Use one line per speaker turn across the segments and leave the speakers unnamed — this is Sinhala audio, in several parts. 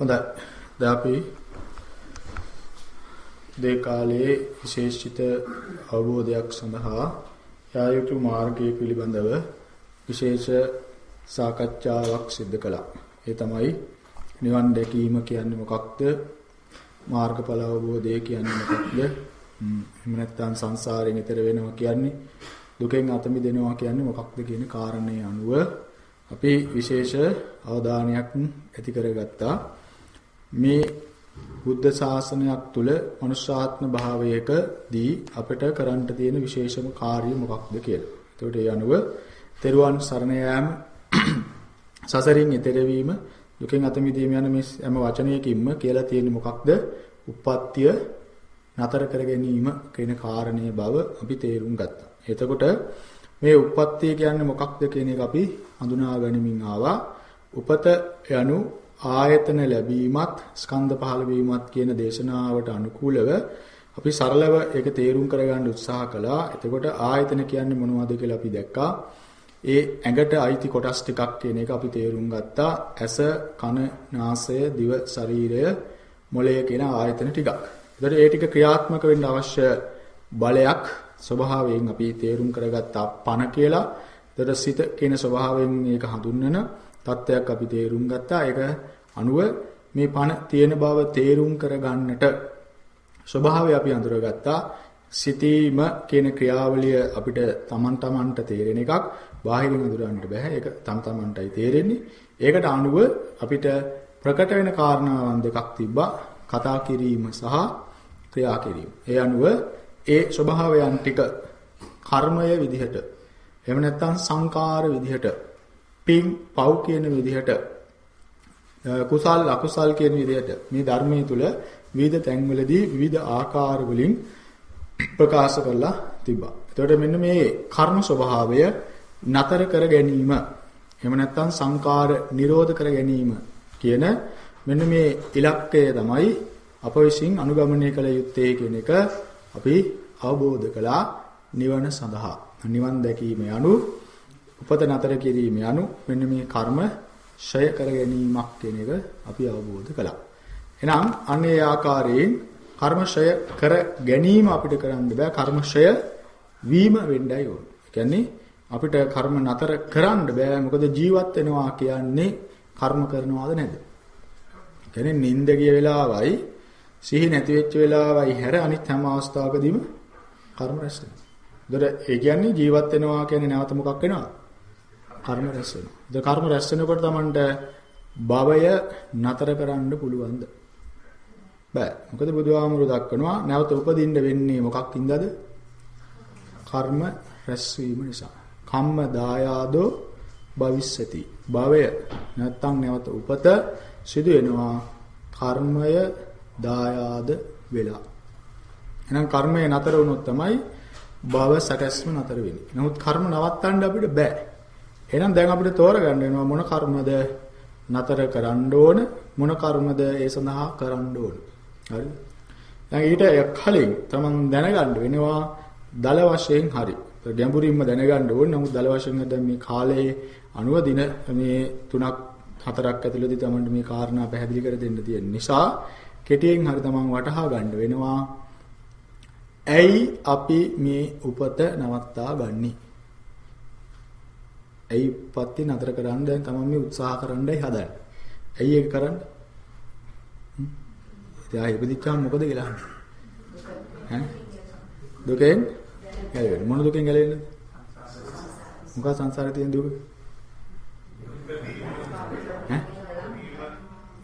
හොඳයි. දැන් අපි දේ කාලයේ විශේෂිත අවබෝධයක් සඳහා යා යුතු මාර්ගය පිළිබඳව විශේෂ සාකච්ඡාවක් සිදු කළා. ඒ තමයි නිවන් දැකීම කියන්නේ මොකක්ද? මාර්ගඵල අවබෝධය කියන්නේ මොකක්ද? එහෙම නැත්නම් සංසාරයෙන් ඈතර වෙනවා කියන්නේ දුකෙන් අත මිදෙනවා කියන්නේ මොකක්ද කියන කාරණේ අනුව අපි විශේෂ අවධානයක් ඇති කරගත්තා. මේ බුද්ධ ශාසනයක් තුල මනුෂ්‍යාත්ම භාවයකදී අපිට කරන්න තියෙන විශේෂම කාර්යය මොකක්ද කියලා. එතකොට ඒ අනුව තෙරුවන් සරණ යාම සසරින් ඈතර වීම දුකෙන් අත මිදීම යන මේ හැම වචනයකින්ම කියලා තියෙන්නේ මොකක්ද? උප්පත්තිය නතර කර ගැනීම කියන කාරණේ බව අපි තේරුම් ගත්තා. එතකොට මේ උප්පත්තිය කියන්නේ මොකක්ද කියන එක අපි හඳුනා ගනිමින් ආවා. උපත යනු ආයතන ලැබීමත් ස්කන්ධ පහළ වීමත් කියන දේශනාවට අනුකූලව අපි සරලව ඒක තේරුම් කරගන්න උත්සාහ කළා. එතකොට ආයතන කියන්නේ මොනවද කියලා අපි දැක්කා. ඒ ඇඟට අයිති කොටස් ටිකක් කියන එක අපි තේරුම් ගත්තා. ඇස, කන, නාසය, දිව, ශරීරය, මොළය කියන ආයතන ටිකක්. එතකොට ඒ ටික ක්‍රියාත්මක වෙන්න අවශ්‍ය බලයක් ස්වභාවයෙන් අපි තේරුම් කරගත්තා පණ කියලා. එතකොට සිත කියන ස්වභාවයෙන් මේක හඳුන්වන තත්ත්වයක් අපි තේරුම් ගත්තා. ඒක අනුව මේ පණ තියෙන බව තේරුම් කරගන්නට ස්වභාවය අපි අඳුරගත්තා. සිතීම කියන ක්‍රියාවලිය අපිට තමන් තමන්ට තේරෙන එකක්. බාහිරින් අඳුරන්න බෑ. ඒක තම තමන්ටයි තේරෙන්නේ. ඒකට අනුව අපිට ප්‍රකට වෙන කාරණාවන් දෙකක් තිබ්බා. කතා කිරීම සහ ක්‍රියා කිරීම. ඒ අනුව ඒ ස්වභාවයන් ටික කර්මය විදිහට එහෙම නැත්නම් සංකාර විදිහට පින් පව් කියන විදිහට කුසල් අකුසල් කියන විදිහට මේ ධර්මයේ තුල විවිධ තැන්වලදී විවිධ ආකාර වලින් ප්‍රකාශ කරලා තිබ්බා. එතකොට මෙන්න මේ කර්ම ස්වභාවය නතර කර ගැනීම එහෙම නැත්නම් සංකාර නිරෝධ කර ගැනීම කියන මෙන්න මේ ඉලක්කය තමයි අප විසින් අනුගමනය කළ යුත්තේ කියන එක අපි අවබෝධ කළා නිවන සඳහා. නිවන් දැකීම යනු උපත නතර කිරීම යනු මෙන්න මේ කර්ම ෂය කර ගැනීමක් කියන එක අපි අවබෝධ කළා. එහෙනම් අන්නේ ආකාරයෙන් කර්ම ෂය කර ගැනීම අපිට කරන්න බෑ කර්ම ෂය වීම වෙන්නයි ඕන. ඒ කියන්නේ අපිට කර්ම නතර කරන්න බෑ මොකද ජීවත් වෙනවා කියන්නේ කර්ම කරනවාද නැද්ද? කියන්නේ නිින්ද ගිය වෙලාවයි සිහි නැති වෙච්ච වෙලාවයි හැර අනිත් හැම අවස්ථාවකදීම කර්ම රැස් වෙනවා. ඒතර ඒ කියන්නේ ජීවත් වෙනවා කියන්නේ නැවත මොකක් වෙනවද? කර්ම රැස් වෙනවා. ඒ කර්ම රැස් වෙනකොට Tamanට භවය නතර කරන්න පුළුවන්ද? බෑ. මොකද බුදුහාමුදුරු දක්වනවා නැවත උපදින්න වෙන්නේ මොකක් ඉඳද? කර්ම රැස්වීම නිසා. කම්ම දායාදෝ භවිස්සති. භවය නැත්තම් නැවත උපත සිදු වෙනවා කර්මය දායාද වෙලා. එහෙනම් කර්මය නතර වුණොත් තමයි භව සැකස්ම නතර වෙන්නේ. නමුත් කර්ම නවත්තන්න අපිට බෑ. එහෙනම් දැන් අපිට තෝරගන්න වෙනවා මොන කර්මද නතර කරන්න ඕන මොන කර්මද ඒ සඳහා කරන්න ඕන. හරිද? දැන් ඊට කලින් තමන් දැනගන්න වෙනවා දල වශයෙන් හරි. ගැඹුරින්ම දැනගන්න ඕනේ. නමුත් දල වශයෙන් දැන් මේ කාලයේ අනුව දින මේ තුනක් හතරක් ඇතුළතදී තමන්ට මේ කාරණා පැහැදිලි කර දෙන්න තියෙන නිසා කෙටියෙන් හරි තමන් වටහා ගන්න වෙනවා. ඇයි අපි මේ උපත නවත්තා ගන්නේ? ඇයි උපත්ති නතර කරන්න දැන් තමන් මේ උත්සාහ කරන්නයි හදන්නේ. ඇයි ඒක කරන්නේ? ඉතින් ආයෙ ඉපදිච්චාම මොකද කියලා අහන්නේ? ඈ? දුකෙන් ගැලවෙන්න. මොන දුකෙන් ගැලවෙන්නද? මොකක් සංසාරේ තියෙන දුක? ඈ?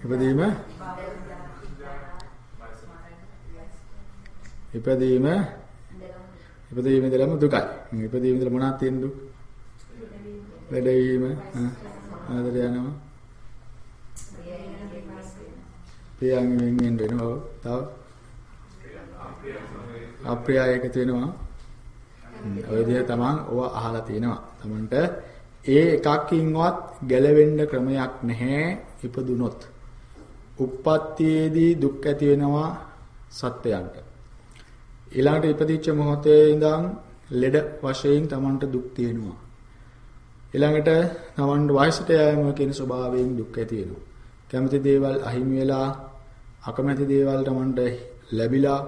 ඉපදීම ඉපදීම ඉපදීම ඉඳලම දුකයි. ඉපදීම ඉඳලා මොනවද තියෙන දුක? වැඩවීම ආදර යනවා. ප්‍රියයන් වෙන්ෙන් වෙනවා. තව අප්‍රිය එකතු වෙනවා. ඔය විදිහ තමන් ඕව අහලා තිනවා. තමන්ට ඒ එකකින්වත් ගැලවෙන්න ක්‍රමයක් නැහැ ඉපදුනොත්. උප්පත්තියේදී දුක් ඇති වෙනවා සත්‍යයන්ට. ඊළඟට ඉපදිච්ච මොහොතේ ඉඳන් ලෙඩ වශයෙන් තමන්ට දුක් තියෙනවා. ඊළඟට තමන්ට වයසට යෑම කියන ස්වභාවයෙන් දුක් ඇති වෙනවා. කැමති දේවල් අහිමි වෙලා අකමැති දේවල් Tamanට ලැබිලා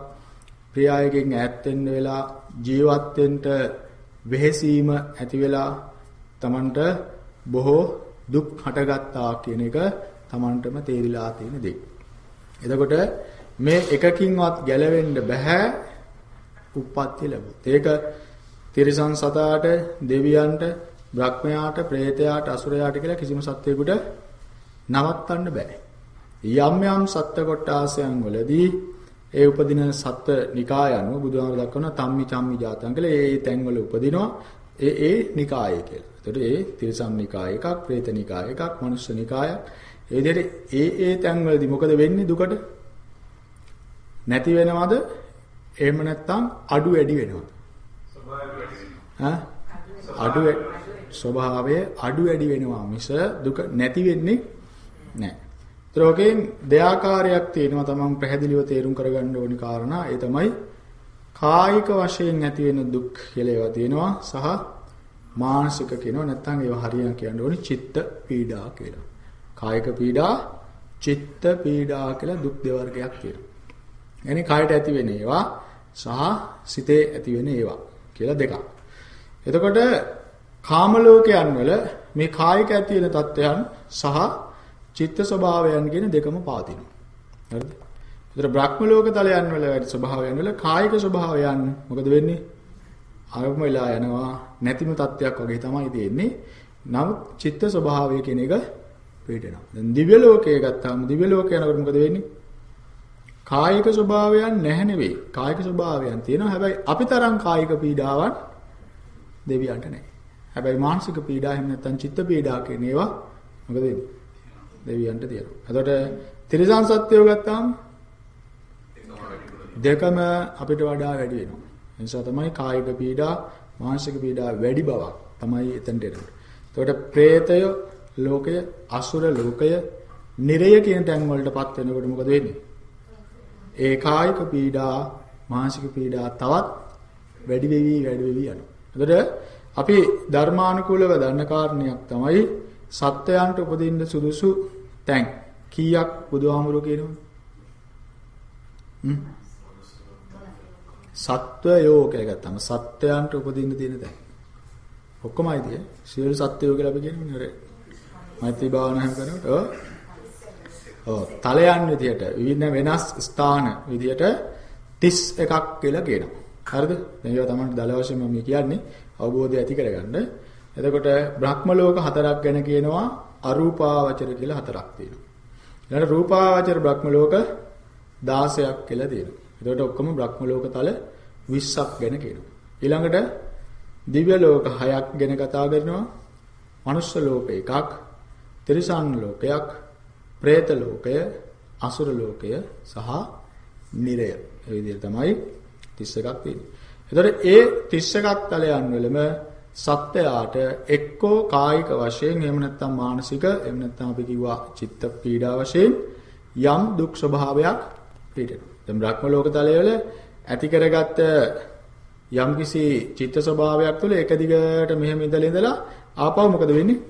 ප්‍රිය අයගෙන් ඈත් වෙන්න වෙලා ජීවත් වෙන්න වෙහෙසීම ඇති වෙලා Tamanට බොහෝ දුක් හටගත්තා කියන එක Tamanටම තේරිලා තියෙන දෙයක්. එතකොට මේ එකකින්වත් ගැලවෙන්න බෑ උප්පත්ති ලැබුත්. ඒක තිරිසන් සතාට, දෙවියන්ට, බ්‍රහ්මයාට, പ്രേතයාට, අසුරයාට කියලා කිසිම සත්වයකට නවත්තන්න බෑ. යම් යම් සත්ත්ව කොටාසයන් වලදී ඒ උපදින සත්ත්ව නිකාය අනුව බුදුහාමර දක්වන තම්මි චම්මි ජාතන් කියලා ඒ තැන්වල උපදිනවා ඒ ඒ නිකාය කියලා. එතකොට ඒ තිරසම් නිකාය එකක්, പ്രേත නිකාය එකක්, මනුෂ්‍ය නිකායක්. ඒ විදිහට ඒ ඒ තැන්වලදී මොකද වෙන්නේ දුකට? නැති වෙනවද? එහෙම නැත්නම් අඩු වැඩි වෙනවද? ස්වභාවයෙන් වැඩි වෙනවා. ඈ? අඩු ස්වභාවය අඩු වැඩි වෙනවා මිස දුක නැති වෙන්නේ නැහැ. ඒතරෝකේ දෙයාකාරයක් තියෙනවා තමන් පැහැදිලිව තේරුම් කරගන්න ඕනි කාරණා. ඒ තමයි කායික වශයෙන් ඇති වෙන දුක් කියලා ඒවා තියෙනවා සහ මානසික කියනවා නැත්නම් ඒවා හරියට කියන්න ඕනි චිත්ත පීඩා කියලා. කායික පීඩා, චිත්ත පීඩා කියලා දුක් දෙවර්ගයක් තියෙනවා. එනි කායට ඇති වෙන ඒවා සහ සිතේ ඇති වෙන ඒවා කියලා දෙකක්. එතකොට කාම ලෝකයන් වල මේ කායික ඇති වෙන தත්වයන් සහ චිත්ත ස්වභාවයන් කියන දෙකම පාතිනවා. හරිද? ඒතර බ්‍රහ්ම ලෝක තලයන් වල වැඩි ස්වභාවයන් වල කායික ස්වභාවයන් මොකද වෙන්නේ? ආරම්භ වෙලා යනවා නැතිම තත්වයක් වගේ තමයි තියෙන්නේ. නමුත් චිත්ත ස්වභාවය කියන එක පිළිටෙනවා. දැන් දිව්‍ය ලෝකයේ ගත්තාම දිව්‍ය ලෝකය යනකොට මොකද වෙන්නේ? කායික ස්වභාවයන් නැහැ නෙවෙයි. කායික ස්වභාවයන් තියෙනවා. හැබැයි අපි තරම් කායික පීඩාවක් දෙවියන්ට නැහැ. හැබැයි මානසික පීඩා එහෙම නැත්නම් චිත්ත පීඩා කියන ඒවා මොකද වෙන්නේ? දෙවියන්ට තියෙනවා. එතකොට ත්‍රිසං සත්‍යය ගත්තාම දෙකම අපිට වඩා වැඩි වෙනවා. ඒ නිසා තමයි කායික පීඩා, මානසික පීඩා වැඩි බවක් තමයි එතනට එන්නේ. එතකොට പ്രേතය ලෝකය, අසුර ලෝකය, නිරය කියන තැන් වලටපත් වෙනකොට මොකද වෙන්නේ? ඒ කායික පීඩා, මානසික පීඩා තවත් වැඩි වෙවි වැඩි වෙවි යනවා. එතකොට අපි ධර්මානුකූලව දන්න කාරණයක් තමයි සත්වයන්ට උපදින්න සුදුසු තැන් කීයක් බුදුහාමුදුරුවෝ කියනවද? හ්ම් සත්වයෝ කියලා ගත්තම සත්වයන්ට උපදින්න තියෙන තැන්. ඔක්කොමයි tie. සියලු සත්වයෝ කියලා අපි කියන්නේ නේද? මෛත්‍රී භාවනා හැම කරනකොට ඔව්. ඔව් තලයන් විදියට විවිධ වෙනස් ස්ථාන විදියට 31ක් කියලා කියනවා. හරිද? දැන් ඒවා තමයි දල වශයෙන් මම කියන්නේ අවබෝධය ඇති කරගන්න. එතකොට බ්‍රහ්ම ලෝක හතරක් ගැන කියනවා අරූපාවචර කියලා හතරක් තියෙනවා. ඊළඟ රූපාවචර බ්‍රහ්ම ලෝක 16ක් කියලා තියෙනවා. එතකොට ඔක්කොම බ්‍රහ්ම ලෝක තල 20ක් ගැන කියනවා. ඊළඟට දිව්‍ය ලෝක 6ක් ගැන කතා කරනවා. මනුෂ්‍ය ලෝක එකක්, තිරිසන් ලෝකයක්, പ്രേත ලෝකය, අසුර ලෝකය සහ නිරය. ඒ විදිහට තමයි 31ක් තියෙන්නේ. එතකොට ඒ 31ක් තලයන් වලම සත්‍යයට එක්කෝ කායික වශයෙන් එහෙම නැත්නම් මානසික එහෙම නැත්නම් අපි කිව්වා චිත්ත පීඩා වශයෙන් යම් දුක් ස්වභාවයක් පිටෙනවා. දැන් බ්‍රහ්ම ලෝක තලයේ වල ඇති කරගත්ත යම්කිසි චිත්ත ස්වභාවයක් තුළ එක දිගට මෙහෙම ඉඳලා ඉඳලා ආපහු මොකද වෙන්නේ?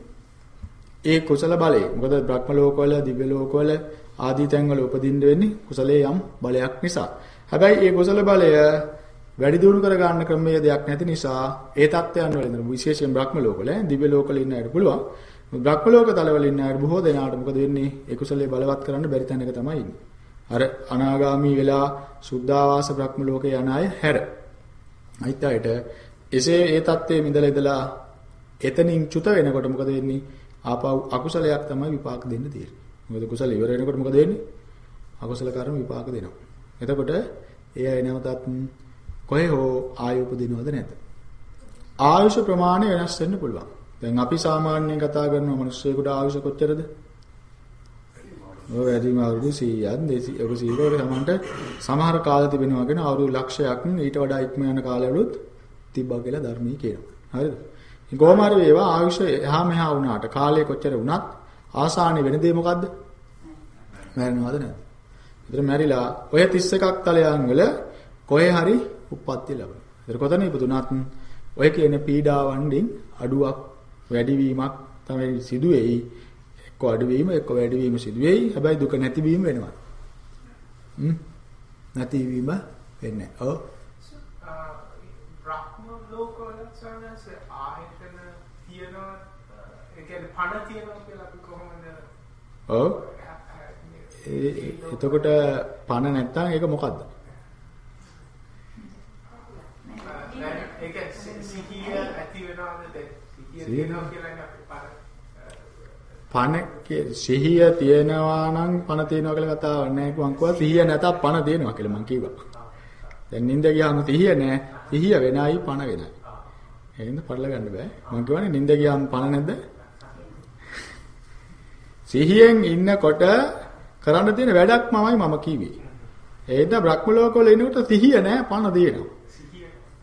ඒ කුසල බලය. මොකද බ්‍රහ්ම ලෝකවල, දිව්‍ය ලෝකවල ආදී තැන්වල උපදින්න වෙන්නේ කුසලයේ යම් බලයක් නිසා. හැබැයි ඒ කුසල බලය වැඩි දියුණු කර ගන්න ක්‍රමයේ දෙයක් නැති නිසා ඒ தත්ත්වයන් වල ඉඳන් විශේෂයෙන් බ්‍රහ්ම ලෝකවල දිව්‍ය ලෝකවල ඉන්න අයට පුළුවන්. බ්‍රහ්ම ලෝක තලවල ඉන්න අයට බොහෝ දෙනාට මොකද වෙන්නේ? ඒ කුසලයේ බලවත් කරන්න බැරි තැනක තමයි ඉන්නේ. අර අනාගාමී වෙලා සුද්ධාවාස බ්‍රහ්ම ලෝකේ යන අය හැර. අයිත් අයට එසේ ඒ தත්ත්වයේ මිදලා ඉඳලා එතනින් චුත වෙනකොට මොකද වෙන්නේ? ආපහු අකුසලයක් තමයි විපාක දෙන්න තියෙන්නේ. මොකද කුසල ඉවර වෙනකොට මොකද වෙන්නේ? අකුසල කර්ම විපාක දෙනවා. එතකොට ඒ අය නැවතත් කොහේ හෝ ආයු උපදිනවද නැද්ද? ආයුෂ ප්‍රමාණය වෙනස් වෙන්න පුළුවන්. දැන් අපි සාමාන්‍යයෙන් කතා කරන මිනිස්සුෙකුට ආයුෂ කොච්චරද? ඔය වැඩිම අවුරුදු 100ක් 200 ඔක 100 වගේ සමහරට සමහර කාල තිබෙනවා කියන අවුරුදු ලක්ෂයක් ඊට වඩා ඉක්ම යන කාලවලුත් තිබ්බා කියලා ධර්මී කියනවා. හරිද? කොහොම හරි වේවා ආයුෂ එහා මෙහා වුණාට කාලය කොච්චර වුණත් ආසානෙ වෙන දේ මොකද්ද? මැරෙනවද නැද්ද? ඒතර මැරිලා ඔය 31ක් තලයන් වල කොහේ හරි උප්පත්ති ලැබෙනවා. ඒතර කොතන ඉපදුනත් ඔය කියන පීඩාවන්ගෙන් අඩුවක් වැඩිවීමක් තමයි සිදු වෙයි. එක්ක අඩුවීම එක්ක වැඩිවීම සිදු වෙයි. හැබැයි දුක නැතිවීම වෙනවා. හ්ම්. නැතිවීම වෙන්නේ. ඔව්.
බ්‍රහ්ම ලෝකවල සනස ආයතන තියෙනවා ඒ කියන්නේ පණ තියෙනවා කියලා අපි කොහොමද
ඔව්. එතකොට පණ නැත්තම් ඒක මොකද්ද?
ඒක සිහිය ඇති වෙනවද සිහිය තියෙනවා කියලා
පණ සිහිය තියෙනවා නම් පණ තියෙනවා කියලා කතාවක් නැහැ මං කිව්වා සිහිය නැතත් පණ තියෙනවා කියලා මං කිව්වා. දැන් නිින්ද ගියාම සිහිය නැහැ. සිහිය වෙනයි පණ වෙනයි. එහෙනම් පඩල ගන්න බෑ. මං කියවනේ නිින්ද ගියාම පණ නැද්ද? සිහියෙන් ඉන්නකොට කරන්න තියෙන වැඩක්මමයි මම කිව්වේ. ඒද බ්‍රහ්ම ලෝකවල ඉන්නකොට සිහිය නැහැ පණ තියෙනවා.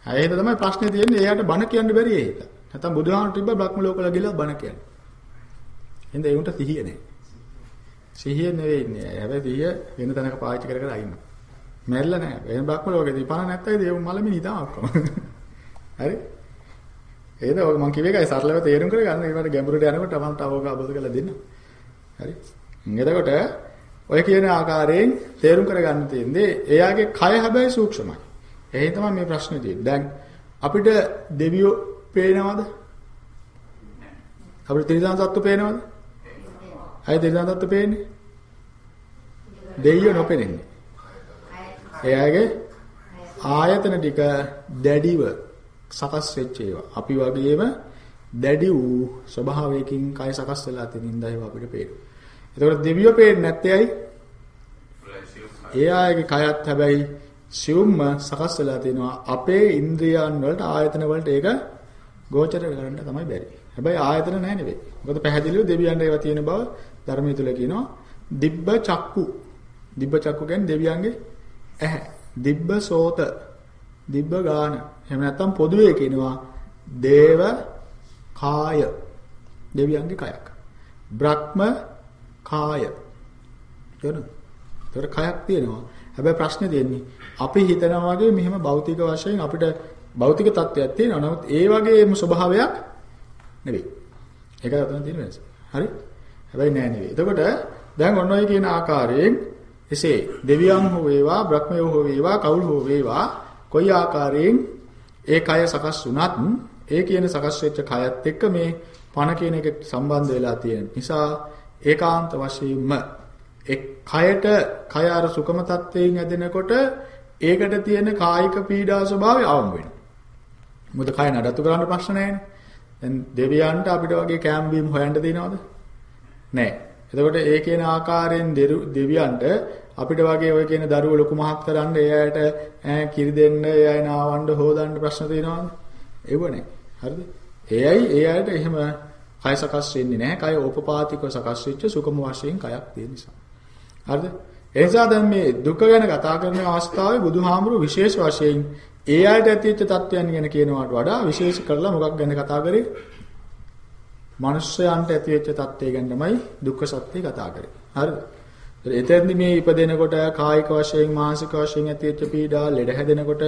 ඒක තමයි ප්‍රශ්නේ තියෙන්නේ. එයාට බණ කියන්න බැරි ඒක. නැත්තම් බුදුහාමුදුරු තිබ්බ බ්‍රහ්ම ලෝකවල ගිහලා බණ කියන්න. එහෙනම් ඒ උන්ට සිහිය නැහැ. සිහිය නෙවෙයි ඉන්නේ. හැබැයි සිහිය වෙන තැනක පාවිච්චි කර කර ඉන්නවා. මැරිලා නැහැ. වෙන බ්‍රහ්ම ලෝකෙදී පණ නැත්තයි ඒ මලමිනි තමයි ඔක්කොම. හරි? ඒද ඔය මං කිව්ව එකයි සරලව තේරුම් කරගන්න. ඒකට ගැඹුරට යනකොට තමයි තව අවබෝධ කරලා දෙන්න. හරි? එතකොට ඔය කියන ආකාරයෙන් තේරුම් කරගන්න තියෙන්නේ එයාගේ කය හැබැයි සූක්ෂමයි. එහෙනම් තමයි මේ ප්‍රශ්නේ තියෙන්නේ. දැන් අපිට දෙවියෝ පේනවද? අපිට තිරිසන් සත්තු පේනවද? අය තිරිසන් සත්තු පේන්නේ? දෙයියෝ නොපෙනෙන්නේ. එයාගේ ආයතන ටික දැඩිව සකස් වෙච්ච ඒවා. අපි වගේම දැඩි වූ ස්වභාවයකින් කය සකස් වෙලා තියෙන ඉඳලා ඒවා අපිට පේනවා. එතකොට දෙවියෝ පේන්නේ නැත්තේ ඇයි? ඒ ආයගේ කයත් හැබැයි සියුම්ම සකස් වෙලා තිනවා අපේ ඉන්ද්‍රියයන් වලට ආයතන වලට ඒක ගෝචර කරන්න තමයි බැරි. හැබැයි ආයතන නැහැ නෙවෙයි. මොකද පැහැදිලිව දෙවියන්ට ඒවා තියෙන බව ධර්මයේ තුල කියනවා දිබ්බ චක්කු. දිබ්බ චක්කු කියන්නේ දෙවියන්ගේ ඇහැ. දිබ්බ සෝත. දිබ්බ ගාන. එහෙම නැත්නම් පොදුවේ කියනවා දේව කාය. දෙවියන්ගේ කයක්. බ්‍රහ්ම කාය. තේරුණාද? ඒතර කයක් තියෙනවා. හැබැයි ප්‍රශ්නේ තියෙන්නේ අපි හිතනවා වගේ මෙහෙම භෞතික වශයෙන් අපිට භෞතික තත්ත්වයක් තියෙනවා. නමුත් ඒ වගේම ස්වභාවයක් නෙවෙයි. ඒකයි අතන තියෙන වෙනස. හරි? හැබැයි නෑ නෙවෙයි. එතකොට දැන් ඔන්න ඔය කියන ආකාරයෙන් එසේ දෙවියන් හෝ වේවා, බ්‍රහ්මයෝ හෝ වේවා, කවුල් හෝ වේවා, කොයි ආකාරයෙන් ඒ කය සකස් වුණත් ඒ කියන සකස් වෙච්ච කයත් එක්ක මේ පණ කියන එක සම්බන්ධ වෙලා තියෙන නිසා ඒකාන්ත වශයෙන්ම එක් කයට කය අර සුකම තත්වයෙන් ඇදෙනකොට ඒකට තියෙන කායික පීඩා ස්වභාවය අවම වෙනවා. මොකද කය නඩත්තු කරන්න ප්‍රශ්න නැහැනේ. දැන් දෙවියන්ට අපිට වගේ කැම් බීම් හොයන්න දිනවද? නැහැ. එතකොට ඒ කියන ආකාරයෙන් දෙවියන්ට අපිට වගේ ඔය කියන දරුවෝ ලොකු මහත් කරන්න ඒ අයට ඈ කිරි දෙන්න ඒ අය නාවන්න හොදන්න ප්‍රශ්න තියෙනවද? ඒව නැහැ. හරිද? එයයි ඒ අයට එහෙම කය සකස් වෙන්නේ නැහැ. කය ඕපපාතිකව සකස් වෙච්ච සුකම වශයෙන් කයක් තියෙන නිසා. හරිද? ඒ නිසා දැන් මේ දුක ගැන කතා කරන අවස්ථාවේ බුදුහාමුදුරුවෝ විශේෂ වශයෙන් ඒ ආයත ඇතිවෙච්ච තත්වයන් ගැන කියනවාට වඩා විශේෂ කරලා මොකක් ගැන කතා කරේ? මනුෂ්‍යයන්ට ඇතිවෙච්ච තත්ත්වය ගැන තමයි දුක්ඛ සත්‍ය කතා කරේ. හරිද? එතෙන්දි මේ ඉපදෙනකොට කායික වශයෙන් මානසික වශයෙන් ඇතිවෙච්ච පීඩා, ලෙඩ හැදෙනකොට,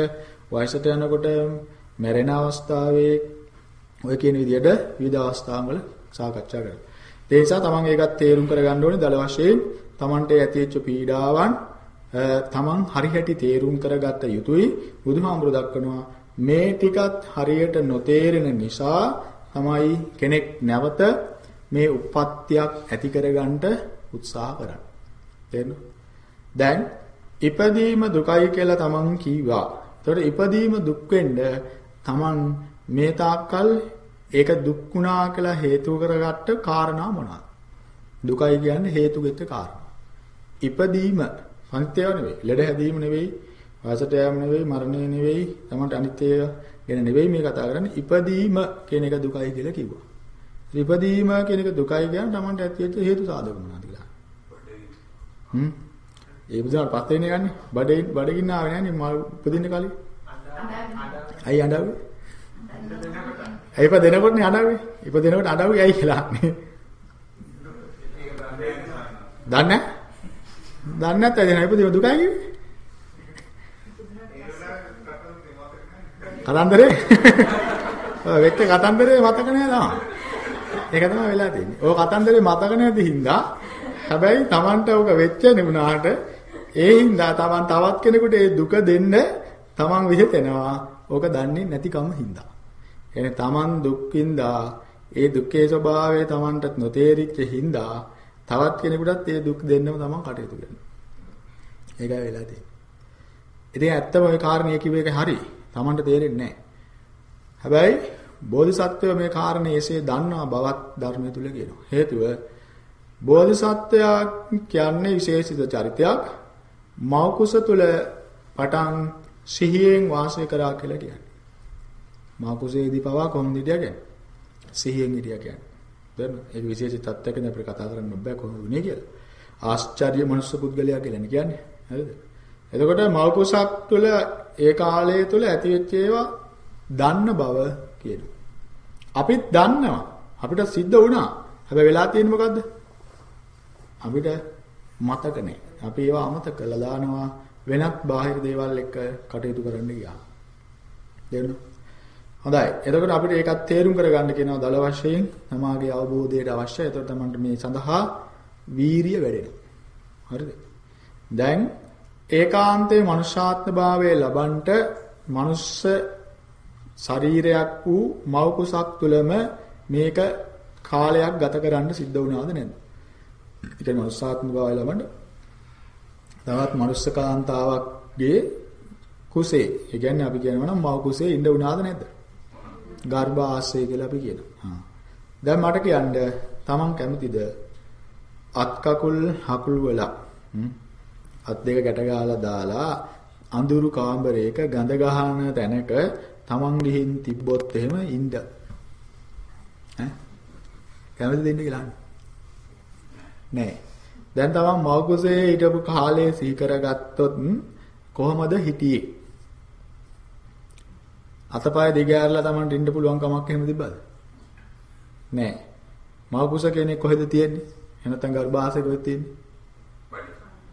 වයසට යනකොට, මැරෙන අවස්ථාවේ ඔය කියන විදිහට විවිධ අවස්ථාන් වල සාකච්ඡා කරනවා. ඒ නිසා තමන් ඒකත් තේරුම් කරගන්න ඕනේ දල වශයෙන් තමන්ට ඇතිවෙච්ච පීඩාවන් තමන් හරිහැටි තේරුම් කරගත්ත යුතුයි. බුදුහාමුදුර දක්වනවා මේ ටිකත් හරියට නොතේරෙන නිසා තමයි කෙනෙක් නැවත මේ උප්පත්තියක් ඇති කරගන්න උත්සාහ කරන්නේ. තේරෙනවද දැන් ඉපදීම දුකයි කියලා තමන් කීවා. ඒතකොට ඉපදීම දුක් වෙන්න තමන් මේ තාක්කල් ඒක දුක් වුණා කියලා හේතු කරගත්ත කාරණා මොනවාද? දුකයි කියන්නේ හේතුගෙත් කාරණා. ඉපදීම අනිත්‍යව නෙවෙයි. ලෙඩ හැදීම නෙවෙයි. වාසට යාම නෙවෙයි. මරණය නෙවෙයි. තමන්ට අනිත්‍ය ගැන නෙවෙයි මේ කතා කරන්නේ. ඉපදීම කියන එක දුකයි කියලා කිව්වා. ඉපදීම කියන එක දුකයි කියන්නේ තමන්ට ඇතිවෙච්ච හේතු සාධක මොනවද කියලා. හ්ම්. ඒ බුදුහාම පස් වෙන්නේ ගන්නේ. බඩේ බඩගින්න ආවේ නෑනේ මල් උපදින්න කලින්. අයි අඬව්වේ. ඇයි ඉපදෙනකොට නේ අඬව්වේ. ඉපදෙනකොට අඬව්වේ ඇයි කියලා. දන්නේ නැහැ? දන්නේ නැත්නම් එදෙන ඉපදීම දුකයි කිව්වේ. කතන්දරේ? ඔය වෙච්ච කතන්දරේ මතක නෑ තාම. ඒක තමයි වෙලා තියෙන්නේ. ඔය කතන්දරේ මතක නැති හින්දා හැබැයි Tamanට ඔක වෙච්ච නෙමුනාට ඒ හින්දා Taman තවත් කෙනෙකුට ඒ දුක දෙන්න Taman විහිතෙනවා. ඕක දන්නේ නැතිකම හින්දා. එනේ Taman දුක්ින්දා ඒ දුක්ඛේ ස්වභාවය Tamanටත් නොතේරිච්ච හින්දා තවත් කෙනෙකුටත් ඒ දුක් දෙන්නම Taman කටයුතු කරනවා. ඒකයි වෙලා තියෙන්නේ. ඉතින් ඇත්තම ওই කාරණේ කිව්ව එක හරි. Tamanට තේරෙන්නේ නැහැ. හැබැයි බෝධිසත්වය මේ කාරණේ එසේ දන්නා බවත් ධර්මය තුල කියනවා. හේතුව බෝධිසත්වයා කියන්නේ විශේෂිත චරිතයක්. මෞකුස තුල පටන් සිහියෙන් වාසය කරා කියලා කියන්නේ. මෞකුසේදී පවා කොහොමද හිටියා කියන්නේ? සිහියෙන් හිටියා කියන්නේ. දැන් ඒක විශේෂ තත්ත්වයකින් අපිට කතා කරන්න බෑ කොහොමද වුනේ කියලා. ආශ්චර්ය මනුස්ස පුද්ගලයා කියලා කියන්නේ. හරිද? එතකොට මෞකුසක් තුළ ඒ කාලය තුළ ඇතිවෙච්ච ඒවා දන්න බව කියනවා. අපිත් දන්නවා. අපිට සිද්ධ වුණා. හැබැයි වෙලා තියෙන්නේ මොකද්ද? අපිට මතක නැහැ. අපි ඒවා අමතක කරලා දානවා වෙනත් බාහිර දේවල් එක්ක කටයුතු කරන්න ගියා. දෙන්න. හොඳයි. එතකොට අපිට ඒකත් තේරුම් කරගන්න කියනවා දල වශයෙන් තමාගේ අවබෝධයට අවශ්‍යයි. එතකොට තමයි මේ සඳහා වීරිය වැඩෙනවා. හරිද? දැන් ඒකාන්තයේ මනුෂ්‍යාත්ම භාවය ලබන්නට මනුස්ස ශරීරයක් වූ මව් කුසක් තුලම මේක කාලයක් ගත කරන්න සිද්ධ වුණාද නැද්ද? ඒ කියන්නේ මනුෂ්‍යාත්ම භාවය ලබන්න තවත් මනුස්ස කාන්තාවක්ගේ කුසේ ඒ කියන්නේ අපි කියනවා නම් මව් කුසේ ඉන්න වුණාද නැද්ද? ගර්භාෂය කියලා අපි කියනවා. දැන් මට කියන්න තමන් කැමතිද අත් කකුල් හකුල් වල අත් දෙක ගැට ගහලා දාලා අඳුරු කාමරයක ගඳ ගහන තැනක තමන් ගිහින් තිබ්බොත් එහෙම ඉන්න. ඈ? කැමති දෙන්න කියලා නෑ. දැන් තමන් මව්කුසේ හිටපු කාලේ සිහි කරගත්තොත් කොහමද හිටියේ? අතපය දිගෑරලා තමන්ට ඉන්න පුළුවන් කමක් එහෙම තිබ්බද? නෑ. මව්කුස කෙනෙක් කොහෙද තියෙන්නේ? එහෙනම් ගර්භාෂය කොහෙද තියෙන්නේ?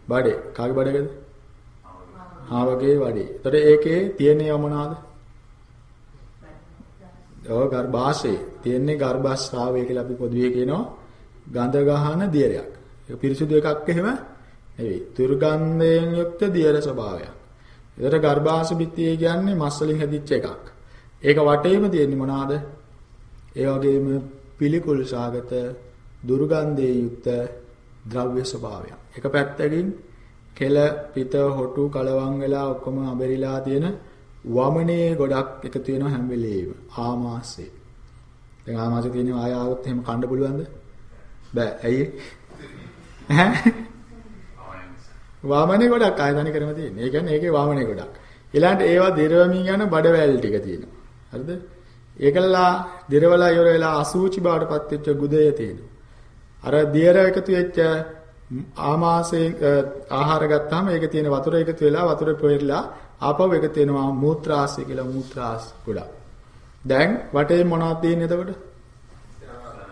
බඩේ. කාගේ බඩේකද? ආවගේ වඩේ. එතකොට ඒකේ තියෙන්නේ මොනවාද? ඔව් ගර්භාෂයේ තියෙන්නේ ගර්භාස්රාවය කියලා අපි පොදුවේ කියනවා. ගඳ ගහන දියරයක්. ඒක පිරිසුදු එකක් එහෙම නෙවෙයි. දුර්ගන්ධයෙන් යුක්ත දියර ස්වභාවයක්. ඒතර ගර්භාෂ පිටිය කියන්නේ මස් වලින් හැදිච්ච එකක්. ඒක වටේම තියෙන්නේ මොනවාද? ඒ වගේම පිළිකුල් සාගත දුර්ගන්ධයේ යුක්ත ද්‍රව්‍ය ස්වභාවයක්. එක පැත්තකින් කෙල පිට හොටු කලවම් වෙලා ඔක්කොම අබරිලා තියෙන වමනේ ගොඩක් එකතු වෙනවා හැම වෙලේම ආමාශය. දැන් ආමාශය තියෙන ආය ආවොත් එහෙම කන්න පුළුවන්ද? බෑ. ඇයි? වාමනේ ගොඩක් ආයතන කරම තියෙන. ඒ කියන්නේ ඒකේ වාමනේ ගොඩක්. ඊළඟට ඒවා දිරවමින් යන බඩවැල් ටික තියෙනවා. හරිද? ඒකලා දිරවලා ඉවර වෙලා අසූචි බවටපත් වෙච්ච ගුදය තියෙනවා. අර දියර එකතු වෙච්ච ආමාශයෙන් ආහාර ගත්තාම ඒකේ තියෙන වතුර එකතු වෙලා වතුර පෙරලා ආපහු එකතු වෙනවා මූත්‍රාශය කියලා මූත්‍රාස් ගොඩක්. දැන් වටේ මොනවද තියෙන්නේ එතකොට?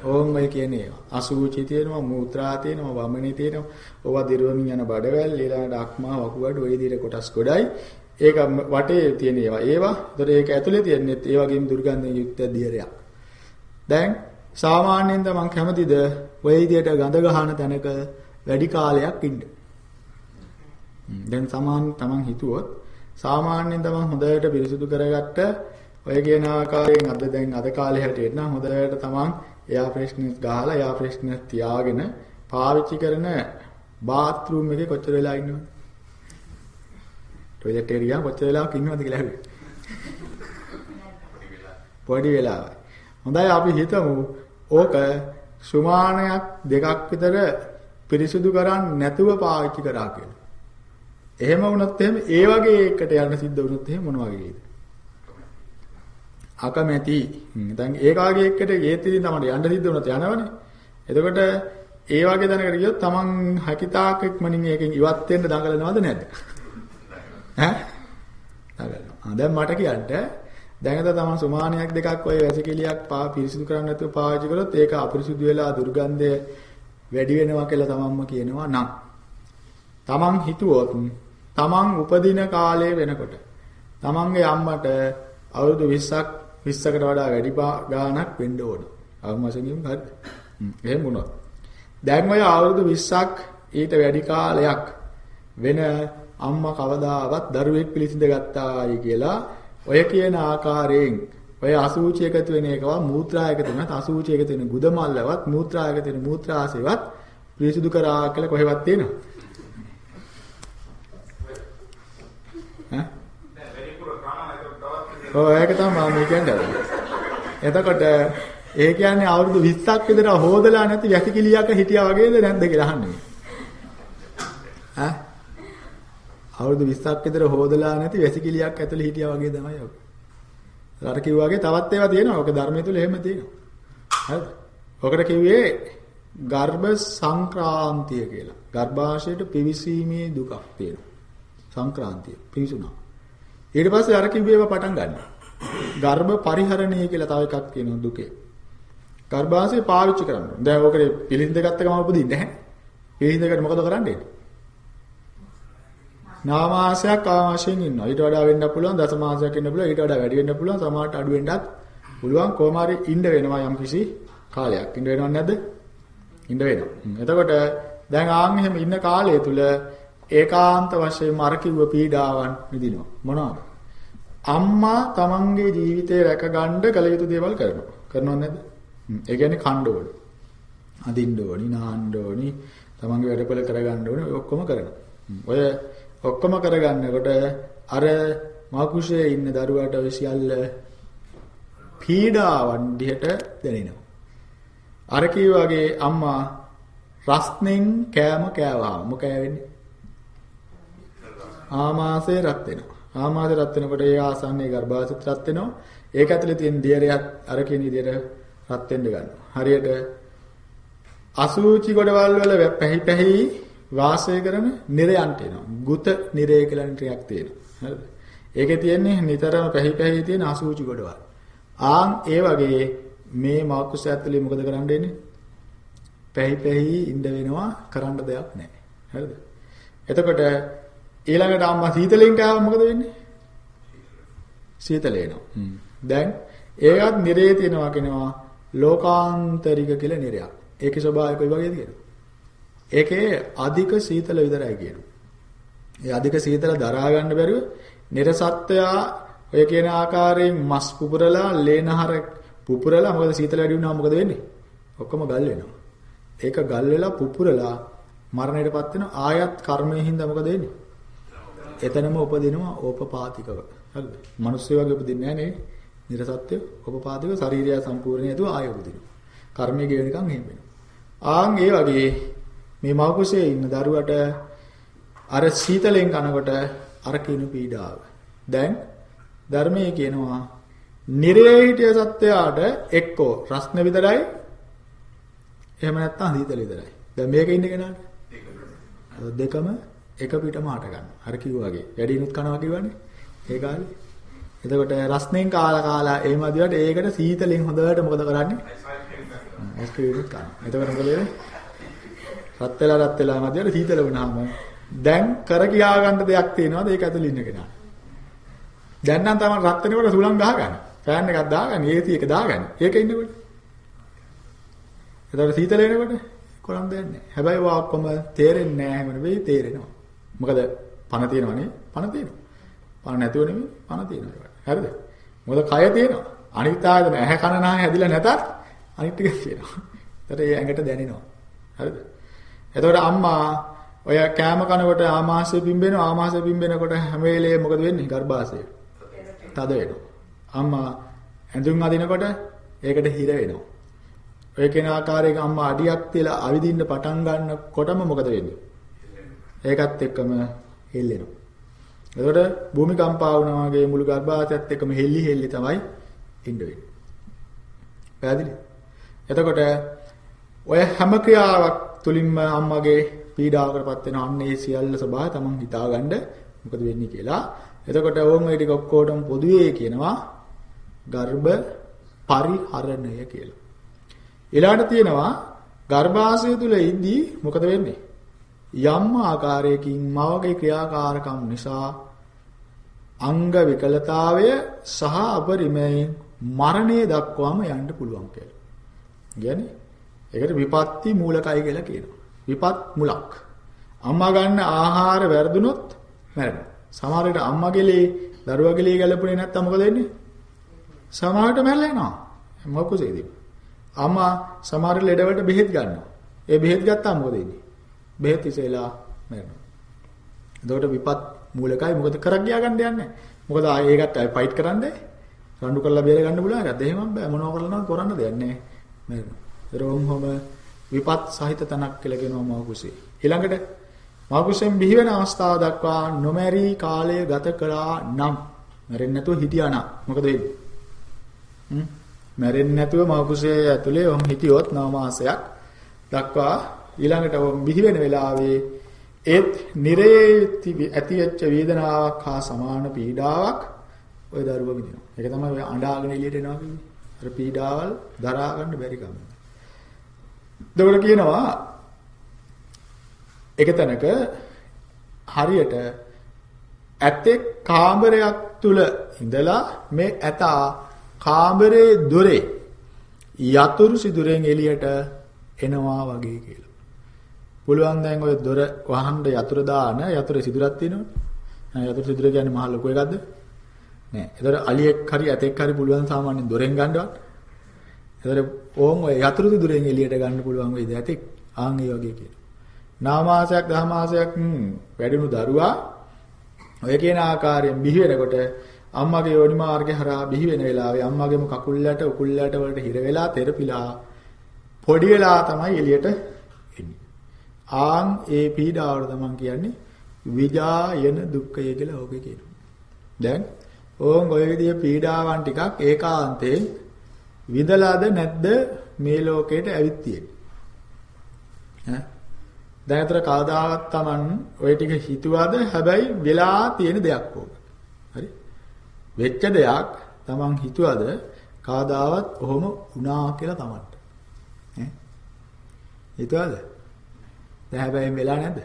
ඕම් ඔය කියන්නේ ඒවා. අසුචි තියෙනවා, මූත්‍රා තියෙනවා, වමනේ තියෙනවා. ඕවා දිරවමින් යන බඩවැල්, ඊළඟට අක්මා වකුගඩු ඔය විදිහට කොටස් ගොඩයි. ඒක වටේ තියෙන ඒවා. ඒවා. ඒතර ඒක ඇතුලේ තියෙන්නේ ඒ වගේම දුර්ගන්ධයෙන් යුක්ත දියරයක්. දැන් සාමාන්‍යයෙන් මම කැමතිද ඔය විදිහට ගඳ ගහන තැනක වැඩි කාලයක් ඉන්න. දැන් සමාන තමන් හිතුවොත් සාමාන්‍යයෙන් තමන් හොඳට පිරිසිදු කරගත්ත ඔය කියන ආකාරයෙන් අද දැන් අද කාලේ හැටියට නම් හොඳට තමන් එයා ෆ්‍රෙෂ්නස් ගහලා එයා ෆ්‍රෙෂ්නස් තියාගෙන පාවිච්චි කරන බාත් รู ම් එකේ කොච්චර වෙලා ඉන්නවද? ටොයිලට් එකට ගියාම කොච්චර වෙලාවක් ඉන්නවද කියලා අහුවේ. පොඩි වෙලාවයි. හොඳයි අපි හිතමු ඕක සුමානයක් දෙකක් විතර පිරිසුදු කරන්නේ නැතුව පාවිච්චි කරා කියලා. එහෙම වුණොත් එහෙම ඒ වගේ එකට යන්න සිද්ධ වුණොත් එහෙම මොන වගේද? අකමැති. දැන් ඒ කාගේ එක්කට ඒත් ඉතින් තමයි යන්න සිද්ධ වුණොත් යනවනේ. එතකොට ඒ වගේ දැනකට ගියොත් Taman හැකිතාක් ඉක්මනින් ඒකෙන් ඉවත් වෙන්න දඟලනවද නැද්ද? ඈ? දඟලනවා. දැන් මට කියන්න දැන් අද තමන් සුමානියක් දෙකක් ඔය වැසිකිලියක් පා පිරිසිදු කරන්න නැතුව පාවිච්චි කළොත් ඒක අපිරිසිදු වෙලා දුර්ගන්ධය වැඩි වෙනවා කියලා තමන්ම කියනවා නම් තමන් හිතුවොත් තමන් උපදින කාලය වෙනකොට තමන්ගේ අම්මට අවුරුදු 20ක් 20කට වඩා වැඩි ගාණක් වෙන්න ඕන. අවම වශයෙන් කියමු හරිද? එහෙම වුණා. දැන් ඔය අවුරුදු 20ක් ඊට වැඩි කාලයක් වෙන අම්මා කවදාවත් දරුවෙක් පිළිසිඳ ගත්තායි කියලා ඔය කියන ආකාරයෙන් ඔය අසූචි එකතු වෙන එකවා මූත්‍රා එකතු වෙනත් අසූචි එකතු වෙන ගුද මල්ලවත් මූත්‍රා එකතු වෙන මූත්‍රාසෙවත් පිරිසිදු කරා කියලා කොහෙවත් තියෙනවද? ඈ? ඔව් ඒක තමයි මම කියන්නේ. එතකොට ඒ කියන්නේ අවුරුදු 20ක් විතර හොදලා නැති වැසිකිළියක හිටියා වගේද නැද්ද කියලා අහන්නේ. ඈ? අවුරුදු 20ක් විතර හොදලා නැති වැසිකිළියක් ඇතුලේ හිටියා වගේ තමයි ඔක. අර කිව්වාගේ තවත් ඒවා තියෙනවා. ඔක ධර්මයේ තුල එහෙම තියෙනවා. හරිද? ඔකට කිව්වේ ගර්භ සංක්‍රාන්තිය කියලා. ගර්භාෂයට පිවිසීමේ දුකක් තියෙනවා. සංක්‍රාන්තිය පිවිසුණා. ඊට පස්සේ අර කිව්වේව පටන් ගන්නවා. ගර්භ පරිහරණය කියලා තව එකක් තියෙනවා දුකේ. ගර්භාෂය පාවිච්චි කරන්න. දැන් ඔකේ පිළිඳ ගත්ත ගම උපදින්නේ නැහැ. පිළිඳකට මොකද කරන්නේ? නාමාසයක් ආමාශයෙන් ඉන්නවා. ඊට වඩා වෙන්න පුළුවන් දසමාසයක් ඉන්න පුළුවන්. ඊට වඩා වැඩි වෙන්න පුළුවන්. සමහරට අඩු වෙන්නත් පුළුවන්. කොහොම හරි ඉන්න වෙනවා යම් කිසි කාලයක්. ඉන්න වෙනව නැද්ද? ඉන්න වෙනවා. එතකොට දැන් ආන් එහෙම ඉන්න කාලය තුල ඒකාන්ත වශයෙන්ම අර කිව්ව පීඩාවන් විඳිනවා. මොනවාද? අම්මා තමන්ගේ ජීවිතේ රැකගන්න කල යුතු දේවල් කරනවා. කරනව නැද්ද? ඒ කියන්නේ කණ්ඩ ඕන. අදින්න ඕනි, නාන්න ඕනි, තමන්ගේ වැඩපොළ කරගන්න ඕනි, ඔය ඔක්කොම කරනවා. ඔය ඔක්කොම කරගන්නකොට අර මාකුෂයේ ඉන්න දරුවාට ඔය සියල්ල පීඩාවන් දිහට දැනෙනවා. අර වගේ අම්මා රස්නෙන් කෑම කෑවා. මොකද වෙන්නේ? ආමාශය රත් වෙනවා. ආමාශය රත් වෙනකොට ඒ ආසන්නයේ ගර්භාෂයත් රත් වෙනවා. ඒක ඇතුලේ තියෙන දියරයත් අර කියන විදිහට රත් වෙන්න ගන්නවා. හරියට අසූචි ගොඩවල් වල පැහි පැහි වාසය කරන නිරයන්ට එනවා. ගුත නිරය කියලා නිරයක් තියෙනවා. හරිද? ඒකේ තියෙන්නේ නිතරම පැහි පැහි තියෙන අසූචි ගොඩවල්. ආන් ඒ වගේ මේ මාකුස ඇතුලේ මොකද කරන්න වෙන්නේ? පැහි පැහි ඉඳ වෙනවා කරන්න දෙයක් නැහැ. හරිද? එතකොට ඊළඟට අම්මා සීතලෙන් කාව මොකද වෙන්නේ? සීතල එනවා. දැන් ඒකත් නිරේ තියෙනවා කියනවා ලෝකාන්තරික කියලා නිරයක්. ඒකේ ස්වභාවය කොයි වගේද කියනවා? ඒකේ අධික සීතල විතරයි කියනවා. ඒ අධික සීතල දරා ගන්න බැරුව නිර්සත්ත්වයා ඔය කියන ආකාරයෙන් මස් පුපුරලා ලේනහර පුපුරලා මොකද සීතල වැඩි වුණාම මොකද වෙන්නේ? ඔක්කොම ගල් වෙනවා. ඒක ගල් වෙලා පුපුරලා මරණයටපත් වෙන ආයත් කර්මයෙන් හින්දා මොකද වෙන්නේ? එතනම උපදිනවා ඕපපාතිකව. හරිද? මිනිස්සු වගේ උපදින්නේ නැහැ නේ. නිර්සත්ත්‍ය ඕපපාතිකව ශරීරය සම්පූර්ණ නැතුව ආය උපදිනවා. කර්මයේ ගෙවෙනකන් එහෙම වෙනවා. ආන් ඒ වගේ මේ මව කුසේ ඉන්න දරුවට අර සීතලෙන් කනකොට අර කිනු පීඩාව. දැන් ධර්මයේ කියනවා නිරේ හිටිය සත්‍යයට එක්කෝ රස්න විතරයි එහෙම නැත්නම් සීතල විතරයි. දැන් මේක ඉන්න කෙනාට දෙකම එක පිටම හට ගන්නවා. අර කිව්වා වගේ. වැඩිනුත් කනවා කිව්වනේ. ඒ කාලේ. එතකොට රස්නෙන් කාලා කාලා එහෙම අදිවට ඒකට සීතලෙන් හොඳට මොකද කරන්නේ? අයිස්ක්‍රීම් කනවා. එතකොට මොකද වෙන්නේ? රත් වෙලා රත් වෙලා මැදියට සීතල වුණාම දැන් කර කියා ගන්න දෙයක් තියෙනවද ඒක ඇතුළේ ඉන්න කෙනා. දැන් නම් තමයි රත් වෙනකොට සුළං ගහ ගන්න. ෆෑන් එකක් දාගන්න, AC එක දාගන්න. ඒක ඉන්නකොට. එතකොට සීතල වෙනකොට කොළම් දෙන්නේ නැහැ. හැබැයි වා ඔක්කොම තේරෙන්නේ නැහැ හැම වෙලෙම තේරෙනවා. මොකද පණ තියෙනවනේ පණ තියෙනවා. පණ නැතුව නෙමෙයි පණ තියෙනවා. හරිද? මොකද කය තියෙනවා. අනිත් ආයතන ඇහැ කන නාය හැදිලා නැතත් අනිත් ටික තියෙනවා. ඒතර ඒ ඇඟට දැනෙනවා. හරිද? එතකොට අම්මා ඔය කෑම කනකොට ආමාශය පිම්බෙනවා ආමාශය පිම්බෙනකොට හැම වෙලේම මොකද වෙන්නේ ගර්භාෂය තද වෙනවා අම්මා ඇඳුම් අදිනකොට ඒකට හිර වෙනවා ඔය කෙන ආකාරයක අම්මා අඩියක් තියලා අවිදින්න පටන් ගන්නකොටම මොකද වෙන්නේ ඒකත් එක්කම හෙල්ලෙනවා එතකොට භූමිකම්පා වුණා වගේ මුළු ගර්භාෂයත් එක්කම හෙල්ලි හෙල්ලි තමයි ඉන්න වෙන්නේ පැහැදිලි එතකොට ඔය හැම ක්‍රියාවක් තුලින්ම අම්මගේ පීඩාවකටපත් වෙන අන්නේ සියල්ල සබා තමන් හිතාගන්න මොකද වෙන්නේ කියලා. එතකොට ඕම් ඒ ටික ඔක්කොටම පොදුවේ කියනවා ගර්භ පරිහරණය කියලා. ඊළාට තියෙනවා ගර්භාෂය තුල ඉඳී මොකද වෙන්නේ? යම් ආකාරයකින් මවගේ ක්‍රියාකාරකම් නිසා අංග විකලතාවය සහ අපරිමයෙන් මරණය දක්වාම යන්න පුළුවන් කියලා. කියන්නේ ඒකට විපත්ති මූලකයි කියලා කියනවා. විපත් මුලක්. අම්මා ගන්න ආහාර වැරදුනොත් මැරෙනවා. සමහර විට අම්මගේලේ දරුවගේලේ ගැලපුණේ නැත්තම් මොකද වෙන්නේ? සමහරට මැරලා යනවා. මොකද අම්මා සමහර ලෙඩවලට බෙහෙත් ගන්නවා. ඒ බෙහෙත් ගත්තාම මොකද වෙන්නේ? බෙහෙත් ඉසෙලා මැරෙනවා. එතකොට විපත් මූලකයි මොකද කරක් ගියා ගන්න යන්නේ. මොකද ඒකට ෆයිට් කරන්නේ රණ්ඩු කරලා බේර ගන්න පුළුවන් එකක්. එහෙමම බෑ මොනව කරලා කරන්න දෙයක් නැහැ. මැරෙනවා. ඒරොම්ම විපත් සහිත තනක් කියලා කියනවා මෞකුසේ. ඊළඟට මෞකුසෙන් බිහි වෙන අවස්ථාව දක්වා නොමැරි කාලය ගත කළා නම් මැරෙන්නේ නැතුව හිටියා නම් මොකද වෙන්නේ? හ්ම් මැරෙන්නේ නැතුව මෞකුසේ ඇතුලේ වම් හිටියොත් නව මාසයක් දක්වා ඊළඟට බිහි වෙන වෙලාවේ ඒත් නිරේ ඇති වෙච්ච වේදනාවක් හා සමාන පීඩාවක් ওই දරුවා විඳිනවා. ඒක තමයි ඔය අඬාගෙන එළියට එනවා කියන්නේ. අර පීඩාවල් දරා ගන්න බැරි කම. එතකොට කියනවා එක තැනක හරියට ඇත්තේ කාමරයක් තුල ඉඳලා මේ ඇතා කාමරේ දොරේ යතුරු සිදුරෙන් එළියට එනවා වගේ කියලා. පුළුවන් දැන් ඔය දොර වහන්න යතුරු දාන යතුරේ සිදුරක් තියෙනවනේ. යතුරු සිදුර කියන්නේ මහ ලොකු එකක්ද? නෑ. ඒතර අලියෙක් හරි ඇතෙක් හරි පුළුවන් සාමාන්‍යයෙන් දොරෙන් ගන්නවත්. ඒතර ඕම් ඔය යතුරු සිදුරෙන් එළියට ගන්න පුළුවන් වේද ඇතෙක්. ආන් ඒ වගේ කියලා. නාමාසයක් දහමාසයක් වැඩිණු දරුවා ඔය කියන ආකාරයෙන් බිහි වෙනකොට අම්මගේ යෝනි මාර්ගේ හරහා බිහි වෙන වෙලාවේ අම්මගේම කකුල්ලට උකුල්ලට වලට හිර වෙලා තෙරපිලා පොඩි වෙලා තමයි එළියට එන්නේ. ආන් ඒ පීඩාවට තමයි කියන්නේ විජායන දුක්ඛය කියලා ඕකේ කියනවා. දැන් ඕන් ඔය විදිහේ පීඩාවන් ටිකක් ඒකාන්තයෙන් විඳලාද නැද්ද මේ ලෝකයට ඇවිත් තියෙන්නේ. ඈ දැන් අතර කවදාවත් Taman ඔය ටික හිතුවද හැබැයි වෙලා තියෙන දෙයක් ඕක. හරි? වෙච්ච දෙයක් Taman හිතුවද කවදාවත් ඔහොම වුණා කියලා Tamanට. ඈ? හිතුවද? දැන් හැබැයි වෙලා නැද්ද?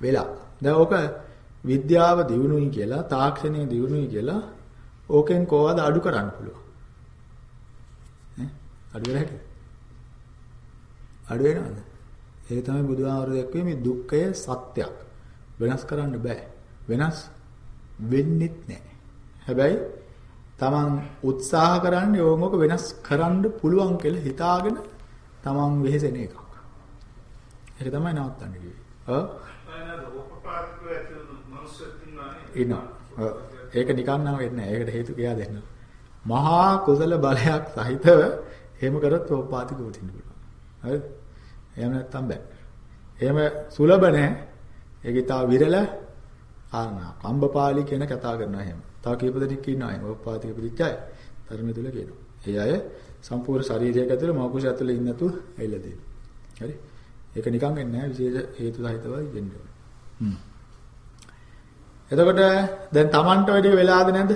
වෙලා. දැන් ඕක විද්‍යාව දියුණුවයි කියලා තාක්ෂණය දියුණුවයි කියලා ඕකෙන් කොහොමද අඩු කරන්න පුළුවන්? ඈ? අඩු වෙලා හැකියි. අඩු වෙනවද? ඒක තමයි බුදුහාමුදුරුවෝ දැක්වේ මේ දුක්ඛය සත්‍යයක්. වෙනස් කරන්න බෑ. වෙනස් වෙන්නෙත් නෑ. හැබැයි තමන් උත්සාහ කරන්නේ ඕමක වෙනස් කරන්න පුළුවන් කියලා හිතාගෙන තමන් වෙහෙසෙන එකක්. ඒක තමයි නවත්තන්න කිව්වේ. ඔව්. ඉන්නවා. ඒක නිකන් නම් වෙන්නේ නැහැ. ඒකට හේතු කියා දෙන්න. මහා කුසල බලයක් සහිතව එහෙම කරොත් ඕපාතික උතින්න පුළුවන්. හරිද? එහෙම නැත්තම් බෑ. එහෙම සුලභ නැහැ. ඒක ඉතා විරල ආනා. කම්බපාලි කියන කතා කරනවා එහෙම. තව කීප දෙනෙක් ඉන්නවා එහෙම. ඕපාතික පිළිච්ච අය. ධර්මය තුල කියනවා. ඒ අය සම්පූර්ණ ශරීරයක් ඇතුළේ මෞකුෂ ඇතුළේ ඉන්න නැතුව ඇවිල්ලා දෙනවා. හරි? ඒක නිකන් වෙන්නේ නැහැ. විශේෂ හේතු සහිතවයි වෙන්නේ. හ්ම්. එතකොට දැන් Tamanට ඔය ටික වෙලාද නැද්ද?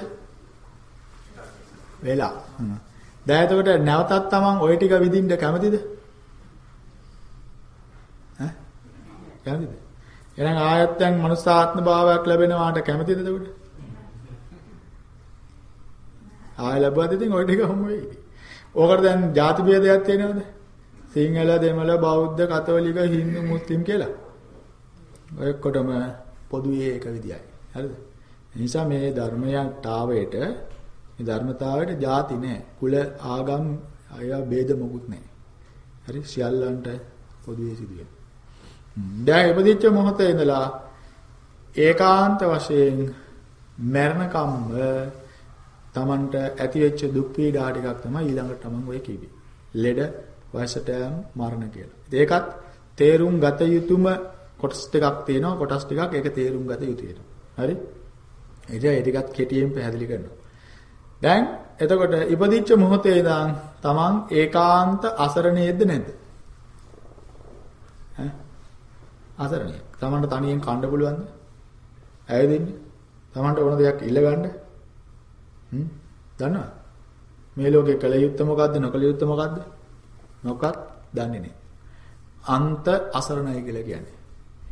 වෙලා. දැන් එතකොට නැවතත් Taman ඔය ටික විඳින්න කැමතිද? ඈ? කැමතිද? එහෙනම් ආයත් දැන් මනුස්සාත්ම භාවයක් ලැබෙනවාට කැමතිද එතකොට? ආය ලැබුවත් ඉතින් ඔය ටික හම්බ වෙයි. ඕකට දැන් ಜಾති ભેදයක් තියෙනවද? සිංහල, දෙමළ, බෞද්ධ, කතෝලික, හින්දු, මුස්ලිම් කියලා. ඔය කොටම පොදුයේ එක විදියයි. හරිද? නිසා මේ ධර්මයන්තාවයට මේ ධර්මතාවයට ಜಾති නැහැ. කුල ආගම් අය ભેද මොකුත් නැහැ. හරි සියල්ලන්ට පොදුවේ සිදුවේ. දැන් ඉපදිච්ච මොහොතේ ඉඳලා ඒකාන්ත වශයෙන් මරණකම්ම තමන්ට ඇති වෙච්ච දුක් පීඩා ටිකක් තමයි ඊළඟට තමන් ඔය කිව්වේ. ලෙඩ වයසට යම් මරණ කියලා. ඒකත් තේරුම් ගත යුතුම කොටස් ටිකක් තියෙනවා. කොටස් ටිකක් ඒක තේරුම් ගත යුතු වෙනවා. හරි? ඊට ඒ ටිකත් කෙටියෙන් පැහැදිලි කරනවා. දැන් එතකොට ඉපදිච්ච මොහොතේ ඉඳන් තමන් ඒකාන්ත අසරණේද නැද්ද? ඈ? අසරණේ. තමන්ට තනියෙන් කන්න පුළුවන්ද? ඇවිදින්න? තමන්ට ඕන දෙයක් ඉල්ල ගන්න? හ්ම්? දන්නවද? මේ ලෝකේ කල යුත්තේ මොකද්ද නොකල යුත්තේ මොකද්ද? මොකක්ද දන්නේ නැහැ. අන්ත අසරණයි කියලා කියන්නේ.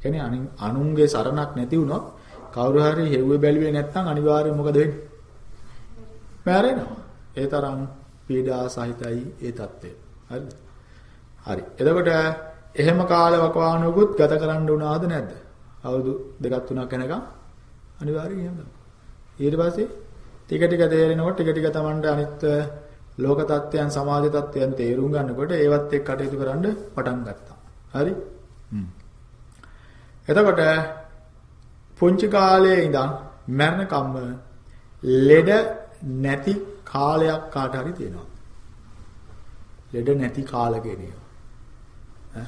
කියන්නේ අනුන්ගේ සරණක් නැති වුණොත් කවුරු හරි හෙව්වේ බැලුවේ නැත්නම් අනිවාර්යයෙන් මොකද වෙන්නේ? මැරෙනවා. ඒ තරම් පීඩා සහිතයි ඒ தත්ත්වය. හරිද? හරි. එතකොට එහෙම කාල වකවානුවකුත් ගත කරන්න උනාද නැද්ද? අවුරුදු දෙකක් තුනක් යනකම් අනිවාර්යයෙන් එහෙම තමයි. ඊට පස්සේ ටික ටික තේරෙනකොට ටික ටික Tamanට අනිත් ලෝක தත්වයන් සමාජ தත්වයන් තේරුම් ගන්නකොට ඒවත් එක්ක කටයුතු කරන්න පටන් ගත්තා. හරි? එතකොට පුංචි කාලයේ ඉඳන් මරණ කම්ම ලෙඩ නැති කාලයක් කාට හරි තියෙනවා. ලෙඩ නැති කාල කෙනියෝ. ඈ?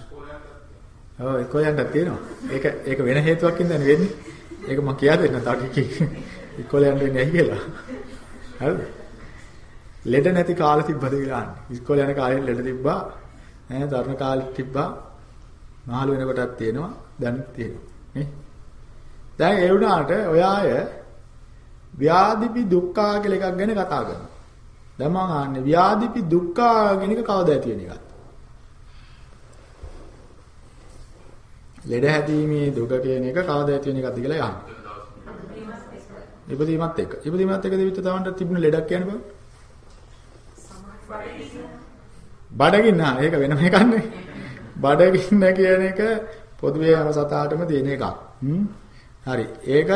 ඔව් ඒක හොයන්න තියෙනවා. ඒක ඒක වෙන හේතුවක් ඉඳන් වෙන්නේ. ඒක මම කියා දෙන්න. ඉස්කෝලේ යන්න වෙන්නේ ඇයි කියලා. හරිද? ලෙඩ නැති කාලෙ තිබ්බද කියලා අහන්නේ. ඉස්කෝලේ යන කාලේ ලෙඩ තිබ්බා. ඈ දරණ කාලෙත් තිබ්බා. මහලු වෙනකොටත් තියෙනවා. දැනුත් තියෙනවා. නේ? දැන් ඒ වුණාට ඔය අය ව්‍යාධිපි දුක්ඛා කියලා එකක් ගැන කතා කරනවා. දැන් මම අහන්නේ ව්‍යාධිපි දුක්ඛා කියන එක කවද ඇති වෙන එකක්ද? ලෙඩ හැදීමේ දුක කියන එක කවද ඇති වෙන එකක්ද කියලා යහන්නේ. ඉපදීමත් එක්ක. ඉපදීමත් එක්ක දෙවිත් තවන්ට තිබුණ ලෙඩක් කියන්නේ බං. බඩගින්න ඒක වෙනම එකක් නේ. බඩගින්න කියන එක පොදුවේ හැම සතාටම තියෙන එකක්. හරි. ඒක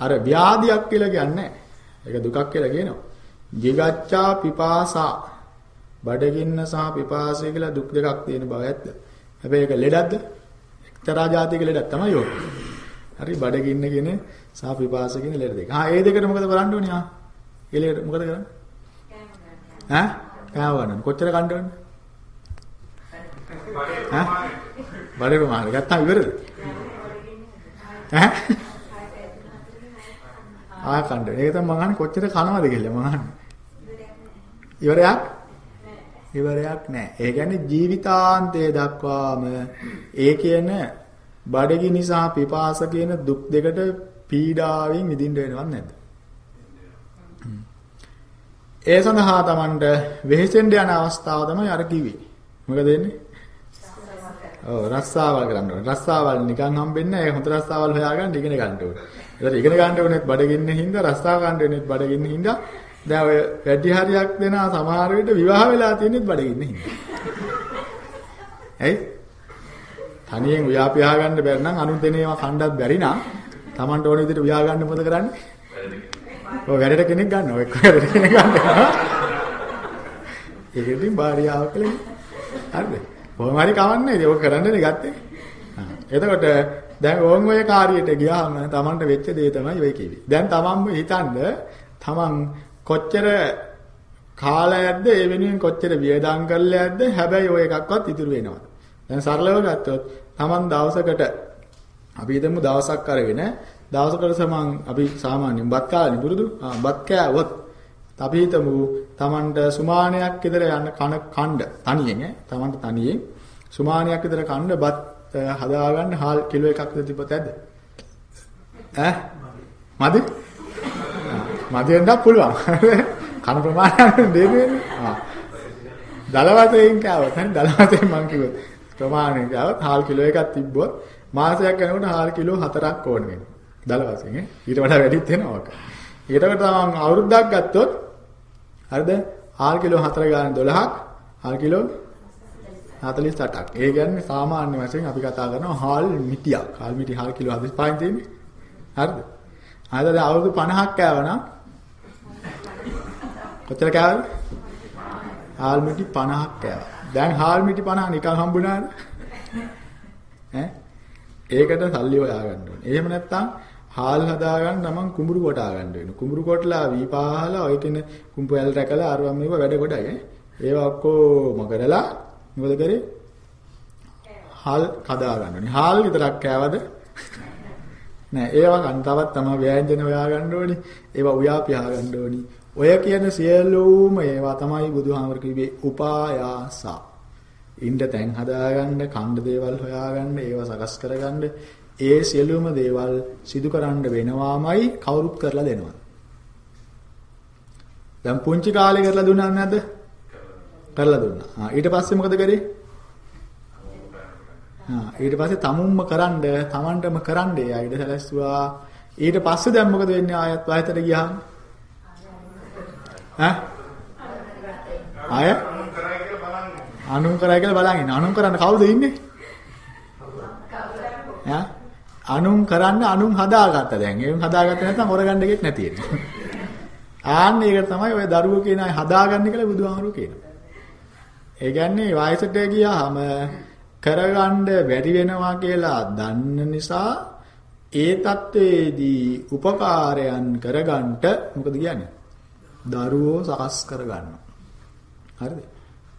අර ව්‍යාධියක් කියලා කියන්නේ ඒක දුකක් කියලා කියනවා. jigaccha pipasa බඩගින්න සහ පිපාසය කියලා දුක් දෙකක් තියෙන බව ඇත්ත. හැබැයි ඒක ලෙඩක්ද? එක්තරා જાතියක ලෙඩක් තමයි ඕක. හරි බඩගින්න කියන සහ පිපාස කියන ලෙඩ දෙක. ආ ඒ දෙකට මොකද කරන්න ඕනේ ආ? ඒ ලෙඩ මොකද කරන්නේ? ඈ? කෑම ගන්න. කොච්චර කන්න ඕනේ? ඈ? බඩේ ප්‍රමාණය ගත්තාම ඉවරද? ඈ? ආ කන්න. ඒක තමයි මම අහන්නේ කොච්චර කනවද කියලා මම අහන්නේ. ඉවරයක්? ඉවරයක් නැහැ. ඒ කියන්නේ ජීවිතාන්තය දක්වාම ඒ කියන බඩගිනි සහ පිපාස කියන දුක් දෙකට පීඩාවෙන් මිදින්න වෙනවත් නැද්ද? ඒ සඳහා Tamanට වෙහෙසෙන්න යන අවස්ථාව තමයි අර කිව්වේ. මොකද වෙන්නේ? ඔව් රස්සාවල් කරන්න ඕනේ. රස්සාවල් නිකන් හම්බෙන්නේ නැහැ. හොඳ රස්සාවල් හොයාගන්න ඉගෙන ගන්න ඕනේ. ඒතර ඉගෙන ගන්න ඕනෙත් බඩගින්න හින්දා රස්සාව ගන්න ඕනෙත් බඩගින්න හින්දා දැන් ඔය වැඩි හරියක් දෙනා සමහර විට විවාහ වෙලා තියෙනෙත් බඩගින්න හින්දා. ඇයි? තනියෙන් ව්‍යාපියා ගන්න බැරි නම් අනුන් දෙන ඒවා කණ්ඩත් බැරි නම් Tamanට ඕන විදිහට ව්‍යා ගන්න මොකද කරන්නේ? ඔය වැඩට කෙනෙක් ගන්නවා. එක්ක වැඩට කෙනෙක් ගන්නවා. ඒකෙන් බාරියාව කියලා. හරිද? කොහොම හරි කවන්නේ. ඒක කරන්නනේ ගත්තේ. එතකොට දැන් ඕන් ඔය කාර්යයට ගියාම Tamanට වෙච්ච දේ තමයි ඔය කිව්වේ. දැන් Tamanම හිතන්න Taman කොච්චර කාලයක්ද ඒ වෙනුවෙන් කොච්චර වියදම් කරලා යද්ද හැබැයි ඔය එකක්වත් ඉතුරු වෙනවද? දැන් සරලව ගත්තොත් Taman දවසකට අපි හිතමු දවසක් අරගෙන දවසකට සමන් අපි සාමාන්‍යයෙන් බත් කාලා පුරුදු. ආ බත් කෑවොත් අපි හිතමු Tamanට සුමානයක් විතර යන කන කණ්ඩ තනියෙන් ඈ. Tamanට තනියෙන් සුමානයක් විතර කණ්ඩ බත් හදාගන්න හාල් කිලෝ එකක් තිබ්බත් ඇද්ද ඈ? මදි? මදි වෙන්නත් පුළුවන්. කන ප්‍රමාණය දෙන්නේ. ආ. දලවතෙන් කෑවොත් හරි දලවතෙන් මං කිව්වොත් ප්‍රමාණය කෑවොත් හාල් කිලෝ එකක් තිබ්බොත් මාසයක් යනකොට හාල් කිලෝ 4ක් ඕන වෙනවා. දල වශයෙන් ඊට වඩා වැඩිත් වෙනවා ඔක. ඊටකට තමන් අවුරුද්දක් ගත්තොත් හරිද? හාල් කිලෝ 4 ගාන 12ක් හාල් කිලෝ 48ක්. ඒ කියන්නේ සාමාන්‍ය වශයෙන් අපි කතා කරනවා හාල් මිටියක්. හාල් මිටි හාල් කිලෝ 45න් තියෙන්නේ. හරිද? ආයෙත් දැන් අවුරුදු 50ක් කෑවනම් කොච්චර කෑවද? හාල් මිටි 50ක් කෑවා. දැන් හාල් මිටි 50 නිකන් හම්බුණාද? ඈ ඒකට සල්ලි හොයා ගන්න ඕනේ. එහෙම නැත්නම් හාල් හදාගන්න නම් කුඹුරු කොටා ගන්න වෙනවා. කුඹුරු කොටලා වීපාහලා ඔය කියන කුඹු ඇල් රැකලා අරවා මේව වැඩ කොටයි ඈ. ඒවා ඔක්කොම කරලා මොකද කරේ? හාල් කදා ගන්න ඕනේ. හාල් විතරක් කෑවද? නෑ ඒවා ගන්න තවත් තමයි ව්‍යංජන හොයා ගන්න ඕනේ. ඒවා උයා පියා ගන්න ඕනේ. ඔය කියන සියලුම ඒවා තමයි බුදුහාමර කිව්වේ උපායාසා. ඉන්න තැන් හදාගන්න, කණ්ඩ දේවල් හොයාගන්න, ඒවා සකස් කරගන්න ඒ සියලුම දේවල් සිදු කරන්න වෙනවාමයි කවුරුත් කරලා දෙනවා. දැන් පුංචි කාලේ කරලා දුන්නා නැද්ද? කරලා දුන්නා. ආ ඊට පස්සේ මොකද කරේ? ආ ඊට පස්සේ තමුම්ම කරන්න, Tamanටම කරන්න ඒ අයිඩ සැලැස්සුවා. ඊට පස්සේ දැන් මොකද වෙන්නේ ආයත් වයසට ගියාම? ඈ? අය
අනුන් කරයි කියලා බලන්නේ.
අනුන් කරයි කියලා බලන් ඉන්න. අනුන් කරන්න කවුද ඉන්නේ? ඈ අනුන් කරන්න අනුන් හදාගත්ත දැන්. එවුන් හදාගත්තේ නැත්නම් හොරගන්න එකෙක් නැති වෙනවා. ආන්න ඒක තමයි ඔය දරුවෝ කියන අය හදාගන්න කියලා බුදුහාමුදුරුවෝ කියනවා. ඒ කියන්නේ වයසට ගියාම කරගන්න බැරි වෙනවා කියලා දන්න නිසා ඒ தത്വෙදී උපකාරයන් කරගන්නට මොකද කියන්නේ? දරුවෝ සකස් කරගන්නවා. හරිද?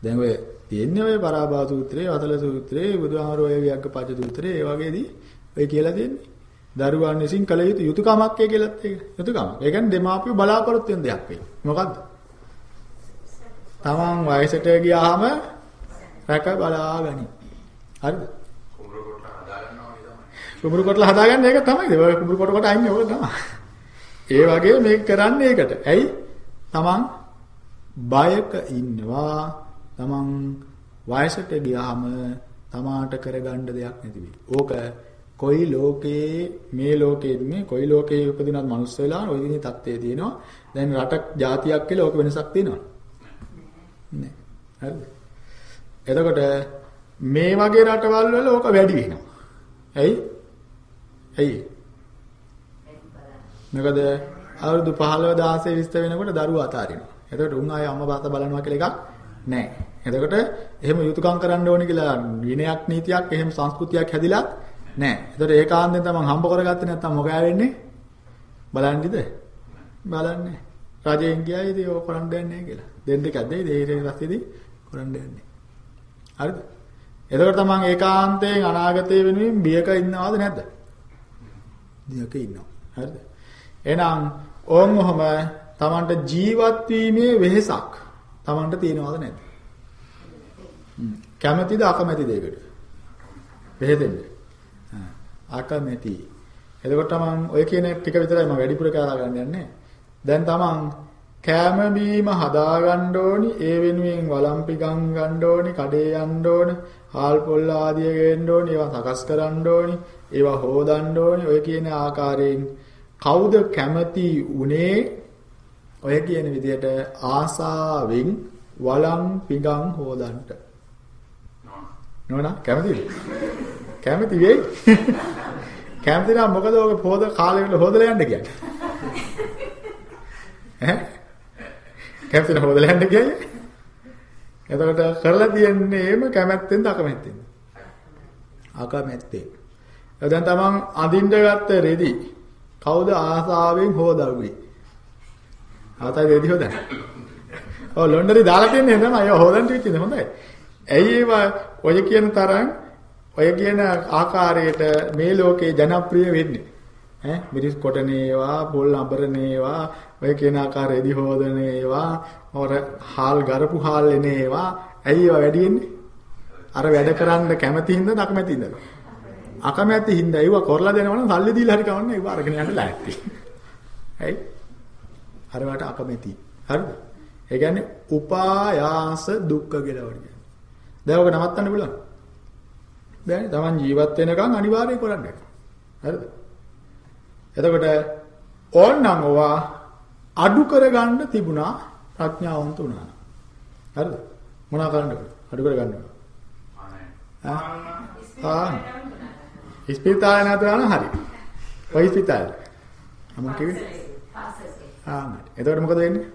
දැන් ඔය තියෙන්නේ ඔය පරාභා සූත්‍රයේ, වතල සූත්‍රයේ, බුදුහාමර ඔය වියග්ග පජ සූත්‍රයේ ඒ වගේදී ඔය කියලා තියෙන්නේ. දරුවන් විසින් කළ යුතු යුතුයකමක් කියලාත් ඒක. යුතුයකම. ඒ කියන්නේ දෙමාපියෝ බලාපොරොත්තු වෙන දෙයක් වෙයි. මොකද්ද? තමන් වයසට ගියාම රැක බලාගනි. හරිද?
කුඹුර කොටලා හදාගන්නවා වගේ තමයි.
කුඹුරු කොටලා හදාගන්න ඒක තමයි. ඔය කුඹුරු කොට කොට අයින්නේ ඕක තමයි. ඒ වගේ මේක කරන්නේ ඒකට. ඇයි? තමන් බයක ඉන්නවා. තමන් වයසට ගියාම තමාට කරගන්න දෙයක් නැති වෙයි. ඕක කොයි ලෝකයේ මේ ලෝකෙත් මේ කොයි ලෝකයේ උපදිනත් මනුස්ස වෙලා ওই දිනේ தත්ත්වයේ තියෙනවා. දැන් රටක් ජාතියක් කියලා ඕක වෙනසක් තියෙනවා. නේ. හරිද? එතකොට මේ වගේ රටවල් වල ඕක වැඩි වෙනවා. ඇයි? ඇයි? මොකද අවුරුදු 15 16 20 වෙනකොට දරුවා අතාරිනවා. එතකොට උන් ආයේ අම්මා තාත්තා බලනවා කියලා එකක් නැහැ. එතකොට එහෙම යුතුයකම් කරන්න ඕනේ කියලා විනයක් නීතියක් එහෙම සංස්කෘතියක් හැදිලා නැහැ. එතකොට ඒකාන්තයෙන් තමයි හම්බ කරගත්තේ නැත්නම් මොකෑ වෙන්නේ? බලන්නේද? බලන්නේ. රජයෙන් ගියා ඉතින් ඕක කරන්න දෙන්නේ නැහැ කියලා. දෙන්න දෙකක් දෙයි දෙහිරේ රස්තියදී කරන්න දෙන්නේ. හරිද? එතකොට තමන් ඒකාන්තයෙන් අනාගතයේ වෙනුවෙන් බියක ඉන්නවද නැද්ද? බියක ඉන්නවා. හරිද? එහෙනම් ඕන් ඔහම තමන්ට ජීවත් වීමේ වෙහසක් තමන්ට තියෙනවද නැද්ද? කැමැතිද අකමැතිද ඒකට? වෙහෙදෙන්න. අකමැති. එතකොට තමන් ඔය කියන ටික විතරයි මම වැඩිපුර කතා කරන්න යන්නේ. දැන් තමන් කෑම බීම හදාගන්න ඕනි ඒ වෙනුවෙන් වළම්පිකම් ගන්න ඕනි කඩේ යන්න ඕනි හාල් පොල් ආදිය ගේන්න ඕනි ඒවා සකස් කරන්න ඕනි ඒවා හොදන්න ඕනි. ඔය කියන ආකාරයෙන් කවුද කැමති උනේ ඔය කියන විදිහට ආසාවෙන් වළම් පිඟම් හොදන්න නෝනා කැමතිද කැමති වෙයි කැමති නම් මොකද ඔක පොද කාලේ වල හොදලා යන්න කියන්නේ ඈ කැමතින හොදලා යන්න කියන්නේ. එතකොට කරලා තියන්නේම කැමැත්තෙන්ද අකමැත්තෙන්ද? අකමැත්තෙන්. දැන් තමන් අඳින්න ගත්ත රෙදි කවුද ආසාවෙන් හොදවුවේ? ආතයි රෙදි හොදන්නේ. ඔව් ලොන්ඩරි දාලා තියන්නේ තමයි. අය හොදන්න කිව්වේ හොඳයි. ඇයි ඒවා ඔය කියන තරම් ඔය කියන ආකාරයට මේ ලෝකේ ජනප්‍රිය වෙන්නේ? ඈ මිරිස් කොටනේවා, පොල් අඹරනේවා, ඔය කියන ආකාරයේදී හොදනේවා, ඔර හාල් ගරපු හාල් එනේවා, ඇයි ඒවා වැඩි වෙන්නේ? අර වැඩ කරන්න කැමති හින්දාද අකමැති හින්දාද? අකමැති හින්දා ඒවා කරලා දෙනවනම් සල්ලි දීලා හරි කවන්නේ ඒවා අරගෙන යන්න ලෑස්ති. ඇයි? අර වට අකමැති. හරිද? ඒ කියන්නේ උපායාස දුක්ඛ කියලා වගේ. දැන් ඔක නවත්තන්න පුළුවන්. බෑනේ. Taman ජීවත් වෙනකන් අනිවාර්යයෙන් කරන්න. හරිද? එතකොට ඕන්නම් ඔවා අඩු කරගන්න තිබුණා ප්‍රඥාවන්ත වුණා. හරිද? මොනවා කරන්නද? අඩු කරගන්න ඕන. ආ. ඉස්පිතාලේ නැතුණා හරි. ඔය ඉස්පිතාලේ. අම්ම කිව්වේ? ආ. එතකොට මොකද වෙන්නේ?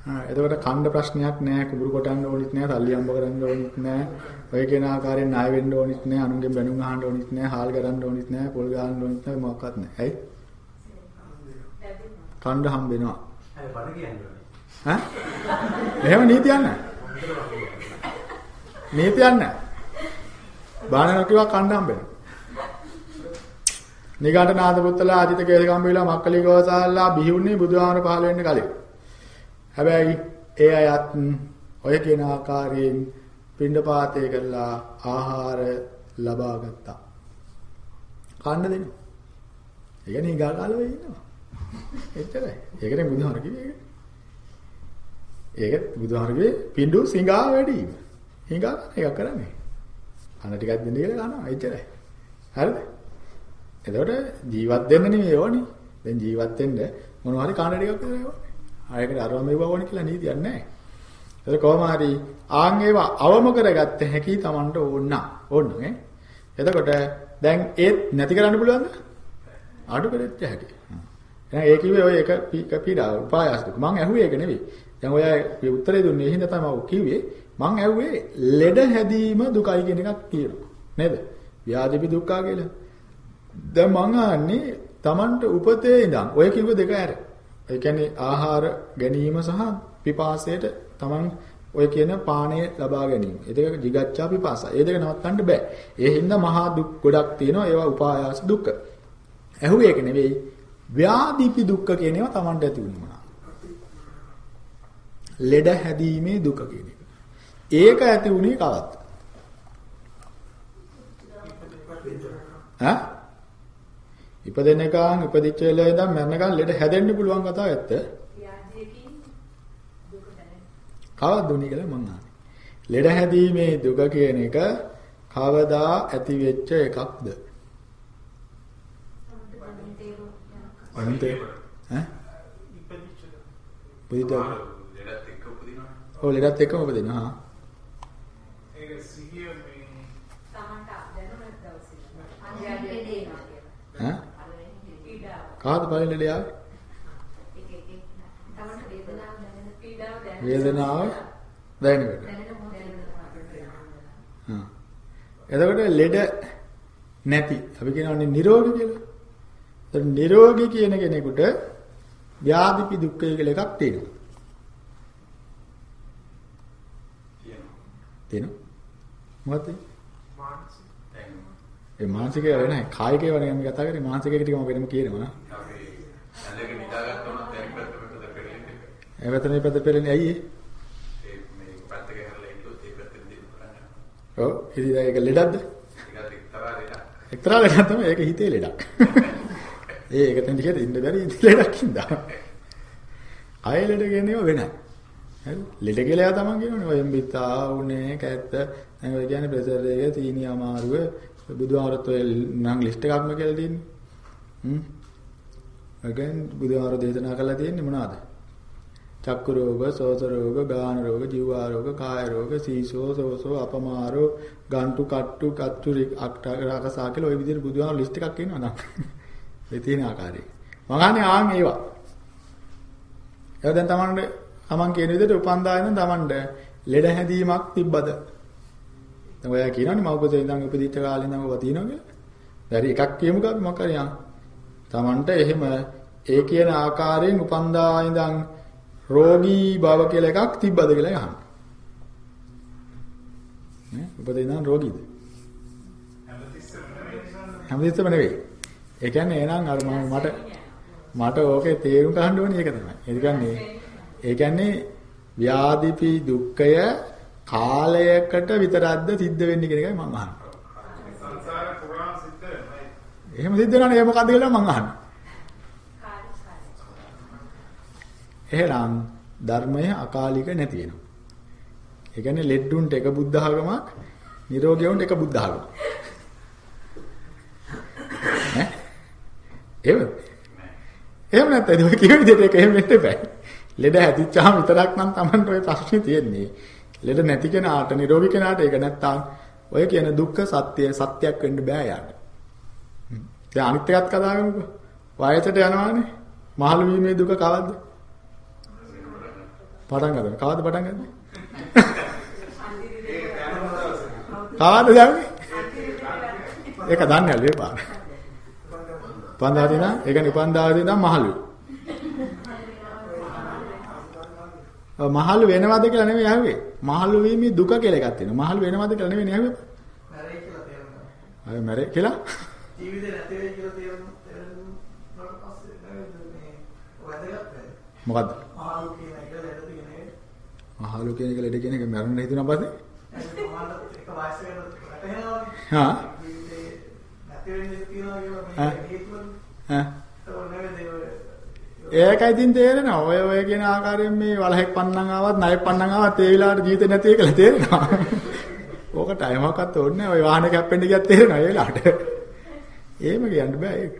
එතකොට ඛණ්ඩ ප්‍රශ්නයක් නෑ කුඹුරු කොටන්න ඕනිත් නෑ සල්ලි අම්බ කරන්න ඕනිත් නෑ ඔය කියන ආකාරයෙන් ණය වෙන්න ඕනිත් නෑ අනුන්ගෙන් බැනුම් අහන්න ඕනිත් නෑ හාල් කරන්න ඕනිත් නෑ පොල් ගහන්න ඕනිත් නෑ මොකක්වත් නෑ. ඇයි? ඛණ්ඩ හම්බ වෙනවා
අය බඩ කියන්නේ.
ඈ? එහෙම නීතියක් නෑ. නීතියක් නෑ. බාහන කිව්වා ඛණ්ඩ හම්බ වෙනවා නිගණ්ඨනාථ පුත්තලා ආදිත කේසකම්බිලා මක්කලි ගෝසාල්ලා බිහිුන්නේ බුදුහාමර පහළ වෙන්න කලින් හැබැයි ඒ අයත් ඔය කියන ආකාරයෙන් පින්ඩපාතය කරලා ආහාර ලබා ගත්තා. කන්න දෙනවා. ඒ කියන්නේ ඊගා කාලෙ ඉන්නවා. එච්චරයි. ඒකනේ බුදුහාර කිව්වේ ඒක. ඒක බුදුහාර කිව්වේ පින්ඩු සිඟා වැඩි. හිඟා කන එක කරන්නේ. කන ටිකක් දෙන්න කියලා කනවා. එච්චරයි. හරිද? එතකොට ජීවත් වෙන්න නෙමෙයි ඕනේ. දැන් ජීවත් වෙන්න මොනවා හරි කන ටිකක් දෙන්න ඕනේ. ආයකට අරව මේව ඕන කියලා නීතියක් නැහැ. ඒක කොහොම හරි ආන් ඒවා අවම කරගත්ත හැකි Tamanට ඕන ඕන නේ. එතකොට දැන් ඒත් නැති කරන්න පුළුවන්ද? අඩු කරෙත් හැකි. එහෙනම් ඒ කිව්වේ ඔය එක එක පීඩා උපායස් දුක. මං ඇහුවේ ඒක නෙවෙයි. දැන් ඔය උත්තරේ දුන්නේ එහෙනම් තමයි මම කිව්වේ. මං ඇහුවේ ලෙඩ හැදීම දුකයි කියන එකක් කියනවා. නේද? ව්‍යාධිපි දුක්ඛා කියලා. දැන් මං අහන්නේ Tamanට උපතේ ඉඳන් ඔය කිව්ව දෙක ඇර. ඒ කියන්නේ ආහාර ගැනීම සහ පිපාසයට Taman ඔය කියන පාණය ලබා ගැනීම. ඒ දෙක jigaccha pipasa. ඒ දෙක නවත්තන්න බෑ. ඒ හින්දා මහා දුක් ගොඩක් තියෙනවා. ඒවා උපායාස දුක්ඛ. ඇහුවේ ඒක නෙවෙයි. ව්‍යාධිපි දුක්ඛ කියන ඒවා Tamanට ඇති වුණේ? ලෙඩ හැදීමේ දුක කියන එක. ඒක ඇති වුණේ කවද්ද? ඈ? ඉපදෙනකන් ඉපදිච්ච වෙලාවේ ඉඳන් මරණකන් ලෙඩ හැදෙන්න පුළුවන් කතාව ඇත්ත. කවද්ද උනේ කියලා මං අහන්නේ. ලෙඩ හැදීමේ දුක කියන එක කවදා ඇති වෙච්ච එකක්ද? අන්තේ ඈ?
ඉපදිච්ච
පුදිත
ලෙඩත් එක්ක උපදිනවා.
ඔව් ලෙඩත් එක්කම උපදින හා
ඒක සිහිය මේ
තමන්ට දැනුණත් දවසේ අන්‍යයන්ට දෙනවා කියලා.
ඈ. කාද පළවෙනි ලෙඩ ආවේ?
වේදනාව දැනෙන පීඩාව දැනෙන
වේදනාව දැනෙනකොට.
දැනෙන මොහොතේ
හා. එතකොට ලෙඩ නැති අපි කියනවානේ නිරෝගී කියලා. ඒත් නිරෝගී කියන කෙනෙකුට ව්‍යාධිපි දුක්ඛය කියලා එකක් තියෙනවා.
තියෙනවා.
මොකද්ද?
මානසික
ඒ මානසික වෙනයි කායික වෙනයි අපි කතා කරේ මානසික ටික මම වෙනම කියනවා නා.
අපි ඇඳගෙන නිදාගත්තා උනත් දැන් පැත්තකට පෙරලෙන්නේ.
ඒ වෙතන මේ පැත්ත පෙරෙන්නේ ඇයි ඒ?
මේ පැත්තක හැරලා ඉන්නොත් ඒ පැත්තෙන් දෙන්න.
ඔව් ඉතින් ඒක ලෙඩක්ද?
ඒකත් එක්තරා දෙයක්.
එක්තරා ලෙඩක් තමයි ඒක හිතේ ලෙඩක්. ඒ ඒක තෙන් ටිකේ ඉන්න බැරි ලෙඩක් ඉඳා. අය ලෙඩ කියනේව වෙනයි. හරි? ලෙඩ කියලා තමන් කියනවනේ ඔය එම්බිතා උනේ කැත්ත දැන් ඔය කියන්නේ ප්‍රෙෂර් එක සීනි අමාරුව බුදුහාරත් ඔය නම් ලිස්ට් එකක්ම කියලා තියෙන්නේ. හ්ම්. අගන් බුදුහාර දේශනා කළා තියෙන්නේ මොනවාද? චක්කු රෝග, සෝස රෝග, ගාන රෝග, ජීවා රෝග, කාය රෝග, සීසෝ, සෝසෝ, අපමාරෝ, ගන්ටු, කට්ටු, කච්චුරි, අක්ටරකසා කියලා ওই විදිහට බුදුහාම ලිස්ට් එකක් කියනවා නම්. ඒ තියෙන ආකාරය. මම අහන්නේ ආන් ඒවා. ඒක දැන් Tamanne Taman කියන විදිහට උපන්දා ඉඳන් Tamanne ලෙඩ හැදීමක් තිබ්බද? දැන් ඔයා කියනවනේ මව්කුසේ ඉඳන් උපදිච්ච කාලේ ඉඳන් ඔබ තියෙනවා කියලා. හරි එකක් කියමුකෝ අපි මොකක් හරි යන්. Tamanne එහෙම ඒ කියන ආකාරයෙන් උපන්දා ඉඳන් රෝගී බව කියලා එකක් තිබ්බද කියලා අහන්න. නේ? උපදින ඉඳන් රෝගීද?
හැමතිස්සෙම නෙවෙයි
හැමදෙස්සම නෙවෙයි. ඒ කියන්නේ එහෙනම් අර මම මට මට ඕකේ තේරුම් ගන්න ඕනේ ඒක තමයි. ඒ කියන්නේ ඒ කියන්නේ ව්‍යාධිපි දුක්ඛය කාලයකට විතරක්ද සිද්ධ වෙන්නේ කියන එකයි මම අහන්නේ.
සංසාර පුරාම සිද්ධ වෙනවා
එහෙම සිද්ධ වෙනවනේ ඒ මොකද්ද කියලා මම අහන්නේ.
කාර්ය කාර්ය.
එහෙනම් ධර්මය අකාලික නැති වෙනවා. ඒ කියන්නේ ලෙඩුන්ට එක බුද්ධ ආගමක්, නිරෝගීවුන්ට එක බුද්ධ ආගමක්. ඈ? එහෙම? එහෙම නැත්නම් ඔය කියන විදිහට ඒක එහෙම වෙන්න බෑ. ලෙඩ හැදිච්චාම විතරක් නම් Tamanට ඔය ප්‍රශ්නේ තියෙන්නේ. ලෙඩ නැති කෙනාට, නිරෝගී කෙනාට ඒක නැත්තම් ඔය කියන දුක්ඛ සත්‍ය සත්‍යයක් වෙන්න බෑ යාට. හ්ම්. දැන් අනිත් එකත් කතා කරමුකෝ. වයසට යනවානේ. මහලු වීමේ දුක කවද්ද? පටන් ගන්න. කවද්ද පටන් ගන්නේ? කවද්ද දන්නේ? ඒක දන්නේ නැහැ පාර. උපන්දා දින, ඒ කියන්නේ උපන්දා දින මහලු. ඔව් මහලු වෙනවද කියලා නෙමෙයි අහුවේ. මහලු වීමේ දුක කියලා එකක් තියෙනවා. මහලු වෙනවද කියලා නෙමෙයි අහුවේ.
මැරෙයි කියලා තේරුණා.
අය මැරේ කියලා.
ජීවිතේ නැති වෙයි කියලා තේරුණා. තේරුණාට පස්සේ නේද මේ වැදගත් වෙන්නේ.
මොකද්ද?
මහලු කියන එක ලෙඩ තියෙන්නේ.
මහලු කියන එක ලෙඩ කියන එක මැරෙන්න හිතුණා පස්සේ.
ඒක එක වයසකට වැටෙනවානේ.
හා.
ජීවිතේ නැති වෙන්නේ කියලා? මේ නෙවෙයි ඒ
ඒකයි ඉතින් තේරෙනවා. ඔය ඔය කියන ආකාරයෙන් මේ වලහෙක් පන්නන් ආවත්, ණයෙක් පන්නන් ආවත් ඒ වෙලාවට ජීවිත නැති කියලා තේරෙනවා. ඕක ටයිමක්වත් ඕනේ නැහැ. ඔය වාහනේ කැප්පෙන්න ගියත් තේරෙනවා ඒ වෙලාවට. එහෙම කියන්න බෑ ඒක.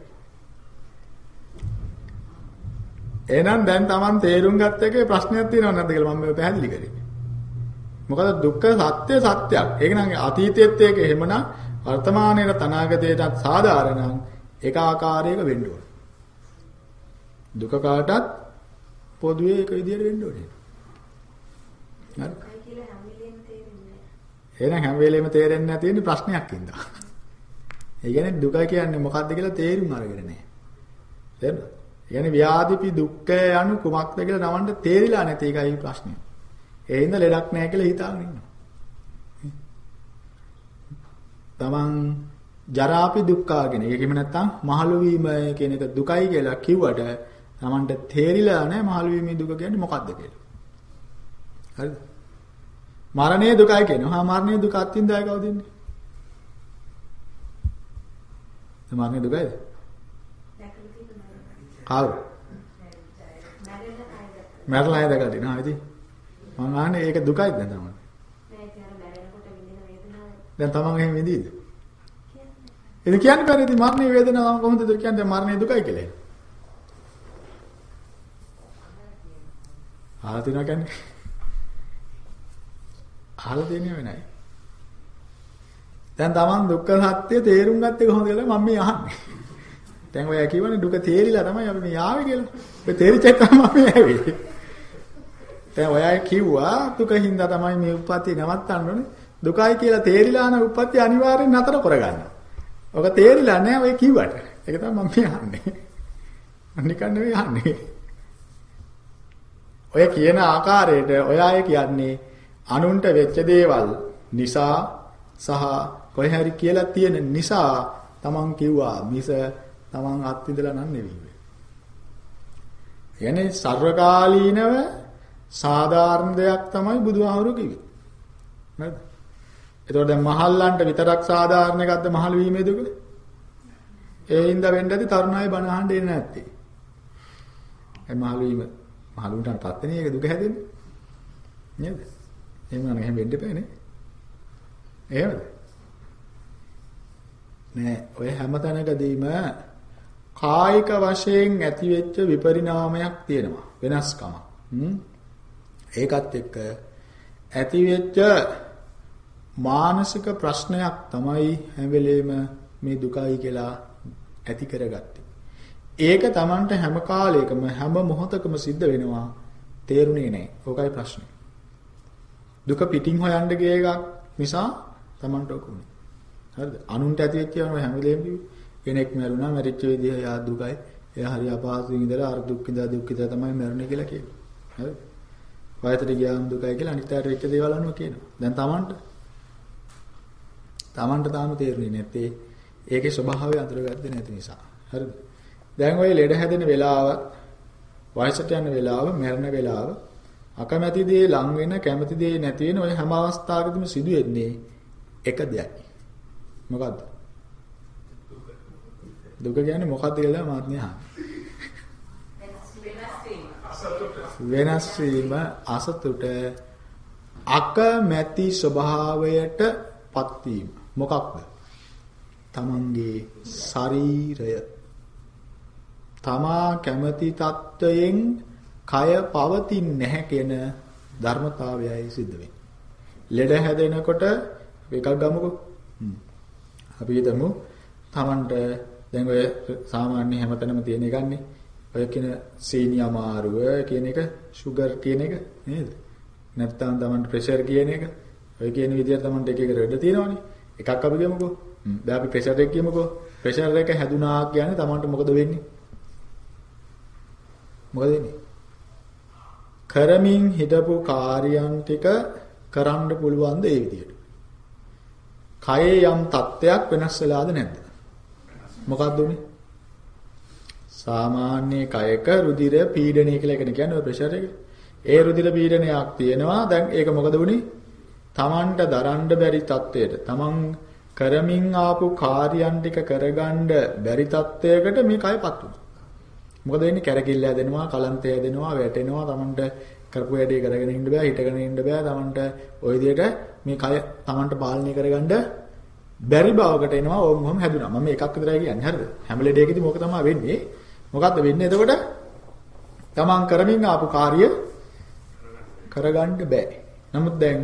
එහෙනම් දැන් Taman තේරුම් ගත්ත එකේ ප්‍රශ්නයක් තියෙනව නැද්ද කියලා මම පැහැදිලි කරේ. මොකද දුක්ඛ සත්‍ය සත්‍යයක්. ඒක නම් අතීතයේත් ඒක එහෙමනම් වර්තමානයේ තනාගතයටත් සාධාරණ එක ආකාරයක වෙන්න ඕන. දුක කාටත් පොදුවේ එක විදියට වෙන්න ඕනේ. හරි.
කයි කියලා හැම වෙලේම තේරෙන්නේ නැහැ.
එහෙනම් හැම වෙලෙම තේරෙන්නේ නැති වෙන්නේ ප්‍රශ්නයක් ඉඳලා. ඒ කියන්නේ දුක කියන්නේ මොකක්ද කියලා තේරුම් අරගෙන නැහැ. තේරුණාද? ඒ කියන්නේ ව්‍යාධිපි දුක්ඛය යනු කුමක්ද කියලා නවන්න තේරිලා නැති එකයි ප්‍රශ්නේ. ඒ හින්දා ලෙඩක් නැහැ කියලා හිතාගෙන ඉන්නවා. තමන් ජරාපි දුක්ඛාගෙන ඒකෙම නැත්තම් මහලු වීම කියන එක දුකයි කියලා කිව්වට තමන්ට තේරිලා නැහැ මහලු වීමේ දුක කියන්නේ මොකක්ද කියලා. හරිද? මරණය දුකයි කියනවා. හා මරණය දුක අත්විඳයි කවුද ඉන්නේ? මරණය දුකයිද?
දැකලා තියෙනවා.
කවුරු?
මැරෙන්න කයි
මරලා දැකලා දිනා ඉතින්. මම අහන්නේ ඒක දුකයිද දැන් තමන්?
නෑ ඉතින් අර මැරෙනකොට විඳින වේදනාව
දැන් තමන් එහෙම විඳීද?
කියන්නේ.
ඒක කියන්න බැරි ඉතින් මරණය වේදනාව කොහොමද කියන්නේ මරණය දුකයි කියලා. අහලා තියනවා කියන්නේ. අහලා දෙන්නේ වෙනයි. දැන් තමන් දුක්ඛ සත්‍ය තේරුම් ගත්තේ කොහොමද කියලා මම මේ අහන්නේ. දැන් ඔය කියවනේ දුක තේරිලා තමයි අපි මේ ආවේ කියලා. ඔය තේරිච්ච එක තමයි මම ආවේ. දැන් ඔය කිව්වා දුකින්ද තමයි මේ උප්පත්ති නවත්තන්න ඕනේ. දුකයි කියලා තේරිලා යන උප්පත්ති අනිවාර්යෙන් නතර කරගන්න. ඔක තේරිලා නැහැ ඔය කිව්වට. ඒක තමයි මම මේ අහන්නේ. නිකන් නෙවෙයි අහන්නේ. ඔය කියන ආකාරයට ඔය අය කියන්නේ අනුන්ට වෙච්ච දේවල් නිසා සහ කොහේ හරි කියලා තියෙන නිසා තමන් කිව්වා මිස තමන් අත් ඉඳලා නම් නෙවෙයි. යන්නේ සර්වකාලීනව සාධාරණ දෙයක් තමයි බුදුහාමුදුරු කිව්වේ. නේද? එතකොට දැන් මහල්ලන්ට විතරක් සාධාරණ එකක්ද මහල් වීමේ දුක? ඒ හින්දා වෙන්න ඇති තරුණ අය බණ අහන්න එන්නේ නැත්තේ. ඒ මහල් වීම මහලුන්ට පත්තනේ ඒක දුක හැදෙන්නේ. නේද? එහෙම නම් එහෙම වෙන්න එපා නේ. එහෙමද? නෑ ඔය හැම තැනකදීම කායික වශයෙන් ඇතිවෙච්ච විපරිණාමයක් තියෙනවා වෙනස්කමක්. හ්ම් ඒකත් එක්ක ඇතිවෙච්ච මානසික ප්‍රශ්නයක් තමයි හැම වෙලේම මේ දුකයි කියලා ඇති කරගත්තේ. ඒක Tamanට හැම කාලයකම හැම මොහොතකම සිද්ධ වෙනවා තේරුණේ නැහැ. ඕකයි ප්‍රශ්නේ. දුක පිටින් හොයන්න ගිය එකක් නිසා Tamanට ඔකුනේ. හරිද? අනුන්ට ඇති වෙච්ච ඒවා හැම වෙලේම කෙනෙක් මැරුණා මැරිච්ච විදිහ යා දුකයි. එයා හරි අපහසුයෙන් ඉඳලා අර දුක් විඳලා දුක් විඳලා තමයි මැරුණේ කියලා කියනවා. හරිද? වයසට ගියාම දුකයි කියලා අනිත් අයට වෙච්ච දේවල් අනුව කියනවා. දැන් Tamanට Tamanට තාම තේරුනේ නැත්තේ ඒකේ ස්වභාවය අඳුරගත්තේ නැති නිසා. හරිද? දැන් ওই ලෙඩ හැදෙන වෙලාව වයසට යන වෙලාව මැරෙන වෙලාව අකමැති දේ ලං වෙන කැමති දේ නැති වෙන ওই හැම අවස්ථාවකදීම සිදු වෙන්නේ එක දෙයයි. මොකද්ද? දුක කියන්නේ මොකද්ද කියලා මාත්‍ය අහන්නේ. වෙනස් වීම අසතුට අකමැති ස්වභාවයට පත්වීම මොකක්ද තමන්ගේ ශරීරය තමා කැමති තත්වයෙන් කය පවතින්නේ නැහැ කියන ධර්මතාවයයි සිද්ධ වෙන්නේ ලෙඩ හැදෙනකොට එකක් ගමුකෝ අපි හිතමු තමන්ට දැන් ඔය සාමාන්‍ය හැමතැනම තියෙන එකන්නේ ඔය කියන සීනි අමාරුව කියන එක sugar කියන එක නේද? නැත්නම් තමන්ට ප්‍රෙෂර් කියන එක ඔය කියන විදිහට තමන්ට එක එක රෙඩ තියෙනවනේ. එකක් අපි ගමුකෝ. දැන් අපි ප්‍රෙෂර් එක කියමුකෝ. ප්‍රෙෂර් එක හැදුනා කියන්නේ තමන්ට මොකද වෙන්නේ? මොකද වෙන්නේ? කරමින් හිටපු කාර්යයන් ටික කරන්න පුළුවන්ද ඒ විදිහට? කයේ යම් තත්ත්වයක් වෙනස් වෙලාද නැද්ද? මොකක්ද උනේ? සාමාන්‍ය කයක රුධිර පීඩනය කියලා එකනේ කියන්නේ ඔය ප්‍රෙෂර් එක. ඒ රුධිර පීඩනයක් තියෙනවා. දැන් ඒක මොකද වුනේ? Tamanට දරන්න බැරි තත්වයට. Taman කරමින් ආපු කාර්යයන් ටික කරගන්න බැරි තත්වයකට මේ කයපත් වුණා. මොකද වෙන්නේ? කැරකිල්ල හැදෙනවා, කලන්තය හැදෙනවා, වැටෙනවා. Tamanට කරපු වැඩේ කරගෙන ඉන්න බෑ, හිටගෙන ඉන්න බෑ. Tamanට ওই විදිහට මේ කය Tamanට පාලනය කරගන්න බැරි බවකට එනවා ඕම් ඔහම හැදුනා. මම එකක් විතරයි කියන්නේ. හරිද? හැම ලෙඩේකදී මොක තමයි වෙන්නේ? මොකද්ද වෙන්නේ එතකොට? තමන් කරමින් ආපු කාර්ය කරගන්න බෑ. නමුත් දැන්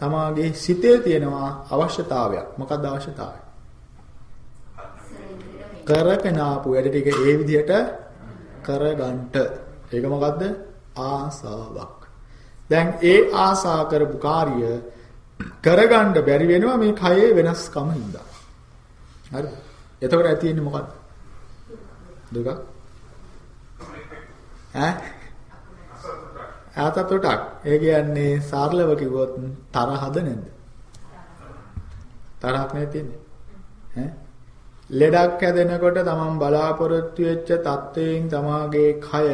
තමාගේ සිතේ තියෙනවා අවශ්‍යතාවයක්. මොකක්ද අවශ්‍යතාවය? කරගෙන ආපු වැඩ ටික ඒ විදිහට කරගන්නට. ඒක මොකද්ද? ආසාවක්. දැන් ඒ ආසා කරපු කාර්ය කරගන්න බැරි වෙනවා මේ කයේ වෙනස්කම හින්දා. හරිද? එතකොට ඇති වෙන්නේ මොකද්ද? දුක. ඈ? ආතතොටක්. ඒ කියන්නේ සාරලව කිව්වොත් තරහද නැද්ද? තරහක් නේ තියෙන්නේ. ඈ? ලෙඩක් හැදෙනකොට තමන් බලාපොරොත්තු වෙච්ච தත්වයෙන් තමාගේ කය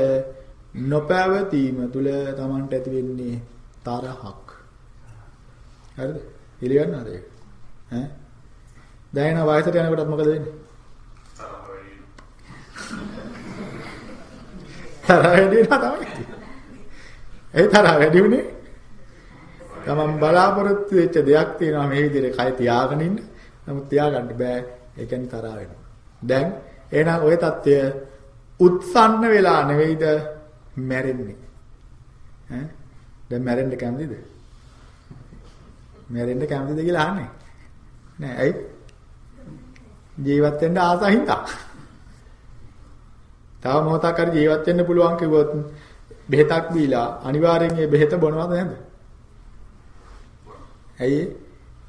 නොපැවතීම තුල Tamanට ඇති වෙන්නේ තරහක්. හරිද? පිළිගන්නවද ඒක? ඈ? දැන් වයසට යනකොටත් මොකද වෙන්නේ? තරහ වැඩි වෙනවා තමයි. ඒ තරහ වැඩි උනේ. Taman බලාපොරොත්තු වෙච්ච දෙයක් තියෙනවා මේ විදිහට කය තියාගෙන ඉන්න. නමුත් තියාගන්න බෑ. ඒ කියන්නේ තරහ වෙනවා. දැන් එහෙනම් ওই தත්ත්වය උත්සන්න වෙලා නෙවෙයිද මැරෙන්නේ. ඈ දැන් මැරෙන්න කැමතිද? මැරෙන්න කැමතිද කියලා අහන්නේ. නෑ ඇයි? ජීවත් වෙන්න ආස හින්දා. තව මොහොතක් හරි ජීවත් වෙන්න පුළුවන් කිව්වොත් බෙහෙතක් බීලා අනිවාර්යෙන් මේ බෙහෙත බොනවද නැද්ද? ඇයි?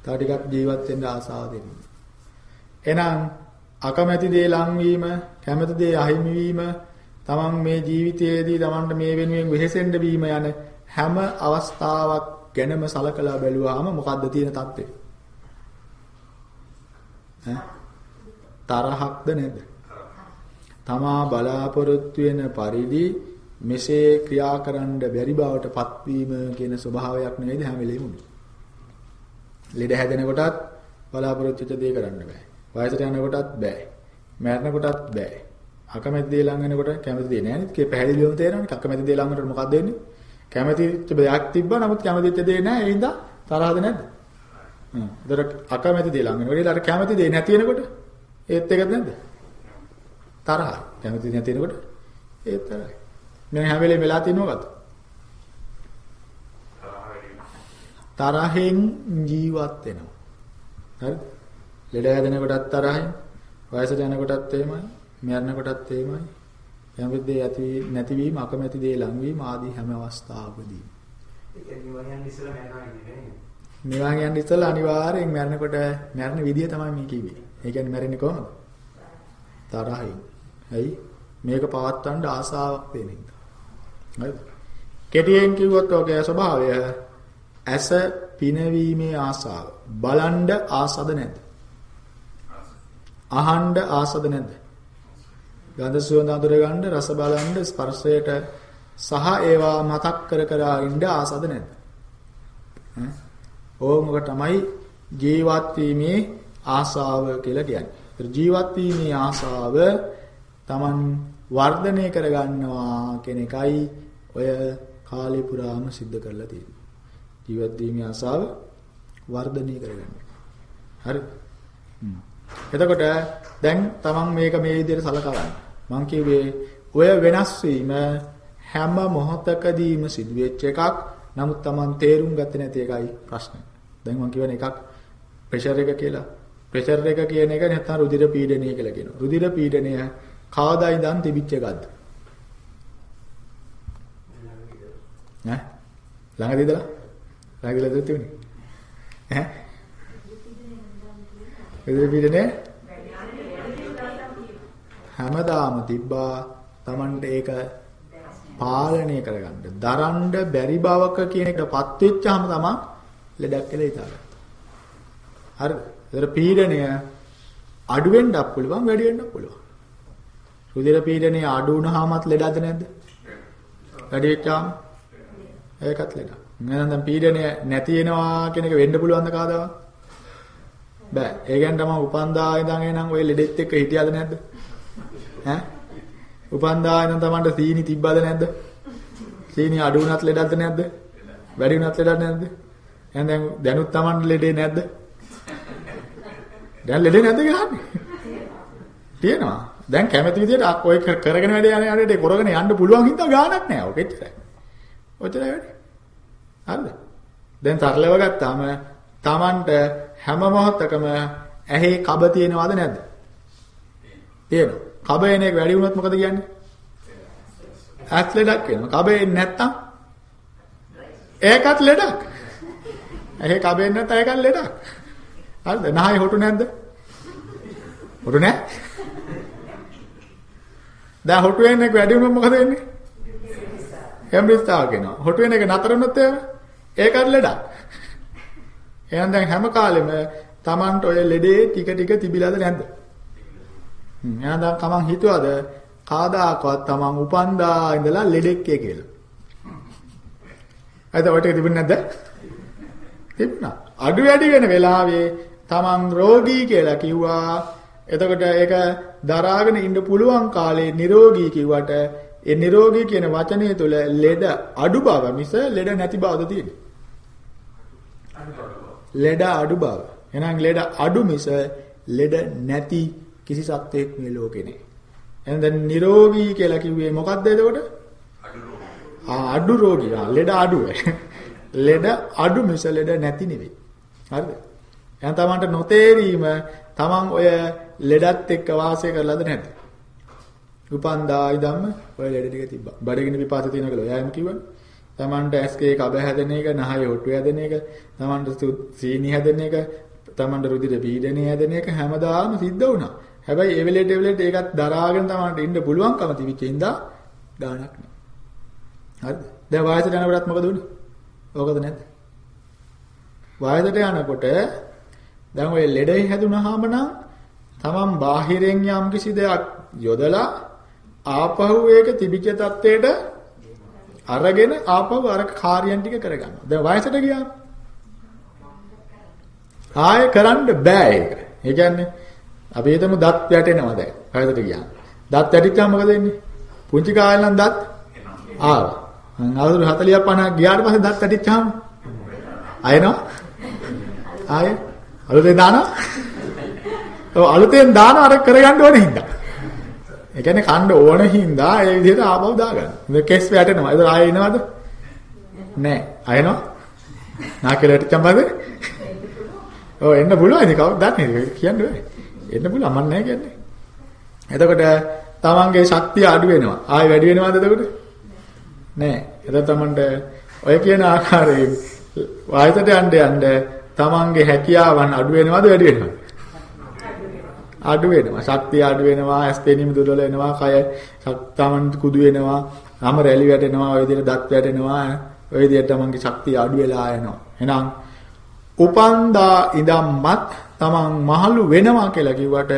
තව ටිකක් ජීවත් වෙන්න ආසාව දෙන්නේ. එහෙනම් අකමැති දේ ලංවීම, කැමති දේ අහිමි වීම, තමන් මේ ජීවිතයේදී තමන්ට මේ වෙනුවෙන් වෙහෙසෙන්න වීම යන හැම අවස්ථාවක් ගැනම සලකලා බැලුවාම මොකද්ද තියෙන தත්ත්වය? ඈ තරහක්ද නැද්ද? තමා බලාපොරොත්තු වෙන පරිදි මෙසේ ක්‍රියා කරන්න බැරි බවට පත්වීම කියන ස්වභාවයක් නෙවෙයිද හැම වෙලෙම උනේ. ලෙඩ හැදෙන කොටත් බලාපොරොත්තු වෙච්ච දේ කරන්න බෑ. වයසට යන කොටත් බෑ. මරණ කොටත් බෑ. අකමැති දේ ලඟ වෙනකොට කැමති දේ නෑ නේද? ඒක පැහැදිලිවම තේරෙනවනේ. අකමැති දේ ලඟ වෙනකොට මොකක්ද වෙන්නේ? කැමති දෙයක් තිබ්බා නමුත් කැමතිච්ච දේ නෑ. ඒ හින්දා තරහද නැද්ද? හ්ම්. ඒතර අකමැති දේ ලඟ වෙනකොට ඊළඟට කැමති දේ නැති වෙනකොට ඒත් එකද නැද්ද? තරහ. කැමති දේ නැති වෙනකොට ඒත් තරහයි. මම හැම වෙලේම වෙලා තියෙන මොකද්ද? තරහෙන් ජීවත් වෙනවා. හරිද? ලෙඩ හැදෙන කොටත් තරහින්, වයසට යන කොටත් එහෙමයි, මරණ කොටත් එහෙමයි. කැමති ඇති නැතිවීම, අකමැති දේ ලංවීම ආදී හැම අවස්ථාවකදී.
ඒ කියන්නේ
යන්න ඉස්සෙල්ලා අනිවාර්යෙන් මරනකොට මරණ විදිය තමයි මේ කිව්වේ. ඒ කියන්නේ මැරෙන්නේ කොහොමද? තරහින්. ඇයි? මේක පවත්වන්න ආසාවක් තියෙන නිසා. හරිද? කෙටියෙන් කිව්වොත් ඔගේ ස්වභාවය ඇස පිනවීමේ ආසාව. බලන්ඩ ආසද නැද්ද? අහන්න ආසද නැද්ද? ගඳ සුවඳ අඳුර ගන්න රස බලන්න ස්පර්ශයට සහ ඒවා මතක් කර කර ඉන්න ආසද නැද්ද? ඈ ඕමක තමයි ජීවත් වීමේ ආසාව කියලා කියන්නේ. ජීවත් වීමේ ආසාව Taman වර්ධනය කරගන්නවා කියන එකයි ඔය කාලේ පුරාම සිද්ධ කරලා තියෙන්නේ. ජීවත් වීමේ ආසාව වර්ධනය කරගන්න. හරි. එතකොට දැන් Taman මේක මේ විදිහට සලකවන්න. මං කියුවේ ඔය වෙනස් වීම හැම මොහොතකදීම සිදුවෙච්ච එකක්. නමුත් Taman තේරුම් ගත්තේ නැති එකයි ප්‍රශ්නේ. දැන් මං කියවන එකක් ප්‍රෙෂර් එක කියලා. ප්‍රෙෂර් එක කියන එක නැත්නම් රුධිර පීඩනය කියලා කියනවා. රුධිර පීඩනය කවදා ඉඳන් තිබිච්ච එකක්ද? ඈ ළඟදී ඉඳලා ළඟදීලා තිබුණේ ඈ රුධිර පීඩනය හැමදාම තිබ්බා Tamanට ඒක පාලනය කරගන්න දරන්න බැරි බවක කියන එකටපත් වෙච්චාම තමයි ලෙඩක් කියලා හිතාගන්න. හරිද? ඒතර පීඩනය අඩු වෙන්නත් පුළුවන් වැඩි වෙන්නත් පුළුවන්. රුධිර පීඩනය අඩු වුණාමත් ලෙඩද නැද්ද? වැඩි වෙච්චාම ඒකත් ලෙඩ. එහෙනම් දැන් පීඩනය නැති වෙනවා කියන එක වෙන්න පුළුවන්ද කාදාවත්? බෑ. ඒ කියන්නේ තමයි උපන්දා ඉඳන් එනං ඔය ලෙඩෙත් එක්ක හිටියද නැද්ද? ඈ? උපන්දා ඉඳන් Tamanට සීනි තිබ්බද නැද්ද? සීනි අඩු වුණත් ලෙඩක්ද නැද්ද? වැඩි වුණත් ලෙඩක් නැද්ද? එහෙනම් දැන් දැනුත් Tamanට ලෙඩේ නැද්ද? දැන් ලෙඩේ නැද්ද කියලා අහන්නේ. තියෙනවා. දැන් කැමති විදිහට අක් ඔය කර- කරගෙන වැඩ යන යන්නට කරගෙන යන්න පුළුවන් හින්දා ගාණක් නෑ. ඔක එච්චරයි. ඔච්චරයි වැඩි. හරිද? දැන් තරලව ගත්තාම Tamanට හැම මොහොතකම ඇහි කබ තියෙනවද නැද්ද? තියෙනවා. කබ එන එක වැඩි වුණොත් මොකද කියන්නේ? ඇස් ලෙඩක් වෙනවා. කබ එන්නේ නැත්තම් ඒකත් ලෙඩක්. ඇහි කබ එන්නේ නැත්නම් ඒකත් ලෙඩක්. හරිද? නහය හොටු නැද්ද? හොටු නැහැ? දැන් හොටු වෙන එක වැඩි වුණොත් මොකද වෙන්නේ? හැම්බිස්තාව කියනවා. හොටු වෙන එක නතර වුණොත් එහෙම ඒකත් ලෙඩක්. එහෙනම් දැන් හැම කාලෙම Tamanට ඔය ලෙඩේ ටික ටික තිබිලාද නැද්ද? එහෙනම් දැන් Taman හිතුවද කාදාකවත් Taman උපන්දා ඉඳලා ලෙඩෙක් කියලා. අද ටික තිබුණේ නැද්ද? තිබුණා. අඩු වැඩි වෙන වෙලාවේ Taman රෝගී කියලා කිව්වා. එතකොට ඒක දරාගෙන ඉන්න පුළුවන් කාලේ නිරෝගී කිව්වට ඒ නිරෝගී කියන වචනය තුළ ලෙඩ අඩු බව මිස ලෙඩ නැති බවද තියෙන්නේ. ලෙඩ අඩු බව. එහෙනම් ලෙඩ අඩු මිස ලෙඩ නැති කිසි සත්වයක් මේ ලෝකේ නැහැ. එහෙනම් දැන් නිරෝගී කියලා කිව්වේ මොකක්ද එතකොට? අඩු රෝගී. ආ ලෙඩ අඩු. ලෙඩ අඩු මිස ලෙඩ නැති නෙවෙයි. හරිද? එහෙනම් තමන්ට නොතේරීම තමන් ඔය ලෙඩත් එක්ක වාසය කරලාද නැද්ද? උපන්දා ඉදම්ම ඔය ලෙඩ ටික තිබ්බා. බඩගිනි පිපාස තියෙනවා කියලා ඔයාම කිව්වනේ. තමන්ට ඇස්කේ කබ හැදෙන එක, නහය ඔට්ටු හැදෙන එක, තමන්ට සීනි හැදෙන එක, තමන්ට රුධිර පීඩනය හැදෙන එක හැමදාම සිද්ධ වුණා. හැබැයි ඒ වෙලේට ඒ වෙලේට ඒකත් දරාගෙන තමන්ට ඉන්න පුළුවන්කම තිබිච්ච හින්දා ගාණක් නෑ. හරිද? දැන් වයසට යනකොටත් මොකද උනේ? ඕකද නැද්ද? වයසට යනකොට දැන් ඔය ලෙඩේ හැදුනහම නම් තමන් බාහිරෙන් යම් කිසි දෙයක් යොදලා ආපහු ඒක තිබිච්ච තත්ත්වයට අරගෙන ආපහු අර කාර්යයන් ටික කරගන්නවා. දැන් වයසට ගියාම ආයෙ කරන්න බෑ ඒක. ඒ කියන්නේ අපි හිතමු දත් වැටෙනවා දැන් වයසට ගියාම. දත් වැටිච්චාම මොකද වෙන්නේ? පුංචි කාලේ නම් දත් ආවා. අවුරුදු 40 50 ගියාට පස්සේ දත් වැටිච්චාම ආයෙනවා. ආයෙ අලුතෙන් දානවා. ඔව් අලුතෙන් දාන අර කරගන්න ඕනේ හින්දා. ඒ කියන්නේ කන්න ඕන හින්දා ඒ විදිහට ආපහු දාගන්න. මේ කෙස් වැටෙනවා. ඒක ආයෙ එනවද? නෑ. ආයෙනවා? නාකලට චම්බද? ඔව් එන්න පුළුවන් ඉතින් කවුද දන්නේ කියන්නේ බෑ. එන්න පුළුවන් මම නෑ කියන්නේ. එතකොට තමන්ගේ ශක්තිය අඩු වෙනවා. ආයෙ වැඩි වෙනවද එතකොට? නෑ. එතකොට තමන්ට ඔය කියන ආකාරයෙන් වායතට යන්න යන්න තමන්ගේ හැකියාවන් අඩු වෙනවද වැඩි වෙනවද? අඩු වෙනවා. ශක්තිය අඩු වෙනවා, ඇස් පෙනීම දුර්වල වෙනවා, කය තමන් කුදු වෙනවා, නම රැලි වැටෙනවා, ඔය විදිහට දත් වැටෙනවා. ඔය විදිහට තමන්ගේ ශක්තිය අඩු වෙලා යනවා. එහෙනම් උපන්දා ඉඳන්මත් තමන් මහලු වෙනවා කියලා කිව්වට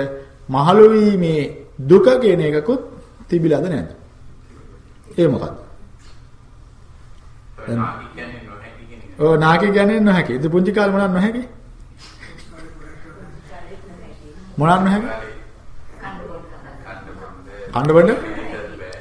මහලු වීමේ දුක කියන එකකුත් තිබිලාද නැද්ද? ඒ මොකක්ද?
නාකි කියන්නේ නොහැකි කියන එක.
ඔව් නාකි කියන්නේ නොහැකි. ඉතින් පුංචි කාලේ මොනක් නොහැකි? මොනක් නොහැකි?
කන්න
කන්න
බොන්න
බඩ?
පිළිගන්න බෑ.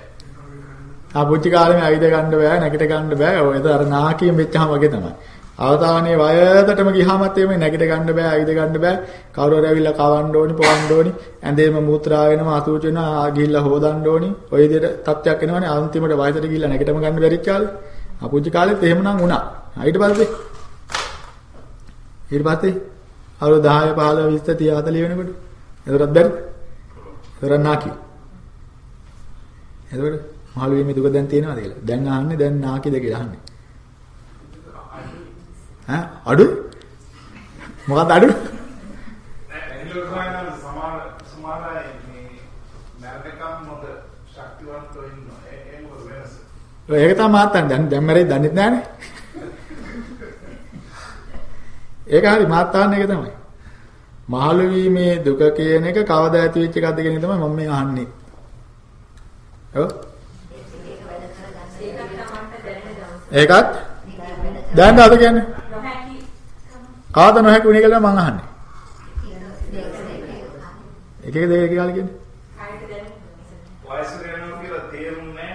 ආ පුංචි කාලේම ඇවිද ගන්න බෑ, නැගිට ගන්න බෑ. ඔය ඒක අර නාකියෙන් වෙච්චාම වගේ තමයි. අවතාවනේ වයසටම ගියාමත් එමේ නැගිට ගන්න බෑ, ඇවිද ගන්න බෑ. කවුරු හරි ඇවිල්ලා කවන්න ඕනි, පොවන්න ඕනි. ඇඳේම මූත්‍රා වෙනවා, අසුචි වෙනවා, ගිහිල්ලා හොදන්න ඕනි. ඔය විදිහට තත්ත්වයක් එනවනේ. අන්තිමට වයසට ගිහිල්ලා නැගිටම ගන්න බැරිච්ච කාලේ. ආ පුංචි කාලෙත් එහෙමනම් වුණා. ඊට පස්සේ ඊට පස්සේ අවුරුදු 10 15 20 30 40 වෙනකොට එතකොටත් බැරි. එතකොට නාකි. එතකොට මහලු වීමේ දුක දැන් තියෙනවද කියලා. දැන් අහන්නේ දැන් නාකිද කියලා අහන්නේ. ඈ අඩු? මොකක්ද අඩු? ඒක තමයි මාත්තන් දැන් දැන් මරේ දන්නෙත් නෑනේ. ඒක හරි මාත්තාන්න එක තමයි. මහලු වීමේ දුක කියන එක කවදා ඇති වෙච්ච එකක්ද කියන තමයි මම මේ අහන්නේ. ඔව්. ඒකත් දැනගාද කියන්නේ? කාද නොහැකි වුණේ කියලා මම අහන්නේ. එක එක දෙක කියලා කියන්නේ.
වයසට යනවා කියලා තේරුන්නේ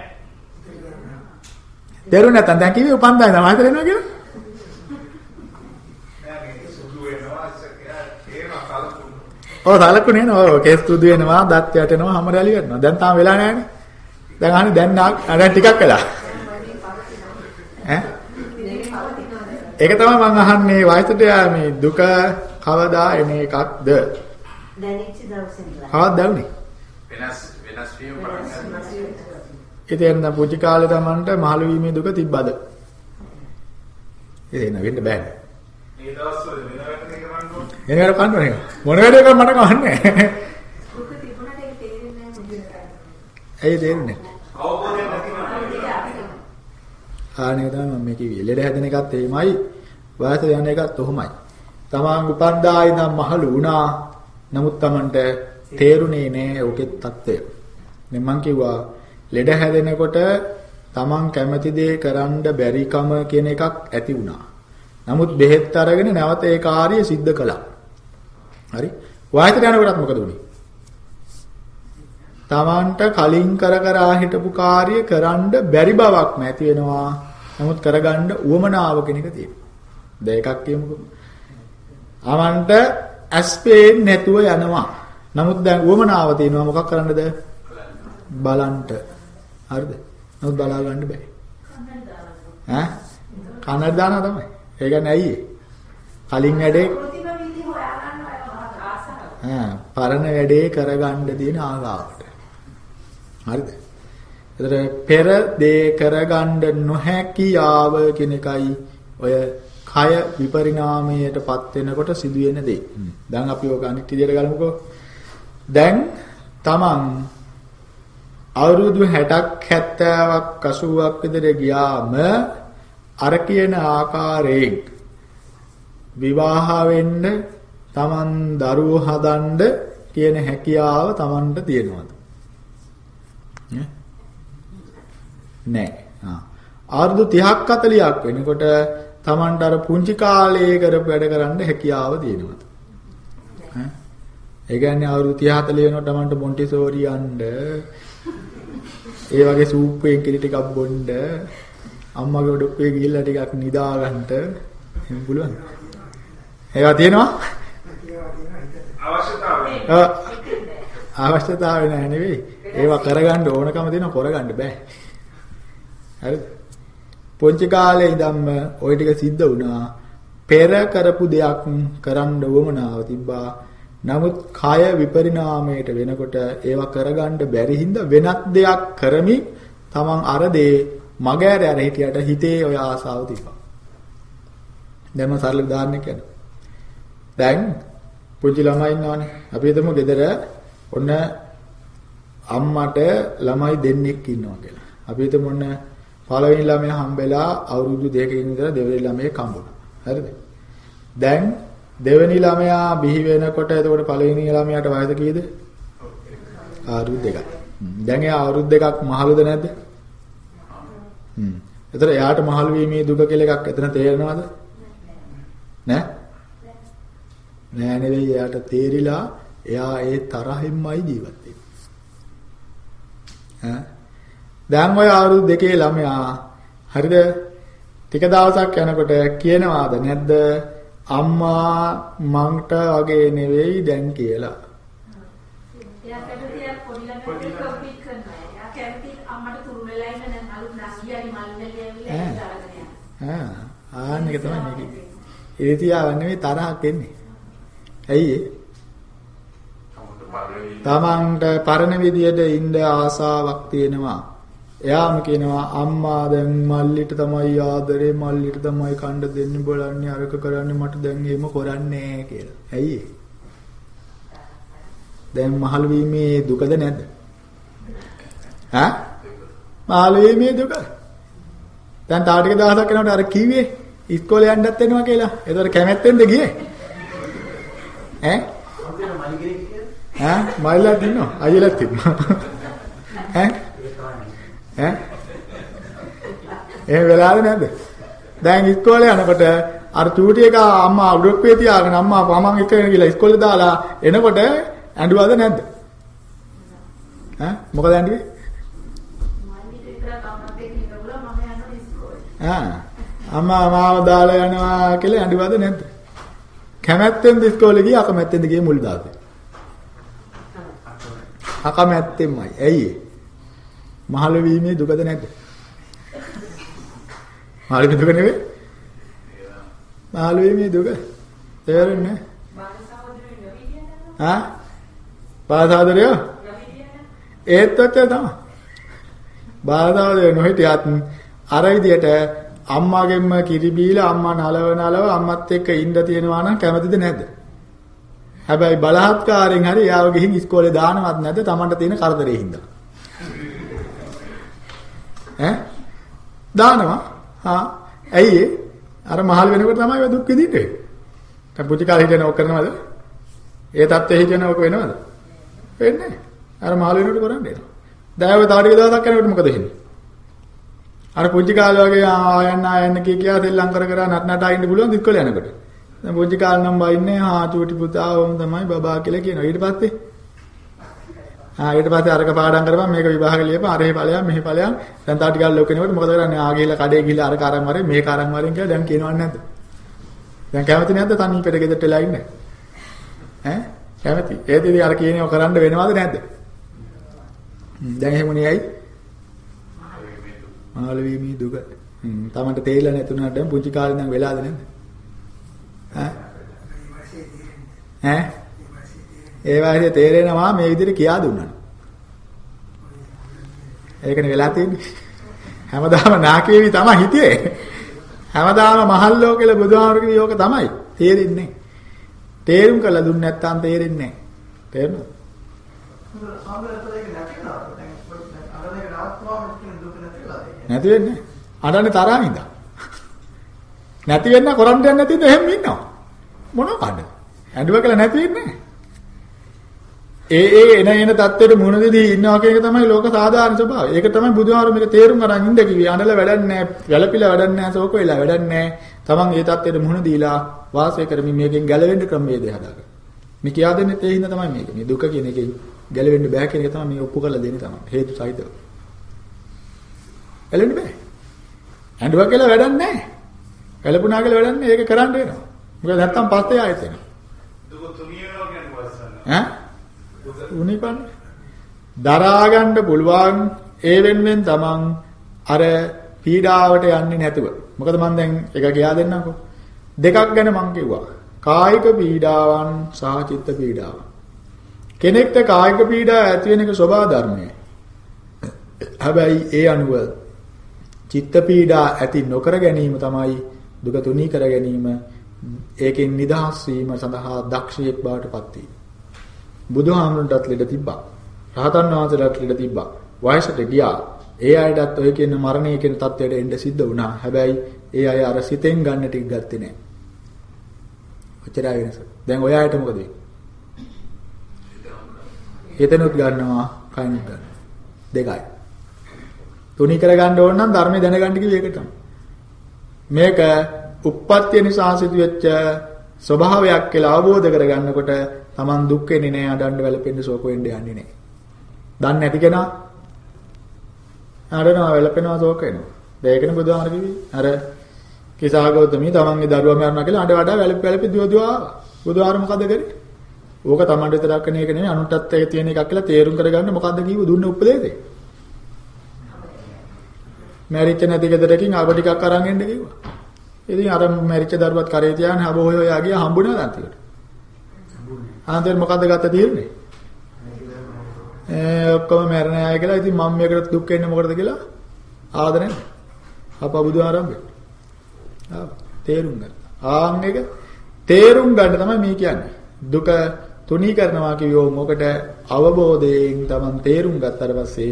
දරුණ නැත්තම් දැන් කිව්වේ උපන්දායි තමයි හිතේ වෙනවා කියලා.
සුදු වෙනවා
ඔව් සලකුණේ නෝ ඔව් කේස් තුදු වෙනවා දත් යටෙනවා හැම රැලි කරනවා. දැන් තාම වෙලා නැහැනේ. දැන් අහන්නේ දැන් නා දැන් ටිකක් වෙලා. ඈ ඒක තමයි මම අහන්නේ වයසට යෑමේ දුක කවදා එන එකක්ද?
දැනෙච්ච දවසේ ඉඳලා.
කවද දැවුනේ?
වෙනස් වෙනස් වීම පටන් ගන්නවා.
ඉතින් දැන් පුංචි කාලේ Tamanට මහලු වීමේ දුක තිබ්බද? ඒක වෙන්න බෑනේ.
මේ දවස්වල වෙන වැඩ කරන්න ඕනේ.
එන වැඩ කන්න ඕනේ. මොන වැඩේ කරා මට කවන්නේ.
දුක තිබුණාට ඒක තේරෙන්නේ නැහැ
ඇයි තේරෙන්නේ?
අවබෝධයක් නැතිනම්
ආනේ තමයි මම මේ කිව්වේ. ලෙඩ හැදෙන එකත් එහෙමයි. වයස යන එකත් ඔහොමයි. තමන් උපන්දා ඉඳන් මහලු වුණා. නමුත් Tamanට තේරුනේ නෑ ඔකෙත් தත්ත්වය. දැන් මං කිව්වා ලෙඩ හැදෙනකොට තමන් කැමති දේ කරන්න බැරිකම කියන එකක් ඇති වුණා. නමුත් බෙහෙත් අරගෙන නැවත ඒ කාර්යය සිද්ධ කළා. හරි? වයසට යනකොටත් මොකද වුනේ? තමන්ට කලින් කර කර හිටපු කාර්ය කරන්න බැරි බවක් නැති වෙනවා. නමුත් කරගන්න උවමනාව කෙනෙක් තියෙනවා. දැන් එකක් කියමුකෝ. අවන්ට ඇස්පේන් නැතුව යනවා. නමුත් දැන් උවමනාව තියෙනවා මොකක් කරන්නද? බලන්ට. හරිද? නමුත් බලා ගන්න බෑ. ඈ? කනට දානවා තමයි. ඒ කියන්නේ ඇයි ඒ? කලින් වැඩේ
කෘතිම වීදි හොයාගන්න ආසාව.
ඈ පරණ වැඩේ කරගන්න තියෙන ආගාවට. හරිද? එතකොට පෙර දේ කරගන්න නොහැකියාව කියන එකයි ඔය කය විපරිණාමයටපත් වෙනකොට සිදුවෙන දේ. දැන් අපි ඔක අනිත් විදියට ගලමුකෝ. දැන් Taman අවුරුදු 60ක් 70ක් 80ක් විතර ගියාම අර කියන ආකාරයෙන් විවාහ වෙන්න Taman දරුවෝ හදන්න කියන හැකියාව Tamanට තියෙනවද? ඈ? නෑ. ආ. අවුරුදු 30ක් 40ක් වෙනකොට Tamanට අර පුංචි කාලේ කරපු වැඩ කරන්න හැකියාව තියෙනවද? ඈ? ඒ කියන්නේ අවුරුදු 30 40 වෙනකොට Tamanට මොන්ටිසෝරි යන්න ඒ වගේ සූප් එකෙන් කිරි ටිකක් බොන්න අම්මගේ ඔඩොක්කේ ගිහිල්ලා ටිකක් නිදා ගන්නට එහෙම පුළුවන්. ඒවා තියෙනවා?
අවශ්‍යතාවය.
අවශ්‍යතාවය නැහැ නෙවෙයි. ඒවා කරගන්න ඕනකම තියෙනවා කරගන්න බෑ. හරිද? පොන්චි කාලේ ඉඳන්ම ওই ටික සිද්ධ වුණා. පෙර කරපු දෙයක් කරන්න වමනාව තිබ්බා. නමුත් කය විපරිණාමයට වෙනකොට ඒවා කරගන්න බැරි හින්දා වෙනත් දෙයක් කරමින් තමන් අර දේ මගහැර අර හිටියට හිතේ ඔය ආසාව තිබ්බා. දැන් මම සරල උදාහරණයක් කියන්නම්. දැන් පුංචි ළමයි ඉන්නවනේ. අපි හිතමු ගෙදර ඔන්න අම්මට ළමයි දෙන්නෙක් ඉන්නවා කියලා. අපි හිතමු ඔන්න පළවෙනි ළමයා හම්බෙලා අවුරුදු දෙකකින් ඉඳලා දෙවෙනි ළමයෙක් හම්බුණා. හරිද? දැන් දෙවෙනි ළමයා බිහි වෙනකොට එතකොට පළවෙනි ළමයාට වයස කීයද? අවුරුදු දෙකක්. දැන් එයා අවුරුදු දෙකක් මහලුද නැද්ද? හ්ම්. එතකොට එයාට මහලු වීමේ දුක කියලා එකක් එතන තේරෙනවද? නෑ? නෑ නෙවෙයි එයාට තේරිලා එයා ඒ තරහින්මයි ජීවත් වෙන්නේ. ඈ දැන් ඔය අවුරුදු දෙකේ ළමයා හරිද? ටික දවසක් යනකොට කියනවාද නැද්ද? අම්මා මන්ට වගේ නෙවෙයි දැන් කියලා.
එයා කැමති අර පොඩි ළමයි කම්පීට් කරනවා. එයා කැමති අම්මට තුරු වෙලා ඉන්න දැන් අලුත් නංගියානි මල්ලේ ඇවිල්ලා ඒක දාගෙන යනවා.
ආ ආන්න එක තමයි මේක. ඉරිතියාව නෙවෙයි තරහක් එන්නේ. ඇයි ඒ?
තමන්ට
පරණ විදියට ඉන්න ආසාවක් තියෙනවා. එයාම කියනවා අම්මා දැන් මල්ලිට තමයි ආදරේ මල්ලිට තමයි කණ්ඩ දෙන්නේ බලන්නේ අරක කරන්නේ මට දැන් එහෙම කරන්නේ කියලා. ඇයි ඒ? දැන් මහලු වීමේ දුකද නැද්ද? ඈ? මහලු වීමේ දුක. දැන් තා ටික දවසක් යනකොට අර කිව්වේ ඉස්කෝලේ යන්නත් වෙනවා කියලා. ඒතකොට කැමැත්තෙන්ද ගියේ? ඈ? ඈ මයිලත් ඉන්නවා අයියලත් ඉන්නවා ඈ ඈ? එහෙම වෙලාද නැද්ද? දැන් ඉස්කෝලේ යනකොට අර චූටි එක අම්මා උඩුක්කේ තියාගෙන අම්මා මමන් එක්ක ගිහලා ඉස්කෝලේ දාලා එනකොට ඇඬුවද නැද්ද? ඈ? මොකද ඇඬුවේ?
මල්ලිට විතර කම්මත් එක්ක ඉඳලා මම යනවා ඉස්කෝලේ.
ආ අම්මා මාව දාලා යනවා කියලා ඇඬුවද නැද්ද? කැමැත්තෙන්ද ඉස්කෝලේ ගියා අකමැත්තෙන්ද ගියේ මුල් දාසේ? අකමැත්තෙන්මයි. ඇයි ඒ? මහලු වීමේ දුකද නැද්ද? මහලු දුක නෙවෙයි. මහලු වීමේ දුක. තේරෙන්නේ නැහැ. ආ? බාධාදරයෝ? ඒත් ඔච්චර තමයි. බාධාදරයෝ නොහිටියත් අර විදියට අම්මාගෙන්ම කිරි බීලා අම්මා නලව නලව අම්මත් එක්ක ඉන්න තියෙනවා නම් කැමතිද නැද්ද? හැබැයි බලහත්කාරයෙන් හරි යාව ගිහින් ඉස්කෝලේ දානවත් නැද්ද Tamanට තියෙන කරදරේ හින්දා. ඈ? දානවා. හා ඇයි ඒ? අර මහල් වෙනකොට තමයි ඔය දුක් විඳින්නේ. දැන් පුංචි කාලේ හිටියන ඔක් කරනවද? ඒ තත්ත්වෙ හිටියන ඔක වෙනවද? වෙන්නේ නැහැ. අර මහල් වෙනකොට කරන්නේ නෑ. දැන් ඔය තව ටික දවසක් යනකොට මොකද වෙන්නේ? අර පුංචි කාලේ වගේ ආයන්න ආයන්න කිය කියා දෙල්ලම් කර කර නට නටා ඉන්න පුළුවන් ඉස්කෝලේ යනකොට. දැන් පුංචි කාලේ නම් බයින්නේ ආ චූටි පුතා ඕම් තමයි බබා කියලා කියනවා. ඊට පස්සේ ආ ඊට පස්සේ අරක පාඩම් කරපන් මේක විභාග ලියපන් අරේ ඵලයන් මෙහි ඵලයන්. දැන් තා ටිකක් ලොකු වෙනකොට මොකද කරන්නේ? ආ ගිහලා කඩේ ගිහලා අරක අරන් වරේ මේක අරන් වරෙන් කියලා දැන් කියනවන්නේ නැද්ද? දැන් කැමති නැද්ද තනි පෙර ගෙදරට වෙලා ඉන්න? ඈ? කැමති. ඒත් ඉතින් අර කියනේව කරන්න වෙනවද නැද්ද? දැන් එහෙමනේ ඇයි? මාළු වීමේ දුක. හ්ම් තමන්ට තේරිලා නැතුණාට දැන් පුංචි කාලේ නම් වෙලාද නැද්ද? ඈ? ඈ? ඒ වාසිය තේරෙනවා මේ විදිහට කියා දුන්නා. ඒකනේ වෙලා තියෙන්නේ. හැමදාම නාකියේවි තමයි හිටියේ. හැමදාම මහල්ලෝ කියලා බුදුහාමුදුරුවෝ කියෝක තමයි. තේරෙන්නේ තේරුම් කළා දුන්නේ නැත්නම් තේරෙන්නේ නැහැ. තේරෙනවද? නැති වෙන්නේ. අඬන්නේ තරහින් ඉඳා. නැති වෙන්න කරන්ට යන්නේ නැතිද එහෙම ඉන්නවා. මොනවද? ඇඬුව කියලා නැති වෙන්නේ නැහැ. ඒ ඒ එන එන தත්ත්වෙට මුහුණ දෙදී ඉන්නවා කියන එක තමයි ලෝක සාධාරණ ස්වභාවය. ඒක තමයි බුදුහාරු මේක තේරුම් අරන් ඉඳ කිව්වේ. අඬල වැඩක් නැහැ, වැළපිලා වැඩක් නැහැ, ශෝක වෙලා වැඩක් නැහැ. Taman ඒ தත්ත්වෙට මුහුණ දීලා වාසය කරමින් මේකෙන් ගැලවෙන්න ක්‍රමවේදය හදාගන්න. මේ කියා දෙන්නේ ඒ හින්දා තමයි මේක. මේ දුක කියන එකෙන් ගැලවෙන්න බෑ කියන එක තමයි මේ ඔප්පු කරලා දෙන්නේ තමයි. හේතු සහිතව. ගැලවෙන්න බෑ. ඇඬුවා කියලා වැඩක් නැහැ. වැළපුණා කියලා වැඩක් නැහැ. ඒක කරන්න වෙනවා. මොකද නැත්තම් පස්සේ ආයෙත් එනවා.
දුක තුනියනවා කියන්නේ වස්සන.
ඈ උනිපන් දරා ගන්න පුළුවන් ඒ වෙනුවෙන් තමන් අර පීඩාවට යන්නේ නැතුව. මොකද මම දැන් එක ගියා දෙන්නම්කෝ දෙකක් ගැන මම කිව්වා. කායික පීඩාවන් සහ චිත්ත පීඩාවන්. කෙනෙක්ට කායික පීඩා ඇති වෙන එක ස්වභාව ධර්මයයි හැබැයි ඒ අනුව චිත්ත පීඩා ඇති නොකර ගැනීම තමයි දුක තුනී කර ගැනීම. ඒකෙන් නිදහස් වීම සඳහා දක්ෂයෙක් බවට පත් වීම. බුදුහාමුදුරන්ටත් ලෙඩ තිබ්බා. රහතන් වහන්සේලාට ලෙඩ තිබ්බා. වයසට ගියා. ඒ අයටත් ඔය කියන මරණය කියන தත්වයට එන්න සිද්ධ වුණා. හැබැයි ඒ අය අර සිතෙන් ගන්න ටික ගත්තේ නැහැ. ඔච්චරයි වෙනස. දැන් ඔය අයට මොකද වෙන්නේ? හිතනොත් ගන්නවා, කයින් ගන්නවා. දෙකයි. තුනි කරගන්න ඕන නම් ධර්මය දැනගන්න කිව්ව එක තමයි. මේක උප්පත්ති නිසා සිදුවෙච්ච ස්වභාවයක් කියලා අවබෝධ කරගන්නකොට Taman දුක් වෙන්නේ නැහැ අඬන්න වැළපෙන්න ශෝක වෙන්න යන්නේ නැහැ. දන්නේ නැති කෙනා අඬනවා වැළපෙනවා ශෝක වෙනවා. ඒකනේ බුදුහාමර කිව්වේ. අර කිසాగෞතමී තමන්ගේ දරුවා මරනවා කියලා අඬ වඩා වැළප වැළපි දුව දුව ආවා. බුදුහාමර මොකද කරේ? ඕක Taman විතරක් කරන එක නෙමෙයි අනුන්ටත් ඒක තියෙන එකක් කියලා තේරුම් කරගන්න මොකද්ද කිව්ව දුන්න උපදේශය. මැරිච්ච නැති ගෙදරකින් අබ ටිකක් අරන් එන්න කිව්වා. ඉතින් අර මැරිච්ච දරුවත් කරේ තියාගෙන හබ හොය හොයා ගියා හම්බුණා නැතිවට. අන්තිමට මොකද්ද ගත්ත තීරණේ? ඒ ඔක්කොම මැරණ අය කියලා ඉතින් මම මේකට දුක් වෙන්නේ මොකටද කියලා ආවද නැද්ද? අපා බුදු ආරම්භය. ආව තේරුම් ගන්න. ආන් එක තේරුම් ගන්න තමයි මේ කියන්නේ. දුක තුනී කරනවා කියෝ මොකට අවබෝධයෙන් Taman තේරුම් ගත්තට පස්සේ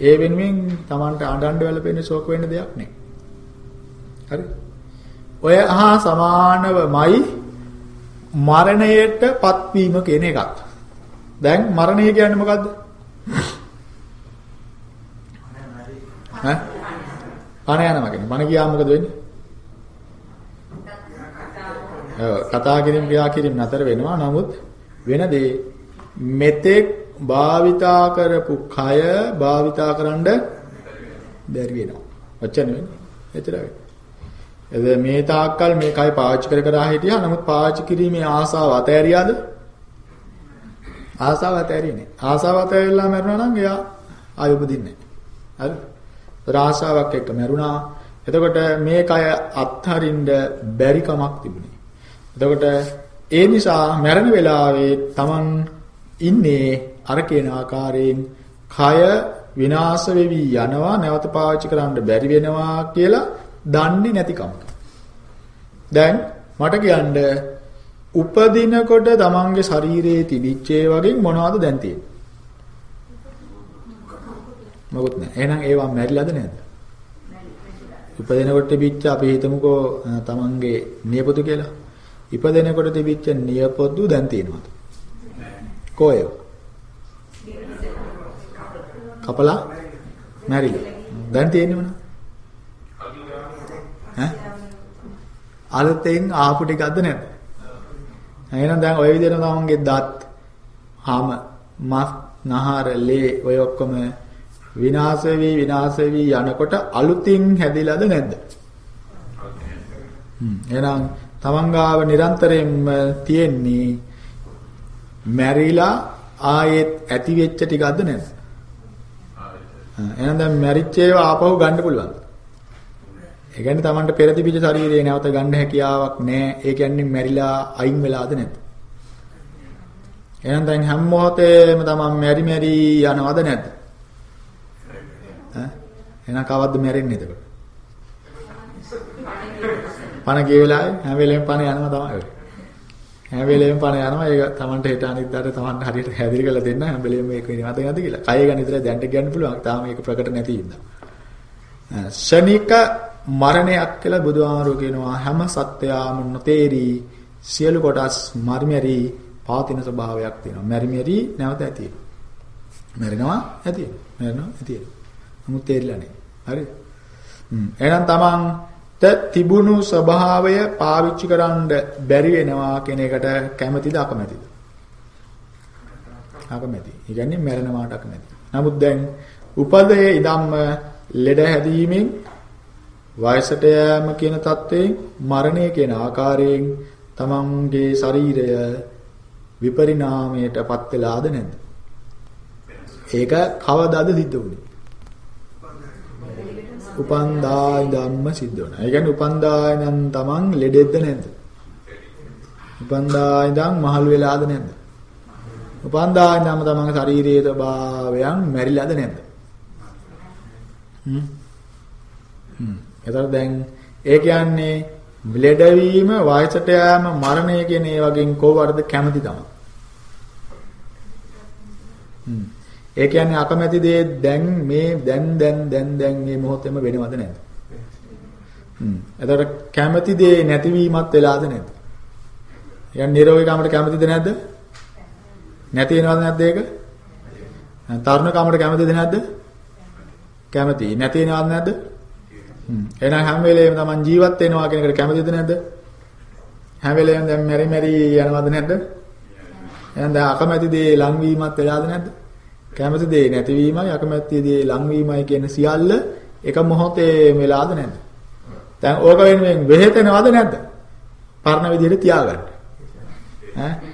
ඒ වෙනුවෙන් Tamanට අඬන්න වැළපෙන්න ශෝක වෙන්න දෙයක් නැහැ. හරි? ඔය අහා සමානවමයි මරණයට පත්වීම කියන එකත්. දැන් මරණය කියන්නේ මොකද්ද? ඈ? පණ යනවා කියන්නේ. පණ ගියාම මොකද වෙන්නේ? ඔව් කතා කිරීම ක්‍රියා කිරීම නතර වෙනවා. නමුත් වෙන දේ මෙතෙක් භාවිතා කරපු කය භාවිතා කරන්න බැරි වෙනවා. ඔච්චර නෙවෙයි. එතරම්. එද මේ තාක්කල් මේ කය පාවිච්චි කර කර හිටියා. නමුත් පාවිච්චි කිරීමේ ආසාව අතෑරියාද? ආසාව ඇතරිනේ. ආසාව ඇතරිලා මැරුණා නම් එයා ආයෙ උපදින්නේ නැහැ. හරි? ආසාවක් එක්ක මැරුණා. එතකොට මේ කය අත්හරින්න බැරි කමක් තිබුණේ. එතකොට ඒ නිසා මැරෙන වෙලාවේ Taman ඉන්නේ අර කියන ආකාරයෙන් කය විනාශ වෙවි යනවා නැවත පාවිච්චි කරන්න බැරි වෙනවා කියලා දන්නේ නැතිකම. දැන් මට කියන්න උපදිනකොට තමන්ගේ ශරීරයේ තිබිච්ච ඒ වගේ මොනවද දැන් තියෙන්නේ? මොකුත් නැහැ. එහෙනම් ඒවා මැරිලාද නැද්ද? උපදිනකොට තිබිච්ච අපි හිතමුකෝ තමන්ගේ නියපොතු කියලා. ඉපදෙනකොට තිබිච්ච නියපොතු දැන් තියෙනවද? කොහෙද? කපලා මැරිලා. දැන් තියෙන්නේ මොනවද? ඈ? අලුතෙන් ආපු ටිකක්ද නැද්ද? එහෙනම් දැන් ওই විදිහට තමන්ගේ දත්, හාම, මස්, නහර, ලේ ඔය ඔක්කොම විනාශ වෙවි විනාශ වෙවි යනකොට අලුතින් හැදිලාද නැද්ද? හ්ම් එහෙනම් තමන් ගාව නිරන්තරයෙන්ම තියෙන්නේ මැරිලා ආයෙත් ඇති වෙච්ච ටිකක්ද නැද්ද? එහෙනම් දැන් මැරිච්ච ඒවා ආපහු ගන්න පුළුවන්. ඒ කියන්නේ Tamanට පෙර තිබිච්ච ශරීරයේ නැවත ගන්න හැකියාවක් නැහැ. ඒ කියන්නේ මැරිලා අයින් වෙලාද නැද්ද? එහෙනම් දැන් හැම මොහොතේම Taman මැරි මැරි යනවද නැද්ද? ඈ එහෙනම් කවද්ද මැරෙන්නේ එතකොට? පණ ගිය වෙලාවේ හැම වෙලෙම පණ යනවා තමයි. හැම වෙලෙම පණ යනවා. ඒක Tamanට හිත අනිද්දාට Tamanට හරියට හැදිරි කරලා දෙන්න හැම වෙලෙම මේක වෙනවද නැද්ද කියලා. කය ගැන විතරයි දැනට කියන්න පුළුවන්. තාම මේක ප්‍රකට නැති ඉඳා. ශනික මරණයක් කියලා බුදුහාමුදුරුවෝ කියනවා හැම සත්‍යයම නොතේරි සියලු කොටස් මරිමරි පාතින ස්වභාවයක් තියෙනවා. මරිමරි නැවත ඇති වෙනවා. ඇති වෙනවා. ඇති නමුත් තේරිලා නැහැ. හරි? හ්ම්. එහෙනම් තමන්ට තිබුණු ස්වභාවය පාවිච්චි කරන්න බැරි වෙනවා කියන එකට කැමැතිද අකමැතිද? අකමැති. ඒ කියන්නේ මැරෙනවාට අකමැති. නමුත් දැන් උපදයේ ඉදම්ම ලෙඩ හැදීමෙන් වයසට යෑම කියන தත්වයෙන් මරණය කියන ආකාරයෙන් තමන්ගේ ශරීරය විපරිණාමයටපත් වෙලාද නැද්ද? ඒක කවදාද සිද්ධ වුනේ? උපන්දා ඉඳන්ම සිද්ධ වුණා. ඒ කියන්නේ උපන්දා ඉඳන් තමන් ලෙඩෙද්ද නැද්ද? උපන්දා ඉඳන් මහලු වෙලාද නැද්ද? උපන්දා ඉඳන්ම තමන්ගේ ශරීරයේ ස්වභාවයන් මැරිලාද නැද්ද? හ්ම් හ්ම් එතකොට දැන් ඒ කියන්නේ ලෙඩවීම, වයසට යාම, මරණය කියන ඒ වගේ කෝවර්ද කැමති තමයි. හ්ම්. ඒ කියන්නේ අකමැති දේ දැන් මේ දැන් දැන් දැන් දැන් මේ මොහොතේම වෙනවද නැද්ද? හ්ම්. එතකොට කැමති දේ නැතිවීමත් වෙලාද නැද්ද? කියන්නේ නිරෝගී කාමයට කැමතිද නැද්ද? නැති වෙනවද නැද්ද ඒක? තරුණ කාමයට කැමතිද නැද්ද? කැමති. නැති වෙනවද නැද්ද? එහෙනම් හැම වෙලේම Taman ජීවත් වෙනවා කියන එකට කැමතිද නැද්ද? හැම වෙලේම දැන් මෙරි මෙරි යනවද නැද්ද? එහෙනම් දැන් අකමැති දේ ලංවීමත් වෙලාද නැද්ද? කැමති දේ නැතිවීමයි අකමැති දේ ලංවීමයි කියන සියල්ල එක මොහොතේ වෙලාද නැද්ද? දැන් ඕක වෙනුවෙන් වෙහෙතනවද නැද්ද? පරණ විදිහට තියාගන්න. ඈ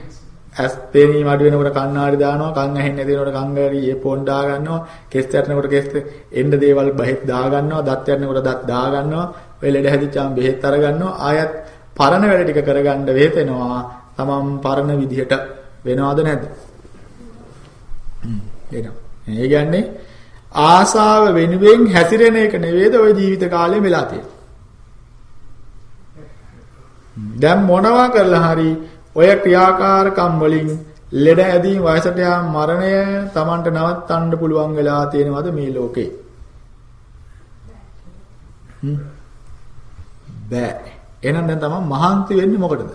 ඇස් පේනීම අඩු වෙනකොට කණ්ණාඩි දානවා කන් ඇහෙන්නේ නැති වෙනකොට කන් ගාරි එපොන් දා ගන්නවා කෙස් ඇටනකොට කෙස් එන්න දේවල් බහෙත් දා ගන්නවා දත් ඇටනකොට දත් දා ගන්නවා ඔය ලෙඩ හැදිච්චාම බෙහෙත් අර ගන්නවා ආයත් පරණ වැඩ ටික කරගන්න වෙහෙතෙනවා. තමන් පරණ විදිහට වෙනවද නැද්ද? වෙනවා ඒ කියන්නේ ආසාව වෙනුවෙන් හැසිරෙන එක නෙවෙයිද ওই ජීවිත කාලේ වෙලා තියෙන්නේ? දැන් මොනවා කරලා හරි ඔය ක්‍රියාකාරකම් වලින් ලෙඩ ඇදීම් වයසට යාම මරණය Tamanට නවත්තන්න පුළුවන් වෙලා තියෙනවද මේ ලෝකේ? බෑ. එහෙනම් දැන් තමන් මහන්සි වෙන්නේ මොකටද?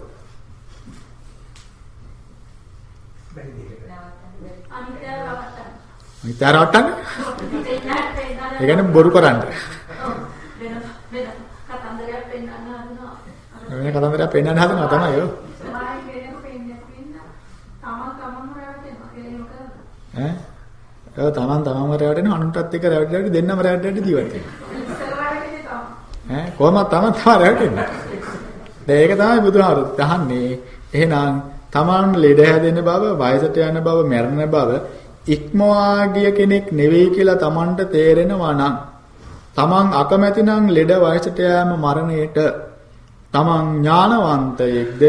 අනිත්‍ය රවට්ටන්න. ඒ කියන්නේ බොරු කරන්න.
වෙන වෙන කතන්දරයක් පෙන්වන්න හදනවා.
වෙන කතන්දරයක් පෙන්වන්න හදනවා තමයි ඔය. ඈ? ඒක තමන් තමන්ම රැවටෙන අනුන්ටත් එක්ක රැවටෙලා දෙන්නම රැවටෙලා ජීවත් වෙනවා. ඈ? කොහොමද තමන් තමන් රැවටෙන්නේ දැන් ඒක තමයි බුදුහාමුදුරුවෝ අහන්නේ එහෙනම් තමන් ලෙඩ හැදෙන බව, වයසට යන බව, මැරෙන බව ඉක්මවා ගිය කෙනෙක් නෙවෙයි කියලා තමන්ට තේරෙනවා නම් තමන් අකමැති නම් ලෙඩ වයසට යෑම මරණයට තමන් ඥානවන්තයෙක්ද?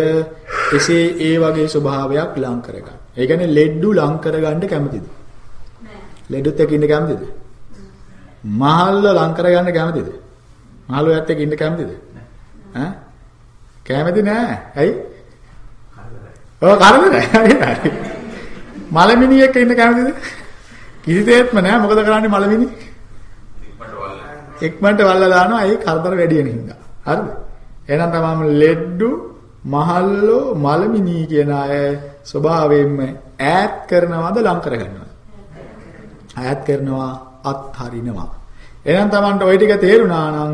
එසේ ඒ වගේ ස්වභාවයක් ලං කරගන්න. ඒ කියන්නේ ලෙඩ්ඩු ලං කරගන්න කැමතිද?
නෑ.
ලෙඩුත් එක්ක ඉන්න කැමතිද? මහල්ල ලං කරගන්න කැමතිද? මහලුවත් එක්ක ඉන්න කැමතිද? ඈ? කැමති නෑ. ඇයි? ඔව් කරදරයි. හරි. මලමිනියෙක් ඉන්න කැමතිද? කිසිසේත්ම නෑ. මොකද කරන්නේ මලමිනි?
ඉක්මනට වල්ලා.
එක්මන්ට වල්ලා දානවා ඒ කරදර වැඩි වෙන හින්දා. හරිද? එහෙනම් තමයි ලෙඩ්ඩු මහල්ලෝ මලමිනී කියන අය ස්වභාවයෙන්ම ඈත් කරනවද ලං කරගන්නවද? ඈත් කරනවා අත්හරිනවා. එහෙනම් Tamanට ওই ටික තේරුණා නම්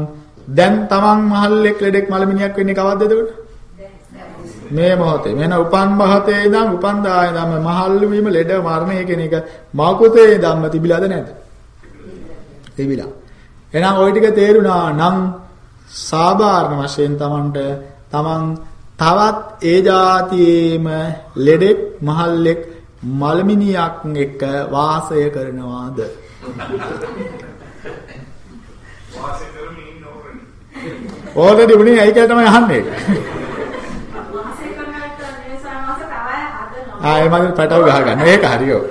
දැන් Taman මහල්ලෙක් ලෙඩෙක් මලමිනියක් වෙන්නේ කවද්ද එතකොට? මේ මොහොතේ මෙන්න උපන් මොහොතේ ඉඳන් උපන් දාය ඉඳන් මහල්ලු වීම ලෙඩ මරණය කියන එක මෞකතේ ධම්ම තිබිලාද නැද්ද? තිබිලා. එහෙනම් ওই ටික තේරුණා නම් සාධාරණ වශයෙන් Tamanට Taman තවත් ඒ જાතියේම ලෙඩෙක් මහල්ලෙක් මලමිනියක් එක්ක වාසය කරනවාද?
වාසය කරමින් ඉන්න ඕනේ.
ඕල්රෙඩි උනේ ඇයි කියලා තමයි අහන්නේ.
වාසය කරනකොට මේ සාමාස තවය හදනවා.
ආ ඒ මගේ පැටව ගහ ගන්න. ඒක හරියෝ.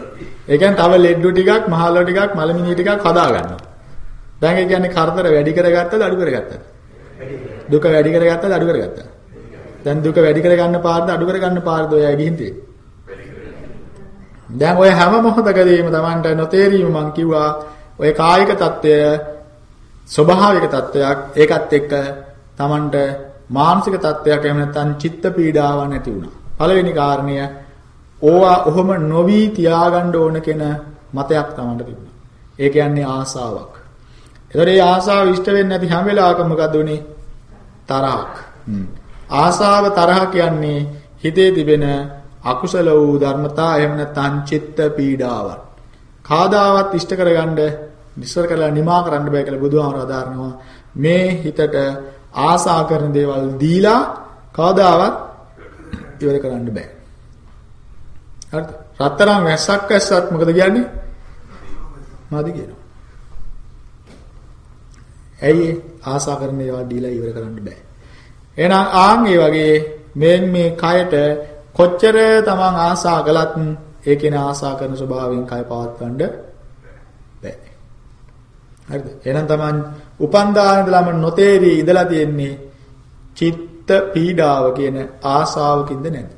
ඒ කියන්නේ තව ලෙඩ්ඩු ටිකක් මහල්ලෝ ටිකක් මලමිනිය ටිකක් හදා ගන්නවා. දැන් ඒ කියන්නේ කරදර වැඩි කරගත්තද අඩු කරගත්තද? දුක වැඩි කරගත්තද අඩු කරගත්තද? දැන් දුක වැඩි කරගන්න පාරද අඩු කරගන්න පාරද ඔය ඇගින් තියෙන්නේ? දැන් ඔය හැම මොහොතකදීම Tamanට නොතේරීම මං කිව්වා ඔය කායික తত্ত্বය ස්වභාවික తত্ত্বයක් ඒකත් එක්ක Tamanට මානසික తত্ত্বයක් එහෙම නැත්නම් චිත්ත පීඩාවක් ඇති වුණා. පළවෙනි කාරණය ඕවා ඔහොම නොවි තියාගන්න ඕන කෙන මතයක් Tamanට තිබුණා. ඒ කියන්නේ ආසාවක්. ඒතර ඒ ආසාව ඉෂ්ට වෙන්නේ නැති හැම වෙලාවකම මොකද උනේ? තරහක්. ආසාව තරහ කියන්නේ හිතේ තිබෙන අකුසල වූ ධර්මතා එහෙම නැත්නම් චිත්ත පීඩාවක්. කාදාවත් ඉෂ්ට කරගන්න නිස්සර කරලා නිමා කරන්න බෑ කියලා බුදුහාමර අදාරනවා. මේ හිතට ආසා කරන දේවල් දීලා කාදාවත් ඉවර කරන්න බෑ. හරිද? රත්තරන් වැස්සක් වැස්සත් මොකද කියන්නේ? මාදි කියනවා. ඇයි ආසා කරන ඒවා දීලා ඉවර කරන්න බෑ. එහෙනම් ආන් ඒ වගේ මේ මේ කයට කොච්චර තමන් ආසා කළත් ඒ කියන ආසා කරන ස්වභාවයෙන් කය පවත්වන්න බෑ. හරිද? එහෙනම් තමන් උපන්දා ඉඳලාම නොතේරි ඉඳලා තියෙන්නේ චිත්ත පීඩාව කියන ආසාවකින්ද නැද්ද?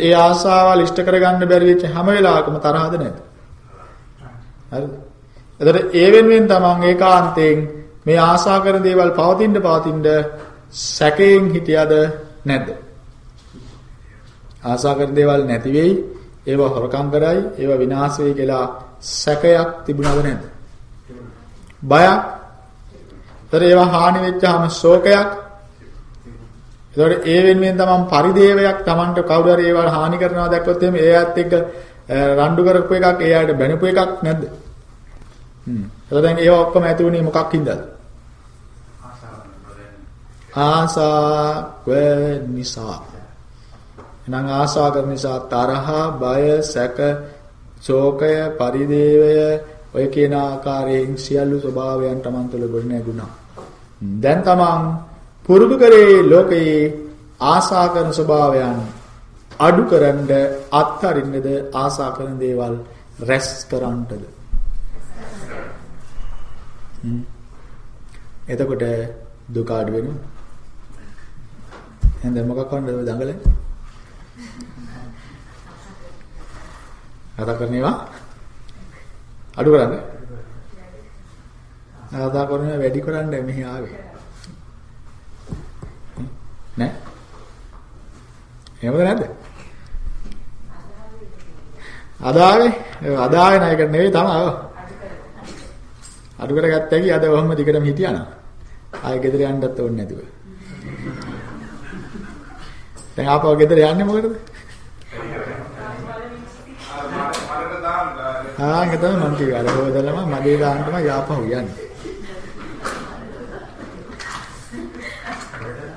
ඒ ආසාවල් ඉෂ්ට කරගන්න බැරි වෙච්ච හැම වෙලාවකම තරහද නැද්ද? හරිද? එතකොට ඒ වෙනුවෙන් තමන් ඒකාන්තයෙන් මේ ආශා කරන දේවල් පවතින්න පවතින්න සැකයෙන් හිටියද නැද්ද? ආශා කරන දේවල් නැති වෙයි, ඒවා හොරකම් කරයි, ඒවා විනාශ වෙයි කියලා සැකයක් තිබුණාද නැද්ද? බයක්. ඒතර ඒවා හානි වෙච්චාම ශෝකයක්. ඒතකොට ඒ වෙනුවෙන් තමන් පරිදේවයක් තමන්ට කවුරු හරි ඒවා හානි කරනවා දැක්කොත් එහෙම ඒ ඇත්ත එක්ක රණ්ඩු කරපු එකක් ඒ ආයත බැනපු එකක් නැද්ද? හ්ම්. එතකොට දැන් ඒවා ඔක්කොම ඇති වුණේ මොකක් හින්දාද? ආසාව නිසා. එහෙනම් ආසා කරන නිසා තරහ, බය, සැක, ශෝකය, පරිදේවය ඔය කියන ආකාරයෙන් සියලු ස්වභාවයන් Taman තුළ ගොඩ නැගුණා. දැන් Taman පුරුදු කරේ ලෝකයේ ආසා කරන ස්වභාවයන් අඩු කරන්න අත්හරින්නද ආසා කරන දේවල් රැස් කරන්නද එතකොට දුක අඩු වෙනවා. එහෙනම් දැන් මොකක් වන්ද ඔය දඟලන්නේ? කතා කරන්නේවා අඩු කරන්න. කතා කරන්නේ වැඩි කරන්න මෙහි ආවේ. නෑ? එහෙමද නැද්ද? අදාවේ අදාවේ නායකට නෙවෙයි තමයි. අඩු කරගත්ත හැකි අද ඔහොම දිගටම හිටියානම් ආයෙ ගෙදර යන්නත් ඕනේ නැතුව. දැන් ආපහු ගෙදර යන්නේ මොකටද?
මරට දාන්න
ආ ඒක තමයි මම කිව්වේ. අර හොදලම මගේ දාන්න තමයි ආපහු යන්නේ.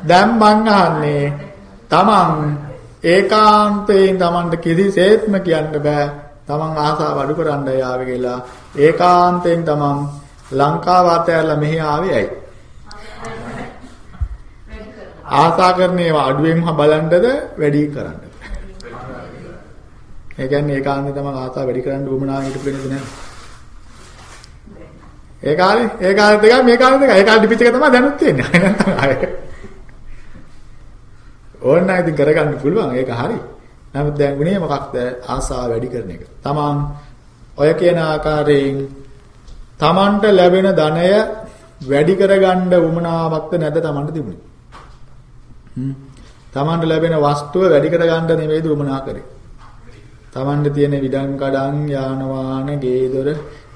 දැන් මං අහන්නේ තමන් ඒකාන්තයෙන් Tamanට කිසිසේත්ම කියන්න බෑ Taman ආසාව අඩු කරන්න යාවේ කියලා. ඒකාන්තයෙන් Taman ලංකාව අතහැරලා මෙහි ආවේ ඇයි? ආසා කරන ඒවා අඩුවෙන්ම බලන්නද වැඩි කරන්නද? ඒ කියන්නේ ඒකාන්තයෙන් Taman ආසා වැඩි කරන්න උවමනා හිටපු කෙනෙක් නෑ. ඒ කාලේ ඒ කාලෙත් එකයි මේ කාලෙත් එකයි. ඒ කාලේ ඩිපිච් එක තමයි දැනුත් තියෙන්නේ. අය නැත්තම් අය. ඕන්න ඉතින් කරගන්න පුළුවන්. ඒක හරි. නමුත් දැන් උනේ මොකක්ද? ආසාව වැඩි කරන එක. තමන් ඔය කියන ආකාරයෙන් තමන්ට ලැබෙන ධනය වැඩි කරගන්න උමනාවක්ද නැද්ද තමන්ට තිබුණේ? තමන්ට ලැබෙන වස්තුව වැඩි කරගන්න නෙවෙයිද උමනා කරේ. තමන්ට තියෙන විඩං කඩන් යාන වාහන ගේ දොර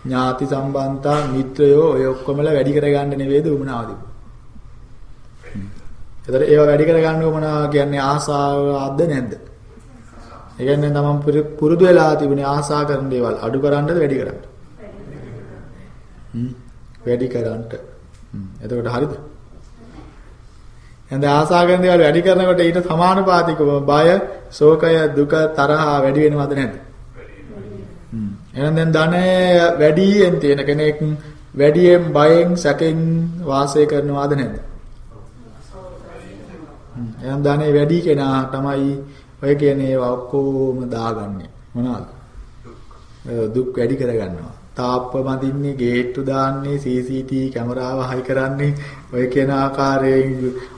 ඥාති සම්බන්තා මිත්‍රයෝ ඔය ඔක්කොමලා වැඩි කරගන්න නෙවෙයිද උමනාව තිබුණේ. එතකොට ඒවා වැඩි කරගන්න උමනාව කියන්නේ ආසාවක්ද නැද්ද? ඒ කියන්නේ තමන් පුරුදු වෙලා තිබුණේ ආසා කරන දේවල් අඩු කරන්නද වැඩි කරන්නද? වැඩි කරන්නට. එතකොට හරිද? එහෙනම් ආසා කරන දේවල් වැඩි කරනකොට ඊට සමානුපාතිකව බය, ශෝකය, දුක, තරහා වැඩි වෙනවද නැද්ද? එහෙනම් දැන් ධනය වැඩියෙන් තියෙන කෙනෙක් වැඩියෙන් බයෙන් සැකෙන් වාසය කරනවාද නැද්ද? එහෙනම් ධනෙ වැඩි කෙනා තමයි ඔය කියන්නේ ඒවා ඔක්කොම දාගන්නේ. මොනවාද? දුක් වැඩි කරගන්නවා. තාප්ප බඳින්නේ, ගේට්ටු දාන්නේ, CCTV කැමරාව හයි කරන්නේ, ඔය කියන ආකාරයෙන්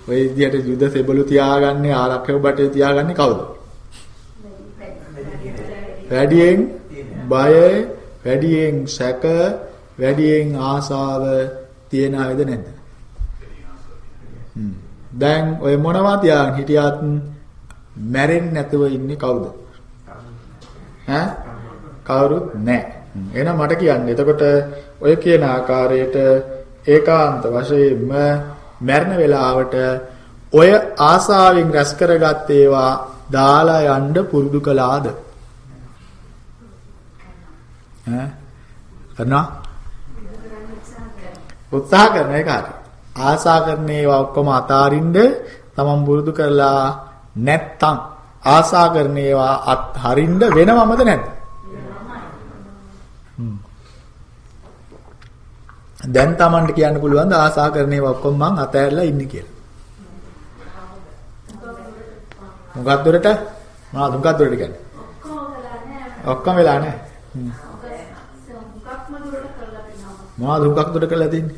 ඔය විදිහට යුද සෙබළු තියාගන්නේ, ආරක්ෂක බටේ තියාගන්නේ කවුද? වැඩියෙන් බය, වැඩියෙන් සැක, වැඩියෙන් ආසාව තියෙන අයද නැද්ද? දැන් ඔය මොනවා තියාගෙන හිටියත් මැරෙන්නේ නැතුව ඉන්නේ කවුද? ඈ කවුරුත් නැහැ. එහෙනම් මට කියන්න. එතකොට ඔය කියන ආකාරයට ඒකාන්ත වශයෙන්ම මරණ වේලාවට ඔය ආසාවෙන් රැස් කරගත් ඒවා දාලා යන්න පුරුදු කළාද? ඈ කරනවා උත්සාහ කරන එක හරි. ආසා කරන ඒවා ඔක්කොම අතාරින්න තමන් පුරුදු කරලා නැත්තම් ආසා කරන ඒවා අත්හරින්න වෙනවමද නැද්ද? දැන් Tamanට කියන්න පුළුවන් ද ආසා කරන ඒවා ඔක්කොම මං අතහැරලා ඉන්නේ කියලා. මොකක්ද දොරට? මොනවද මොකක්ද දොරට කියන්නේ? ඔක්කොම වෙලා නැහැ. මොනවද හුඟක් දොරට කරලා තින්නේ?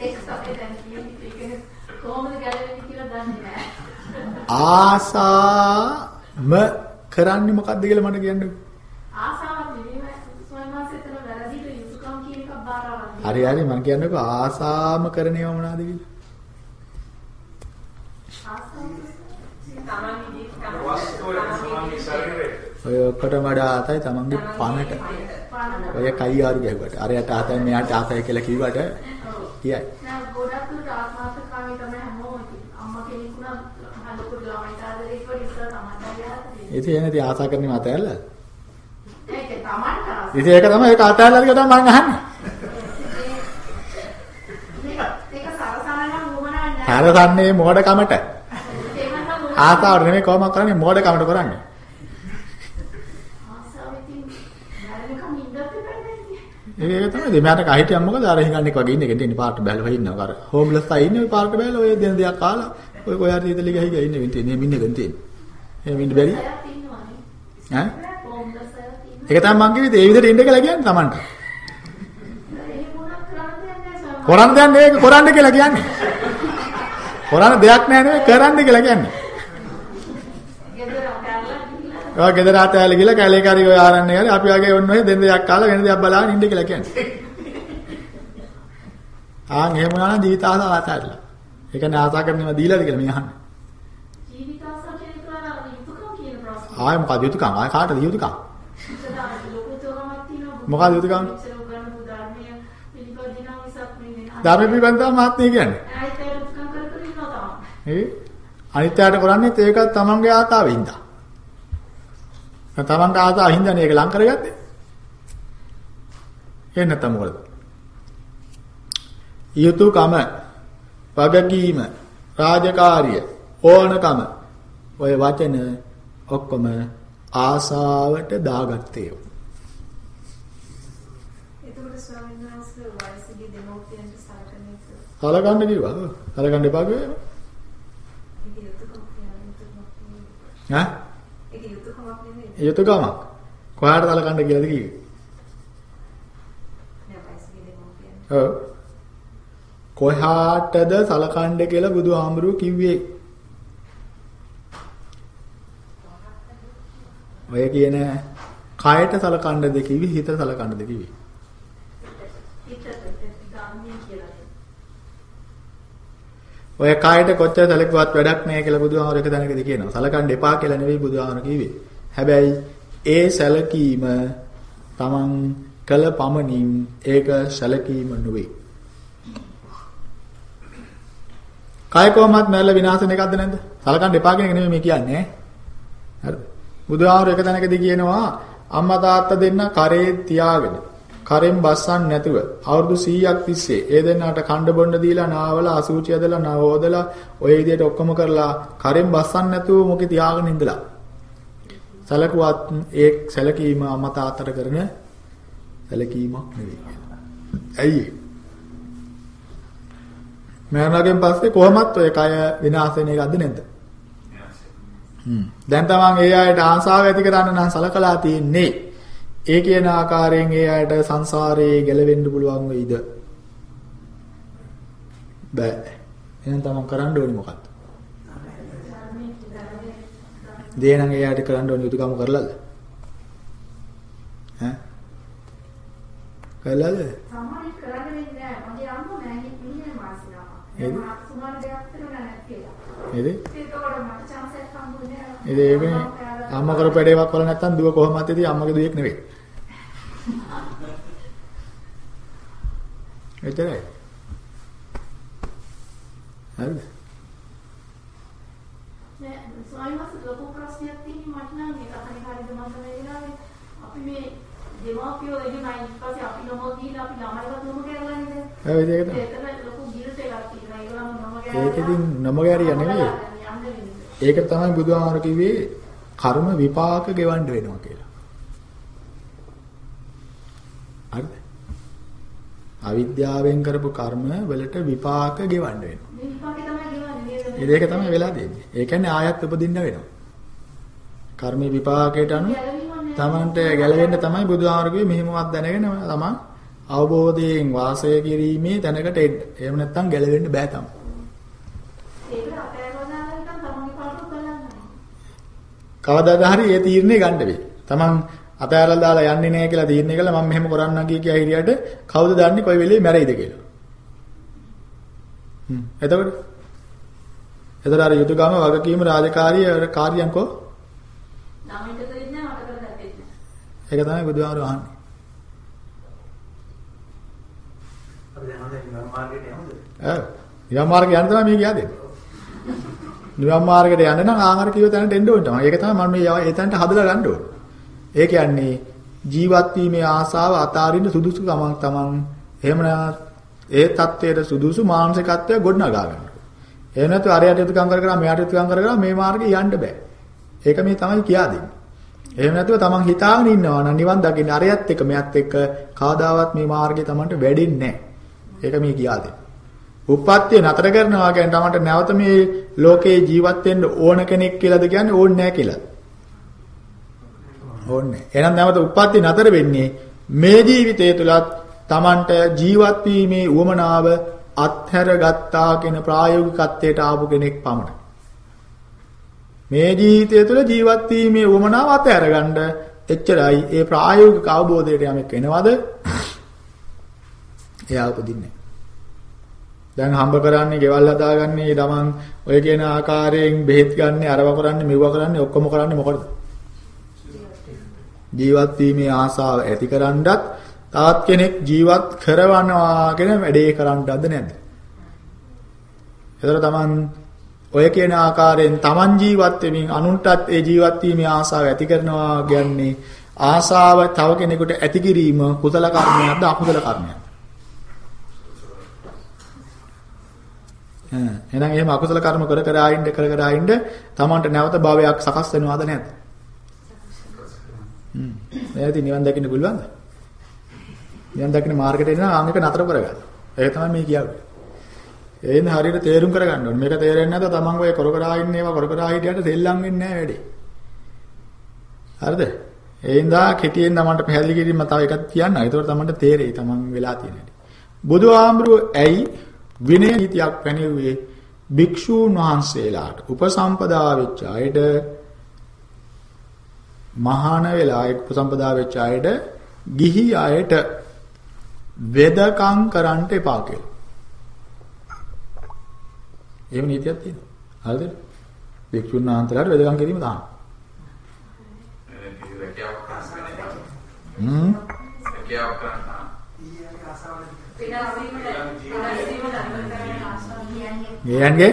ඒක තමයි දැන් කියන්නේ කොහොමද ගැලවෙන්නේ කියලා දන්නේ නැහැ.
ආසාම කරන්නේ මොකද්ද කියලා මට කියන්නකෝ.
ආසාවක් නෙමෙයි ස්වයංවාසෙතන වැරදිට යුතුයකම් කියන එක බාරවන්නේ.
හරි හරි මම කියන්නකෝ ආසාම කරන ඒවා මොනවද කියලා. ඔය ඔක්කොටම වඩා ආතයි තමන්ගේ පණට. ඔය කයි ආරු ගැහුවට. අරයට ආතයි මෙයාට ආතයි කියලා කිව්වට කියයි.
නෑ ගොඩක් දුරට ආත්මාර්ථකාමී තමයි හැමෝම අම්මා කෙනෙක් උනා හලුකු ළමයි ආදරේ ඉස්සර තමයි
ආසා කරන්නේ මත ඇල්ලලා.
ඒක තමන්ට ආස.
ඉතින් ඒක තමයි ඒක අතහැරලා කියලා මම අහන්නේ.
ඒක සරසනනම් වුමනා නෑ.
හරසන්නේ මෝඩකමට. ආසාවට නෙමෙයි කොහොමද කරන්නේ මෝඩකමට කරන්නේ.
ආසාවෙකින් මරණකම් ඉන්නත් බැහැ.
ඒක තමයි දෙමාට කහිටියක් මොකද අර හිඟන්නේ වගේ ඉන්නේ ගෙන්නේ පාට බැලුවා ඉන්නවා අර හෝම්ලස් අය ඉන්නේ ඔය පාට බැලුවා ඔය දෙන දෙයක් කාලා ඔය ඔය හරි ඉතලි ගහයි ගහ ඉන්නේ වෙන්නේ මින්න ගන් තියෙන්නේ. එහෙම ඉන්න බැරි.
සයත් ඉන්නවනේ.
ඈ?
පොම්දසයත් ඉන්නවා.
ඒක තමයි මං කිව්වේ ඒ විදිහට ඉන්න කියලා කියන්නේ Tamanට.
ඒ මොනක් කරන්න දෙයක් නෑ සම.
කරන්න දෙයක් නෙවෙයි කරන්න කියලා කියන්නේ. කරන්න දෙයක් නෑ නෙවෙයි කරන්න කියලා කියන්නේ. ඔය ගෙදර ආතෑල ගිහලා කැලේ කරි ඔය ආරන්නේ කරි අපි වගේ ඔන්න ඔය දෙන්න දෙයක් කාලා වෙන දෙයක් බලාගෙන ඉන්න කියලා කියන්නේ. ආන් එහෙම නම් ජීවිත ආසාව ආතෑරලා. ඒ කියන්නේ ආසා කරනවා දීලාද කියලා මේ අහන්නේ.
ජීවිත ආසාව කියන කරලා යුතුයකම් කියන ප්‍රශ්න.
ආයෙ මොකද යුතුයකම්? ආයෙ කාටද යුතුයකම්? මොකක්ද යුතුයකම්? ධර්ම පිළිබඳව මහත්මිය කියන්නේ.
ආයෙත් ඒක යුතුයකම් කර කර ඉන්නවා තමයි.
ඒ අනිත්‍යයට කරන්නේ ඒකත් තමන්ගේ ආතාවෙ හින්දා. තමන්ට ආසා හින්දානේ ඒක ලං කරගත්තේ. එහෙම නැත්නම් මොකද? යුතුයකම වගකීම රාජකාරිය ඕනකම ඔය වචන ඔක්කොම ආසාවට දාගත්තේ.
එතකොට ස්වාමීන් වහන්සේ වයසගේ දෙමෝපියන්ට සලකන එක
සලකන්න කිව්වා. සලකන්න එපා කිව්වේ. ඈ?
නෙවෙයි.
යුතුයකමක්. කොහාට සලකන්න කියලාද කිව්වේ? ඔව්. කොහාටද සලකන්න කියලා බුදුහාමුදුරුවෝ කිව්වේ? ඔය කියන කයට සලකන්නද කිව්වේ හිත සලකන්නද කිව්වේ? ඔය කයට කොච්චර සැලකුවත් වැඩක් නැහැ කියලා බුදුහාමර එක දැනකදී කියනවා. සලකන්න එපා කියලා නෙවෙයි බුදුහාමර කිව්වේ. හැබැයි ඒ සැලකීම Taman කළ පමණින් ඒක සැලකීම නෙවෙයි. කය කොහොමත් මැරලා විනාශ වෙන එකක්ද නැද්ද? සලකන්න එපා කියන එක නෙමෙයි මේ කියන්නේ. හරිද? බුදුහාමර එක තැනකදී කියනවා අම්මා තාත්තා දෙන්න කරේ තියාගෙන කරෙන් බස්සන්න නැතුව අවුරුදු 100ක් තිස්සේ ඒ දෙන්නාට කණ්ඩ බොන්න දීලා නාවල අසූචි ඇදලා නවෝදලා ඔය විදිහට ඔක්කොම කරලා කරෙන් බස්සන්න නැතුව මොකේ තියාගෙන ඉඳලා සැලකුවත් ඒ සැලකීම අම්මා තාත්තට කරන සැලකීමක් නෙවෙයි. ඇයි? මරණයෙන් පස්සේ කොහොමත් ඔය කය විනාශ වෙන එකක්ද නැද්ද? හ්ම්. දැන් තමන් ඒ අයට ආසාව ඇති කරන්න නම් සලකලා තියෙන්නේ. ඒ කියන ආකාරයෙන් ඒ අයට සංසාරේ ගැලවෙන්න පුළුවන් වෙයිද? බෑ. එහෙනම් තමන් කරන්න ඕනේ මොකක්ද? දේ නම් ඒ අයට කරන්න ඕනේ යුතුයකම කරලාද? ඈ? කළාද?
සමහරවිට කරන්න වෙන්නේ නෑ. මගේ අම්මා මෑණික් ඉන්නේ මාසිනාම.
ඒද?
මම සුමාන දෙයක් කරලා නැතිලා.
නේද?
ඒකවල මට chance එකක් හම්බුනේ නෑ.
ඉතින් ඒකනේ අම්මා කරපු වැඩේවක් වල නැත්තම් දුව කොහොමද ඉතින් අම්මගේ දුවෙක් නෙවෙයි. එතරයි. හරිද?
නෑ ස්වාමීන් වහන්සේ ලොකු ප්‍රශ්නයක් තියෙනවා මට නම් ඒක අහන්නේ හරියද මම තමයි වෙලාවේ අපි මේ දෙමාපියෝ එහෙමයි ඊට පස්සේ අපි නොමෝ ගිහින් අපි ළමයිවත් නොම කරලා නේද
ඔය විදිහට.
එතන ලොකු ගිල්ට් එකක් තියෙනවා ඒගොල්ලෝ නොම
ඒක ඉතින් නොමගෑරිය නෙවෙයි. ඒක තමයි බුදුහාමර කිව්වේ කර්ම විපාක ගෙවන්න වෙනවා කියලා. හරිද? අවිද්‍යාවෙන් කරපු කර්ම වලට විපාක ගෙවන්න වෙනවා.
මේ විපාකේ තමයි ගෙවන්නේ නේද
ඒ දෙක තමයි වෙලා තියෙන්නේ. ඒ කියන්නේ ආයත් උපදින්න වෙනවා. කර්ම විපාකයට අනුව තමන්ට ගැලවෙන්න තමයි බුදුහාමර කිව්වේ මෙහෙමවත් දැනගෙන තමන් අවබෝධයෙන් වාසය කිරීමේ තැනකට එන්න. එහෙම නැත්නම් ගැලවෙන්න බෑ තමයි. කවදාද හරි ඒ තීරණය ගන්න වෙයි. තමන් අතෑරලා දාලා යන්නේ නැහැ කියලා තීරණය කළා මම මෙහෙම කරන්නම් කිය කිය හිරියට කවුද දන්නේ කොයි වෙලේ මැරෙයිද කියලා. හ්ම් එතකොට එතකොට අර යුතුයකම වගකීම රාජකාරිය කාර්යයන්කෝ
මට කරලා දෙන්නේ
ඒක තමයි බුදුහාමුදුරු අහන්නේ.
අපි දැන් හොඳට නිවන් මාර්ගයට යමුද?
ඔව්. නිවන් මාර්ගයට යන්න තමයි මේ කියන්නේ. නිවන් මාර්ගයට යන්න නම් ආහාර කිව්ව තැනට එන්න ඕනේ තමයි. ඒක තමයි මම මේ එතනට හදලා ගන්න ඕනේ. ඒ කියන්නේ ජීවත් වීමේ ආසාව අතාරින්න සුදුසු ගමන් තමන් එහෙම ඒ தത്വයට සුදුසු මානසිකත්වය ගොඩනගා ගන්න. එහෙම නැත්නම් අරයට යුතුයම් කර කර මෙයාට යුතුයම් කර කර මේ මාර්ගේ යන්න බෑ. ඒක මේ තමයි කියා දෙන්නේ. එහෙම නැතුව තමන් හිතාගෙන ඉන්නවා නම් නිවන් දකින්න අරයත් එක්ක මෙයත් එක්ක කවදාවත් මේ මාර්ගේ තමන්ට වැඩෙන්නේ නැහැ. ඒක මේ කියා දෙන්නේ. උප්පත්තිය නතර කරනවා කියන්නේ තමන්ට නැවත මේ ලෝකේ ජීවත් වෙන්න ඕන කෙනෙක් කියලාද කියන්නේ ඕනේ නැහැ කියලා. ඕනේ. එහෙනම් නැවත උප්පත්ති නතර වෙන්නේ මේ ජීවිතය තුලත් Tamanට ජීවත් වීමේ උවමනාව අත්හැර ගත්තා කියන ප්‍රායෝගිකත්වයට ආපු කෙනෙක් පමණයි. මේ ජීවිතය තුළ ජීවත් වීමේ උවමනාව අත්හැර ගන්න එච්චරයි ඒ ප්‍රායෝගික අවබෝධයට යමෙක් එනවද? එයා උපදින්නේ. දැන් හම්බ කරන්නේ, ගෙවල් හදාගන්නේ, තමන් ඔය කියන ආකාරයෙන් බෙහෙත් ගන්න, අරව කරන්නේ, මෙව කරන්නේ, ඔක්කොම කරන්නේ මොකටද? ජීවත් වීමේ ආසාව ඇතිකරනවත් තාත් කෙනෙක් ජීවත් කරවනවා කියන වැඩේ කරන්නවද නැද්ද? ඒතර තමන් ඔය කියන ආකාරයෙන් Taman ජීවත් වෙමින් අනුන්ටත් ඒ ජීවත් වීමේ ආසාව ඇති කරනවා කියන්නේ ආසාව තව කෙනෙකුට ඇති කිරීම කුසල කර්මයක්ද අකුසල කර්මයක්ද? එහෙනම් එහෙම අකුසල කර්ම කර කර ආයින්ද කර කර ආයින්ද Tamanට නැවත භවයක් සකස් වෙනවද නැද්ද? හ්ම්. එයාදී නිවන් දකින්න පුළුවන්ද? නිවන් දකින්න මාර්ගයට එනවා ආන් එක නතර කරගන්න. ඒක තමයි මේ කියන්නේ. එහෙනම් හරියට තේරුම් කරගන්න ඕනේ. මේක තේරෙන්නේ නැත්නම් Taman ඔය කර කර ආින්න ඒවා කර කර ආහිටියට දෙල්ලම් වෙන්නේ නැහැ වැඩේ. හරිද? ඒ හින්දා කෙටියෙන් තමන්ට පැහැදිලි කිරීම තව එකක් කියන්න. ඒතකොට තමන්ට තේරෙයි තමන් වෙලා තියෙන හැටි. බුදුහාමුදුරුව ඇයි විනය නීතියක් පැනෙව්වේ භික්ෂූන් වහන්සේලාට උපසම්පදා වෙච්ච අයට මහාන වෙලා උපසම්පදා වෙච්ච අයට ගිහි අයට වෙදකම් කරන්න එපා කියලා. එහෙම නීතියක් තියෙනවා. හරිද? භික්ෂුන් වහන්සේලාට වෙදකම් කිරීම
කරන්න
හ්ම් ගේයන්ගේ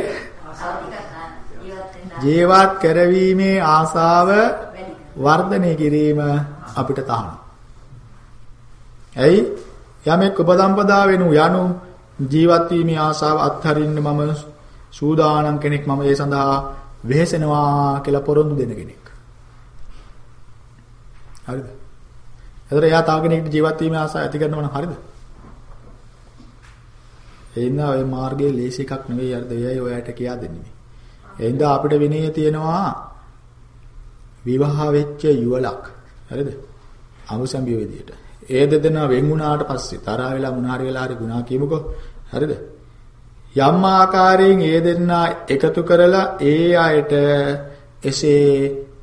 ජීවත් කරවීමේ ආසාව වර්ධනය කිරීම අපිට තහනම්. ඇයි? යමෙක් උපදම්පදා වෙනු යනු ජීවත් වීමේ ආසාව අත්හරින්න මම සූදානම් කෙනෙක් මම ඒ සඳහා වෙහෙසෙනවා කියලා පොරොන්දු දෙන කෙනෙක්. හරිද? එතකොට එයා තව කෙනෙක්ට ජීවත් වීමේ ආසාව ඇති කරනවා නම් හරිද? එහෙනම් ওই මාර්ගයේ ලේසි එකක් නෙවෙයි අර දෙයයි ඔයාට කියා දෙන්නේ. එහෙනම් අපිට විනය තියෙනවා විවාහ වෙච්ච යුවලක්. හරිද? අමුසම්බිය විදියට. ඒ දෙදෙනා වෙන් වුණාට පස්සේ තරහ වෙලා මොන හරි වෙලා හරි ගුණා කියමුකෝ. හරිද? යම් ආකාරයෙන් ඒ දෙන්නා එකතු කරලා ඒ අයට එසේ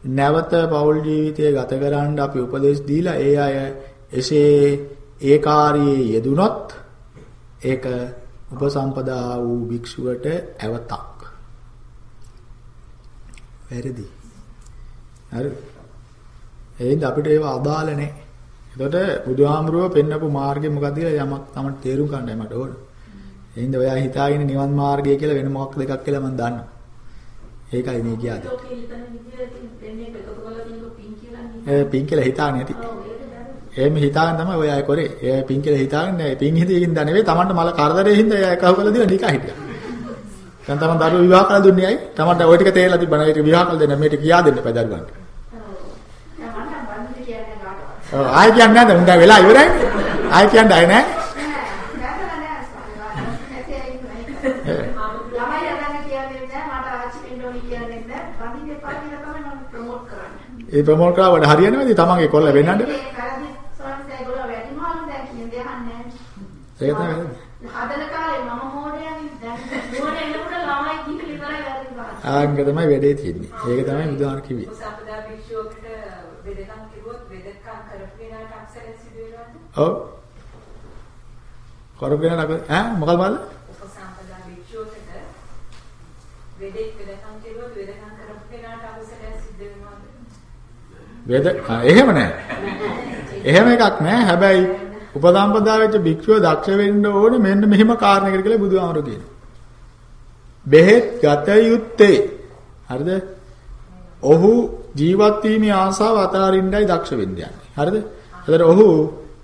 නැවත පෞල් ජීවිතය ගත කරන්න අපි උපදෙස් දීලා ඒ අය එසේ ඒකාරී යෙදුනොත් ඒක උපසම්පදා වූ භික්ෂුවට ඇවතක්. වැරදි. හරිද? එහෙනම් අපිට ඒව අදාළ නැහැ. එතකොට බුදුහාමුදුරුව පෙන්නපු මාර්ගය මොකක්ද කියලා යමක් තමයි තේරුම් ගන්නයි මට ඕන. එහෙනම් ඔයා හිතාගෙන නිවන් මාර්ගය කියලා වෙන මොකක් දෙකක් කියලා මම දන්නවා. ඒකයි මේ
නේ.
ඒ පින් කියලා හිතාගෙන ඇති. එහෙම හිතාගෙන තමයි ඔය අය කරේ. ඒ පින් කියලා හිතාගෙන නෑ. පින් හිතේකින් දා නෙවෙයි. Tamanට මල කරදරේ හින්දා එයා එකව කළා දින නිකා හිටියා. දැන් Taman දරුවෝ විවාහ කරලා දුන්නේ අය. Tamanට ওই ටික තේරලා තිබ්බනම් ඒක විවාහ කළ දෙන්න මේක කියා දෙන්න එපා දරුවන්ට. ආයෙ කියන්නේ නැද්ද? උන්ට වෙලා ඉවරයි. ආයෙ කියන්නේ ආයෙ නෑ.
නෑ නෑ ස්වාමීනි. නැති අය ඉන්නේ. ළමයි හදන්න කියන්නේ නෑ මට ආච්චි වෙන්න ඕනි කියන්නේ නෑ. බන්දි දෙපා කියලා තමයි මම ප්‍රොමෝට් කරන්නේ.
ඒ ප්‍රමෝට් කරා වඩ හරියනවද? Tamanගේ කොල්ල වෙන්නද? ඒක තමයි.
හදන කාලේ මම මෝඩයන් දැන් නුවණ එනකොට ළමයි කිව්ව ඉවරයි වැඩි බලන්න.
ආංග තමයි වැඩේ තියෙන්නේ. ඒක තමයි බුදුහාම කිව්වේ.
උපසම්පදා භික්ෂුවකට වෙදකම් කිව්වොත් වෙදකම් කරපු කෙනාට අක්ෂරය සිදු වෙනවද?
ඔව්. කරගෙන නක ඈ මොකද මාද?
උපසම්පදා භික්ෂුවකට වෙදෙක් වෙදකම් කරපු කෙනාට අකුසලය සිදු වෙනවද?
වේද ආ, එහෙම නෑ. එහෙම එකක් නෑ. හැබැයි උපසම්පදා වෙච්ච භික්ෂුව දක්ෂ වෙන්න ඕනේ මෙන්න මෙහෙම කාරණයකට කියලා බුදුහාමර කියනවා. බෙහෙත් ගත යුත්තේ. හරිද? ඔහු ජීවත් වීමේ ආසාව අතාරින්නයි දක්ෂ වෙන්න යන්නේ. හරිද? එතකොට ඔහු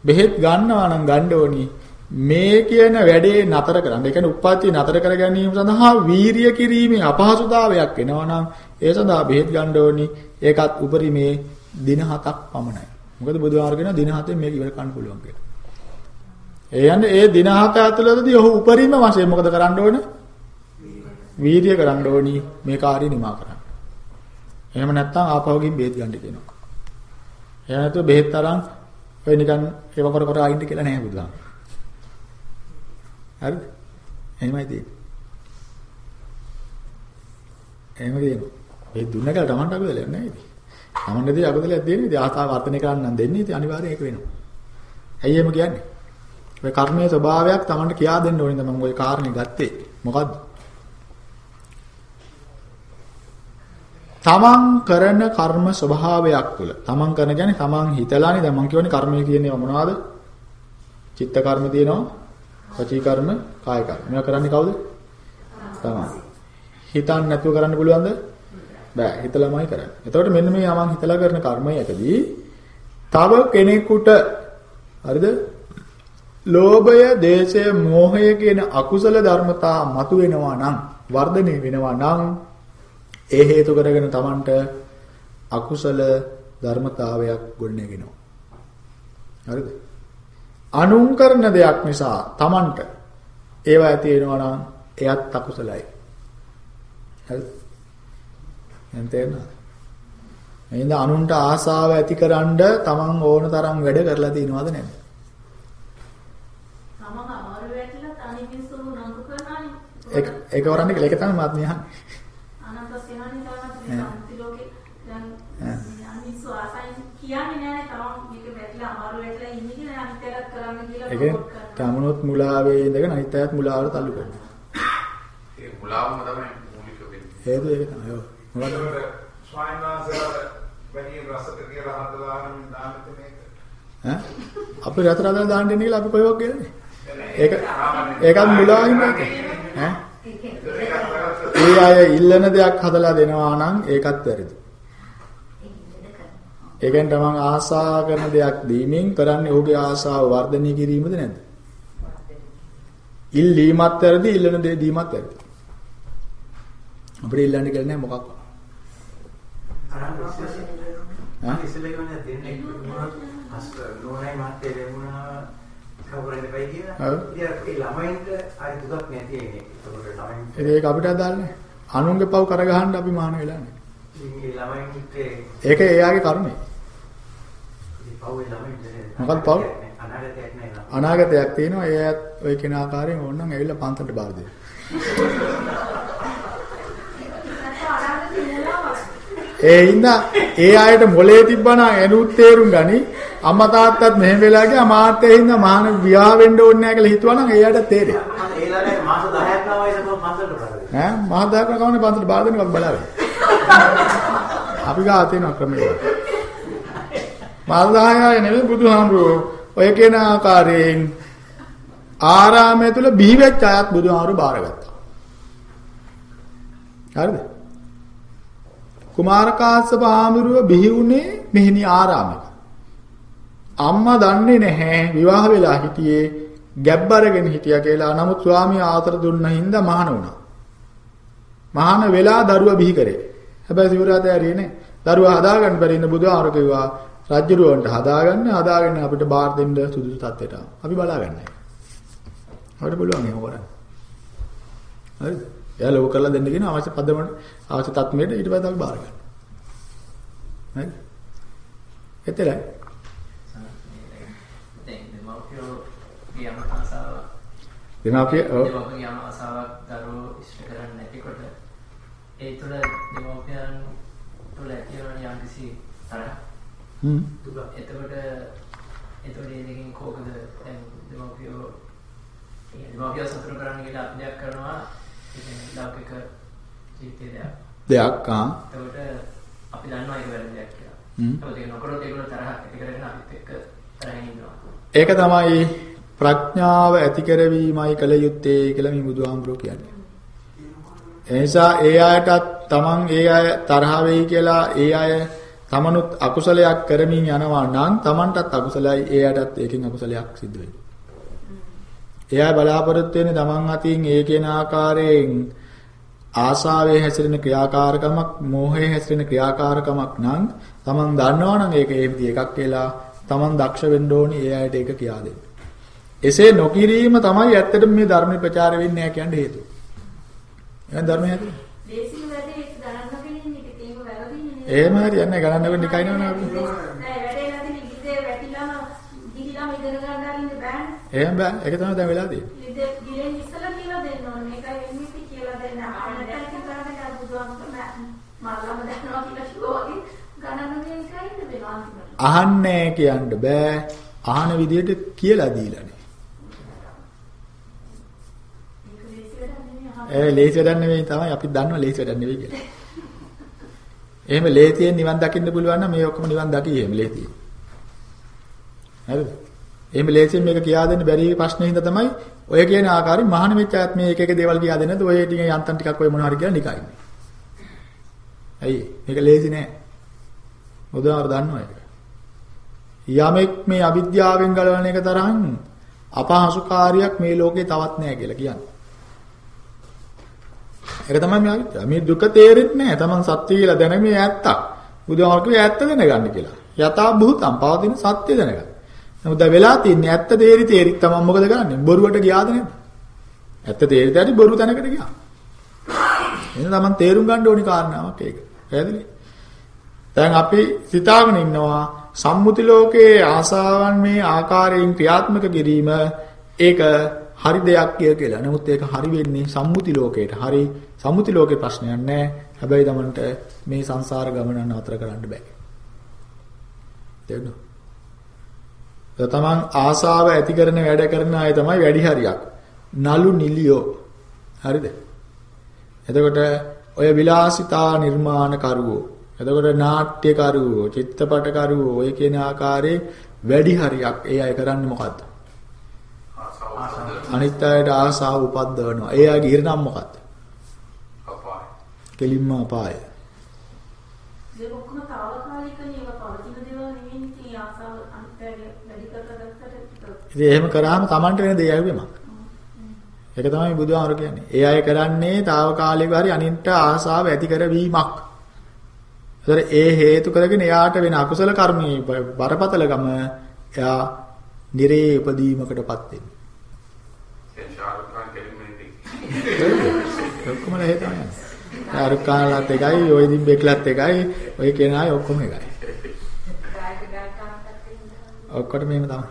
බෙහෙත් ගන්නවා නම් ගන්න ඕනි මේ කියන වැඩේ නතර කරන්න. ඒ කියන්නේ උප්පත්තිය නතර කර ගැනීම සඳහා වීරිය කිරීමේ අපහසුතාවයක් වෙනවා නම් ඒ සඳහා බෙහෙත් ගන්න ඕනි. ඒකත් උපරිමේ දින 7ක් පමණයි. මොකද බුදුහාර කියන දින 7ෙන් මේක ඉවර කරන්න පුළුවන් කියලා. ඒ යන්නේ ඒ දින 7 ඇතුළතදී ඔහු උපරිම වශයෙන් මොකද කරන්න ඕන? වීර්ය කරන්න ඕනි මේ කාර්ය නිමා කරන්න. එහෙම නැත්නම් ආපහු ගිහින් බෙහෙත් ගන්න කියනවා. එහෙම නැත්නම් බෙහෙත් අරන් ඔය නිකන් ඒව කර කර ආයින්ද කියලා නෑ බුදුහාම. හරිද? එහෙමයි තියෙන්නේ. එහෙම කියනවා. ඒ දුන්න කියලා Tamanට අකුදලයක් නෑ ඉතින්. Tamanටදී අකුදලයක් දෙන්නේ ඉතින් ආසාව වර්ධනය කරන්න නම් දෙන්නේ ඉතින් අනිවාර්යයෙන් ඒක වෙනවා. ඇයි එහෙම කියන්නේ? ඔය කර්මයේ ස්වභාවයක් Tamanට කියා දෙන්න ඕනේ මම ওই කාරණේ ගත්තේ. මොකද්ද? තමන් කරන කර්ම ස්වභාවයක් තුළ තමන් කරන කියන්නේ තමන් හිතලානේ දැන් මම කියවනේ කර්මය කියන්නේ මොනවද? චිත්ත කර්ම තියෙනවා, වචී කර්ම, කාය කර්ම. මේවා කරන්නේ කවුද? තමන්. හිතන්න නැතුව කරන්න පුළුවන්ද? බෑ. හිතලාමයි කරන්නේ. එතකොට මෙන්න මේ යමන් හිතලා කරන කර්මයකදී තව කෙනෙකුට හරිද? ලෝභය, දේශය, මෝහය කියන අකුසල ධර්මතා මතුවෙනවා නම්, වර්ධනය වෙනවා නම් ඒ හේතු කරගෙන Tamanට අකුසල ධර්මතාවයක් ගොඩනගෙනවා. හරිද? අනුන් කරන දෙයක් නිසා Tamanට ඒවා ඇති වෙනවා නම් එයත් අකුසලයි. හරිද? එහෙනම් තේරෙනවද? එහෙනම් අනුන්ට ආසාව ඇතිකරනද Taman ඕන තරම් වැඩ කරලා තියෙනවද නැද්ද?
තමන් අමාරු වැටලා තනි මිනිස්සු නංගු කරනානේ.
ඒක ඒක වරන්නේ කියලා ඒක තමයි මාත් නියහන්නේ.
අනන්තසේනානි තමයි
ඈ.
අන්ති ලෝකේ දැන්. මිනිස්සු ආසයින් කියන්නේ නැහැ තමන් මේක වැටලා අමාරු වැටලා ඉන්නේ කියලා අනිත් එකත් කරන්න කියලා
ඒ කියන්නේ
report කරනවා.
තමනුත් මුලාවේ ඉඳගෙන අනිත් අයත් මුලාවට තල්ලු කරනවා.
ඒ මුලාවම තමයි මූලික වෙන්නේ.
හේතුව ඒක තමයි. මොකද?
ස්වයං වාසයට වැඩි රසක කියලා හදලා දාන්න මේක.
ඈ? අපි රත රදලා දාන්න ඉන්නේ කියලා අපි කොහෙවත් ගන්නේ. ඒක ඒකත් මුලාවින් ඈ? ඒ අය ඉල්ලන දෙයක් හදලා දෙනවා නම් ඒකත් වැරදි. ඒ කියන්නේ තමන් ආසා කරන දෙයක් දීමෙන් කරන්නේ ඔහුගේ ආසාව වර්ධනය කිරීමද නැද්ද? ඉල්ලීමත් වැරදි, ඉල්ලන දේ දීමත් වැරදි. අපිට ඉල්ලන්නේ කියලා නෑ මොකක්ද? ඒක අපිට අදාළනේ. අනුන්ගේ පව් කරගහන්න අපි මාන වෙලා නැහැ. ඒක එයාගේ කර්මය. මොකක්ද පව්?
අනාගතයක්
තියෙනවා ඒ අයත් ওই කෙන ආකාරයෙන් ඕනනම් ඇවිල්ලා පන්සලට බාර දෙන්න. ඒ හින්දා ඒ අයට මොලේ තිබ්බනම් එනුත් තේරුම් ගනි අම්මා තාත්තත් මෙහෙම වෙලා ගියා මාත් ඒ හින්දා මහාන විවාහ වෙන්න ඕනේ නැහැ කියලා හිතුවනම් ඒ අයට තේරෙයි.
ඒ ළමයි මාස 10ක් ආවයි ඒක පන්සලට.
ඈ මහදාක කවන්නේ පන්සලට බාර දෙන්නවත් බලාවේ. අපි ගා තියෙන ක්‍රමයක්. මාල්දාහය නෙමෙයි බුදුහාමුදුරුවෝ ඔය කියන ආකාරයෙන් ආරාමය තුල බිහි වෙච්ච අයත් බුදුහාමුදුරුවෝ බාරගත්තා. හරිද? කුමාරකාශ්‍යප හාමුදුරුවෝ බිහි වුණේ මෙහෙණි ආරාමයක. අම්මා දන්නේ නැහැ විවාහ වෙලා හිටියේ ගැබ් අරගෙන හිටියා කියලා. නමුත් ස්වාමියා ආතර දුන්න හින්දා මහාන වුණා. මහාන වෙලා දරුවා බිහි කරේ. හැබැයි සිවුරාතේ හරියේ නැහැ. දරුවා හදාගන්න බැරි ඉන්න බුදුහාමුදුරුවෝ කිව්වා රජ්ජුරුවන්ට හදාගන්න හදාගෙන අපිට බාර දෙන්න සුදුසු තත්ත්වයට ආවා. අපි බලාගන්නයි. අපිට පුළුවන් එහෙම කරන්න. හරිද? එයා ලොකු කරලා දෙන්න කියන අවශ්‍ය පදමට අවශ්‍ය තත්ත්වයට ඊට පස්සේ අපි බාර ගන්න. හරිද? එතලයි.
දැන් දෙමව්පියෝ කියන ආසාව
දෙමාපිය ඔව්
දෙමව්පියෝ කියන ආසාවක් දරුවෝ ඉෂ්ට කරන්නේ නැතිකොට ඒ තුළ දෙමව්පියන් තුළ ඇති වෙන යම්කිසි තරහ
හ්ම්
එතකොට එතකොට ඒ දෙකෙන් කෝකද දැන් දෙමව්පියෝ ඒ දෙමව්පියෝ සතුට කරන්න කියලා අපි දෙයක් කරනවා ලෞකික ජීවිතේ දෙයක්.
දෙයක් ආ
එතකොට අපි දන්නවා ඒක වැරදි දෙයක් කියලා.
හ්ම්.
ඒක නොකරොත් ඒගොල්ලෝ තරහ ඇති කරගෙන අපිත් එක්ක තරහින් ඉන්නවා.
ඒක තමයි ප්‍රඥාව ඇති කරවීමයි කල යුත්තේ කියලා මේ බුදුහාමුදුරුවෝ කියන්නේ. ඒ නිසා ඒ අයටත් තමන් ඒ අය තරහ වෙයි කියලා ඒ අය තමනුත් අකුසලයක් කරමින් යනවා නම් තමන්ටත් අකුසලයි ඒ අයටත් ඒකෙන් අකුසලයක් සිද්ධ වෙනවා. අය බලාපොරොත්තු වෙන්නේ තමන් අතින් ඒ කියන ආකාරයෙන් ආසාවේ හැසිරෙන ක්‍රියාකාරකමක් මෝහයේ හැසිරෙන ක්‍රියාකාරකමක් නම් තමන් දන්නවා නම් ඒක ඒ විදිහ එකක් කියලා තමන් දක්ෂ වෙන්න ඕනේ ඒ අයට ඒක කියා දෙන්න. එසේ නොකිරීම තමයි ඇත්තටම මේ ධර්ම ප්‍රචාර වෙන්නේ නැහැ කියන හේතුව. එහෙනම් ධර්මය හැදුවා.
දේශික වැඩේ ඒක ගණන් නොගෙන ඉන්න එක ඒක වැරදිනේ නේද?
එහෙම හරියන්නේ ගණන් නැවෙන්න නිකයි නෝනා අපි.
නෑ වැඩේ නැති නිගිතේ වැටිලාම ගිහිලාම ඉගෙන ගන්න හරින්න බෑනේ.
එහෙම බෑ. ඒක තමයි දැන් වෙලා තියෙන්නේ.
ගිලෙන් ඉස්සලා කියලා දෙන්න ඕනේ. මේකයි වෙන්නේ කියලා දෙන්න. නැත්නම් කරන්නේ බුදුහාමුදුරුවෝ මල්ලම දන්නවා කියලා කිව්වා වගේ ගණන් නොගෙන ඉන්න වෙනවා.
අහන්නේ කියන්න බෑ. අහන විදිහට කියලා දීලානේ. ඒ ලේසි වැඩක් නෙවෙයි තමයි අපි දන්නවා ලේසි වැඩක් නෙවෙයි කියලා. එහෙම ලේසියෙන් නිවන් දකින්න පුළුවන් නම් මේ ඔක්කොම නිවන් දකි එහෙම ලේසියෙන්. හරිද? එහෙම ලේසියෙන් මේක කියා දෙන්න බැරි ප්‍රශ්නේ හින්දා තමයි ඔය කියන ආකාරයෙන් මහාන වෙච්ච ආත්මයේ එක එක දේවල් කියා දෙන්නේ නැද්ද? ඔය ටික යන්තම් ටිකක් ඔය මොන හරි කියලා නිකන් ඉන්නේ. ඇයි? මේක ලේසි නෑ. බුදුහාර දන්නවා ඒක. යමෙක් මේ අවිද්‍යාවෙන් ගලවන එක තරම් අපහසු කාර්යයක් මේ ලෝකේ තවත් නෑ කියලා කියන්නේ. ඒක තමයි මේ අවිද්‍යාව. මේ දුක තේරෙන්නේ නෑ. Taman සත්‍ය කියලා දැනීමේ ඇත්තක්. බුදුහාර කිව්වේ ඇත්ත දැනගන්න කියලා. යථා භූතම් පවතින සත්‍ය දැනගන්න. නමුත් දැන් වෙලා තින්නේ ඇත්ත තේරි තේරි තමන් මොකද කරන්නේ? බොරුවට ගියාද නේද? ඇත්ත තේරි තේරි බොරු තැනකට ගියා. එහෙනම් තමන් තේරුම් ගන්න ඕනි කාරණාවක් ඒක. පැහැදිලි? දැන් අපි සිතාගෙන ඉන්නවා සම්මුති ලෝකයේ ආසාවන් මේ ආකාරයෙන් ක්‍රියාත්මක කිරීම ඒක හරි දෙයක් කියලා. නමුත් ඒක හරි වෙන්නේ සම්මුති ලෝකයට. හරි සම්මුති ලෝකේ ප්‍රශ්නයක් නැහැ. හැබැයි තමන්ට මේ සංසාර ගමන නතර කරන්න බෑ. තේරුණා? තමන් ආසාව ඇති කරන වැඩ කරන අය තමයි වැඩි හරියක්. නලු නිලියෝ. හරිද? එතකොට ඔය විලාසිතා නිර්මාණ කරුවෝ. එතකොට නාට්‍ය කරුවෝ, චිත්‍රපට කරුවෝ ඔය කියන ආකාරයේ වැඩි හරියක් ඒ අය කරන්නේ මොකද්ද? අනිත් අයට ආසාව උපද්දවනවා. ඒ අයගේ ඉරණම් මොකද්ද?
අපාය.
කෙලින්ම අපාය.
ඒක ඔක්කොම తాවකාලික නේව පවතින දේවල් නෙවෙයි ඉතින් ආසාව අන්තර්ය වැඩි කරගත්තට
ඉතින් එහෙම කරාම Tamanට වෙන දේ යැවෙමක්. ඒක තමයි බුදුහාමර කියන්නේ. ඒ අය කරන්නේ తాවකාලිකව හරි අනින්ට ආසාව ඇති කරවීමක්. ඒතර ඒ හේතු කරගෙන එයාට වෙන අකුසල කර්මයේ බරපතලකම එයා නිරේ උපදීමකටපත් වෙනවා.
ඒ ශාරුඛ් ખાન කෙලින්ම
ඔක්කොම හේතමයි. ශාරුඛ් ખાන්ලත් එකයි, ඔයදින් බෙක්ලත් එකයි, ඔය කෙනායි ඔක්කොම එකයි. ඔක්කොට මෙහෙම තමයි.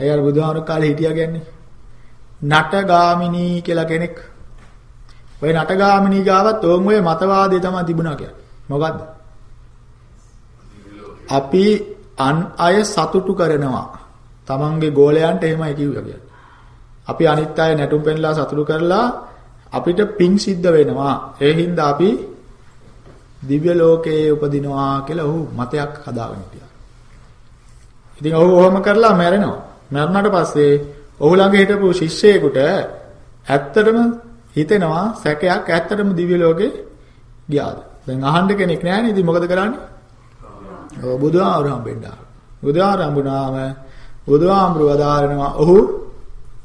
ඒ අර බුදුහාමුදුරු කාලේ හිටියා කියන්නේ නටගාමිනී කියලා කෙනෙක්. ඔය නටගාමිනී ගාවත් ඕම් ඔය මතවාදය තමයි තිබුණා කියන්නේ. මොකද්ද? අපි අන් අය සතුටු කරනවා. තමන්ගේ ගෝලයන්ට එහෙමයි කිව්වා කියන්නේ. අපි අනිත් අය නැටුම් පෙන්ලා සතුටු කරලා අපිට පිං සිද්ධ වෙනවා. ඒ හින්දා අපි දිව්‍ය ලෝකයේ උපදිනවා කියලා ඔහු මතයක් හදාගෙන හිටියා. ඉතින් ඔහු ඔහොම කරලා මැරෙනවා. මරණයට පස්සේ ඔහු ළඟ හිටපු ශිෂ්‍යයෙකුට ඇත්තටම හිතෙනවා සැකයක් ඇත්තටම දිව්‍ය ලෝකේ ගියාද. දැන් අහන්න කෙනෙක් නැහැ නේද? ඉතින් මොකද කරන්නේ? ඔව් බුදුහාමුදුරු හම්බෙන්න. බුදුහාමුදුරු හම්බුනාම බුදුහාමුදුරු වදාරනවා ඔහු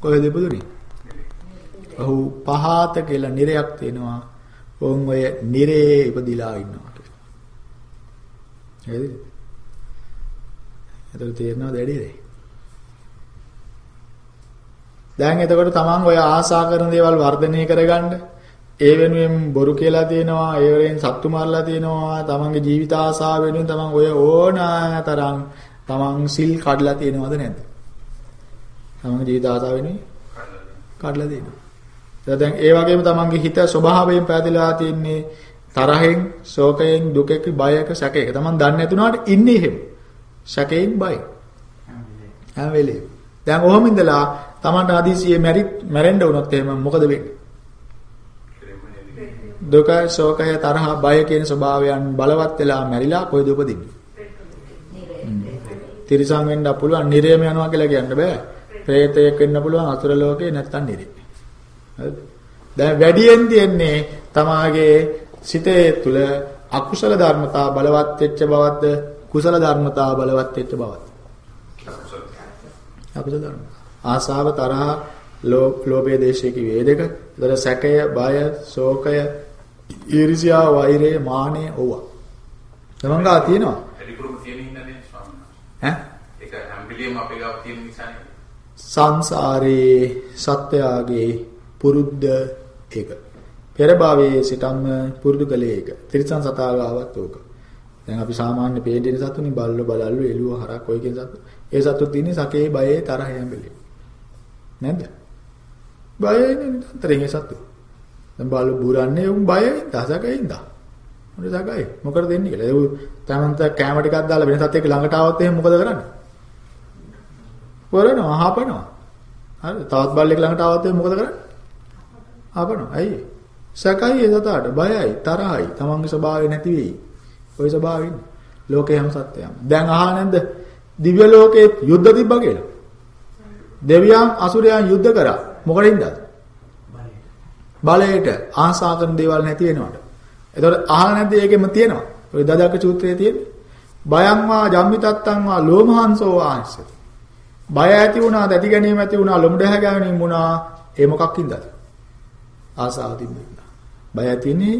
කොහෙද ඉපදුනේ? ඔහු පහත කියලා නිරයක් තියෙනවා. ඔවුන් ඔය නිරේ ඉපදිලා ඉන්නවා කියලා. හරිද? එතකොට තේරෙනවද වැඩිද? දැන් එතකොට තමන් ඔය ආසා කරන දේවල් වර්ධනය කරගන්න. ඒ වෙනුවෙන් බොරු කියලා තියෙනවා ඒ වෙනුවෙන් සත්තු මරලා තියෙනවා තමන්ගේ ජීවිත ආසාව වෙනුවෙන් තමන් ඔය ඕනතරම් තමන් සිල් කඩලා තියෙනවද නැද්ද? තමන්ගේ ජීවිත ආසාව වෙනුවෙන් කඩලා තියෙනවා. දැන් ඒ වගේම තමන්ගේ හිත ස්වභාවයෙන් පැහැදිලා තින්නේ තරහෙන් ශෝකයෙන් දුකක බයක සැකයක. තමන් දන්නේ නැතුණාට ඉන්නේ එහෙම. සැකයෙන් බය හැම වෙලේම. දැන් ඔහොම ඉඳලා තමන්ට ආදීසියේ මැරි මැරෙන්න වුණොත් එහෙම මොකද වෙන්නේ? දුක, ශෝකය, තරහ, බය කියන ස්වභාවයන් බලවත් වෙලා මැරිලා කොයිද උපදින්නේ? තිරිසන් වෙන්න පුළුවන්, නිරේම යනවා කියලා කියන්න බෑ. പ്രേතයෙක් වෙන්න පුළුවන් අසුර ලෝකේ නැත්තම් නිරේ. හරිද? දැන් වැඩියෙන් තියෙන්නේ තමාගේ සිතේ තුල අකුසල ධර්මතා බලවත් වෙච්ච බවද්ද කුසල ධර්මතා බලවත් වෙච්ච බවද්ද? අකුසල ධර්ම. ආසාව තරහ ලෝභය දේශය කිව්වේ ඒ දෙක. ඒතර සැකය, බය, ශෝකය, ඊර්ෂ්‍යා, වෛරය, මානය ඕවා. තමංගා තියෙනවා.
වැඩිපුරම තියෙන ඉන්නනේ ස්වාමීන් වහන්සේ.
ඈ?
ඒක හැම වෙලෙම අපේ ගාව තියෙන නිසානේ.
සංසාරේ සත්‍යයගේ පුරුද්ද ඒක. පෙර භවයේ සිටම පුරුදු කළේ ඒක. තිරිසන් සතාගාවත් ඕක. දැන් අපි සාමාන්‍ය පේන සතුනි බල්ලෝ බලල්ලු එළුව හරක් ඔය කියන සතු. ඒ සතු තියෙන්නේ සකේ බයේ තරහ යම්බෙලේ. නැද්ද? බයනේ නිතරම ඒ සතු. දැන් බල්ලෝ බුරන්නේ උන් බයයි දසකයින්ද. මොකද සකයි? මොකද දෙන්නේ කියලා. ඒ තමන්ට කැම ටිකක් දාලා වෙන සතෙක් ළඟට ආවොත් එහෙනම් මොකද කරන්නේ? වරනවා හපනවා. හරි තවත් බල්ලෙක් ළඟට ආවොත් එහෙනම් මොකද කරන්නේ? හපනවා. ඇයි? සකයි ඒ සතාට බයයි තරහයි තමන්ගේ ස්වභාවය නැති වෙයි. ওই ස්වභාවයෙන් ලෝකේ හැම සත්‍යයම. දැන් අහා නැද්ද? දිව්‍ය ලෝකේ යුද්ධ තිබ්බා කියලා. දෙවියන් අසුරයන් යුද්ධ කරා. මොකටින්ද? බලයට ආසා කරන දේවල් නැති වෙනවට. එතකොට අහලා නැද්ද ඒකෙම තියෙනවා. ඔය දදක සූත්‍රයේ තියෙන්නේ. බයං වා ජම්මිතත්තං වා ලෝමහංසෝ ආංශති. බය ඇති වුණා, දැටි ගැනීම ඇති වුණා, ලොමු දැහ ගැනීම වුණා. ඒ මොකක්ින්දද? ආසාව තිබුණා. බය ඇති ඉන්නේ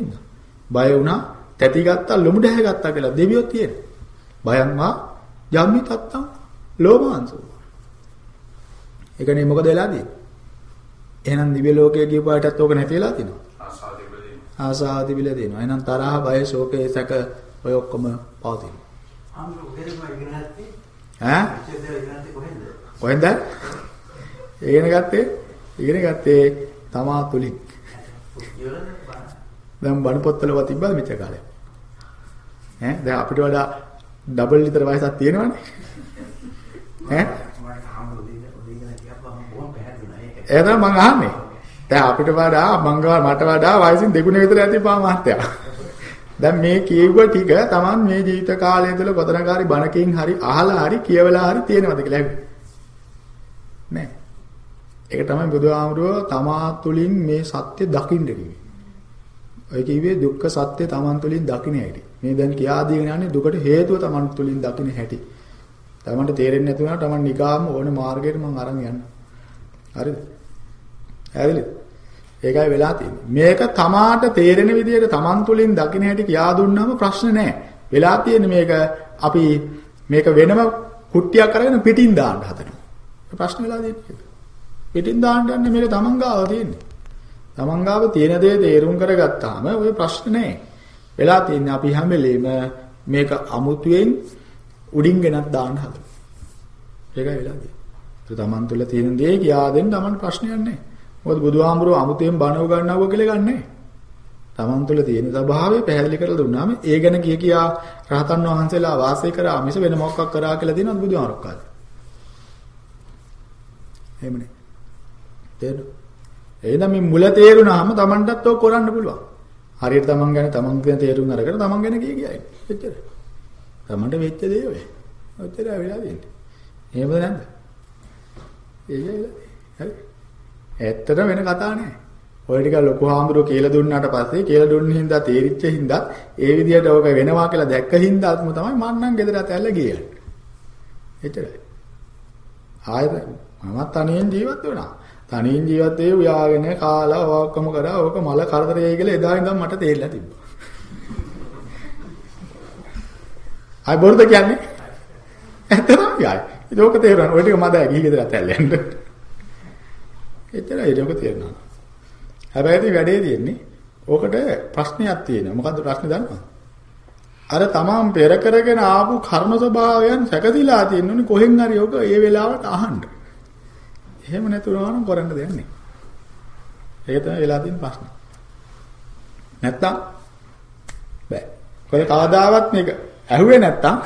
බය වුණා, තැති ගත්තා, ලොමු දැහ ගත්තා කියලා දෙවියෝ තියෙනවා. බයං වා ජම්මිතත්තං ලෝමහංසෝ. ඒකනේ මොකද වෙලා තියෙන්නේ? එහෙනම් දිව්‍ය ලෝකයේ ගියපාටත් ඕක නැති වෙලා තිනවා.
ආසාව තිබෙන්නේ.
ආසාව තිබිලා තියෙනවා. එහෙනම් තරහ, බය, ශෝකය, සැක ඔය ඔක්කොම පවතිනවා. ඈ?
කොහෙන්ද?
ඉගෙන ගත්තේ? ඉගෙන ගත්තේ තමා තුලින්. දැන් බණ පොත්වලව තිබ්බද මෙච්චර කාලයක්? ඈ දැන් අපිට වඩා ඩබල් විතර වයසක් තියෙනවනේ. ඈ
පැහැදිලිුණා ඒක.
ඒ තමයි මං අහන්නේ. දැන් අපිට වඩා මං ගා මට වඩා වයසින් දෙගුණ විතර ඇති පා මහත්තයා. දැන් මේ කියුව ටික Taman මේ ජීවිත කාලය තුළ කොතනකාරි බණකින් හරි අහලා හරි කියවලා හරි තියෙනවද කියලා ඇහුවේ. නෑ. ඒක තමයි බුදුහාමුදුරුවෝ තමා තුළින් මේ සත්‍ය දකින්න කිව්වේ. ඔය කිව්වේ දුක්ඛ සත්‍ය තමන් තුළින් දකින්න හැටි. මේ දැන් කියා දීගෙන යන්නේ දුකට හේතුව තමන් තුළින් දකින්න හැටි. තමන්ට තේරෙන්නේ නැති වුණා තමන් නිකාම ඕන මාර්ගයට මං අරන් යන්න. හරිද? ඇවිල්ලා ඒකයි වෙලා තියෙන්නේ. මේක තමාට තේරෙන විදිහට තමන් තුළින් දකින්න හැටි කියා දුන්නාම ප්‍රශ්න නැහැ. වෙලා තියෙන්නේ මේක අපි මේක වෙනම කුට්ටියක් අරගෙන පිටින් දාන්න හදනවා. ප්‍රශ්න වෙලා තියෙන්නේ. පිටින් දාන්න යන්නේ මේක තමන් ගාව තියෙන්නේ. තමන් ගාව තියෙන දේ තේරුම් කරගත්තාම ওই ප්‍රශ්න නැහැ. වෙලා තියෙන්නේ අපි හැම වෙලෙම මේක අමුතුවෙන් උඩින් ගෙනත් දාන්න හදනවා. ඒකයි වෙලා තියෙන්නේ. ඒ තමන් තුළ තියෙන දේ කියා දෙන්න තමන් ප්‍රශ්නයක් නැහැ. මොකද බුදුහාමුදුරුවෝ අමුතෙන් බණව ගන්නව කියලා ගන්නෑ. තමන් තුළ තියෙන ස්වභාවය පැහැදිලි කරලා දුන්නාම ඒ ගැන කිය කියා රහතන් වහන්සේලා වාසය කරා මිස වෙන මොකක් කරා කියලා දෙනවද බුදුහාමුදුරුවෝ එහෙමනේ. තේරෙනවද? එහෙනම් මේ මුල තේරුණාම තමන්ටත් ඔක් කරන්න පුළුවන්. හරියට තමන් ගැන තමන් ගැන තේරුම් අරගෙන තමන් ගැන කිය කියයි. එච්චරයි. තමන්ට වෙච්ච දේ ඔය. ඔච්චරයි වෙලා තියෙන්නේ. එහෙමද නැද්ද? ඒකයි. හරි. ඇත්තට වෙන කතා නෑ. ඔය ටික ලොකු හාමුදුරුවෝ කියලා දුන්නාට පස්සේ කියලා දුන්න හින්දා තේරිච්ච හින්දා ඒ විදිහට ඕක වෙනවා කියලා දැක්ක හින්දාත්ම තමයි මම නම් ගෙදරට ඇල්ල ගියේ. එච්චරයි. ආයෙත් මම තනියෙන් ජීවත් වෙනවා. තනියෙන් ජීවත් වෙේ උයාගෙන කාලා ඔක්කොම කරා ඕක මල කරදරයයි කියලා එදා ඉඳන් මට තේරිලා තිබ්බා. ආයි බොරුද කියන්නේ? ඇත්තටම ගායි. ඒක ඕක තේරෙනවා. ඔය ටික මම දැන් ගිහි ගෙදරට ඇල්ල යන්න. එච්චරයි ඒක තේරෙනවා. හැබැයි ඉතින් වැඩේ තියෙන්නේ ඕකට ප්‍රශ්නයක් තියෙනවා. මොකද්ද ප්‍රශ්නේ දන්නවද? අර තමන් පෙර කරගෙන ආපු කර්ම ස්වභාවයන් සැකසීලා තියෙනුනේ කොහෙන් හරි ඔක ඒ වෙලාවට අහන්න. එහෙම නැතුනවා නම් කරන්න දෙයක් නෑ. ඒක තමයි වෙලා තියෙන ප්‍රශ්නේ. නැත්තම් බෑ. කොහෙ කවදාවත් මේක ඇහුවේ නැත්තම්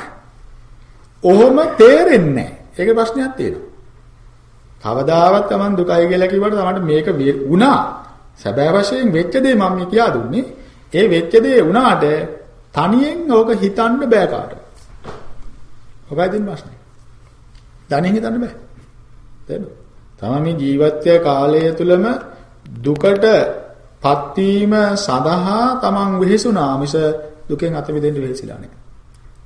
ඔහොම තේරෙන්නේ නෑ. ඒකේ ප්‍රශ්නයක් තියෙනවා. කවදාවත් Taman දුකයි කියලා කිව්වට Tamanට මේක වුණා. සැබෑ වශයෙන් වෙච්ච දේ මම මේ කියා දුන්නේ. ඒ වෙච්ච දේ වුණාට තනියෙන් ඕක හිතන්න බෑ කාට. ඔකයි දින් ප්‍රශ්නේ. තනියෙන් හිතන්න බෑ. තේරෙනවද? තමයි මේ ජීවිතය කාලය තුලම දුකට පත්වීම සඳහා Taman වෙහෙසුනා මිස දුකෙන් අත මිදෙන්න වෙහෙසිලා නැහැ.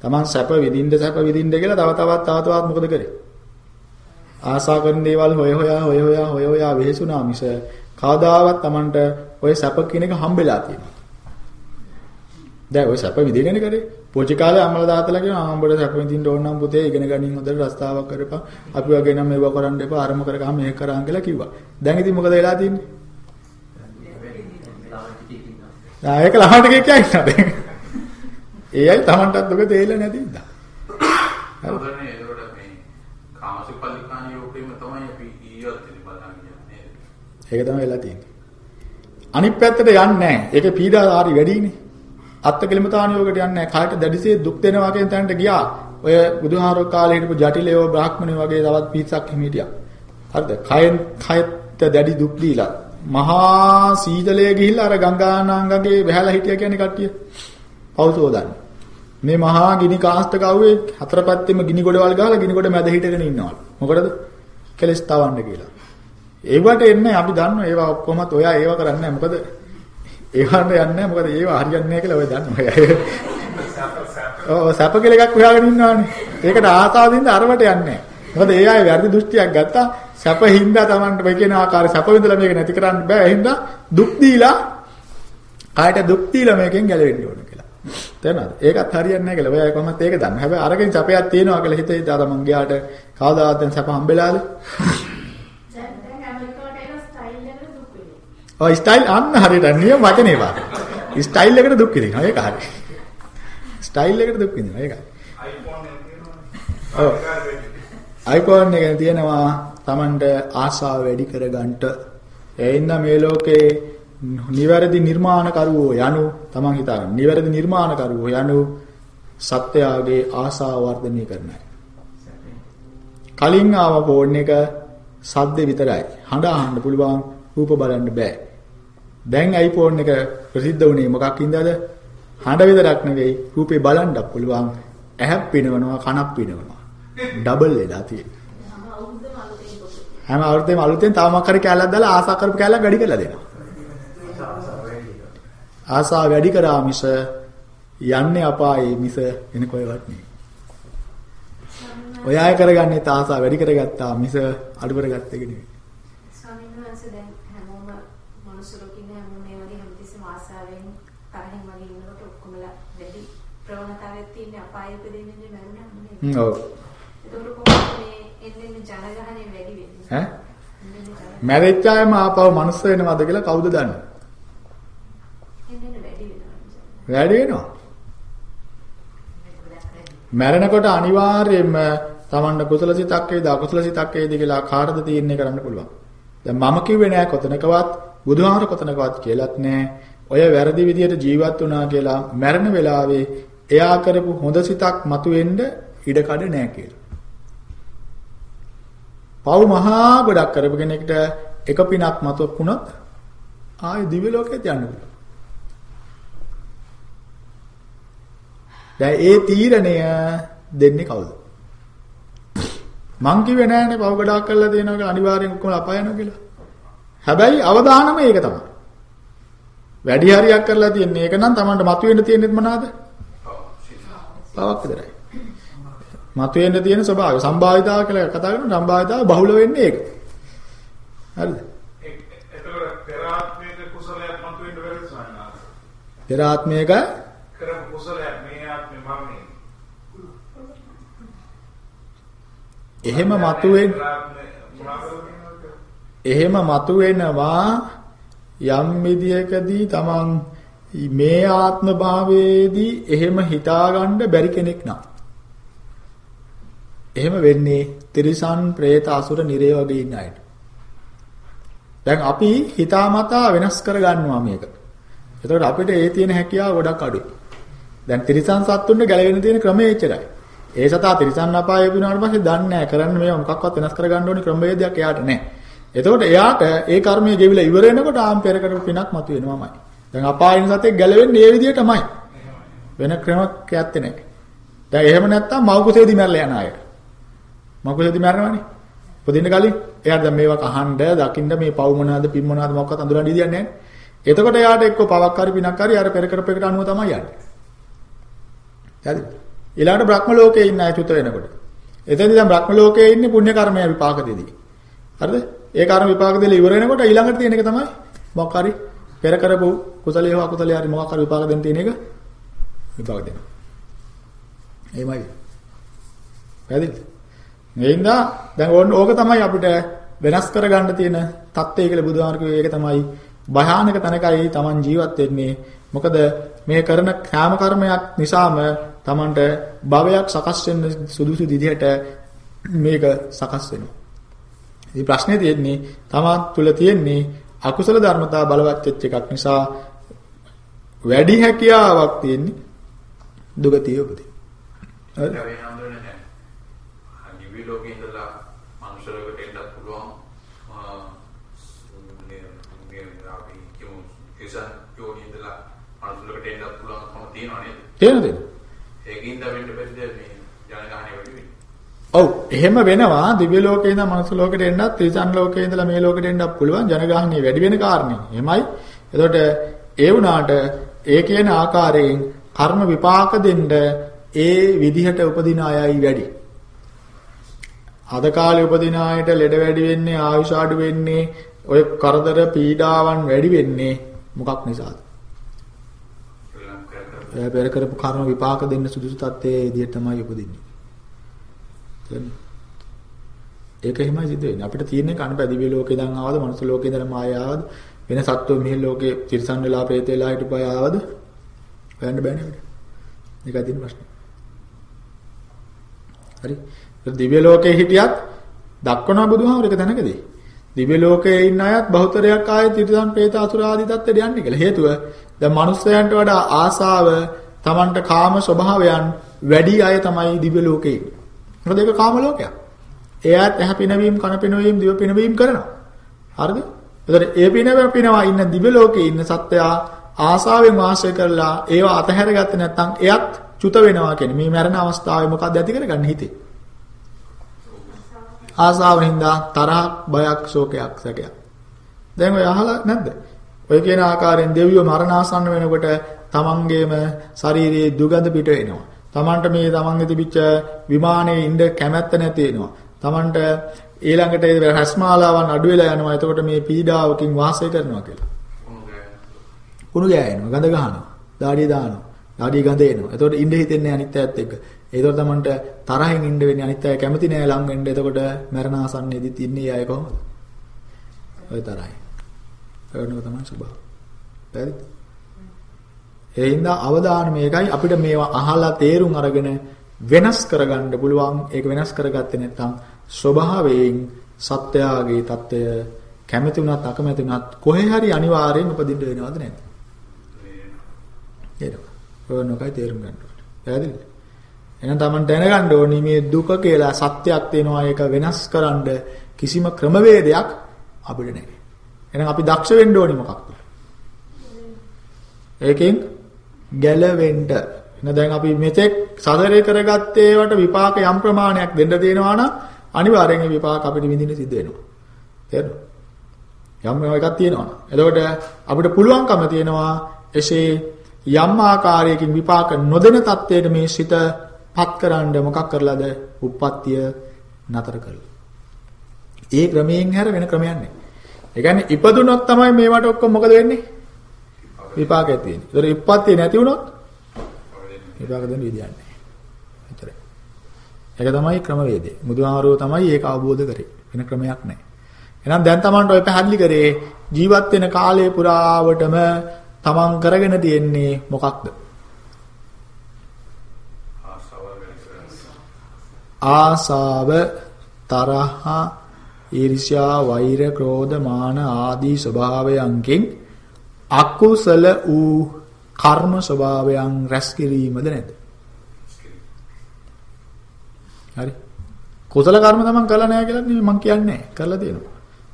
Taman සැප විඳින්න සැප විඳින්න කියලා තව තවත් තව තවත් මොකද කරේ? ආසා කරන දේවල් හොය හොයා හොය හොයා හොය හොයා වෙහෙසුනා මිස කවදාවත් Tamanට ඔය සැප කියන එක හම්බෙලා තියෙනවා. දැන් ඔය සැප විඳින්න කරේ. පොඩි කාලේ අම්මලා තාත්තලා කියනවා ආඹට සැප විඳින්න ඕන නම් පුතේ ඉගෙන ගනින් හොඳට රස්තාවක් කරපන්. අපි වගේ නම් මේව කරන්න එපා අරම කරගහම මේක කරාන් කියලා කිව්වා. දැන් ඉතින් මොකද වෙලා තියෙන්නේ? ආ ඒක ළමකට කියයි ඒ අය Tamanටත් දුක තේිලා නැති ඉඳා.
හරිනේ ඒකට මේ කාමසුපල්ලිකාණ යෝගේම තමයි අපි ඊයත් බලන්න යන්නේ.
ඒක තමයි වෙලා තියෙන්නේ. අනිත් පැත්තට යන්නේ නැහැ. ඒකේ පීඩාකාරි වැඩිනේ. අත්කලිමතාන යෝගයට යන්නේ නැහැ. කායට දැඩිසේ දුක් දෙනවා කියන තැනට ගියා. ඔය බුදුහාරෝ කාලේ හිටපු ජටිලයෝ බ්‍රාහ්මණයෝ වගේ තවත් පිරිසක් හිම හිටියා. හරිද? කයෙන් කයත් දැඩි දුක් දීලා මහා සීතලයේ ගිහිල්ලා අර ගංගානාංගගේ වැහැලා හිටියා කියන්නේ කට්ටිය. පෞසෝදන්නේ. මේ මහා ගිනි කාස්ත කවුවේ හතර පැත්තෙම ගිනි ගොඩවල් ගහලා ගිනි ගොඩ මැද හිටගෙන ඉන්නවලු. මොකටද? කෙලස් තවන්න කියලා. ඒවට එන්නේ අපි දන්නවා ඒවා ඔක්කොමත් ඔයා ඒවා කරන්නේ නැහැ. මොකද ඒවට යන්නේ නැහැ. මොකද ඒවා හරියන්නේ නැහැ කියලා ඔය දන්නවා. ඔව් සැප කියලා එකක් හොයාගෙන ඉන්නවානේ. ඒකට ආසාවෙන්ද අරවට යන්නේ නැහැ. මොකද ඒ අය වැරදි දෘෂ්ටියක් ගත්තා. සැප හින්දා Tamanට මේ කියන ආකාරය සැප විඳලා මේක නැති කරන්න බෑ. ඒ හින්දා දුක් දීලා කායට දුක් දීලා මේකෙන් ගැලවෙන්න ඕන කියලා. තේරෙනවද? ඒකත් හරියන්නේ නැහැ කියලා. ඔය අය කොහොමද ඒක දන්නේ. හැබැයි අරගෙන සැපයක් තියෙනවා කියලා හිතේ දාත මං ගියාට කවදාවත් දැන් සැප හම්බෙලාද?
දැන් දැන් ඇමරිකාවට එන ස්ටයිල් එකට දුක් වෙනවා.
ඔය ස්ටයිල් අන්න හරියට නියම වචනේ වා. ස්ටයිල් එකට දුක් විඳිනවා. ඒක හරි. ස්ටයිල් එකට දුක් විඳිනවා. ඒකයි.
iPhone එක තියෙනවනේ.
ඔව්. iPhone එකේ තියෙනවා Tamanට ආසාව වැඩි කරගන්නට එයින්ද මේ ලෝකේ නිවැරදි නිර්මාණකරුවෝ යනු Taman හිතාගන්න. නිවැරදි නිර්මාණකරුවෝ යනු සත්‍යයගේ ආසාව වර්ධනය කරනයි. කලින් ආව ෆෝන් එක සද්ද විතරයි. හඬ අහන්න පුළුවන් රූප බලන්න බෑ. දැන් iPhone එක ප්‍රසිද්ධ වුණේ මොකක් හින්දාද? හඬ විතරක් නෙවෙයි රූපේ බලන්නත් පුළුවන්. ඇහක් පිනවනවා කනක් පිනවනවා. ඩබල් වෙලා තියෙනවා.
හැම අවුරුද්දම අලුතෙන් පොත.
හැම අවුරුද්දේම අලුතෙන් තව මොකක් හරි කැලක් දාලා ආසා කරපු කැලක් වැඩි කරලා දෙනවා. ආසා වැඩි කරා මිස යන්නේ අපායේ මිස වෙන කොහෙවත් නෙවෙයි. ඔය අය කරගන්නේ ආසා වැඩි කරගත්තා මිස අඩු කරගත්ත එක නෙවෙයි.
ස්වාමීන් වහන්සේ දැන් හැමෝම මනුස්ස ලෝකේ ඉන්න හැමෝම මේ වගේ හැමතිස්සෙම ආසාවෙන් තරහින් වගේ ඉන්නකොට ඔක්කොමලා වැඩි ප්‍රවණතාවයක් තියෙන අපාය උපදින්නේ මරුණාම නේද?
හ්ම් ඔව්.
ඒකට කොහොමද මේ එන්නේ ජනගහනය වැඩි වෙන්නේ?
ඈ
එන්නේ ජන-
මැරිච්ච අයම ආපහු මනුස්ස වෙනවද කියලා කවුද දන්නේ?
එන්නේ වැඩි වෙනවා.
වැඩි වෙනවා. මැරෙනකොට අනිවාර්යයෙන්ම Tamanne කුසල සිතක් වේද අකුසල සිතක් වේද කියලා කාටද තීරණය කරන්න පුළුවන්. දැන් මම කිව්වේ නෑ කොතනකවත් බුදුහාමර කොතනකවත් කියලත් නෑ. ඔය වැරදි විදියට ජීවත් වුණා කියලා මැරෙන වෙලාවේ එයා කරපු හොඳ සිතක් මතුවෙන්න ඉඩ කඩ නෑ කියලා. පව් මහා ගොඩක් කරපු කෙනෙක්ට එක පිනක් මතුවුණොත් ආයේ දිව්‍ය ලෝකයට යන්න පුළුවන්. දැන් ඒ තීරණය දෙන්නේ කවුද? මං කිව්වේ නෑනේ පව ගොඩාක් කරලා තියෙනවා කියලා අනිවාර්යෙන් ඔක්කොම අපාය යනවා කියලා. හැබැයි අවදානම ඒක තමයි. වැඩි හරියක් කරලා තියෙන්නේ ඒක නම් Tamanට මතුවෙන්න තියෙන්නේ මොනවාද? පවක් විතරයි. මතුවෙන්න තියෙන ස්වභාවය සම්භාවිතාව කියලා කතා කරනවා සම්භාවිතාව බහුල වෙන්නේ ඒක. හරිද?
ඒ- එතකොට පෙර ආත්මයක කුසලයක් මතුවෙන්න බැරිද ස්වාමීන්
පෙර ආත්මයක
කරපු කුසලයක් මේ ආත්මේ මම.
එහෙම මතුවෙන්න? එහෙම මතුවෙනවා යම් විදියකදී තමන් මේ ආත්ම භාවයේදී එහෙම හිතාගන්න බැරි කෙනෙක් නම් එහෙම වෙන්නේ තිරිසන් പ്രേත අසුර නිරේ වගේ ඉන්න අයට. දැන් අපි හිතාමතා වෙනස් කරගන්නවා මේක. එතකොට අපිට ඒ තියෙන හැකියාව ගොඩක් අඩුයි. දැන් තිරිසන් සත්තුන්ට ගැලවෙන්න තියෙන ක්‍රමය එච්චරයි. ඒ සතා තිරිසන් අපාය වුණාට පස්සේ දන්නේ නැහැ කරන්න මේව මොකක්වත් වෙනස් කරගන්න ඕනි ක්‍රමවේදයක් එයාට නැහැ. එතකොට එයාට ඒ කර්මය ගෙවිලා ඉවර වෙනකොට ආම් පෙර කරපු පිනක් මතුවෙනවමයි. දැන් අපායින් සතෙක් ගැලවෙන්නේ ඒ විදිහටමයි. වෙන ක්‍රමයක් ඇත්තේ නැහැ. දැන් එහෙම නැත්තම් මව් කුසේදී මැරලා යන අය. මව් කුසේදී මැරෙනවනේ. උපදින්න කලින් එයාට දැන් මේවා අහන්න, දකින්න මේ පව් මොනවාද, පින් මොනවාද මොකක්වත් අඳුරන්න ඉදියන්නේ නැහැ. එතකොට එයාට එක්ක පවක් හරි පිනක් හරි අර පෙර කරපු එකට අනුව තමයි යන්නේ. හරිද? ඊළඟට බ්‍රහ්ම ලෝකයේ ඉන්න අය චුත වෙනකොට. එතෙන්දී දැන් බ්‍රහ්ම ලෝකයේ ඉන්නේ පුණ්‍ය කර්මය විපාක දෙදී. හරිද? ඒ කර්ම විපාක දෙල ඉවර වෙනකොට ඊළඟට තියෙන එක තමයි මොකක් හරි පෙර කරපු කුසලයේ හෝ අකුසලයේ හරි මොකක් හරි විපාක දෙන්න තියෙන එක විපාක දෙනවා. එහෙමයි. පැහැදිලිද? මේින්ද දැන් ඕන ඕක තමයි අපිට වෙනස් කරගන්න තියෙන தත්ත්වය කියලා බුදුහාමර කිව්වේ ඒක තමයි භයානක තැනකයි Taman ජීවත් වෙන්නේ. මොකද මේ කරන කාම කර්මයක් නිසාම Tamanට භවයක් සකස් වෙන්න සුදුසු විදිහට මේක සකස් වෙනවා. ඉතින් ප්‍රශ්නේ තියෙන්නේ තමන් තුල තියෙන්නේ අකුසල ධර්මතා බලවත් වෙච්ච එකක් නිසා වැඩි හැකියාවක් තියෙන්නේ දුගතිය උපදින. හරි?
තේරෙනවද? ඒකින් දවෙන්න බැරිද මේ
ජනගහණය
වෙන්නේ?
ඔව් එහෙම වෙනවා දිව්‍ය ලෝකේ ඉඳන් මනුස්ස ලෝකෙට එන්නත් තිරිසන් ලෝකේ ඉඳලා මේ ලෝකෙට එන්නත් පුළුවන් ජනගහණය වැඩි වෙන කාරණේ. එහෙමයි. එතකොට ඒ වුණාට ඒ කියන ආකාරයෙන් කර්ම විපාක දෙන්න ඒ විදිහට උපදින අයයි වැඩි. අද කාලේ උපදින අයට ලෙඩ වැඩි වෙන්නේ, ආයුෂ අඩු වෙන්නේ, ඔය කරදර පීඩාවන් වැඩි වෙන්නේ මොකක් නිසාද? එයා පෙර කරපු කර්ම විපාක දෙන්න සුදුසු තත්ත්වයේ විදිහට තමයි උපදින්නේ. තේරෙනවද? ඒක එහෙමයි සිද්ධ වෙන්නේ. අපිට තියෙන්නේ කන පැදිවි ලෝකේ ඉඳන් ආවද, මනුස්ස ලෝකේ ඉඳන් මාය ආවද, වෙන සත්ත්ව මිහිල් ලෝකේ තිරිසන් වෙලා ප්‍රේත වෙලා හිටපය ආවද? හොයන්න බෑනේ අපිට. ඒකයි තියෙන ප්‍රශ්නේ. හරි. දිව්‍ය ලෝකේ හිටියත් දක්වනවා බුදුහාමර එක තැනකදී. දිව්‍ය ලෝකයේ ඉන්න අයත් බහුතරයක් ආයේ තිරිසන් ප්‍රේත අසුර ආදී தත්ත්වයට යන්නේ කියලා. හේතුව දැන් මිනිස්යන්ට වඩා ආසාව Tamanට කාම ස්වභාවයන් වැඩි අය තමයි දිව්‍ය ලෝකේ ඉන්නේ. මොකද ඒක කාම ලෝකයක්. එයාත් ඇහැ පිනවීම, කන පිනවීම, දිව පිනවීම කරනවා. හරිද? ඒතර ඒ පිනවීම පිනවා ඉන්න දිව්‍ය ලෝකේ ඉන්න සත්වයා ආසාවෙන් වාසය කරලා ඒව අතහැරගත්තේ නැත්නම් එයත් චුත වෙනවා කියන්නේ මේ මරණ අවස්ථාවේ මොකක්ද ඇති කරගන්න හිතේ? ආසාවෙන් හින්දා තරහක්, බයක්, ශෝකයක්, සැකයක්. දැන් ඔය අහලා නැද්ද? ඔය කියන ආකාරයෙන් දෙවියෝ මරණාසන්න වෙනකොට තමන්ගේම ශාරීරියේ දුගඳ පිට එනවා. තමන්ට මේ තමන්ගේ තිබිච්ච විමානයේ ඉන්න කැමැත්ත නැති වෙනවා. තමන්ට ඊළඟට ඒ රස්මාලාවන් අඩු වෙලා යනවා. එතකොට මේ පීඩාවකින් වාසය කරනවා කියලා. කුණු ගෑනවා, ගඳ ගහනවා, දාඩිය දානවා. දාඩිය ගඳ එනවා. එතකොට ඉන්න හිතෙන්නේ අනිත් අයත් එක්ක. ඒතකොට තමන්ට තරහින් ඉන්න වෙන්නේ අනිත් අය කැමති නෑ ලං වෙන්න. එතකොට මරණ ආසන්නයේදීත් ඉන්නේ අය කොහොමද? ඔය තරයි. කරනවා තමයි ස්වභාවය. පැහැදිලිද? ඒ හින්දා අවධානමේකයි අපිට මේවා අහලා තේරුම් අරගෙන වෙනස් කරගන්න පුළුවන්. ඒක වෙනස් කරගත්තේ නැත්නම් ස්වභාවයෙන් සත්‍යාගේ தত্ত্বය කැමති වුණත් අකමැති වුණත් කොහේ හරි අනිවාර්යෙන් උපදින්න වෙනවද නැද්ද? ඒක. ඕනෝකයි තේරුම් ගන්න ඕනේ. පැහැදිලිද? එහෙනම් Taman දැනගන්න ඕනේ මේ දුක කියලා සත්‍යයක් තියෙනවා ඒක වෙනස්කරන කිසිම ක්‍රමවේදයක් අපිට නැහැ. එහෙනම් අපි දක්ෂ වෙන්න ඕනි මොකක්ද? ඒකෙන් ගැලවෙන්න. එහෙනම් දැන් අපි මෙතෙක් සසරේ කරගත්තේ ඒවට විපාක යම් ප්‍රමාණයක් දෙන්න තියෙනවා නම් අනිවාර්යෙන් ඒ විපාක අපිට විඳින්න සිද්ධ වෙනවා. තේරෙනවද? යම් එකක් තියෙනවා. එතකොට අපිට පුළුවන්කම තියෙනවා එසේ යම් ආකාරයකින් විපාක නොදෙන තත්ත්වයට මේ සිත පත් කරන්න මොකක් කරලාද? උප්පත්තිය නතර කරලා. ඒ ක්‍රමයෙන් හැර වෙන ක්‍රමයක් නැහැ. ඒ කියන්නේ ඉපදුනොත් තමයි මේවට ඔක්කොම මොකද වෙන්නේ? විපාකයක් තියෙන්නේ. ඒතර ඉප්පත්තිය නැති වුණොත් විපාක දෙන්න විදියක් නැහැ. එතරම්. ඒක තමයි ක්‍රමවේදය. බුදුහාරෝ තමයි ඒක අවබෝධ කරේ. වෙන ක්‍රමයක් නැහැ. එහෙනම් දැන් Tamanට ඔය පැහැදිලි කරේ ජීවත් වෙන කාලය පුරාවටම Taman කරගෙන තියෙන්නේ මොකක්ද? ආසාව තරහ ඊර්ෂ්‍යා වෛර ක්‍රෝධ මාන ආදී ස්වභාවයන්ගෙන් අකුසල වූ කර්ම ස්වභාවයන් රැස් කිරීමද නැද්ද? හරි. කුසල කර්ම තමන් කළා නැහැ කියලා නෙමෙයි මං කියන්නේ කරලා තියෙනවා.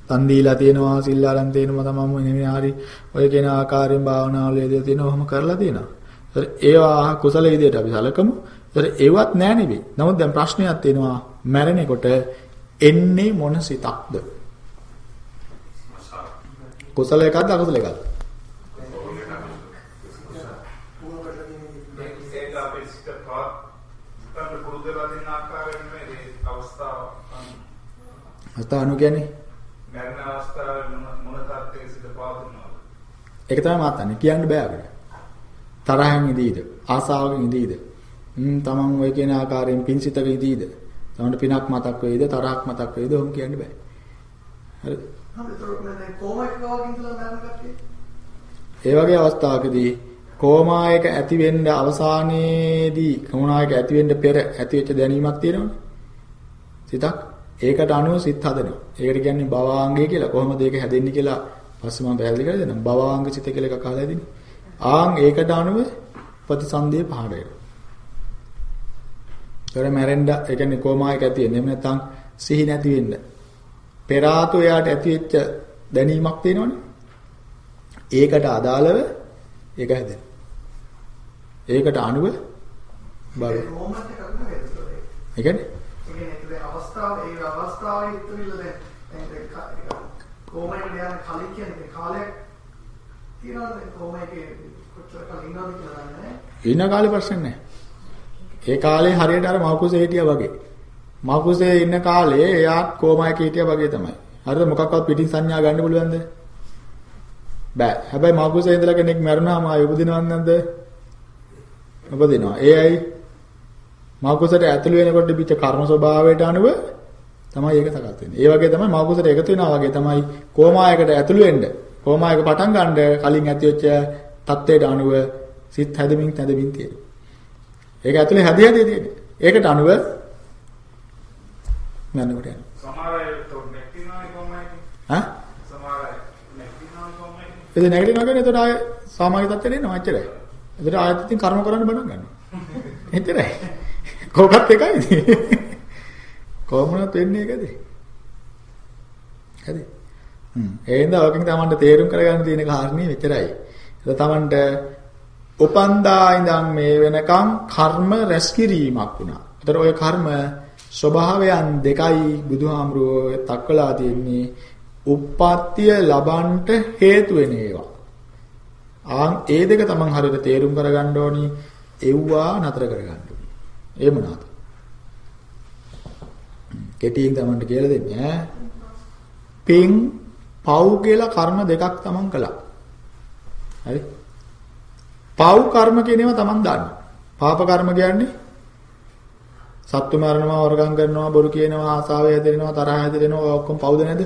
තන් දීලා තියෙනවා සිල් ආරන් තියෙනවා තමන්ම නෙමෙයි හරි. ඔය කියන ආකාරයෙන් භාවනාවල යෙදලා තියෙනවා ඔහොම කරලා තියෙනවා. ඒතර ඒවා කුසල විදියට අපි සැලකමු. ඒතර ඒවත් නෑ නෙවෙයි. නමුත් දැන් ප්‍රශ්නයක් තියෙනවා මැරෙනකොට එන්නේ මොන සිතක්ද? කුසල එකක්ද අකුසල එකක්ද?
ඒක අපේ සිත පාත් පුරුදු වෙලා තියෙන ආකාරයෙන් මේ අවස්ථාව
අතානු කියන්නේ
මරණ අවස්ථාවේ මොන මොන තත්ත්වයක සිට පාදුනවද?
ඒක තමයි මාතන්නේ කියන්න බෑ අපිට. තරහෙන් ඉදීද ආසාවකින් ඉදීද ම් තමන් ඔය කියන ආකාරයෙන් පින්සිතක ඉදීද තමන්ට පිනක් මතක් වෙයිද තරහක් මතක් වෙයිද ඔහොම කියන්න බෑ. හරිද? ඒ වගේ අවස්ථාවකදී කෝමායක ඇති වෙන්න අවසානයේදී කෝමායක ඇති වෙන්න පෙර ඇති වෙච්ච දැනීමක් තියෙනවනේ. සිතක් ඒකට අනුව සිත් හදනවා. ඒකට කියන්නේ භවාංගය කියලා. කොහොමද ඒක හැදෙන්නේ කියලා පස්සේ මම පැහැදිලි කරලා දෙන්නම්. භවාංග සිත කියලා එකක් අහලා ඉදින්නේ. ආන් ඒකට අනුව ප්‍රතිසන්දිය පහළ වෙනවා. ඒකට මැරෙන්න ඒ කියන්නේ කෝමායක ඇති වෙන්නේ. එහෙම නැත්නම් සිහි නැති වෙන්න. පෙර ආතු එයාට ඇති වෙච්ච දැනීමක් තියෙනවනේ. ඒකට අදාළව ඒක හැදෙනවා. ඒකට අනුව බල. ඒ කියන්නේ
අවස්ථාව ඒ අවස්ථාවේ ඉතුරුල දැන් දැන් කොහොමද යන කලින් කියන්නේ කාලයක් තියනවාද කොහොමද කොච්චර කලින් ඉන්නවද කියලා දන්නේ
ඉන්න කාලේ ප්‍රශ්න නැහැ. ඒ කාලේ හරියට අර මවකුසේ හිටියා වගේ. මවකුසේ ඉන්න කාලේ එයාත් කොමයක හිටියා වගේ තමයි. හරිද මොකක්වත් පිටින් සංඥා ගන්න පුළුවන්ද? බෑ. හැබැයි මවකුසේ ඉඳලා කෙනෙක් මැරුණාම ආයෙ උපදිනවද නැද්ද? උපදිනවා. ඒ ඇයි? මවකුසට ඇතුළු වෙනකොට පිට කර්ම ස්වභාවයට අනුව තමයි ඒක සකස් වෙන්නේ. ඒ වගේ තමයි මවකුසට එකතු වෙනවා වගේ තමයි කොමායකට ඇතුළු වෙන්න. කොමායක පටන් ගන්න කලින් ඇතිවෙච්ච தත්ත්වයට අනුව සිත් හැදෙමින් තැදෙමින් තියෙනවා. ඒක ඇතුලේ හැදී හැදී තියෙන්නේ. ඒකට අනුව යනකොට යනවා.
සමහර අය නැතිනවා කොහොමයි?
හා?
සමහර අය නැතිනවා කොහොමයි?
ඒක නැගිටිනවා කියන්නේ එතකොට ආය සාමාන්‍ය තත්ත්වෙට එනවා එච්චරයි. එතකොට ආයෙත් ඉතින් කර්ම කරන්න බණ ගන්නවා. එච්චරයි. කොහොමත් එකයි. කොහොමවත් වෙන්නේ ඒකද? හරි. හ්ම්. එහෙනම් ඔකින් තමන්ට තේරුම් කරගන්න තියෙන කාරණේ මෙච්චරයි. ඒක තමන්ට උපන්දා ඉඳන් මේ වෙනකම් කර්ම රැස් කිරීමක් වුණා. ඒතර ඔය කර්ම ස්වභාවයන් දෙකයි බුදුහාමුදුරුවෝ තක්කලා තියෙන්නේ. උප්පත්තිය ලබන්ට හේතු වෙන ඒවා. ආන් ඒ දෙක තමන් හරියට තේරුම් කරගන්න ඕනි. එව්වා නතර කරගන්න ඕනි. ඒ මොනවාද? කෙටියෙන් තමන්ට කියලා දෙන්නේ ඈ. පින් පව් කියලා කර්ම දෙකක් තමන් කළා. හරි? පව් කර්ම කියන ඒවා තමන් දන්නවා. පාප කර්ම කියන්නේ සත්තු මරනවා, වරගම් කරනවා, බොරු කියනවා, ආසාව හැදෙනවා, තරහ හැදෙනවා, ඔක්කොම පව්ද නැද්ද?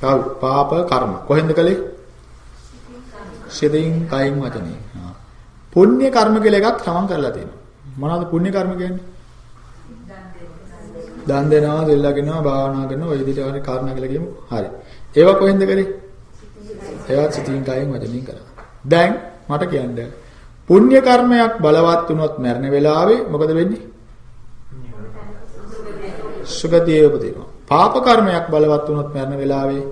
පව් පාප කර්ම. කොහෙන්ද කලේ? සිතින්, කයින්, වචනේ. පුණ්‍ය කර්ම කියලා එකක් තමන් කරලා තියෙනවා. මොනවද පුණ්‍ය කර්ම කියන්නේ? දන් දෙනවා, දෙල්ලගෙනවා, භාවනා කරනවා, ඔය විදිහට වගේ කාරණා කියලා කියමු. හරි. ඒවා කොහෙන්ද කරේ? ඒවා සිතින්, කයින්, වචනෙන් කරා. දැන් මට කියන්න පුණ්‍ය කර්මයක් බලවත් වුණොත් මරණ වෙලාවේ මොකද වෙන්නේ? සුගතියේ උපදිනවා. පාප කර්මයක් බලවත් වුණොත් මරණ වෙලාවේ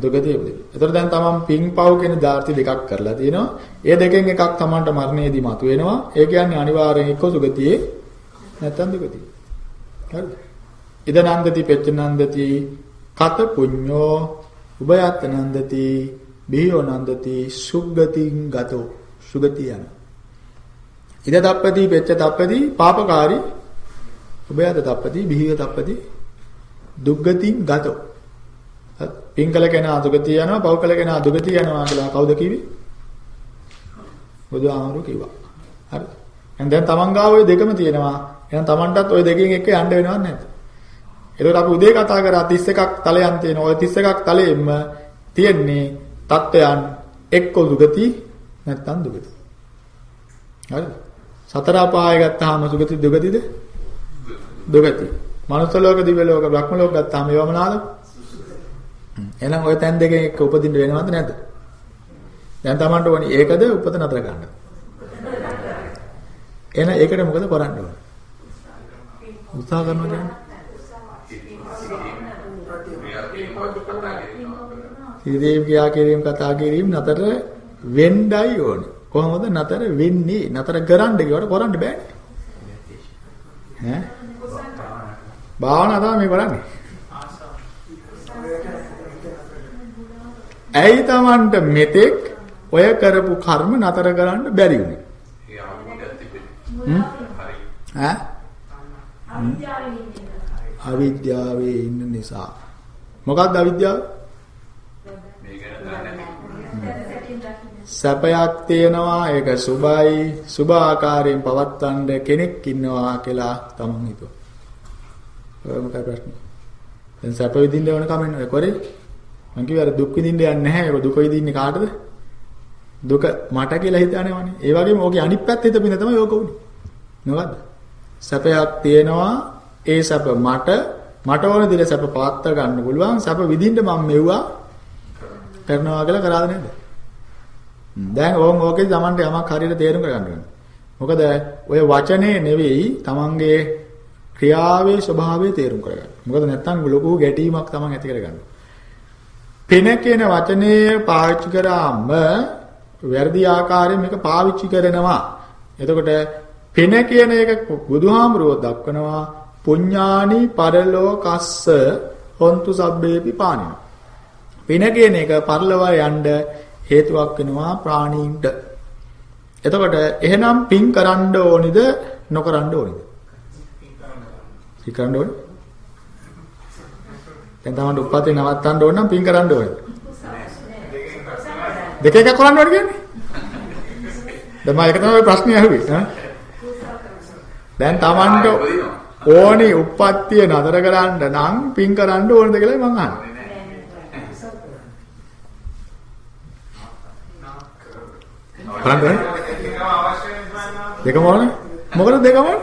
දුගතියේ උපදිනවා. ඒතර දැන් තමන් පින් පව් කියන ධාර්ති දෙකක් කරලා තිනවා. ඒ දෙකෙන් එකක් තමන්ට මරණයේදී මතුවෙනවා. ඒ කියන්නේ අනිවාර්යෙන් එක්ක සුගතියේ නැත්නම් දුගතියේ. හරිද? ඉද නන්දති පෙච්ච නන්දති කත පුඤ්ඤෝ උභයත් නන්දති බිහියෝ නන්දති සුග්ගතින් ගතෝ සුගතිය යන. ඉද තප්පති පෙච්ච තප්පති පාපකාරී උභයත තප්පති බිහිය තප්පති දුග්ගතින් ගතෝ. පින්කල කෙනා දුගතිය යනවා පව්කල කෙනා දුගතිය යනවා කියලා කවුද කිව්වේ? බුදුහාමුදුරු කිව්වා. හරි. එහෙනම් දැන් තමන් ගාව ওই දෙකම තියෙනවා. එහෙනම් තමන්ටත් ওই දෙකෙන් එක යන්න වෙනවද නැද්ද? ඒකට අපි උදේ කතා කරා 31ක් තලයන් තියෙනවා. ওই 31ක් තලෙෙම තියෙන්නේ තත්වයන් එක්ක දුගති නැත්නම් දුගති. හරිද? සතර අපාය ගත්තාම සුගති දුගතිද? දුගති. මනුස්ස ලෝක දිව්‍ය ලෝක බ්‍රහ්ම ලෝක ගත්තාම ඒවා මොනවාද? එහෙනම් ওই තැන් දෙකෙන් එක්ක උපදින්න වෙනවද නැද්ද? දැන් Tamanට ඕනි ඒකද උපත නතර ගන්න. එහෙනම් ඒකට මොකද කරන්න ඕන? උත්සාහ කරනවා කියන්නේ කිරීම කියා කිරීම කතා කිරීම නතර වෙන්නයි ඕනේ. කොහොමද නතර වෙන්නේ? නතර කරන්න කියවට කරන්න බෑනේ. ඈ? භාවනා තමයි කරන්නේ. ඇයි Tamanට මෙතෙක් ඔය කරපු කර්ම නතර කරන්න බැරි වුනේ? ඈ? අවිද්‍යාවේ ඉන්න නිසා. මොකක්ද අවිද්‍යාව?
මේ ගැන දන්නේ නැහැ.
සැපයක් තියෙනවා ඒක සුභයි සුභ ආකාරයෙන් පවත්වන්න කෙනෙක් ඉන්නවා කියලා තමන් හිතුවා. ඔය මොකක්ද ප්‍රශ්නේ? දැන් සැප විඳින්න ඕන කමෙන් ඔය කරේ. මං කිව්වා අර දුක් විඳින්න යන්නේ නැහැ. ඒක දුක විඳින්නේ කාටද? දුක මට කියලා හිතනවනේ. ඒ වගේම ඕකේ අනිත් පැත්ත හිතපින තමයි ඕක උනේ. මොකද්ද? සැපයක් තියෙනවා ඒ සැප මට මට ඕන දේ සැප පාත්ත ගන්න පුළුවන් සැප විඳින්න මම මෙව්වා කරනවා කියලා කරාද නේද? දැන් ඕම් ඕකේ Tamante යමක් හරියට තේරුම් කරගන්න ඕනේ. මොකද ඔය වචනේ නෙවෙයි Tamanගේ ක්‍රියාවේ ස්වභාවය තේරුම් කරගන්න. මොකද නැත්තම් ලොකු ගැටීමක් Taman ඇති කරගන්නවා. පෙන කියන වචනේ පාවිච්චි කරාම වැරදි ආකාරයෙන් මේක පාවිච්චි කරනවා. එතකොට පෙන කියන එක බුදුහාමුදුරුවෝ දක්වනවා පුඤ්ඤානි පරලෝකස්ස හොන්තු සබ්බේපි පානින. පින කියන එක පරලව යන්න හේතුවක් වෙනවා ප්‍රාණීන්ට. එතකොට එහෙනම් පින් කරන්න ඕනිද නොකරන්න ඕනිද? පින් කරන්න ඕනේ. දැන් තමයි උපතේ නවත්තන්න ඕන නම් පින් කරන්න ඕනේ. දෙක එකක් කරන්න ඕනේ කියන්නේ. දැන් මම ඒක තමයි ප්‍රශ්නේ අහුවේ. ඈ දැන් Tamanට ඕනි උප්පත්තිය නතර කරන්න නම් පින් කරන්න ඕනද කියලා මං අහන්නේ. කරන්න දෙකම ඕනේ. මොකද දෙකම ඕනේ?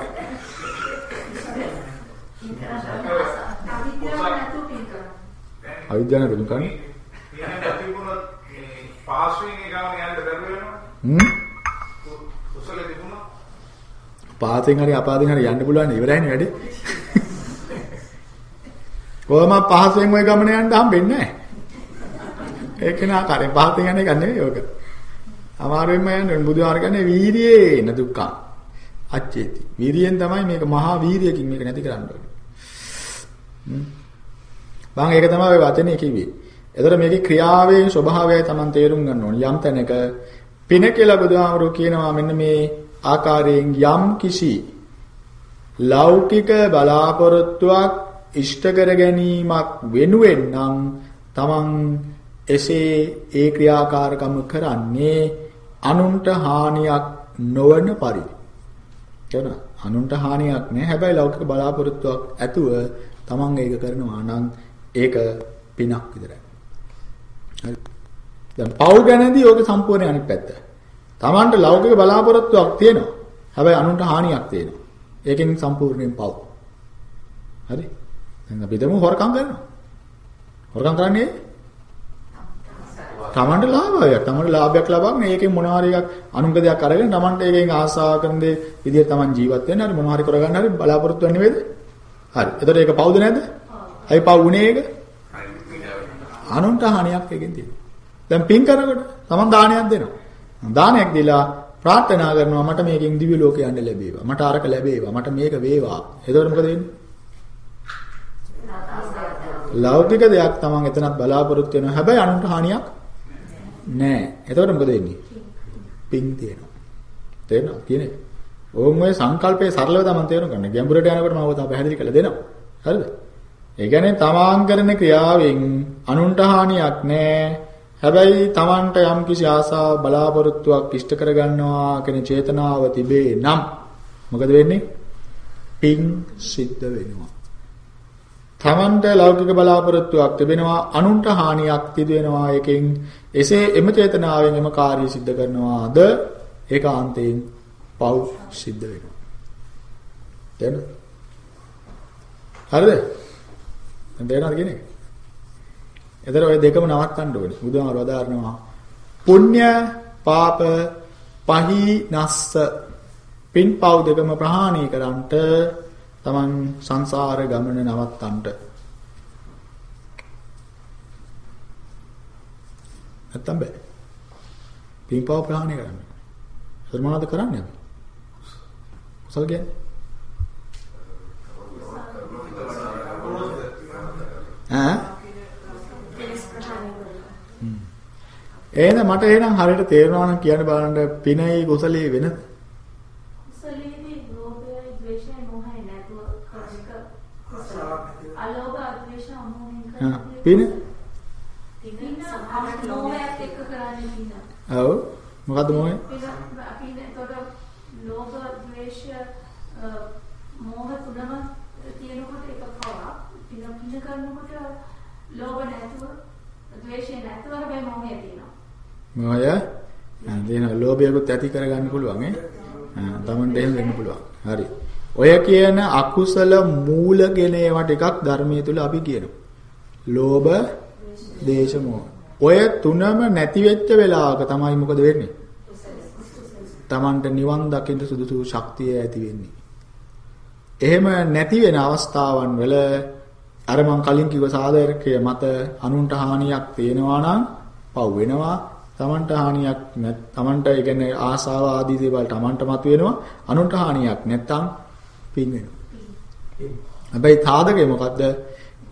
අවිද්‍යාව නැතුව කරන්නේ.
එක. කුසල තිබුණා.
පාතෙන් හරි අපාදෙන් හරි යන්න පුළුවන් ඉවරයිනේ වැඩේ. කොහොම පහසෙන් ওই ගමන යන්න හම්බෙන්නේ නැහැ. ඒක නා කරේ පහතෙන් යන්නේ ගන්න නෙවෙයි ඕක. අමාරුවෙන්ම යන්නේ බුදුහාර කියන්නේ වීරියේ න දුක්ඛ. අච්චේති. වීරියෙන් තමයි මේක මහා වීරියකින් මේක නැති කරන්න ඕනේ. හ්ම්. මම ඒක තමයි ඔය වචනේ කිව්වේ. එතකොට මේකේ ක්‍රියාවේ ස්වභාවයයි Taman තේරුම් ගන්න ඕනේ. යම් තැනක පින කියලා බුදුහාමුදුරුවෝ කියනවා මෙන්න මේ ආකාරයෙන් යම් කිසි ලෞකික බලාපොරොත්තුවක් ඉෂ්ට කර ගැනීමක් වෙනුවෙන් නම් Taman එසේ ඒ ක්‍රියාකාරකම කරන්නේ අනුන්ට හානියක් නොවන පරිදි. කියනවා අනුන්ට හානියක් නෑ. හැබැයි ලෞකික බලාපොරොත්තුවක් ඇතුව Taman ඒක කරනවා නම් ඒක පිනක් විතරයි. හරි. දැන් පව් ගැනදී ඕක සම්පූර්ණ අනිත් පැත්ත. Tamanට ලෞකික බලාපොරොත්තුවක් තියෙනවා. හැබැයි අනුන්ට හානියක් තියෙනවා. ඒකෙන් සම්පූර්ණයෙන් පව්. හරි. දැන් අපි දමු හොරකම් කරනවා. හොරකම් කරන්නේ තමන්ට ලාභයක්. තමන්ට ලාභයක් ලබන්නේ ඒකෙන් මොනවා හරි එකක් අනුංග දෙයක් අරගෙන තමන්ට ඒකෙන් ආසා කරන දේ විදිහට තමන් ජීවත් වෙන්න හරි මොනවා හරි කරගන්න හරි බලාපොරොත්තු වෙන්නේ නේද? හරි. එතකොට ඒක පවුද නැද්ද? අයි පව් උනේ ඒක? අනුන්ට හානියක් එකෙන් තියෙනවා. දැන් පින් කරනකොට තමන් දානයක් දෙනවා. දානයක් දීලා ප්‍රාර්ථනා කරනවා මට මේකෙන් දිව්‍ය ලෝකේ යන්න ලැබේවා. මට අරක ලැබේවා. මට මේක වේවා. එතකොට මොකද වෙන්නේ? ලෞකික දෙයක් තමන් එතනත් බලාපොරොත්තු වෙනවා. හැබැයි අනුන්ට හානියක් නෑ. එතකොට මොකද වෙන්නේ? පින් තියෙනවා. තේරෙනවද කියන්නේ? ඕම් ඔය සංකල්පයේ සරලව තමන් තේරුම් ගන්න. ගැඹුරට යනකොට මම ඔය පැහැදිලි කරලා දෙනවා. හරිද? ඒ කියන්නේ තමන් කරන ක්‍රියාවෙන් අනුන්ට හානියක් නෑ. හැබැයි තමන්ට යම්කිසි ආසාව බලාපොරොත්තුවක් ඉෂ්ට කරගන්නවා කියන චේතනාව තිබේ නම් මොකද වෙන්නේ? පින් සිද්ධ වෙනවා. තමන්ට ලෞකික බලාපොරොත්තුවක් තිබෙනවා අනුන්ට හානියක් සිදු වෙනවා එකෙන් එසේ එම චේතනාවෙන් එම කාර්ය සිද්ධ කරනවාද ඒකාන්තයෙන් පව් සිද්ධ වෙනවා. තේරෙනවද? හරිද? තේරෙනවද කියන්නේ? එතන ওই දෙකම නවත්තන්න ඕනේ. බුදුහාමර වදාරනවා පුණ්‍ය පාප පහිනස්ස පින් පව් දෙකම ප්‍රහාණය කරන්නට තමන් සංසාර ගමන නවත්තන්නට නැත්තම් බෑ. පින් පව් ප්‍රහාණය කරන්න. ඒතර මොනවද කරන්නේ අපි? කුසල කියන්නේ? ඈ එහෙනම් මට එහෙනම් හරියට තේරෙනවා නම් කියන්න බලන්න පිනයි කුසලයේ වෙනද? හා පින?
පින සමාන ලෝභයත් එක්ක කරන්නේ පින.
ඔව්. මොකද්ද මොහේ?
පින අපි එතකොට ලෝභ ද්වේෂ මෝහ තුනම තියෙනකොට එක පවා පින පින කරනකොට ලෝභ නැතුව ද්වේෂය නැතුව හැබැයි මොහය තියෙනවා.
මොහය දෙන ලෝභයකුත් ඇති කරගන්න පුළුවන් ඈ. ආ තමන්ට එහෙම වෙන්න පුළුවන්. හරි. ඔය කියන අකුසල මූලගෙන ඒවා ටිකක් ධර්මයේ තුල අපි කියනවා. ලෝභ, දේශ. ඔය තුනම නැති වෙච්ච වෙලාවක තමයි මොකද වෙන්නේ? තමන්ට නිවන් දකින්න සුදුසු ශක්තිය ඇති වෙන්නේ. එහෙම නැති වෙන අවස්ථාවන් වල අර මං කලින් කිව්ව සාධාරකය මත අනුන්ට හානියක් තේනවා නම් පව් වෙනවා තමන්ට හානියක් නැත් තමන්ට ඒ කියන්නේ ආසාව ආදී දේවල් තමන්ට මත වෙනවා අනුන්ට හානියක් නැත්තම් පින් වෙනවා හැබැයි සාධකේ මොකද්ද?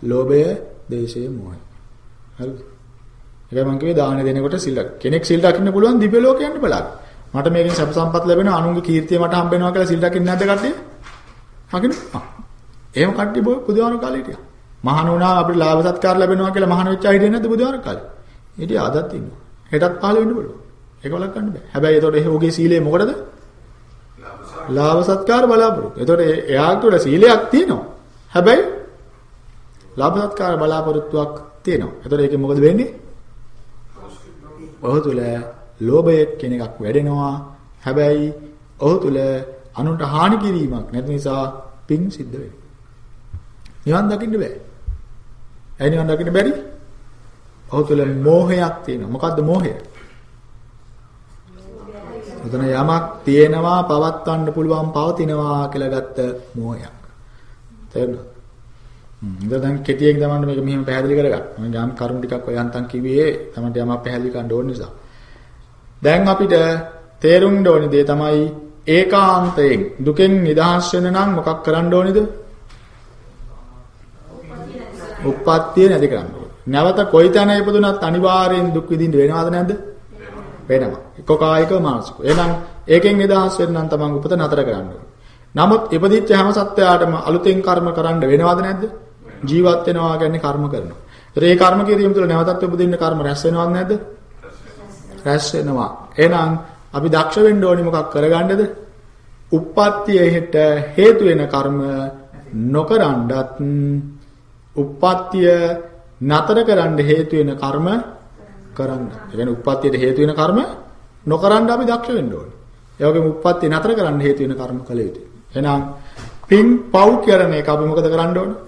ලෝභය, දේශය, මෝහය. හරිද? ඒකයි මම කිව්වේ දාන දෙනකොට සිල් කෙනෙක් සිල් රකින්න පුළුවන් දිව්‍ය ලෝකෙ යන්න බලන්න. මට මේකෙන් සැප සම්පත් ලැබෙනවා අනුන්ගේ කීර්තිය මට හම්බ වෙනවා කියලා සිල් රකින්න නැද්ද කට්ටිය? රකින්න. එහෙම කට්ටිය බුදුහාර කාලේ හිටියා. මහාන වුණා අපිට ලාභ සත්කාර ලැබෙනවා කියලා මහාන වෙච්ච අය හිටියේ නැද්ද බුදුහාර කාලේ? හිටියා අදත් ඉන්නවා. හෙටත් පහළ වෙන්න පුළුවන්. ඒක වලක් ගන්න බෑ. හැබැයි ඒතකොට ඔහුගේ සීලය මොකටද? ලාභ සත්කාර බලාපොරොත්තු. ඒතකොට එයාට උඩ සීලයක් තියෙනවා. හැබැයි ලාභ සත්කාර බලාපොරොත්තුවක් තියෙනවා. ඒතකොට ඒකෙන් මොකද වෙන්නේ? ඔහු තුල ලෝභය කෙනෙක් වැඩෙනවා. හැබැයි ඔහු තුල අනුන්ට හානි කිරීමක් නැති නිසා පින් සිද්ධ වෙනවා. නිවන් දකින්න බෑ. ඇයි නිවන් දකින්න බැරි? ඔහු තුල මෝහයක් තියෙනවා. මොකද්ද මෝහය? එතන යමක් තියෙනවා පවත්වන්න පුළුවන් පවතිනවා කියලා ගත්ත මෝහයක්. තේරුණාද? හ්ම්. ඉතින් දැන් කෙටියෙන් තමන්ට මේක මෙහෙම පැහැදිලි කරගන්න. මම යම් කරුණු ටිකක් ඔය අන්තම් කිව්වේ තමන්ට යමක් පැහැදිලි කරන්න ඕන නිසා. දැන් අපිට තේරුම් ඕනේ දේ තමයි ඒකාන්තයෙන් දුකෙන් නිදහස් වෙන්න නම් මොකක් කරන්න ඕනේද? උප්පත්තිය නැති කරන්න ඕනේ. නැවත කොයි තැන ඉපදුනත් අනිවාර්යෙන් දුක් විඳින්න වෙනවද නැද්ද? වෙනවා. එක්ක කායික මානසික. එහෙනම් ඒකෙන් නිදහස් වෙන්න නම් තමන් උපත නතර කරන්න ඕනේ. නමුත් ඉපදිච්ච හැම සත්වයාටම අලුතෙන් කර්ම කරන්න වෙනවද නැද්ද? ජීවත් වෙනවා කියන්නේ කර්ම කරනවා. ඒතර ඒ කර්ම කිරීම තුළ නැවතත් උපදින්න කර්ම රැස් වෙනවද නැද්ද? රැස් වෙනවා. එහෙනම් අපි දක්ෂ වෙන්න ඕනි මොකක් කරගන්නද? උප්පත්තියට හේතු වෙන කර්ම නොකරනවත් උප්පත්තිය නතර කරන්න හේතු වෙන කර්ම කරන්න. ඒ කියන්නේ උප්පත්තියට හේතු වෙන කර්ම නොකරන්න අපි දක්ෂ වෙන්න ඕනේ. ඒ වගේම උප්පත්තිය නතර කරන්න හේතු වෙන කර්ම කළ යුතුයි. එහෙනම් පින් පව් කරන එක අපි මොකද කරන්න ඕනේ?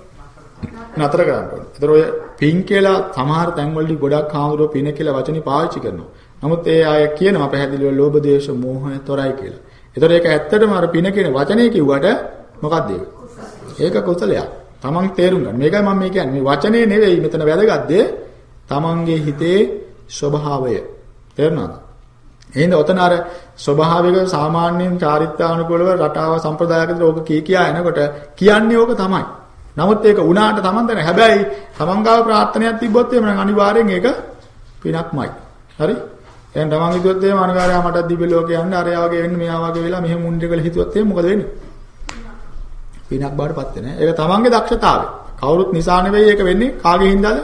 නතර කරන්න ඕනේ. ඒතර ඔය පින් කියලා සමහර තැන්වලදී ගොඩක් හාමුදුරුවෝ පින කියලා වචනේ පාවිච්චි කරනවා. නමුත් ඒ අය කියනවා පැහැදිලිව ලෝභ දේශ මෝහය තොරයි කියලා. ඒතර ඒක ඇත්තටම අර පින කියන වචනේ කිව්වට මොකක්ද ඒක? ඒක කුසලයක්. Taman තේරුම් ගන්න. මේකයි මම මේ කියන්නේ. මේ වචනේ නෙවෙයි මෙතන වැදගත් දේ. Tamanගේ හිතේ ස්වභාවය. තේරුණාද? එහෙනම් ඔතන අර ස්වභාවික සාමාන්‍යයෙන් චාරිත්‍රානුකූලව රටාව සම්ප්‍රදායකද ඕක කී කියා එනකොට කියන්නේ ඕක තමයි. නමුත් ඒක උනාට Taman දැන හැබැයි Taman ගාව ප්‍රාර්ථනාවක් තිබ්බොත් එහෙම නම් අනිවාර්යෙන් ඒක පිනක්මයි. හරි? එහෙනම් Taman හිතුවොත් එහෙම අනිවාර්යයෙන් මට දිව්‍ය ලෝකේ යන්න අර යාවගේ වෙන්න මෙයා වගේ වෙලා මෙහෙම මුන්ඩේ කියලා හිතුවොත් එහෙම මොකද වෙන්නේ? පිනක් බාටපත් වෙන්නේ. ඒක Tamanගේ දක්ෂතාවය. කවුරුත් නිසා නෙවෙයි ඒක වෙන්නේ කාගේ හින්දාද?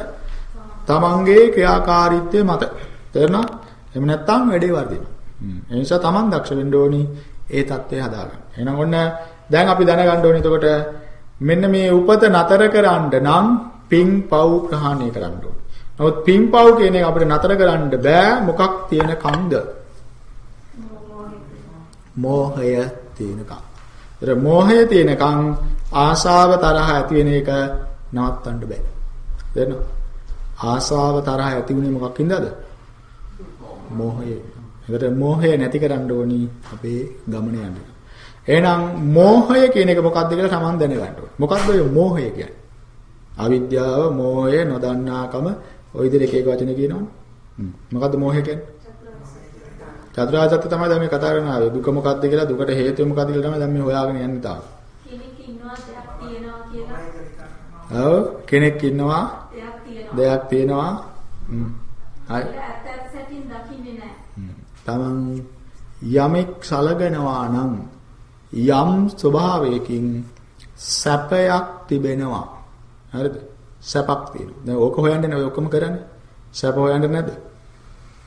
Tamanගේ ක්‍රියාකාරීත්වය මත. තේරුණා? එහෙම නැත්නම් වැඩේ වර්ධිනවා. ඒ නිසා Taman දක්ෂ වෙන්න ඕනි ඒ தත්ත්වය හදාගන්න. එහෙනම් ඔන්න දැන් අපි දැනගන්න ඕනේ එතකොට මෙන්න මේ උපත නතර කරන්න නම් පිං පව් ප්‍රහාණය කරන්න ඕනේ. නමුත් පිං පව් කියන එක අපිට නතර කරන්න බෑ මොකක් තියෙන කන්ද? මෝහය තියෙනකම්. ඒතර මෝහය තියෙනකම් ආශාව තරහ ඇති වෙන එක නවත්තන්න බෑ. තේරෙනවද? ආශාව තරහ ඇති වුණේ මොකක්ින්දද? මෝහය. ඒකට මෝහය නැති කරන්න ඕනි අපේ ගමන යන්න. එහෙනම් මෝහය කියන එක මොකක්ද කියලා Taman දැනගන්න ඕනේ. මොකක්ද ඔය මෝහය කියන්නේ? අවිද්‍යාව, මෝහය, නොදන්නාකම ඔය විදිහට එක එක වචන කියනවනේ. මොකද්ද මෝහය කියන්නේ? චතුරාර්ය සත්‍ය තමයි දැන් මේ කතා කරන ආවේ. දුක මොකක්ද කියලා, දුකට හේතුව මොකක්ද කියලා තමයි දැන් මේ හොයාගෙන යන්නේ තාම.
කෙනෙක් ඉන්නවා දෙයක් තියෙනවා කියලා.
ඔව් කෙනෙක් ඉන්නවා
දෙයක් තියෙනවා.
දෙයක් තියෙනවා. හ්ම්. හරි.
ඇත්ත ඇත්ත සැටින් දකින්නේ නැහැ.
තමන් යමෙක් සලගනවා නම් යම් ස්වභාවයකින් සැපයක් තිබෙනවා. හරිද? සැපක් තියෙනවා. දැන් ඕක හොයන්නේ ඔය ඔක්කොම කරන්නේ. සැප හොයන්නේ නැද්ද?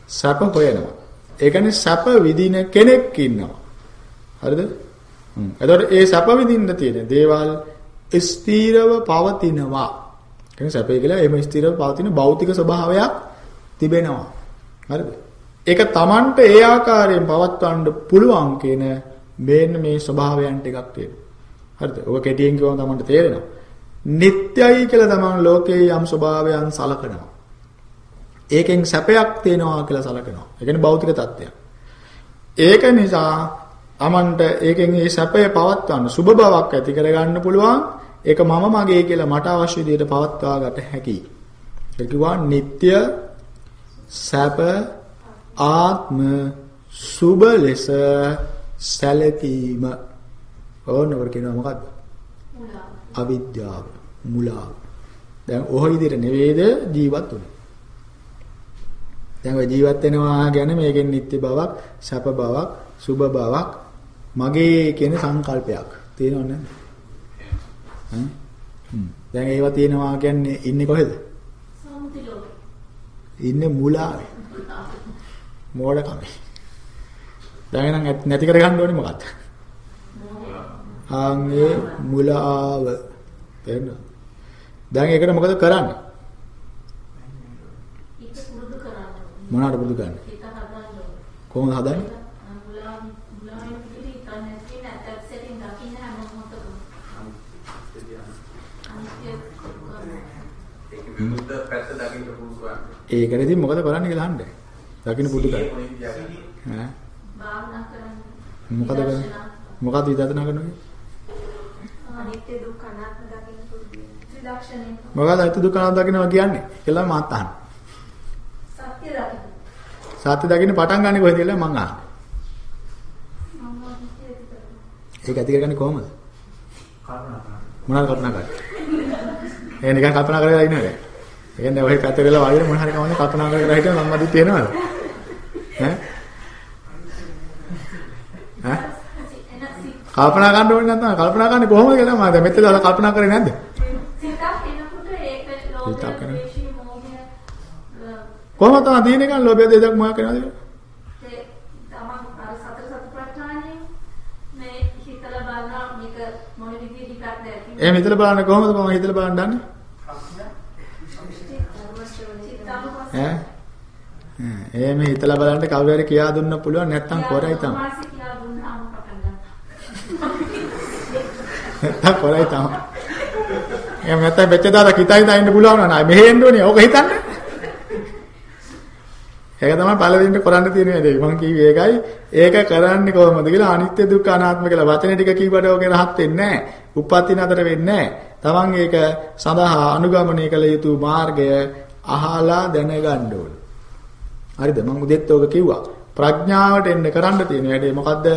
සැප හොයනවා. ඒ කියන්නේ සැප විඳින කෙනෙක් ඉන්නවා. හරිද? හ්ම්. එතකොට ඒ සැප විඳින්න තියෙන දේවල් ස්ථීරව පවතිනවා. කියන්නේ සැපේ කියලා එහෙම ස්ථීරව පවතින භෞතික ස්වභාවයක් තිබෙනවා. හරිද? ඒක Tamanට ඒ ආකාරයෙන් පවත්වන්න පුළුවන් කියන මේන්න මේ ස්වභාවයන් ටිකක් තියෙනවා. හරිද? ඔක කෙටියෙන් කිව්වම තමන්ට තේරෙනවා. නිට්ටයයි කියලා තමන් ලෝකේ යම් ස්වභාවයන් සලකනවා. ඒකෙන් සැපයක් තියෙනවා කියලා සලකනවා. ඒ කියන්නේ භෞතික தත්ත්වයක්. ඒක නිසා තමන්ට ඒකෙන් මේ සැපය පවත්වන්න සුබ බවක් ඇති කරගන්න පුළුවන්. ඒක මම මගේ කියලා මට අවශ්‍ය විදිහට පවත්වා ගත හැකියි. ඒ කිව්වා නিত্য සැප ආත්ම සුබ ලෙස සැලකීම ඕනවර කියනවා මොකද්ද? අවිද්‍යාව, මුලාව. දැන් ඔය විදිහට නෙවෙයිද ජීවත් උනේ. දැන් ඔය ජීවත් වෙනවා කියන්නේ මේකෙන් නිත්‍ය බවක්, සැප බවක්, සුභ බවක් මගේ කියන සංකල්පයක්. තේරෙනව නැද්ද? දැන් ඒවා තියෙනවා කියන්නේ ඉන්නේ කොහෙද?
සමුති ලෝකේ.
ඉන්නේ මුලාවේ. මෝඩකමේ. දැන් නම් නැති කරගන්න ඕනේ මොකක්ද? ආන්ගේ මුලාව. තේරෙනවද? දැන් ඒකට මොකද කරන්නේ?
ඒක පුරුදු කරන්න.
මොනවාට පුරුදු කරන්නේ?
හිත හදන්න ඕනේ.
කොහොමද හදන්නේ?
මුලා
ඒක.
ඒකට ඉතින් මොකද කරන්නේ කියලා අහන්නේ. දකින්න පුරුදු කරන්නේ. ඈ
භාවනා කරන්න.
මොකද කරන්නේ? මොකද විදර්ශනා කරන්නේ?
අනිත්‍ය දුක්ඛ අනාත්ම දකින්න පුරුදු වෙනවා.
ත්‍රිලක්ෂණය.
මොකද අයිති දුක අනාත්ම දකින්නවා කියන්නේ? කියලා මාත් අහන්නේ.
සත්‍ය දකින්න.
සත්‍ය දකින්න පටන් ගන්න කොහෙද කියලා මං අහන්නේ.
අනිත්‍ය.
ඒක ඇති කරගන්නේ කොහොමද?
කල්පනා කරන්න.
මොනවද කල්පනා කරන්නේ? ඒ නිකන් කල්පනා කරලා ඉන්නවද? ඒ කියන්නේ ඔය පැත්ත වෙලා වගේ මොන හරි කවන්නේ කල්පනා කර කර හිටියම මම අදිත් වෙනවද? ඈ? ඈ? කල්පනා කරන්න ඕනේ නැත්නම් කල්පනා කරන්නේ කොහොමද කියලා මම දැන් මෙතන දාලා කල්පනා කරේ නැද්ද?
සිතක් එනකොට ඒක ලෝභය, ද්වේෂය, මෝහය
කොහොමද තමයි තියෙන එක ලෝභය දෙයක් මොකක් කරනවද?
ඒ තමන් අර සතර සතිපට්ඨානේ මේ හිතලා බලනවා මේක මොන විදිහට එකක්ද ඇති
එහෙම හිතලා බලන්න කොහොමද මම හිතලා බලන්න දන්නේ? ඈ, එහෙම හිතලා බලන්න කවුරු හරි කියා දුන්න පුළුවන් නැත්නම් කොරයි තමයි.
මාසෙ කියලා දුන්නාම පටන් ගන්නවා.
නැත්නම් කොරයි තමයි. එහෙම නැත්නම් මෙච්ච දාලා කිතයි හිතා ඉන්න පුළුවන් නෑ. මෙහෙ එන්න ඕනේ. ඕක හිතන්න. ඒක තමයි පළවෙනිට කරන්න තියෙන දේ. මම කිව්වේ ඒකයි. ඒක කරන්නේ කොහොමද කියලා අනිත්‍ය දුක්ඛ අනාත්ම කියලා වචන ටික කිව්වට ඔගේ රහත් වෙන්නේ නෑ. උප්පත්ති නතර වෙන්නේ නෑ. Taman ඒක සඳහා අනුගමනය කළ යුතු මාර්ගය අහලා දැනගන්න ඕන. හරිද? මම උදෙත් ඕක කිව්වා. ප්‍රඥාවට එන්න කරන්න තියෙන වැඩේ මොකද්ද?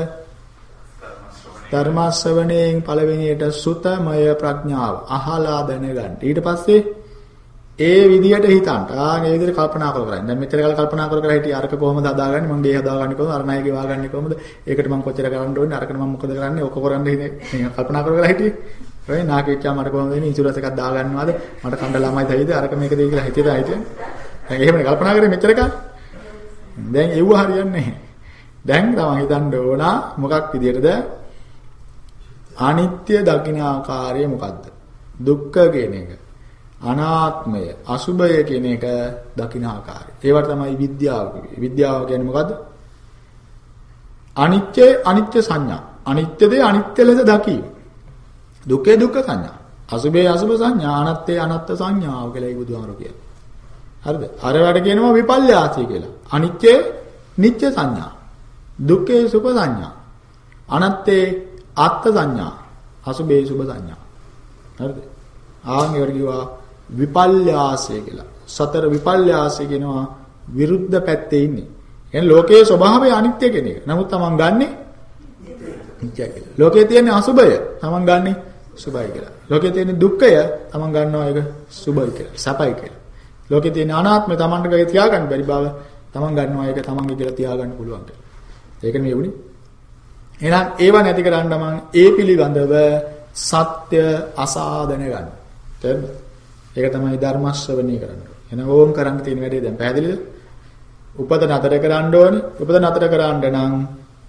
ධර්ම ශ්‍රවණයෙන් පළවෙනියට සුතමය ප්‍රඥාව අහලා දැනගන්න. ඊට පස්සේ ඒ විදියට හිතන්න. ආ මේ විදියට කල්පනා කර කර. දැන් මෙච්චර කාල කල්පනා කර කර හිටියේ අරක කොහොමද හදාගන්නේ? මම ගේ හදාගන්නේ කොහොමද? අර ණයගේ වාගන්නේ කොහොමද? ඒකට මම කොච්චර කරන්න ඕනේ? අරකට මම මොකද කරන්නේ? ඔක කරන්න ඉන්නේ. කල්පනා කර කර හිටියේ. ඔය නාකිච්චා මට කොහොමද වෙන්නේ? ඉන්ෂුරන්ස් එකක් දාගන්නවද? මට කණ්ඩ ළමයි තයිද? අරක මේක දෙයි කියලා හිතේ හිටියේ. දැන් එහෙමනේ කල්පනා කරේ මෙච්චර කාලේ. දැන් එව්ව හරියන්නේ නැහැ. දැන් තමයි හිතන්න ඕන මොකක් විදියටද අනිත්‍ය දකින්න ආකාරය මොකද්ද? දුක්ඛ කියන එක. අනාත්මය, අසුභය කියන එක දකින්න ආකාරය. ඒවට තමයි විද්‍යාව කියන්නේ. විද්‍යාව කියන්නේ මොකද්ද? අනිත්‍ය අනිත්‍ය සංඥා. අනිත්‍ය දේ අනිත්‍ය ලෙස දකීම. දුක්ඛේ දුක්ඛ සංඥා. අසුභේ අසුභ සංඥා, අනත්තේ අනත්ත් සංඥාව කියලායි බුදුහාමර කියන්නේ. හරිද? අරවට කියනවා විපල්යාසය කියලා. අනිත්‍ය නිත්‍ය සංඥා. දුක්ඛේ සුභ සංඥා. අනත්තේ අත්ත් සංඥා. අසුභේ සුභ සංඥා. හරිද? ආන් ඒවට කිව්වා විපල්යාසය කියලා. සතර විපල්යාසය කියනවා විරුද්ධ පැත්තේ ඉන්නේ. එහෙනම් ලෝකයේ ස්වභාවය අනිත්‍ය කියන එක. නමුත් Taman ගන්නෙ නිත්‍ය කියලා. ලෝකයේ තියෙන අසුභය Taman ගන්නෙ සුභයි කියලා. ලෝකයේ තියෙන දුක්ඛය Taman ගන්නවා ඒක සුභයි කියලා. සපයි කියලා. ලෝකයේ තියෙන අනාත්මය Tamanට ගගේ තියාගන්න බැරි බව Taman ගන්නවා ඒක Tamanගේ කියලා තියාගන්න පුළුවන් කියලා. ඒක නෙවෙයි උනේ. එහෙනම් ඒව නැති කරන්න මම ඒ පිළිබඳව සත්‍ය අසාධන ගන්න. තේරෙනවද? ඒක තමයි ධර්ම ශ්‍රවණය කරන්න. එහෙනම් ඕම් කරන්න තියෙන වැඩේ දැන් පැහැදිලිද? උපද නතර කරන්න ඕනේ. උපද නතර කරන්න නම්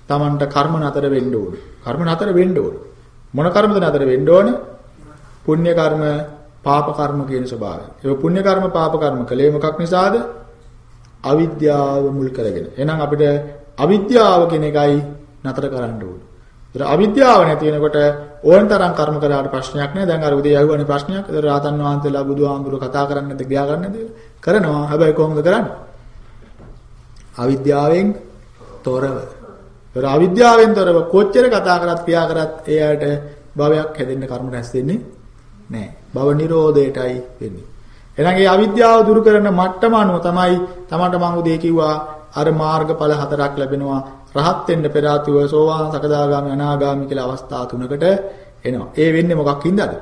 Tamanට කර්ම නතර වෙන්න ඕනේ. කර්ම නතර වෙන්න ඕනේ. මොන කර්මද නතර වෙන්න ඕනේ? පුණ්‍ය කර්ම, පාප කර්ම කියන ස්වභාවය. ඒ පුණ්‍ය කර්ම, පාප කර්ම කලේ මොකක් නිසාද? අවිද්‍යාව මුල් කරගෙන. එහෙනම් අපිට අවිද්‍යාව කියන එකයි නතර කරන්න ඕනේ. ඒතර අවිද්‍යාව නැති වෙනකොට ඕන තරම් කර්ම කරාට ප්‍රශ්නයක් නෑ. දැන් අර උදේ යහුවනේ ප්‍රශ්නයක්. ඒතර රාතන් වහන්සේලා බුදුහාමුදුරුවෝ කතා කරන්නේ නැද්ද? ගියා කරන්නේ නැද්ද? කරනවා. හැබැයි කොහොමද කරන්නේ? අවිද්‍යාවෙන් තොරව. ඒතර අවිද්‍යාවෙන් තොරව කොච්චර කතා කරත් ක්‍රියා කරත් ඒ අයට භවයක් හැදෙන්න කර්ම රැස් වෙන්නේ නෑ. භව නිරෝධයටයි වෙන්නේ. එහෙනම් මේ අවිද්‍යාව දුරු කරන මට්ටම අනුව තමයි තමන්ට මම උදේ කිව්වා අර මාර්ගඵල හතරක් ලැබෙනවා. රහත් වෙන්න පෙර ආතුව සෝවාන් සකදාගාමි අනාගාමි කියලා අවස්ථා තුනකට එනවා. ඒ වෙන්නේ මොකක් හින්දාද?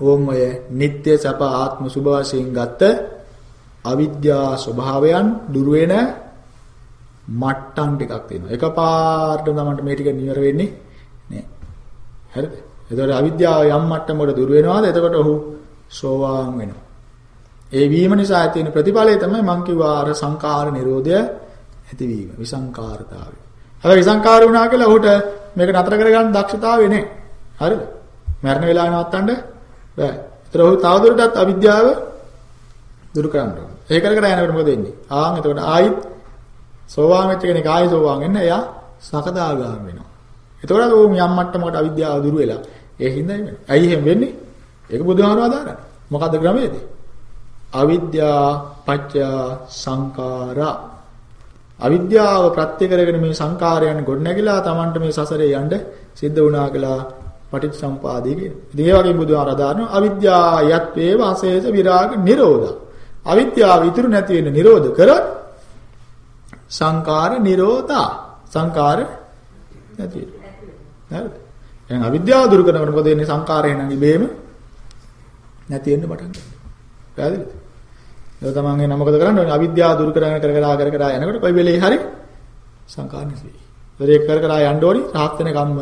ඕම් ඔය නিত্য සප ආත්ම සුභ වශයෙන් ගත්ත අවිද්‍යා ස්වභාවයන් දුර වෙන මට්ටම් ටිකක් තියෙනවා. එකපාරටම තමයි මේ ටික නිවර වෙන්නේ නෑ. හරිද? එතකොට අවිද්‍යාව යම් මට්ටමකට දුර වෙනවාද? එතකොට ඔහු සෝවාන් වෙනවා. ඒ වීම නිසා ඇති වෙන ප්‍රතිඵලය තමයි මං කිව්වා අර සංකාර නිරෝධය ඇතිවීම විසංකාරතාවය. හැබැයි විසංකාර වුණා කියලා ඔහුට මේක නතර කරගන්න දක්ෂතාවය නැහැ. හරිද? මරණ වෙලාව නවත්තන්න බෑ. ඒතර ඔහු තවදුරටත් අවිද්‍යාව දුරු කරන්න ඕනේ. ඒක කර කර යනකොට මොකද වෙන්නේ? ආන් එතකොට ආයිත් සෝවාන් වෙච්ච කෙනෙක් ආයි සෝවාන් වෙන්න එයා සකදාගාම වෙනවා. එතකොට ඕම් යම් මට්ටමකට අවිද්‍යාව දුරු වෙලා ඒ හින්දා වෙන්නේ. ඇයි එහෙම වෙන්නේ? ඒක බුදුහාමුදුරුවෝ අදාරන්නේ. මොකද්ද ක්‍රමයේද? අවිද්‍යා පත්‍ය සංඛාරා අවිද්‍යාව ප්‍රත්‍ය කරගෙන මේ සංකාරයන් ගොඩනැගිලා Tamanට මේ සසරේ යන්න සිද්ධ වුණා කියලා පටිච්චසම්පාදේ කියන. ඉතින් ඒ වගේම බුදුහාර අදාරන අවිද්‍යා යත් වේව අශේෂ විරාග නිරෝධ. අවිද්‍යාව ඉතුරු නැති වෙන නිරෝධ කරොත් සංකාර නිරෝධා. සංකාර නැති වෙනවා. හරිද? එහෙනම් අවිද්‍යාව දුරු කරනකොට මොකද වෙන්නේ සංකාරය නම් ඉබේම නැති වෙන්න පටන් ගන්නවා. පැහැදිලිද? ඒක තමන්ගේ නම මොකද කරන්නේ? අවිද්‍යාව දුරු කරගෙන කර කර කර කර යනකොට කොයි වෙලේ හරි සංකාර නැති වෙයි. ඒක කර කර යන්න ඕනි රහත් වෙන කම්ම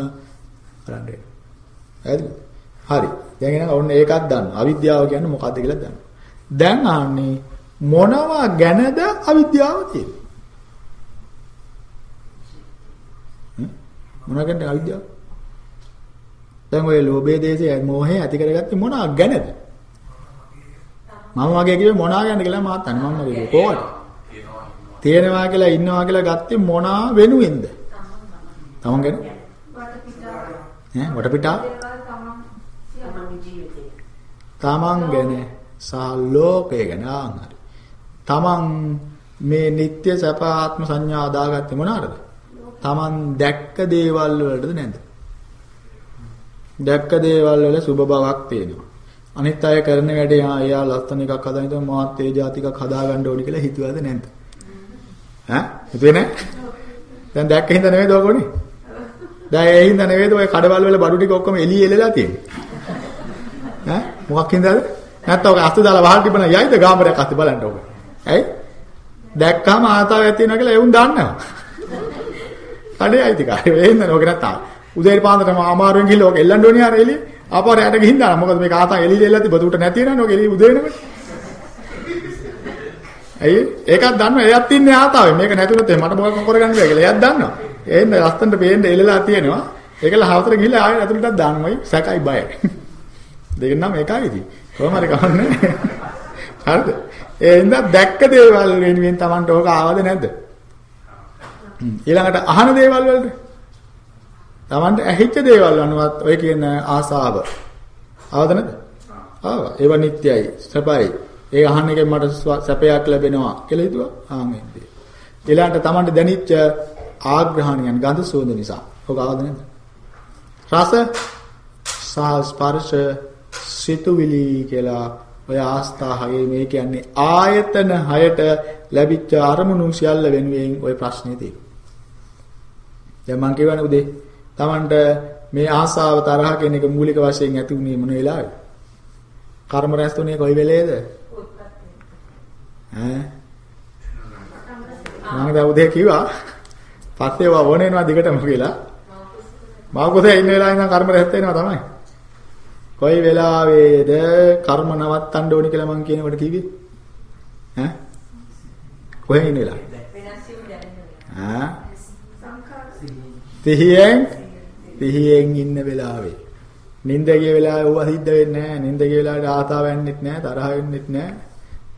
කරන්න වෙනවා. හරිද? හරි. දැන් එහෙනම් ඔන්න ඒකත් දන්න. අවිද්‍යාව කියන්නේ මොකද්ද කියලා දන්න. දැන් ආන්නේ මොනවා ගැනද අවිද්‍යාව කියන්නේ? මොනවා ගැනද අවිද්‍යාව? දැන් ඔය ලෝභයේ දේශය මොහේ ඇති කරගත්තේ මොනවා ගැනද? මම වගේ කිව්වේ මොනවා ගැනද කියලා මාත් අනේ මම වගේ කොහොමද? තියෙනවා කියලා ඉන්නවා කියලා ගත්තේ මොනවා වෙනුවෙන්ද? තමන් ගැන? ඈ වටපිටා? තමන් ගැන සහ ලෝකය ගැන ආහරි. තමන් මේ නিত্য සපාත්ම සංඥා දාගත්තේ මොනවාටද? තමන් දැක්ක දේවල් වලටද නැද්ද? දැක්ක දේවල් වල සුබ බවක් තියෙනවා. අනිත් අය කරන වැඩේ ආ එයා ලස්සන එකක් හදන ඉතින් මාත් ඒ જાති එකක් හදාගන්න ඕනි කියලා හිතුවද නැද්ද? ඈ හිතුවේ නැහැ? දැන් දැක්ක හින්දා නෙවෙයිද ඔය කොනේ? දැන් ඒ හින්දා නෙවෙයිද ඔය කඩවල වල බඩු ටික ඔක්කොම එළිය එලලා තියෙන්නේ? ඈ මොකක් හින්දාද? නැත්නම් ඔක අස්තු දාලා වහල් තිබුණා යයිද ගාමරයක් අස්තු බලන්න ඕක. ඇයි? දැක්කම ආතාවයක් තියෙනවා කියලා එවුන් දන්නවා. කඩේ අයිතිකාරය. ඒ හින්දා ඔක නැත්තා. උදේ පාන්දරම අමාරුවෙන් ගිහලා ඔක එල්ලන්න ඕනේ ආර එළිය. ආපහු රැට ගිහින් දාන්න. මොකද මේක ආතා එළිය එල්ලද්දි බදුට නැති වෙනවනේ. ඔක එළිය උදේ වෙනකොට. ඇයි? ඒකත් දන්නවා. එයත් ඉන්නේ ආතාවෙන්. මේක නැතුනොත් මට මොකක් කරගන්න බෑ කියලා. එයත් දන්නවා. එහෙනම් ලස්සනට පේන්න එල්ලලා තියෙනවා. ඒකල හවතර ගිහිල්ලා ආයෙ ඇතුළටත් දාන්නමයි. සැකයි බයයි. දෙකෙන් එකයි ඉතින්. කොහොම හරි කවන්නේ. හරිද? ඒ හින්දා දැක්ක දේවල් වෙනුවෙන් Tamanට ඕක ආවද නැද්ද? ඊළඟට අහන දේවල් වලට Tamanට ඇහිච්ච දේවල් අනුවත් ඔය කියන ආසාව ආවද නැද්ද? ආවා. ඒවා නිට්ටයයි, සැපයි. ඒ අහන්න එකෙන් මට සැපයක් ලැබෙනවා කියලා හිතුවා. ආමෙන්දී. ඊළඟට Tamanට දැනිච්ච ආග්‍රහණයන් ගඳ සුවඳ නිසා. ඔක ආවද නැද්ද? රස සහ ස්පර්ශ සිතුවිලි කියලා ඔය ආස්ථා හයේ මේ කියන්නේ ආයතන හයට ලැබිච්ච අරමුණු සියල්ල වෙනුවෙන් ඔය ප්‍රශ්නේ තියෙනවා. දැන් මම කියවනේ උදේ Tamanට මේ ආසාව තරහ කියන එක මූලික වශයෙන් ඇති වුණේ මොන වෙලාවෙද? කර්ම රැස්තුනේ කොයි වෙලේද? ඈ මම දැන් උදේ කිව්වා පස්සේ වා ඕන වෙනවා දිගටම කියලා. මම කොහේ ඉන්න වෙලාවෙ ඉඳන් කර්ම රැස් වෙනවා තමයි. කොයි වෙලාවේද කර්ම නවත්තන්න ඕනි කියලා මම කියනකොට කිව්වේ? ඈ? කොහෙන් ඉන්න වෙලාව? ඈ? තිහියෙන් තිහියෙන් ඉන්න වෙලාවේ. නිින්ද ගිය වෙලාවේ ඌව සිද්ධ වෙන්නේ නැහැ. නිින්ද ගිය වෙලාවට ආතාව වෙන්නෙත් නැහැ, තරහ වෙන්නෙත් නැහැ.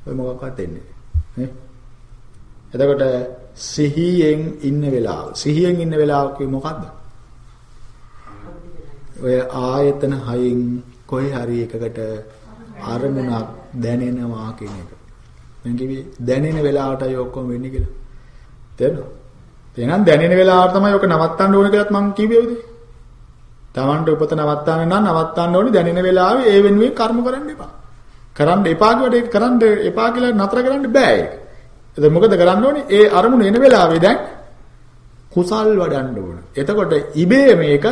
ඔය මොකක්වත් වෙන්නේ නැහැ. එතකොට සිහියෙන් ඉන්න වෙලාව. සිහියෙන් ඉන්න වෙලාව කිව්ව මොකද්ද? ඔය ආයතන හයෙන් කොයි හරි එකකට අරමුණක් දැනෙනවා කියන එක. මම කිව්වේ දැනෙන වෙලාවටයි ඔක්කොම වෙන්නේ කියලා. තේරෙනවද? එහෙනම් දැනෙන වෙලාවට තමයි ඔක නවත්තන්න ඕනේ කියලාත් මම කිව්වේ උදේ. Tamanට උපත නවත්තන්න නම් නවත්තන්න ඕනේ දැනෙන වෙලාවේ ඒ වෙනුවෙන් කර්ම කරන්න එපා. කරන්න එපා කියවට ඒක කරන්න එපා කියලා නතර කරන්න බෑ ඒක. එතකොට මොකද කරන්න ඕනේ? ඒ අරමුණ එන වෙලාවේ දැන් කුසල් වඩන්න ඕන. එතකොට ඉබේ මේක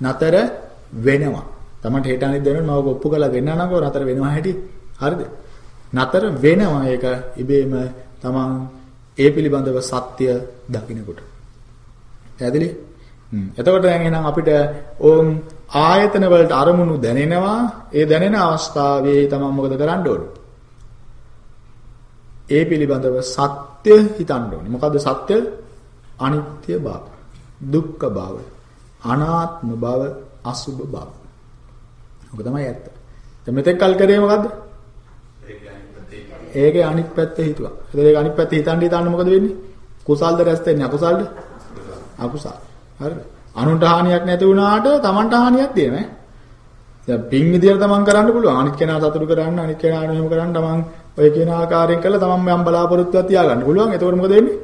නතර වෙනවා. තමන්ට හෙට අනිත් දෙනොත් මම ඔක ඔප්පු කරලා දෙන්නානකෝ නතර වෙනවා හැටි. හරිද? නතර වෙනවා ඒක ඉබේම තමන් ඒ පිළිබඳව සත්‍ය දකින්නකොට. පැහැදිලි? හ්ම්. එතකොට දැන් එහෙනම් අපිට ඕම් ආයතන වලට අරමුණු දැනෙනවා. ඒ දැනෙන අවස්ථාවේ තමන් මොකද කරන්න ඕනේ? ඒ පිළිබඳව සත්‍ය හිතන්න ඕනේ. මොකද්ද සත්‍ය? අනිත්‍ය බව, දුක්ඛ බව, අනාත්ම බව, අසුභ බව. ඔක තමයි ඇත්ත. දැන් මෙතෙක් කල් කරේ මොකද්ද? ඒකේ අනිත් පැත්ත හිතුවා. ඒතර ඒක අනිත් පැත්ත හිතන්න හිතන්න මොකද වෙන්නේ? කුසල්ද රැස් වෙන්නේ අකුසල්ද? අකුසල්. හරිද? අනුන්ට හානියක් නැති වුණාට Tamanට හානියක් දෙන්නේ දැන් පින් විදියට තමන් කරන්න පුළුවන්. අනිත් කෙනා සතුටු කරන්න, අනිත් කෙනාට මෙහෙම කරන්න තමන් ඔය කියන ආකාරයෙන් කළා තමන් යම් බලාපොරොත්තුවක් තියාගන්න පුළුවන්. එතකොට මොකද වෙන්නේ?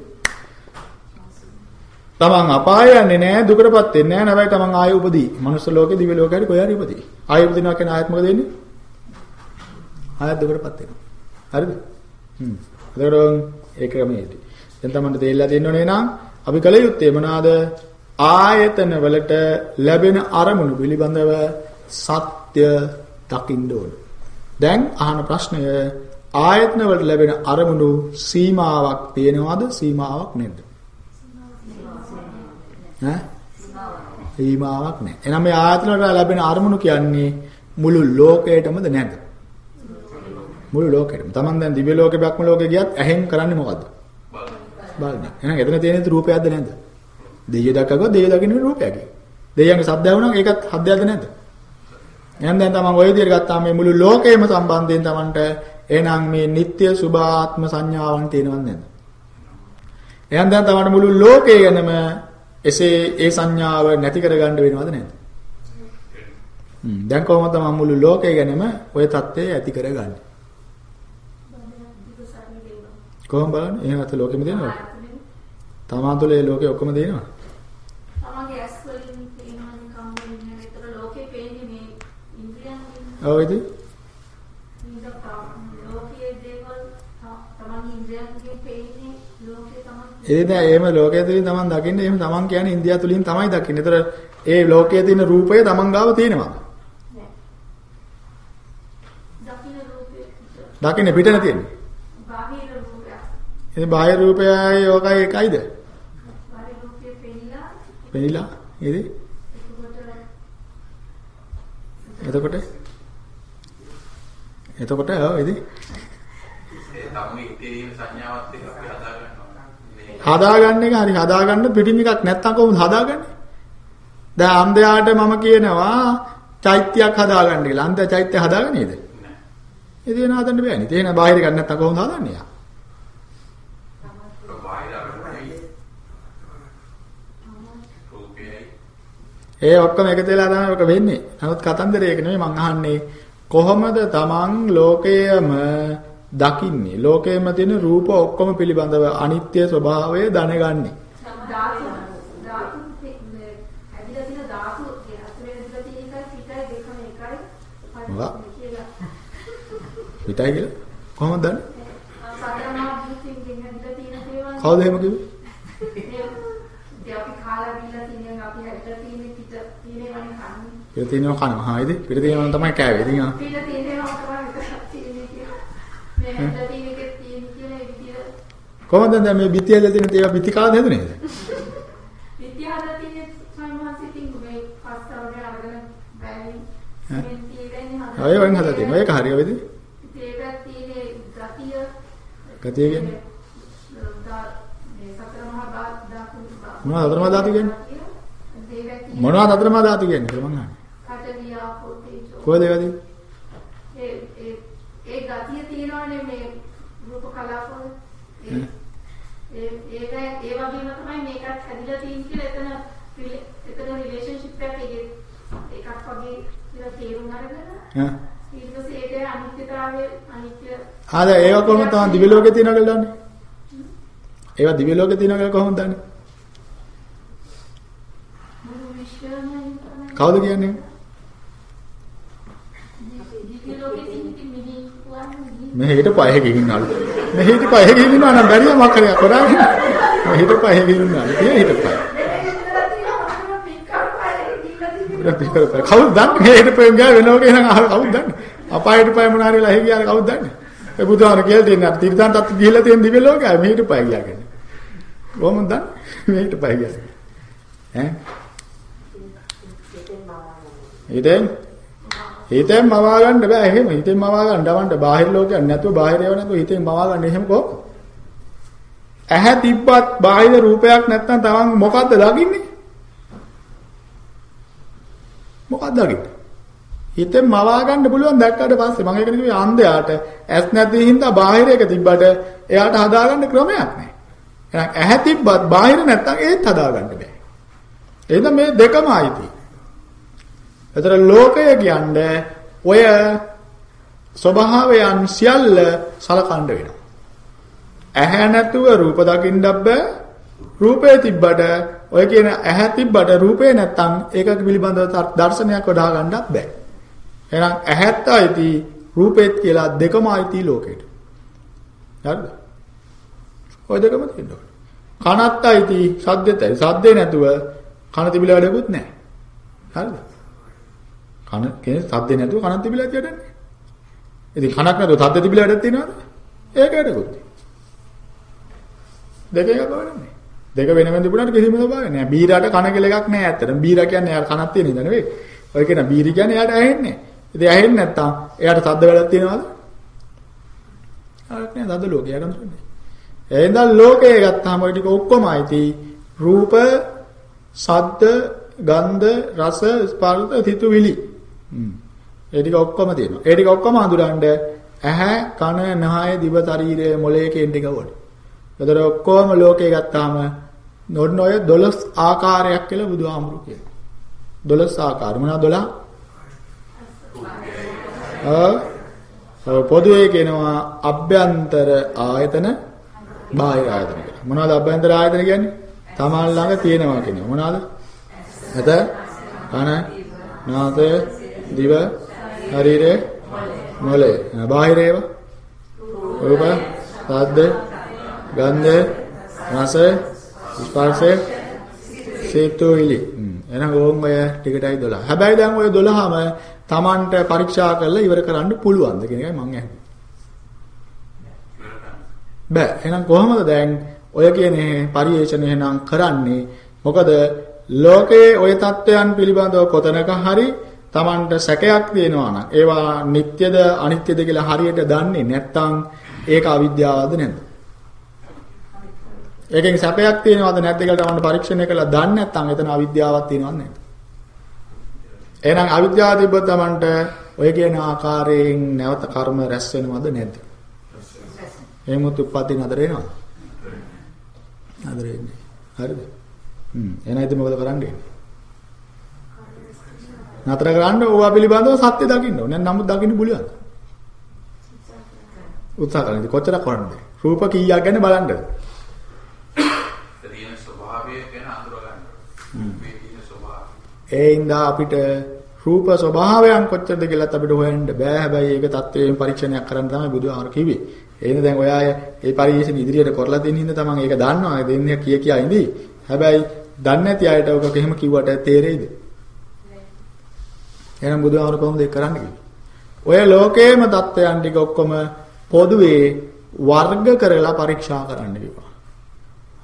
තමන් අපාය යන්නේ නැහැ, දුකටපත් වෙන්නේ නැහැ. නැවයි තමන් ආයෙ උපදී. මනුස්ස ලෝකේ, දිව්‍ය ලෝකේ හරි කොහේ හරි උපදී. ආයෙ උපදිනවා කියන ආයත් මොකද වෙන්නේ? ආයෙත් දුකටපත් වෙනවා. හරිද? හ්ම්. එතකොට ඒ ක්‍රමයේදී. දැන් තමන්ට තේරිලා තියෙනවනේ නං අපි කල යුත්තේ මොනවාද? ආයතන වලට ලැබෙන අරමුණු පිළිබඳව සත්‍ය දකින්න ඕන. දැන් අහන ප්‍රශ්නය ආයතන වලට ලැබෙන අරමුණු සීමාවක් තියෙනවද සීමාවක් නැද්ද? ඈ? සීමාවක් නැහැ. එහෙනම් මේ ආයතන වලට ලැබෙන අරමුණු කියන්නේ මුළු ලෝකයටමද නැද්ද? මුළු ලෝකෙටම. Taman දැන් දිව්‍ය ලෝකේ බ්‍රහ්ම ලෝකේ ගියත් ඇහෙන් කරන්නේ මොකද්ද? බලන. එහෙනම් එතන තියෙන රූපයක්ද නැද්ද? දෙයිය දැක්කම දෙයිය දකින්න රූපයක්. දෙයියන්ගේ සද්ද ඇහුණා ඒකත් හද්දයක්ද නැද්ද? එහෙනම් දැන් තමන් ওই විදිහට ගත්තාම මේ මුළු ලෝකෙම සම්බන්ධයෙන් තමන්ට එහෙනම් මේ නিত্য සුභාත්ම සංඥාවන් තියෙනවද නැද්ද? එහෙනම් දැන් තමන්ට මුළු ලෝකය ගැනම එසේ ඒ සංඥාව නැති කරගන්න වෙනවද නැද්ද? හ්ම් දැන් කොහොමද තමන් මුළු ලෝකය ගැනම ওই தත්ත්වය ඇති කරගන්නේ? කොහොම බලන්න? එහෙනම් අත ලෝකෙම දෙනවා. තමන් තුළ ඒ ලෝකෙ ඔක්කොම දෙනවද?
තමන්ගේ ඇස් වලින් පේනවනේ කම් වලින් නේද? ඒතර ලෝකේ පේන්නේ මේ ඉන්ද්‍රියන්ගෙන්.
ඔව් ඉතින්
ලෝකයේ දේවල් තමන්ගේ ඉන්ද්‍රියන්ගෙන් පේන්නේ ලෝකේ තමන්
ඒ නෑ එහෙම ලෝකයේ තුලින් තමන් දකින්නේ එහෙම තමන් කියන්නේ ඉන්දියා තුලින් තමයි දකින්නේ. ඒතර ඒ ලෝකයේ තියෙන රූපය තමන් ගාව තියෙනවා.
දකින්න
පිටන තියෙන්නේ.
බාහිර රූපයක්.
ඉතින් බාහිර රූපයයි ඕකයි එකයිද? පෙනිලා නේද?
එතකොට
එතකොට ඔව් ඉතින්
ඒ තමයි ඉතින් සංඥාවත් එක්ක අපි හදා ගන්නවා. මේ
හදාගන්න එක හරි හදාගන්න පිටින් එකක් නැත්තම් කොහොමද හදාගන්නේ? දැන් අන්ධයාට මම කියනවා චෛත්‍යයක් හදාගන්න කියලා. අන්ධයා චෛත්‍ය හදාගන්නේද?
නෑ.
ඉතින් හදන්න බෑනේ. ඉතින් එහෙනම් බාහිර එකක් නැත්තම් කොහොමද හදන්නේ? යා?
බාහිර අරමුණයි රූපයයි
ඒ ඔක්කොම එකතු වෙලා තමයි ඔක වෙන්නේ. නමුත් කතන්දරය ඒක නෙමෙයි මං අහන්නේ කොහොමද තමන් ලෝකයේම දකින්නේ? ලෝකයේම තියෙන රූප ඔක්කොම පිළිබඳව අනිත්‍ය ස්වභාවය දැනගන්නේ. මොකක්?
කියලා.
කොහොමද දන්නේ? කවුද එහෙම කිව්වේ?
ඒ අපි කාලා බීලා තියෙන අපි ඇදිලා තියෙන පිට තියෙනවනේ කන්නේ.
පිට තියෙනවා කනවා. හා ඉතින් පිට තියෙනවා තමයි කෑවේ. ඉතින් ආ
පිට තියෙනවා තමයි තියෙන්නේ කියලා. මේ ඇදිලා තියෙන එකේ තියෙන කියලා ඒ විදියට
කොහොමද දැන් මේ බිත්තියල තියෙන ඒවා බිත්ති කාද හැදුනේද?
විද්‍යාවල තියෙන සම්මාසිතින් මේ පස්තරෝනේ අරගෙන බැලි? මේ තියෙන්නේ
ඔය වන් හදලා තියෙනවා. ඒක හරියව ඉතින්.
ඒකත් තියෙන්නේ ගතිය
ගතිය කියන්නේ මොනවද අතරමා ධාතු කියන්නේ?
තියෙන්නේ.
මොනවද අතරමා ධාතු කියන්නේ කියලා මං අහන්නේ. කොහෙද තියෙන්නේ?
ඒ ඒ ඒ ගතිය තියෙනවානේ මේ රූප කලාපවල. ඒ? ඒ ඒක ඒ වගේම තමයි මේකත් හැදිලා තියෙන්නේ කියලා එතන එතන රිලේෂන්ෂිප් එකක් ඒකේ එකක් වගේ කියලා තේරුම් අරගෙන
ඈ?
ඊට පස්සේ ඒකේ අනිත්‍යතාවය අනිත්‍ය
ආද ඒවා කොහොමද තමයි දිව්‍ය ලෝකේ තියෙනවා කියලා දන්නේ? ඒවා දිව්‍ය ලෝකේ තියෙනවා කියලා කොහොමද දන්නේ? කවුද කියන්නේ?
දිව්‍ය ලෝකෙ තියෙන මිනි වන්නේ
මේ හිට පහේ ගිහින්නාලු. මේ හිට පහේ ගිහින්නා නම් බැරිය මක් කරේ කරාගෙන. මේ හිට පහේ. ගිහින්නාලු. කිය හිට පහේ. කවුද දන්නේ? මේ හිටපෙන් ගෑ වෙනව කියන කවුද දන්නේ? අපායට පය මොන හරි ලහි ගියාද කවුද දන්නේ? ඒ බුදුහාර කියලා දෙන්න තිරිසන් තත්ත්ව ගිහිල්ලා තියෙන දිව්‍ය ලෝකය මේ හිටපය ගියාගෙන කොහොමද දන්නේ? මේ හිටපය ගියාගෙන ඈ? හිතෙන් හිතෙන් මවා ගන්න බෑ එහෙම හිතෙන් මවා ගන්න දවන්න බාහිර ලෝකයක් නැතුව බාහිර ඒවා නැතුව හිතෙන් මවා ගන්න එහෙම කො ඇහැ තිබ්බත් බාහිර රූපයක් නැත්නම් තවන් මොකද්ද ළඟින්නේ මොකද්ද ළඟින්නේ හිතෙන් මවා ගන්න පුළුවන් දැක්කට පස්සේ මම ඒකට කිව්වේ අන්ධයාට ඇස් නැති හින්දා බාහිර එක තිබ්බට එයාට හදාගන්න ක්‍රමයක් නැහැ. එහෙනම් ඇහැ තිබ්බත් බාහිර නැත්තම් ඒත් හදාගන්න බෑ. එහෙනම් මේ දෙකම අයිති. ඒතර ලෝකය කියන්නේ ඔය ස්වභාවයන් සියල්ල සලකන්න වෙනවා. ඇහැ නැතුව රූප දකින්නත් බෑ. රූපේ තිබ්බට ඔය කියන ඇහැ තිබ්බට රූපේ නැත්තම් ඒක පිළිබඳව දර්ශනයක් වඩා ගන්නත් බෑ. එහෙනම් ඇහත් අයිති රූපෙත් කියලා දෙකම අයිති ලෝකෙට. හරිද? ඔය දෙකම තියෙනවා. කනත් අයිති ශබ්දෙතයි. ශබ්දේ නැතුව කන තිබිලා වැඩකුත් නැහැ. හරිද? කන කියන්නේ ශබ්දේ නැතුව කනක් තිබිලා වැඩක් නැහැ. ඉතින් කනක් නැතුව ශබ්ද තිබිලා වැඩක් තියෙනවද? ඒක වැඩකුත්. දෙකේ එකක් වෙන්නේ. දෙක වෙන වෙන තිබුණාට කිසිම ස්වභාවයක් නෑ. බීරාට කන කෙල එකක් නෑ ඇත්තටම. බීරා කියන්නේ යාර කනක් තියෙන ඉඳ නෙවෙයි. ඔය කියන බීරි කියන්නේ එයාට ඇහෙන්නේ. ඉතින් ඇහෙන්නේ නැත්තම් එයාට සද්ද වැඩක් තියෙනවද? ආක් නෑ සද්ද ලෝකේ යාට හම්බුනේ. එහෙනම් ලෝකේ ගත්තාම ඔය ටික ඔක්කොම ඇති රූප, සද්ද, ගන්ධ, රස, ස්පර්ශ, සිතුවිලි. හ්ම්. ඒ ටික ඔක්කොම තියෙනවා. ඒ ටික ඔක්කොම අඳුරන්න ඇහැ, කන, නහය, දිව, ශරීරය, මොළය කියන ටික ඕනේ. එතකොට ඔක්කොම ලෝකේ ගත්තාම නොන්න ඔය 12 ආකාරයක් කියලා බුදුහාමුදුරු කියනවා. 12 ආකාර මොනවද 12? ආ පොදුවේ කියනවා අභ්‍යන්තර ආයතන බාහිර ආයතන කියලා. මොනවද අභ්‍යන්තර ආයතන කියන්නේ? තමන් ළඟ තියෙනවා කියනවා. මොනවද? එත කන නාසය දිව ශරීරය මොළය. බාහිර ඒවා? රූප ශබ්ද ගන්ධ රස ස්පර්ශ සේතුවිලි එහෙනම් ඕම් ඔය ටිකටයි 12 හැබැයි දැන් ඔය 12ම Tamanට පරීක්ෂා කරලා ඉවර කරන්න පුළුවන්ද කියන එකයි මම අහන්නේ බෑ. එහෙනම් කොහොමද දැන් ඔය කියන පරිේශන එහෙනම් කරන්නේ? මොකද ලෝකයේ ඔය தත්වයන් පිළිබඳව කොතනක හරි Tamanට සැකයක් තියෙනවා නම් ඒවා නিত্যද අනිත්‍යද කියලා හරියට දන්නේ නැත්නම් ඒක අවිද්‍යාවද නැද්ද ඒකෙන් සැපයක් තියෙනවද නැද්ද කියලා තමන්ට පරීක්ෂණය කරලා දන්නේ නැත්නම් එතන අවිද්‍යාවක් තියෙනවද නැද්ද? එහෙනම් අවිද්‍යාව තිබ්බොත් තමන්ට ඔය කියන ආකාරයෙන් නැවත කර්ම රැස් වෙනවද නැද්ද? එහෙමත් උප්පත්ති නතර වෙනවද? නතර වෙන්නේ. හරිද? හ්ම්. එහෙනම් ඉතින් මොකද කරන්නේ? නතර කරන්න ඕවා පිළිබඳව සත්‍ය දකින්න ඕනේ. නමුත් දකින්න බුලියද? උත්සාහ කරන්න. කොච්චර කරන්නද? රූප කීයක් ගැන බලන්නද? ඒ ඉඳා අපිට රූප ස්වභාවයන් කොච්චරද කියලාත් අපිට හොයන්න බෑ. හැබැයි ඒක தත්වයෙන් පරීක්ෂණයක් කරන්න තමයි බුදුහාමර කිව්වේ. එහෙනම් දැන් ඔයා ඒ පරිශීලන ඉදිරියට කරලා දෙන්න හින්දා තමන් ඒක දන්නවා. දෙන්නේ කිය කියා ඉඳී. හැබැයි දන්නේ නැති අයට ඔක එහෙම කිව්වට තේරෙයිද? එහෙනම් බුදුහාමර කොහොමද ඒක කරන්නේ ඔය ලෝකේම தත්වයන් ටික ඔක්කොම පොදුවේ වර්ග කරලා පරීක්ෂා කරන්න කිව්වා.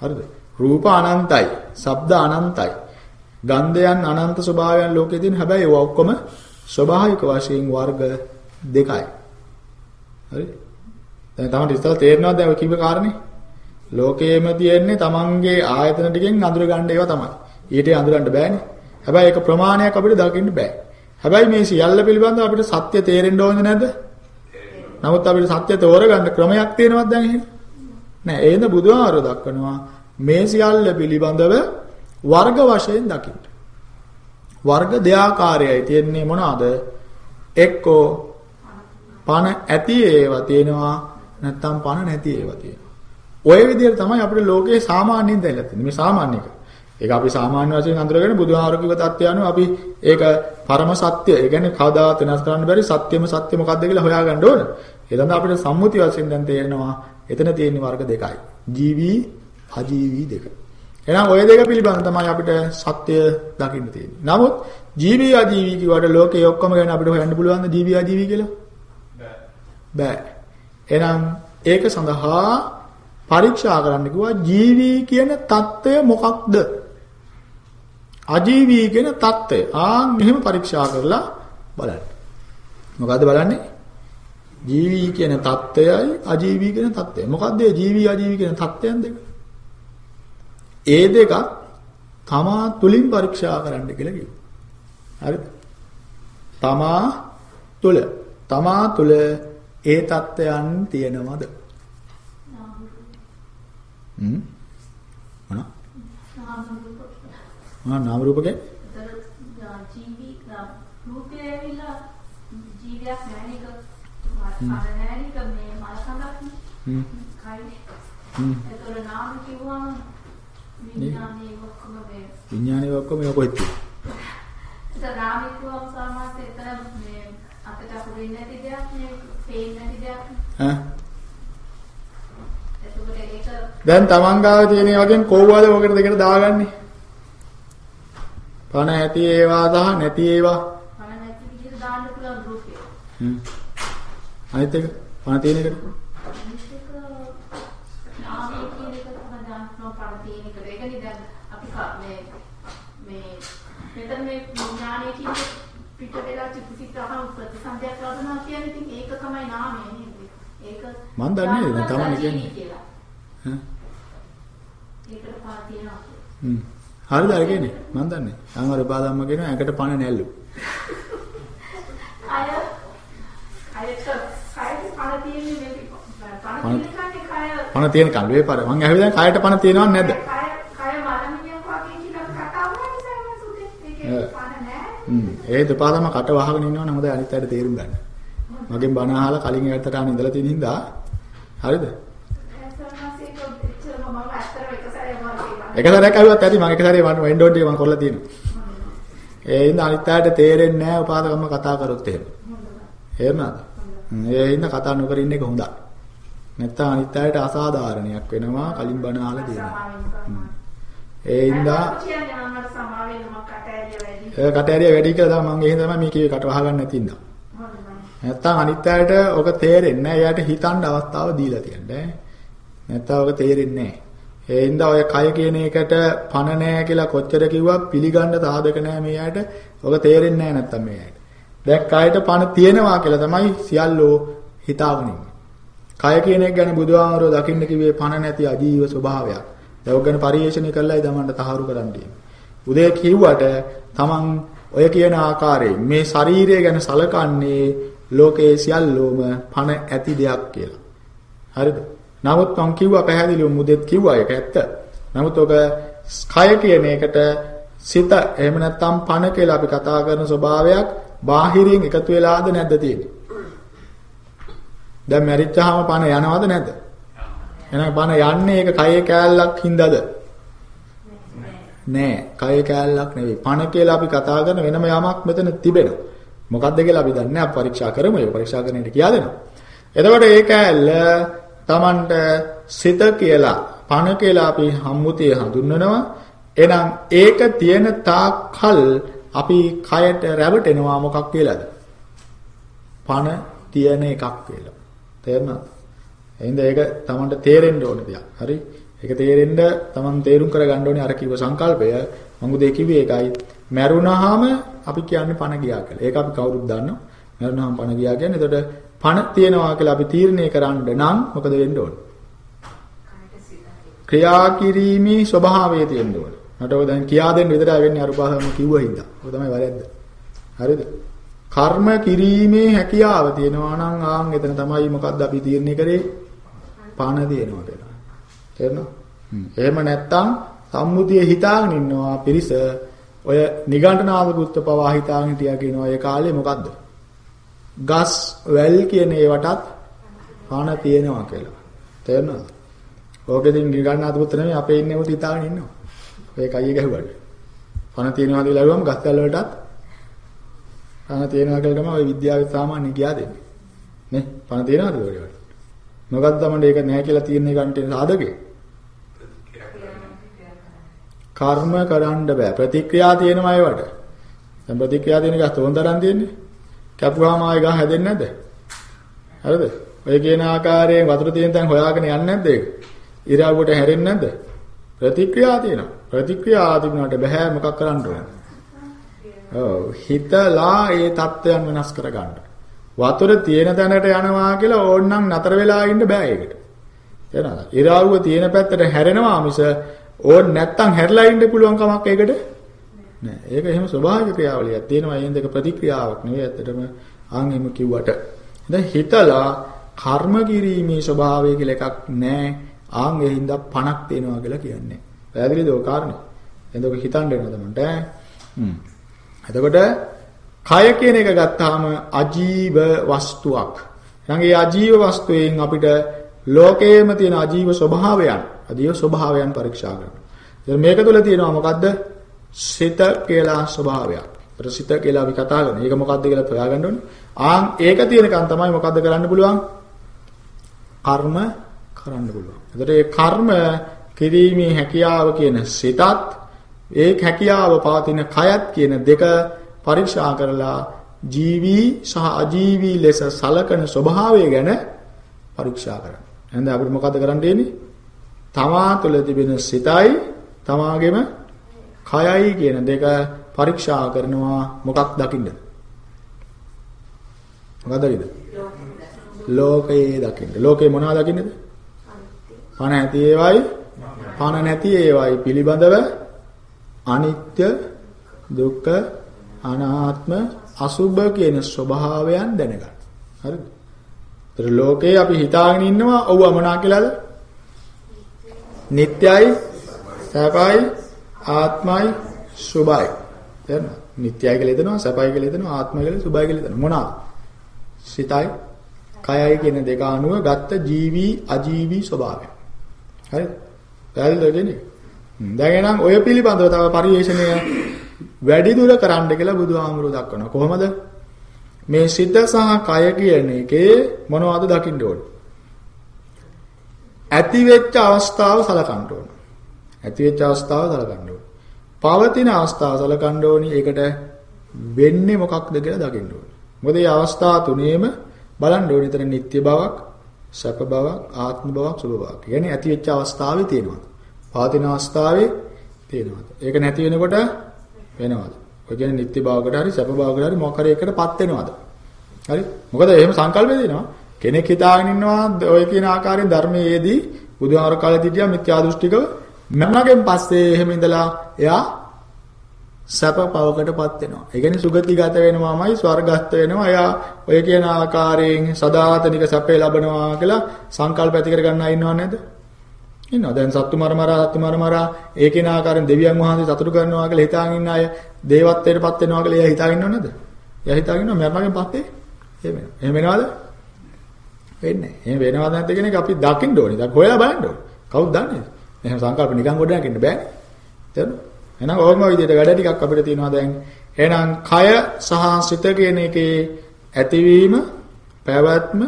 හරිද? රූප අනන්තයි, ශබ්ද අනන්තයි. ගන්ධයන් අනන්ත ස්වභාවයන් ලෝකේ තියෙන හැබැයි ඒවා ඔක්කොම ස්වභාවික වශයෙන් වර්ග දෙකයි. හරි? දැන් තමයි ඉස්සලා තේරෙනවද දැන් ඔය කිව්ව කාරණේ? ලෝකයේම තියෙන්නේ තමන්ගේ ආයතන ටිකෙන් අඳුර ගන්න ඒවා තමයි. ඊට අඳුරන්න බෑනේ. හැබැයි ඒක ප්‍රමාණයක් අපිට දකින්න බෑ. හැබැයි මේ සියල්ල පිළිබඳව අපිට සත්‍ය තේරෙන්න ඕනේ නැද්ද? නමුත් අපිට සත්‍ය තෝරගන්න ක්‍රමයක් තියෙනවද දැන් එහෙම? නෑ. එහෙනම් බුදුහාරෝ දක්වනවා මේ සියල්ල පිළිබඳව වර්ග වශයෙන් දකින්න. වර්ග දෙආකාරයයි තියෙන්නේ මොනවාද? එක්කෝ පණ ඇති ඒවා තියෙනවා නැත්නම් පණ නැති ඒවා තියෙනවා. ওই විදිහට තමයි අපිට ලෝකේ සාමාන්‍යයෙන් දැල්ලා තියෙන්නේ. මේ සාමාන්‍ය එක. ඒක අපි සාමාන්‍ය වශයෙන් අඳුරගෙන බුදුහාරකිව தත්ත්වයන්ව අපි ඒක පරම සත්‍ය, ඒ කියන්නේ කවදාත් වෙනස් කරන්න බැරි සත්‍යම සත්‍ය මොකක්ද කියලා හොයාගන්න ඕන. ඒ දන්ද අපිට සම්මුති වශයෙන් දැන් තේරෙනවා එතන තියෙන වර්ග දෙකයි. ජීවි අජීවි දෙක. එහෙනම් ওই දෙක පිළිබඳව තමයි අපිට සත්‍ය දකින්න තියෙන්නේ. නමුත් ජීවි අජීවි කියවට ලෝකේ ඔක්කොම ගැන අපිට හොයන්න පුළුවන් ද ජීවි අජීවි කියලා? බෑ. බෑ. එහෙනම් ඒක සඳහා පරීක්ෂා කරන්න කිව්වා ජීවි කියන தত্ত্বය මොකක්ද? අජීවී කියන தত্ত্বය. ආන් මෙහෙම පරීක්ෂා කරලා බලන්න. මොකද්ද බලන්නේ? ජීවී කියන தত্ত্বයයි අජීවී කියන தত্ত্বය. මොකද්ද මේ ජීවී අජීවී කියන தত্ত্বයන් දෙක? ඒ දෙක තමා තුලින් පරීක්ෂා කරන්න කියලා කිව්වා. හරිද? තමා තුල තමා තුල ඒ தত্ত্বයන් තියෙනවද? හ්ම් මොනවා? ආ නාම රූප කියන්නේ?
ජීවි රූපේ ඇවිල්ලා ජීවියක් නැණික මරණෑනික මේ මලකඳක්
හ්ම්
කයි.
හ්ම්
ඒතර නාම කිව්වම විඥානේ ඔක්කොම මේ
විඥානේ ඔක්කොම මේක කොහෙද?
ඒතර නාම කිව්වම සාමාන්‍යයෙන් එතන මේ අපිට අහුවෙන්නේ නැති දෙයක් නේ පේන්නේ නැති දෙයක්.
ඈ
ඒක
දැන් තමන් ගාව තියෙන වගේම කොව්වද ඔකට දෙකට දාගන්නේ? පණ ඇති ඒවා සහ නැති ඒවා.
පණ නැති විදිහට දාන්න පුළුවන් රූපය.
හ්ම්. අනිත් එක පණ තියෙන එකට.
එක තමයි එක. පිට වෙලා චිත්තසිත අහම ප්‍රතිසන්දයක් ලබනවා කියන්නේ ඉතින් ඒක තමයි නාමය නේද? ඒක
මන් දන්නේ නැහැ. තමන් කියන්නේ. ඈ
ඒකට පණ තියෙනවා.
හ්ම්. හරිද අර කියන්නේ? මන් දන්නේ. අංගර පාදම්ම කියන ඇඟට පණ නැල්ලු.
අය අයට කයට පණ තියෙන්නේ මේ පණ තියෙන
කන් වේපාර. මං ඇහුවේ දැන් කයට පණ තියෙනවද නැද්ද?
කය මලමිණියක් වගේ කියලා කතා වුණානේ සයිමන් සුදේ. ඒකේ පණ නැහැ.
හ්ම්. ඒ දෙපාරම කට වහගෙන ඉන්නවනේ හොඳයි අනිත් අයට තේරුම් ගන්න. මගෙන් බණ අහලා කලින් ඒකට අහන ඉඳලා තියෙන හින්දා හරිද?
එක
සැරයක් ඇහුවත් ඇති මම එක සැරේ මම වෙන්ඩෝඩ් එක මම කරලා තියෙනවා. ඒ හින්දා අනිත් අයට තේරෙන්නේ නැහැ උපාදකම්ම කතා කරොත් එහෙම. එහෙමද? ඒ හින්දා කතා නොකර ඉන්න එක හොඳයි. නැත්තම් අනිත් අයට අසාධාරණයක් වෙනවා කලින් බණ අහලා දෙනවා. ඒ හින්දා. ඒ කට ඇරිය වැඩි කියලා තමයි මම ඒ හින්දා මේ කිව්වේ කට වහගන්න නැති.
හොඳයි.
නැත්තම් අනිත් අයට ඔක තේරෙන්නේ නැහැ. එයාට හිතන්න අවස්ථාව දීලා තියන්නේ. නැත්තම් ඔක තේරෙන්නේ නැහැ. ඒ හින්දා ඔය කය කියන එකට පණ නැහැ කියලා කොච්චර කිව්වත් පිළිගන්න සාධක නැහැ මේ අයට. ඔක තේරෙන්නේ නැහැ නැත්තම් මේ අයට. දැන් කයට පණ තියෙනවා කියලා තමයි සියල්ලෝ හිතාගෙන ඉන්නේ. කය කියන එක ගැන බුදුහාමරෝ දකින්න කිව්වේ පණ නැති අජීව ස්වභාවයක්. දැන් ඔක ගැන පරිශීලනය කළායි තමන්ට තහවුරු කරන්න තියෙන්නේ. උදේ කිව්වට තමන් ඔය කියන ආකාරයෙන් මේ ශරීරය ගැන සලකන්නේ ලෝකයේ සියල්ලෝම පණ ඇති දෙයක් කියලා. හරිද? නමුත් මම කිව්වා පැහැදිලිව මුදෙත් කිව්වා ඒක ඇත්ත. නමුත් ඔක කය කියන එකට සිත එහෙම නැත්නම් පණ කියලා අපි කතා කරන ස්වභාවයක් බාහිරින් එකතු වෙලාද නැද්ද තියෙන්නේ? දැන් මැරිච්චාම පණ යනවද නැද්ද? එහෙනම් පණ යන්නේ ඒක කයේ කෑල්ලක් හින්දාද? නෑ. කයේ කෑල්ලක් නෙවෙයි. පණ කියලා අපි කතා කරන වෙනම යමක් මෙතන තිබෙනවා. මොකක්ද කියලා අපි දන්නේ අපි පරීක්ෂා කරමු. ඒක පරීක්ෂා කරන ඉට කියා දෙනවා. එතකොට ඒ කෑල්ල Tamanට සිත කියලා පණ කියලා අපි හම්මුතිය හඳුන්වනවා. එහෙනම් ඒක තියෙන තාක්කල් අපි කයට රැවටෙනවා මොකක් කියලාද? පණ තියෙන එකක් කියලා. තේරුණාද? එහෙනම් ඒක Tamanට තේරෙන්න ඕන දෙයක්. හරි? ඒක තේරෙන්න Taman තේරුම් කරගන්න ඕනේ අර කිව්ව සංකල්පය. මම උදේ කිව්වේ ඒකයි. මැරුණාම අපි කියන්නේ පණ ගියා කියලා. ඒක අපි කවුරුත් දන්නවා. මැරුණාම පණ ගියා කියන්නේ. එතකොට පණ තියනවා කියලා අපි තීරණය කරන්න නම් මොකද වෙන්න ඕනේ? ක්‍රියා කිරීමේ ස්වභාවය තියෙන්න ඕනේ. මට ඔය දැන් කියා දෙන්න විතරයි වෙන්නේ අර උපාසකම කිව්ව හින්දා. ඔය තමයි වැරද්ද. හරිද? කර්ම කිරීමේ හැකියාව තියෙනවා නම් ආන් එතන තමයි මොකද්ද අපි තීරණය කරේ? පණ දෙනවා කියලා. තේරෙනවද? එහෙම නැත්තම් සම්මුතිය හිතාගෙන ඉන්නවා පිරිස ඔය නිගණ්ඨනාථ පුත්ත පවා හිතාගෙන හිටියා කියනවා ඒ කාලේ මොකද්ද? ගස් වැල් කියන ඒවටත් පණ තියෙනවා කියලා. තේරෙනවද? ඕකෙදින් නිගණ්ඨනාථ පුත්ත නෙමෙයි අපේ ඉන්නේ උත් හිතාගෙන ඉන්නවා. ඔය කයිය ගැහුවාට. පණ තියෙනවා කියලා ලැබුවම ගස් වැල් වලටත් පණ තියෙනවා කියලා තමයි ඔය විද්‍යාවේ සාමාන්‍ය කියා දෙන්නේ. නේ? පණ තියෙනවද ඒකට? මොකද්ද තමයි ඒක නැහැ කියලා තියෙන එකට සාධකේ? කර්ම කරන්න බෑ. ප්‍රතික්‍රියා තියෙනවා ඒවට. දැන් ප්‍රතික්‍රියා දෙන එක තොන්තරන් තියෙන්නේ. කැපුවාම ආයෙ ගහ හැදෙන්නේ නැද්ද? හරිද? ඔය කියන ආකාරයෙන් වතුර තියෙන තැන් හොයාගෙන යන්නේ නැද්ද ඒක? ඉරාවුවට හැරෙන්නේ නැද්ද? ප්‍රතික්‍රියා තියෙනවා. ප්‍රතික්‍රියා තිබුණාට බෑ මොකක් කරන්න ඕන? ඔව් හිතලා ඒ தත්වයන් වෙනස් කරගන්න. වතුර තියෙන තැනට යනවා කියලා ඕන්නම් නතර වෙලා ඉන්න බෑ ඒකට. තේරෙනවද? ඉරාවුව තියෙන පැත්තට හැරෙනවා මිස ඕන් නැත්තම් හැරිලා ඉන්න පුළුවන් කමක් ඒකට නෑ. ඒක එහෙම ස්වභාවික ක්‍රියාවලියක් තියෙනවා. එයින් දෙක ප්‍රතික්‍රියාවක් නෙවෙයි ඇත්තටම ආන් එහෙම කිව්වට. දැන් හිතලා කර්ම කිරීමේ ස්වභාවය කියලා එකක් නෑ. ආන් ඒ හින්දා පණක් තියෙනවා කියලා කියන්නේ. පැහැදිලිද ඔය කාරණේ? එතකොට හිතන්න වෙනවද මන්ට? හ්ම්. එතකොට කය කියන එක ගත්තාම අජීව වස්තුවක්. එහෙනම් ඒ අජීව වස්තුවෙන් අපිට ලෝකයේම තියෙන අජීව ස්වභාවයන්, අජීව ස්වභාවයන් පරීක්ෂා කරනවා. ඉතින් මේක තුල තියෙනවා මොකද්ද? සිත කියලා ස්වභාවයක්. ප්‍රසිත කියලා අපි කතා කරනවා. ඒක මොකද්ද කියලා හොයාගන්න ඕනේ. ආන් ඒක තියෙනකන් තමයි මොකද්ද කරන්න පුළුවන්? කර්ම කරන්න පුළුවන්. එතකොට මේ කර්ම කිරීමේ හැකියාව කියන සිතත් ඒ හැකියාව පවතින කයත් කියන දෙක පරීක්ෂා කරලා ජීවි සහ අජීවි ලෙස සලකන ස්වභාවය ගැන පරීක්ෂා කරන්න. එහෙනම් අපිට මොකද කරන්න තියෙන්නේ? තමා තුළ තිබෙන සිතයි තමාගේම කයයි කියන දෙක පරීක්ෂා කරනවා මොකක් දකින්නද? මොකක්ද දකින්නද? ලෝකයේ දකින්න. ලෝකේ මොනවද දකින්නද? පණ ඇති ඒවයි පණ නැති ඒවයි පිළිබඳව අනිත්‍ය දුක්ඛ අනාත්ම අසුභ කියන ස්වභාවයන් දැනගන්න. හරිද? ඒතර ලෝකේ අපි හිතාගෙන ඉන්නවා ඔව් අමනා කියලාද? නිට්ටයයි, සැපයි, ආත්මයි, සුභයි. තේරෙනවද? නිට්ටයයි කියලා හිතනවා, සැපයි කියලා හිතනවා, ආත්මයි කියලා සුභයි කියලා හිතනවා. මොනවාද? සිතයි, කයයි කියන දෙක අනුව ගත්ත ජීවි අජීවි ස්වභාවය. හරිද? පැහැදිලිද කියන්නේ? දැන් එහෙනම් ඔය පිළිබඳව තව පරිශ්‍රණය වැඩි දුර කරන්න කියලා බුදුහාමුදුරුවෝ දක්වනවා. කොහොමද? මේ සිත සහ කය කියන එකේ මොනවද දකින්න ඕනේ? ඇති වෙච්ච අවස්ථාව සලකන්න ඕනේ. ඇති වෙච්ච අවස්ථාව සලකන්න ඕනේ. පවතින අවස්ථාව සලකන්න ඕනේ. ඒකට වෙන්නේ මොකක්ද කියලා දකින්න ඕනේ. මොකද මේ අවස්ථා තුනේම බලන්න ඕනේ. එතන නිත්‍ය බවක්, සැප බවක්, ආත්ම බවක්, සුභ බවක්. කියන්නේ ඇති වෙච්ච අවස්ථාවේ තියෙනවා. පවතින අවස්ථාවේ තියෙනවා. ඒක නැති වෙනකොට වෙනවද? ඔය කියන්නේ නිත්‍ය භාවකට හරි සැප භාවකට හරි මොකක් හරි එකකටපත් වෙනවද? හරි? මොකද එහෙම සංකල්පය දෙනවා. කෙනෙක් හිතාගෙන ඉන්නවා ඔය කියන ආකාරයෙන් ධර්මයේදී බුදුහාර කාලේ සිටියා මිත්‍යා දෘෂ්ටිකව මරණයෙන් පස්සේ එහෙම ඉඳලා එයා සැප පවකටපත් වෙනවා. ඒ කියන්නේ සුගතිගත වෙනවාමයි ස්වර්ගස්ත වෙනවා. එයා ඔය කියන ආකාරයෙන් සදාතනික සැපේ ලබනවා කියලා සංකල්ප ඇති කර ගන්නා ඉන්නව නේද? ඉන්නවා. දැන් සත්තු මර මරා සත්තු මර මරා ඒකේන ආකාරයෙන් දෙවියන් වහන්සේ සතුටු කරනවා කියලා හිතාගෙන ඉන්න අය දේවත්වයටපත් වෙනවා කියලා එයා හිතාගෙන ඉන්නව නේද? එයා හිතාගෙන ඉන්නවා මරණයෙන් පස්සේ එහෙම වෙනවා. එහෙම වෙනවද? වෙන්නේ නැහැ. එහෙම වෙනවද නැද්ද කියන එක අපි දකින්න ඕනේ. දැන් හොයලා බලන්න ඕනේ. කවුද දන්නේ? එහෙනම් සංකල්ප නිකන් ගොඩ නැගෙන්න බෑ. තේරුණා? එහෙනම් ඕම විදිහට වැඩ ටිකක් අපිට තියෙනවා දැන්. එහෙනම් කය සහ සිත කියන එකේ ඇතිවීම, පැවැත්ම,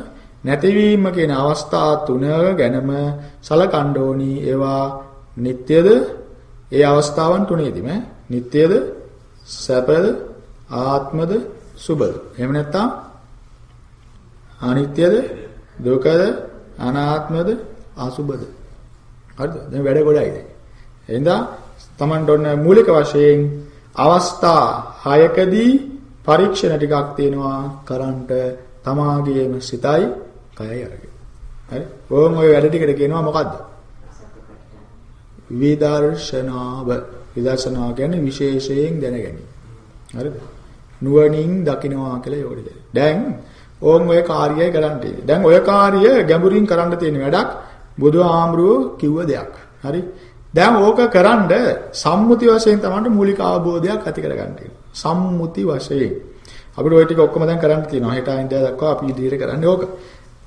නැතිවීම කියන අවස්ථා තුන ගැනම සලකන්න ඕනි. ඒවා නিত্যද? ඒ අවස්ථාවන් තුනේදීම නিত্যද? සැපද? ආත්මද? සුබද? එහෙම නැත්නම් අනිත්‍යද? දුකද? අනාත්මද? අසුබද? හරිද? දැන් වැඩ ගොඩයි දැන්. එහෙනම් Tamanට ඔන්න මූලික වශයෙන් අවස්ථා 6කදී පරීක්ෂණ ටිකක් තියෙනවා කරන්ට තමාගේම සිතයි කයයි අරගෙන. හරි? ඕම් ඔය වැඩ ටිකට කියනවා මොකද්ද? විදර්ශනාව. විදර්ශනාව කියන්නේ විශේෂයෙන් දැනගැනීම. හරිද? නුවණින් දකින්නවා කියලා යෝඩි දෙන්න. දැන් ඕම් ඔය කාර්යය කරන්න තියෙන්නේ. දැන් ඔය කාර්යය ගැඹුරින් කරන්න තියෙන වැඩක් බුදුහාමුදුරුවෝ කිව්ව දෙයක්. හරි? දැන් ඕක කරන්ඩ සම්මුති වශයෙන් තමයි මූලික අවබෝධයක් ඇති කරගන්න තියෙන්නේ. සම්මුති වශයෙන්. අපිට ওই ටික ඔක්කොම දැන් කරන්න තියෙනවා. හෙට ඉඳලා දක්වා අපි ඉදිරියට කරන්නේ ඕක.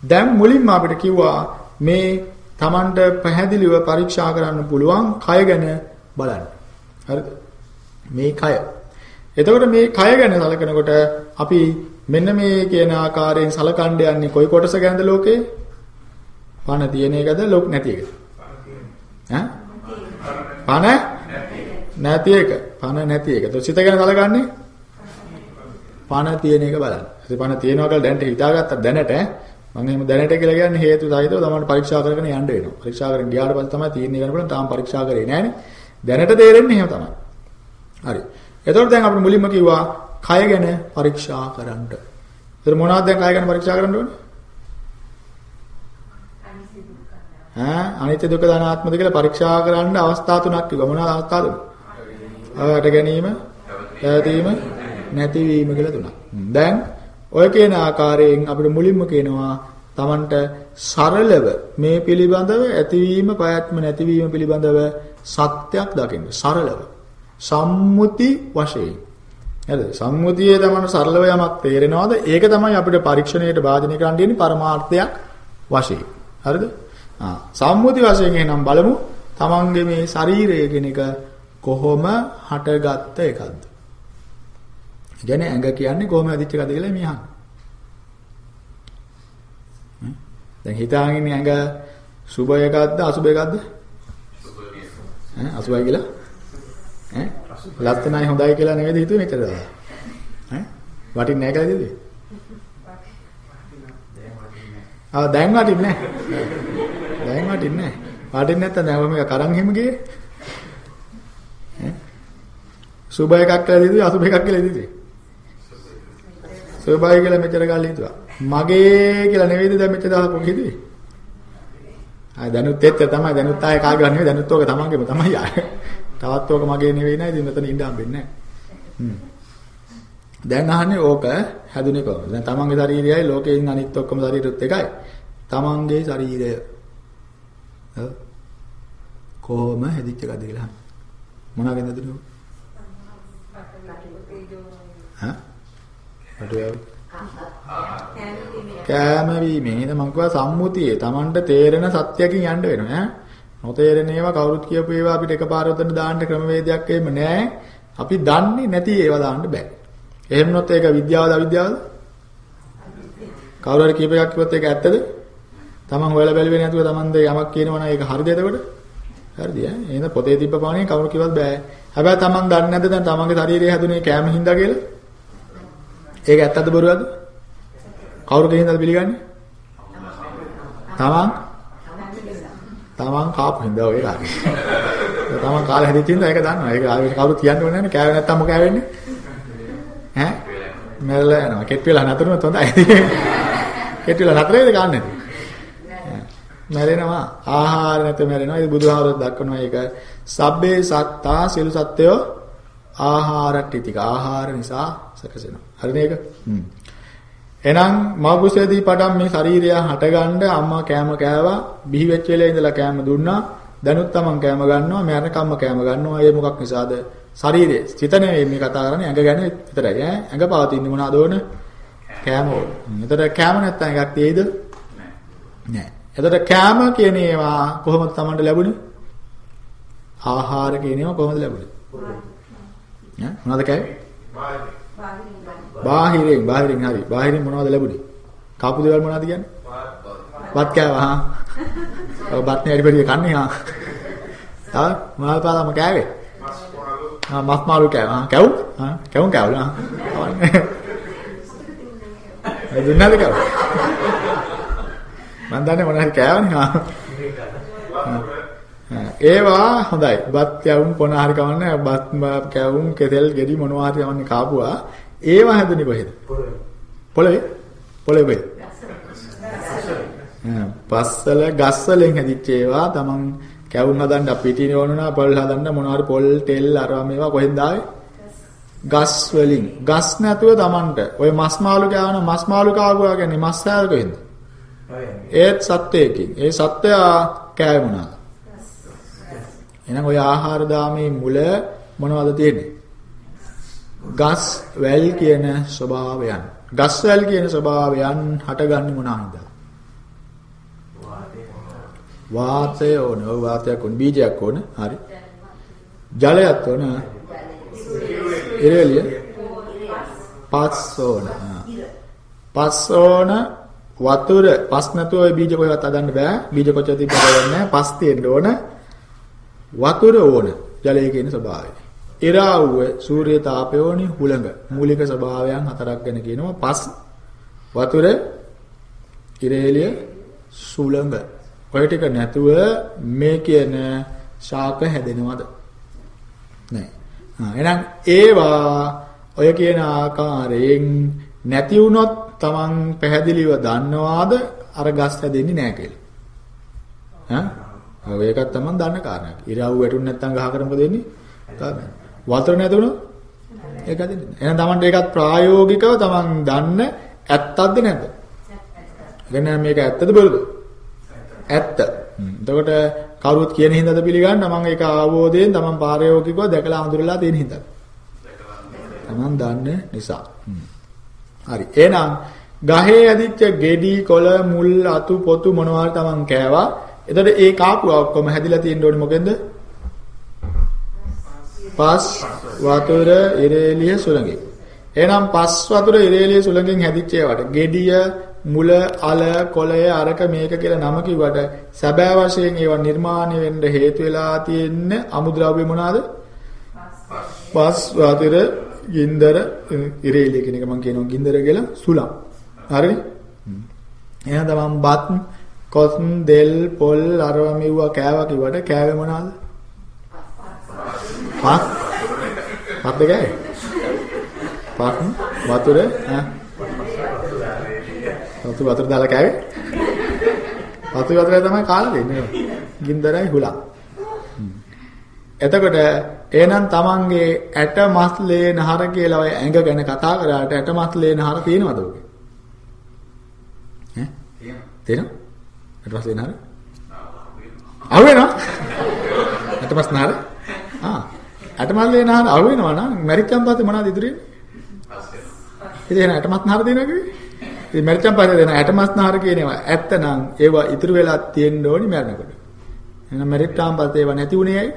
දැන් මුලින්ම අපිට කිව්වා මේ Tamanට පැහැදිලිව පරීක්ෂා කරන්න පුළුවන් කය ගැන බලන්න. හරිද? මේ කය. එතකොට මේ කය ගැන සැලකනකොට අපි මෙන්න මේ කියන ආකාරයෙන් සලකන්න යන්නේ කොයි කොටස ගැනද ලෝකේ? පණ තියෙන එකද ලොක් නැති එකද? ඈ? පණ නැති එක. පණ නැති එක. તો සිත ගැන සලකන්නේ? පණ තියෙන එක බලන්න. ඉතින් පණ තියෙනවා කියලා දැනට හිතාගත්තා දැනට මම එහෙම දැනට කියලා කියන්නේ හේතු සහිතව තමයි පරීක්ෂා කරගෙන යන්න වෙනවා. පරීක්ෂා කරගෙන ගියාට පස්සේ තමයි තීරණය ගන්න පුළුවන්. තාම පරීක්ෂා කරේ නෑනේ. දැනට තේරෙන්නේ එහෙම තමයි. හරි. එතකොට දැන් අපිට මුලින්ම කිව්වා කය ගැන පරීක්ෂා කරන්න. ඒතර මොනවද දැන් කය ගැන පරීක්ෂා කරන්න ඕනේ? ඈ අනිත්‍ය දුක්ඛ අනාත්මද කියලා පරීක්ෂා කරන්න අවස්ථා තුනක් කිව්වා. මොනවාද අවස්ථා තුන? අවට ගැනීම, පැවතීම, නැතිවීම කියලා තුනක්. දැන් ඔය කියන ආකාරයෙන් අපිට මුලින්ම කියනවා Tamanට සරලව මේ පිළිබඳව ඇතිවීම, පයත්ම නැතිවීම පිළිබඳව සත්‍යයක් දකින්න. සරලව. සම්මුති වශයෙන්. හරිද? සම්මුතියේ තමයි සරලව යමක් තේරෙනවද? ඒක තමයි අපිට පරීක්ෂණයට භාජනය කරන්න තියෙන පරමාර්ථයක් වශයෙන්. හරිද? ආ සම්මුති වශයෙන් එහෙනම් බලමු තමන්ගේ මේ ශරීරය කියන එක කොහොම හටගත්ත එකක්ද? කියන්නේ ඇඟ කියන්නේ කොහොම ඇදිච්ච එකද කියලා මේ අහන්නේ. දැන් හිතාගෙන ඉන්නේ ඇඟ සුබ එකක්ද අසුබ එකක්ද? අසුබයි කියලා? ඈ ලස්සනයි හොඳයි කියලා නෙවෙයි හිතුවේ දවස්. ඈ වටින්නේ නැහැ කියලා. ආ දැන් වටින්නේ නැහැ. දැන් වටින්නේ නැහැ. වටින්නේ නැත්නම් දැන් මේක කරන් හිම ගියේ. ඈ සුබ එකක් කියලා හිතුවේ අසුබ එකක් කියලා හිතුවේ. සුබයි කියලා මෙච්චර කාලෙ හිතුවා. මගේ කියලා නෙවෙයිද දැන් මෙච්චර දවස් කොහොමද හිතුවේ? ආ දැනුත් එක්ක තමයි දැනුත් ආයේ කාගේ නෙවෙයි දැනුත් ඕක තමන්ගේම තමයි ආයේ. තවත් ඕක මගේ නෙවෙයි නේද ඉතින් මෙතන ඉඳ හම්බෙන්නේ නැහැ. දැන් අහන්නේ ඕක හැදුනේ කොහොමද? දැන් තමන්ගේ ශරීරයයි ලෝකයෙන් අනිත් ඔක්කොම ශරීරෙත් එකයි. තමන්ගේ ශරීරය. ඔව්. කොහොම හැදිච්ච එකද කියලා. මොනවාගෙන්ද දුන්නේ? හා? අඩුව. කෑම වීමේ නේද මං කිව්වා සම්මුතියේ Tamanට තේරෙන සත්‍යකින් යන්න වෙනවා ඈ. නොතේරෙන ඒවා කවුරුත් කියපු ඒවා අපිට එකපාර උතන දාන්න ක්‍රමවේදයක් එහෙම නැහැ. අපි දන්නේ නැති ඒවා දාන්න බෑ. එහෙම නොත් ඒක විද්‍යාවද අවිද්‍යාවද? කවුරු හරි කීප එකක් කිව්වොත් ඒක ඇත්තද? Taman හොයලා බැලුවේ නැතුව Taman දෙ යමක් කියනවා නම් ඒක හරිද එතකොට? හරිද ඈ? එහෙනම් පොතේ තිබ්බ පාණේ කවුරු කිව්වත් බෑ. හැබැයි Taman දන්නේ නැද්ද දැන් Tamanගේ ශරීරය හැදුනේ කෑම හින්දා කියලා? ඒක ඇත්තද බොරුවද? කවුරු කෙනින්ද පිළිගන්නේ? තමන් තමන් කාපු හින්දා ඔය කාගේ. තමන් කාලේ හැදිච්ච හින්දා ඒක දන්නවා. ඒක ආයෙත් කවුරු කියන්න ඕනේ නැහැ. කෑවේ නැත්තම් මොකෑ වෙන්නේ? ඈ? මෙල්ල යනවා. කෙට් වෙලා නතරුනොත් හොඳයි. කෙට් වෙලා නතර වෙයිද ගන්න නැති. මැරෙනවා. ආහාර නැතුව මැරෙනවා. ඒ බුදුහාමරත් දක්වනවා ඒක. සබ්බේ සත්තා සියලු සත්වයෝ ආහාරට්ටිතික. ආහාර නිසා සකසෙනවා. හරිද ඒක? හ්ම්. එහෙනම් මව්කුසේදී පටන් මේ ශරීරය හටගන්න අම්මා කෑම කෑවා බිහි වෙච්ච වෙලේ ඉඳලා කෑම දුන්නා දැනුත් තමන් කෑම ගන්නවා මරණ කම්ම කෑම ගන්නවා ඒ මොකක් නිසාද ශරීරය. සිත නෙවෙයි මේ කතා කරන්නේ ඇඟ ගැන විතරයි. ඈ? ඇඟ පවතින්නේ මොනවාද ඕන? කෑම ඕන. එතකොට කෑම නැත්තම් එකක් තියෙයිද නෑ. එතකොට කෑම කියන ඒවා කොහොමද තමන්ට ලැබුණේ? ආහාර කියන ඒවා කොහොමද ලැබුණේ? ඈ? මොනවද කෑවේ? බාහිරින්. බාහිරින් හරි. බාහිරින් මොනවද ලැබුණේ? කාපු දේවල් මොනවද කියන්නේ? බත් කෑවා හා. ඔව් බත් නේ. හරි කන්නේ හා. ආ මොනවද පාලම කෑවේ? ආ මස් මාළු කෑවා. හා කැවුම්? හා කැවුම් කෑවලා. ඒ දුන්නාද කෑව? මන් දන්නේ මොනවද කෑවනේ හා. ඒවා හොඳයි. බත් කැවුම් පොන හරි කවන්නේ බත් කැවුම් කෙතෙල් ගෙඩි මොනවා හරි කවන්නේ කාපුවා. ඒවා හැදුනේ කොහෙද? පොළවේ. පොළවේ? පොළවේ. පස්සල ගස්වලින් හැදිච්ච ඒවා තමන් කැවුම් හදන්න පිටිනේ වුණා පොල් හදන්න මොනවාරි පොල් තෙල් අරවා මේවා කොහෙන්ද ආවේ? ගස් වලින්. ගස් නැතුව තමන්ට ඔය මස් මාළු කෑවන මස් මාළු කාගුවා කියන්නේ මස් සෑල් කොහෙන්ද? ඒත් සත්වයකින්. ඒ සත්වයා කෑවේ මොනවාද? එහෙනම් ඔය ආහාර දාමේ මුල මොනවද තියෙන්නේ? ගස් වැල් කියන ස්වභාවයන්. ගස් වැල් කියන ස්වභාවයන් හටගන්නේ මොනවාද? වාතය ඕන. ඔය වාතයක් ඕන. බීජයක් ඕන. හරි. ජලයක් ඕන. ඉරෙලිය. පස් ඕන. පස් ඕන වතුර පස් නැතුව ඔය බීජ කොහෙවත් හදන්න බෑ. බීජ කොච්චර තිබ්බද නැහැ. පස් තියෙන්න ඕන. වතුර ඕන. ජලය කියන ස්වභාවය. ඉරාවුව සූර්ය තාපයෝනි හුළඟ මූලික ස්වභාවයන් හතරක් ගැන කියනවා පස් වතුර ඉරේලිය සුළඟ ඔය ටික නැතුව මේ කියන ශාක හැදෙනවද නැහැ එහෙනම් ඒවා ඔය කියන ආකාරයෙන් නැති වුණොත් Taman පැහැදිලිව දන්නවාද අර ගස් හැදෙන්නේ නැහැ කියලා ඈ ඔව් ඒකත් තමයි දන්න කාරණයක්. ඉරව් වැටුනේ නැත්නම් ගහකට මොකද වෙන්නේ? තමයි. වතුර නැතුණොත් ඒක දෙන්නේ. එහෙනම් Tamanට ඒකත් ප්‍රායෝගිකව Taman දන්න ඇත්තක්ද නැද්ද? එන්න මේක ඇත්තද බොරුද? ඇත්ත. එතකොට කවුරුත් කියන හින්දාද පිළිගන්න මම ඒක ආවෝදයෙන් Taman ප්‍රායෝගිකව දැකලා අඳුරලා තියෙන හින්දා. Taman දන්න නිසා. හරි. එහෙනම් ගහේ ඇදිච්ච ගෙඩි කොළ මුල් අතු පොතු මොනවාරි Taman කෑවා එතකොට ඒ කාපුවා ඔක්කොම හැදිලා තියෙන්න ඕනේ මොකෙන්ද? පස් වතුර ඉරේලිය සුළඟෙන්. එහෙනම් පස් වතුර ඉරේලිය සුළඟෙන් හැදිච්ච ඒවාට gediya මුල අල කොළය අරක මේක කියලා නම කිව්වට සැබෑ වශයෙන් ඒවා නිර්මාණය වෙන්න හේතු වෙලා තියෙන අමුද්‍රව්‍ය මොනවාද? පස් වතුර ගින්දර ඉරේලිය කියන එක මම කියනවා ගින්දර කියලා සුළං. හරිනේ? එහෙනම් තමන් බත් කොස් දෙල් පොල් අරව මෙව්වා කෑවා කිව්වට කෑවේ මොනවාද? පස්. පස් දෙකයි. පස් වතුර ඈ. වතුර වතුර දාලා කෑවේ? වතුර වතුර තමයි කාලා දෙන්නේ. ගින්දරයි හුලක්. එතකොට එහෙනම් තමන්ගේ ඇට මස්ලේ නහර කියලා ඔය ඇඟ ගැන කතා කරාට ඇට මස්ලේ නහර තියෙනවද ඔගේ? ඈ? තියෙනවා. ඊට පස්සේ නහර අහු වෙනවා ඊට පස්සේ නහර ආ ඇටමල්ලේ නහර අහු වෙනවා නම් මැරිච්චන් පස්සේ මොනවද ඉතුරු වෙන්නේ ඉතින් ඇටමස් නහර දෙනවා කිව්වේ ඉතින් මැරිච්චන් පස්සේ දෙන ඇටමස් නහර කියනවා ඇත්තනම් ඒවා ඉතුරු වෙලා තියෙන්න ඕනි මැරෙනකොට. එහෙනම් මැරිච්චාන් පස්සේ ඒවා නැති උනේ ඇයි?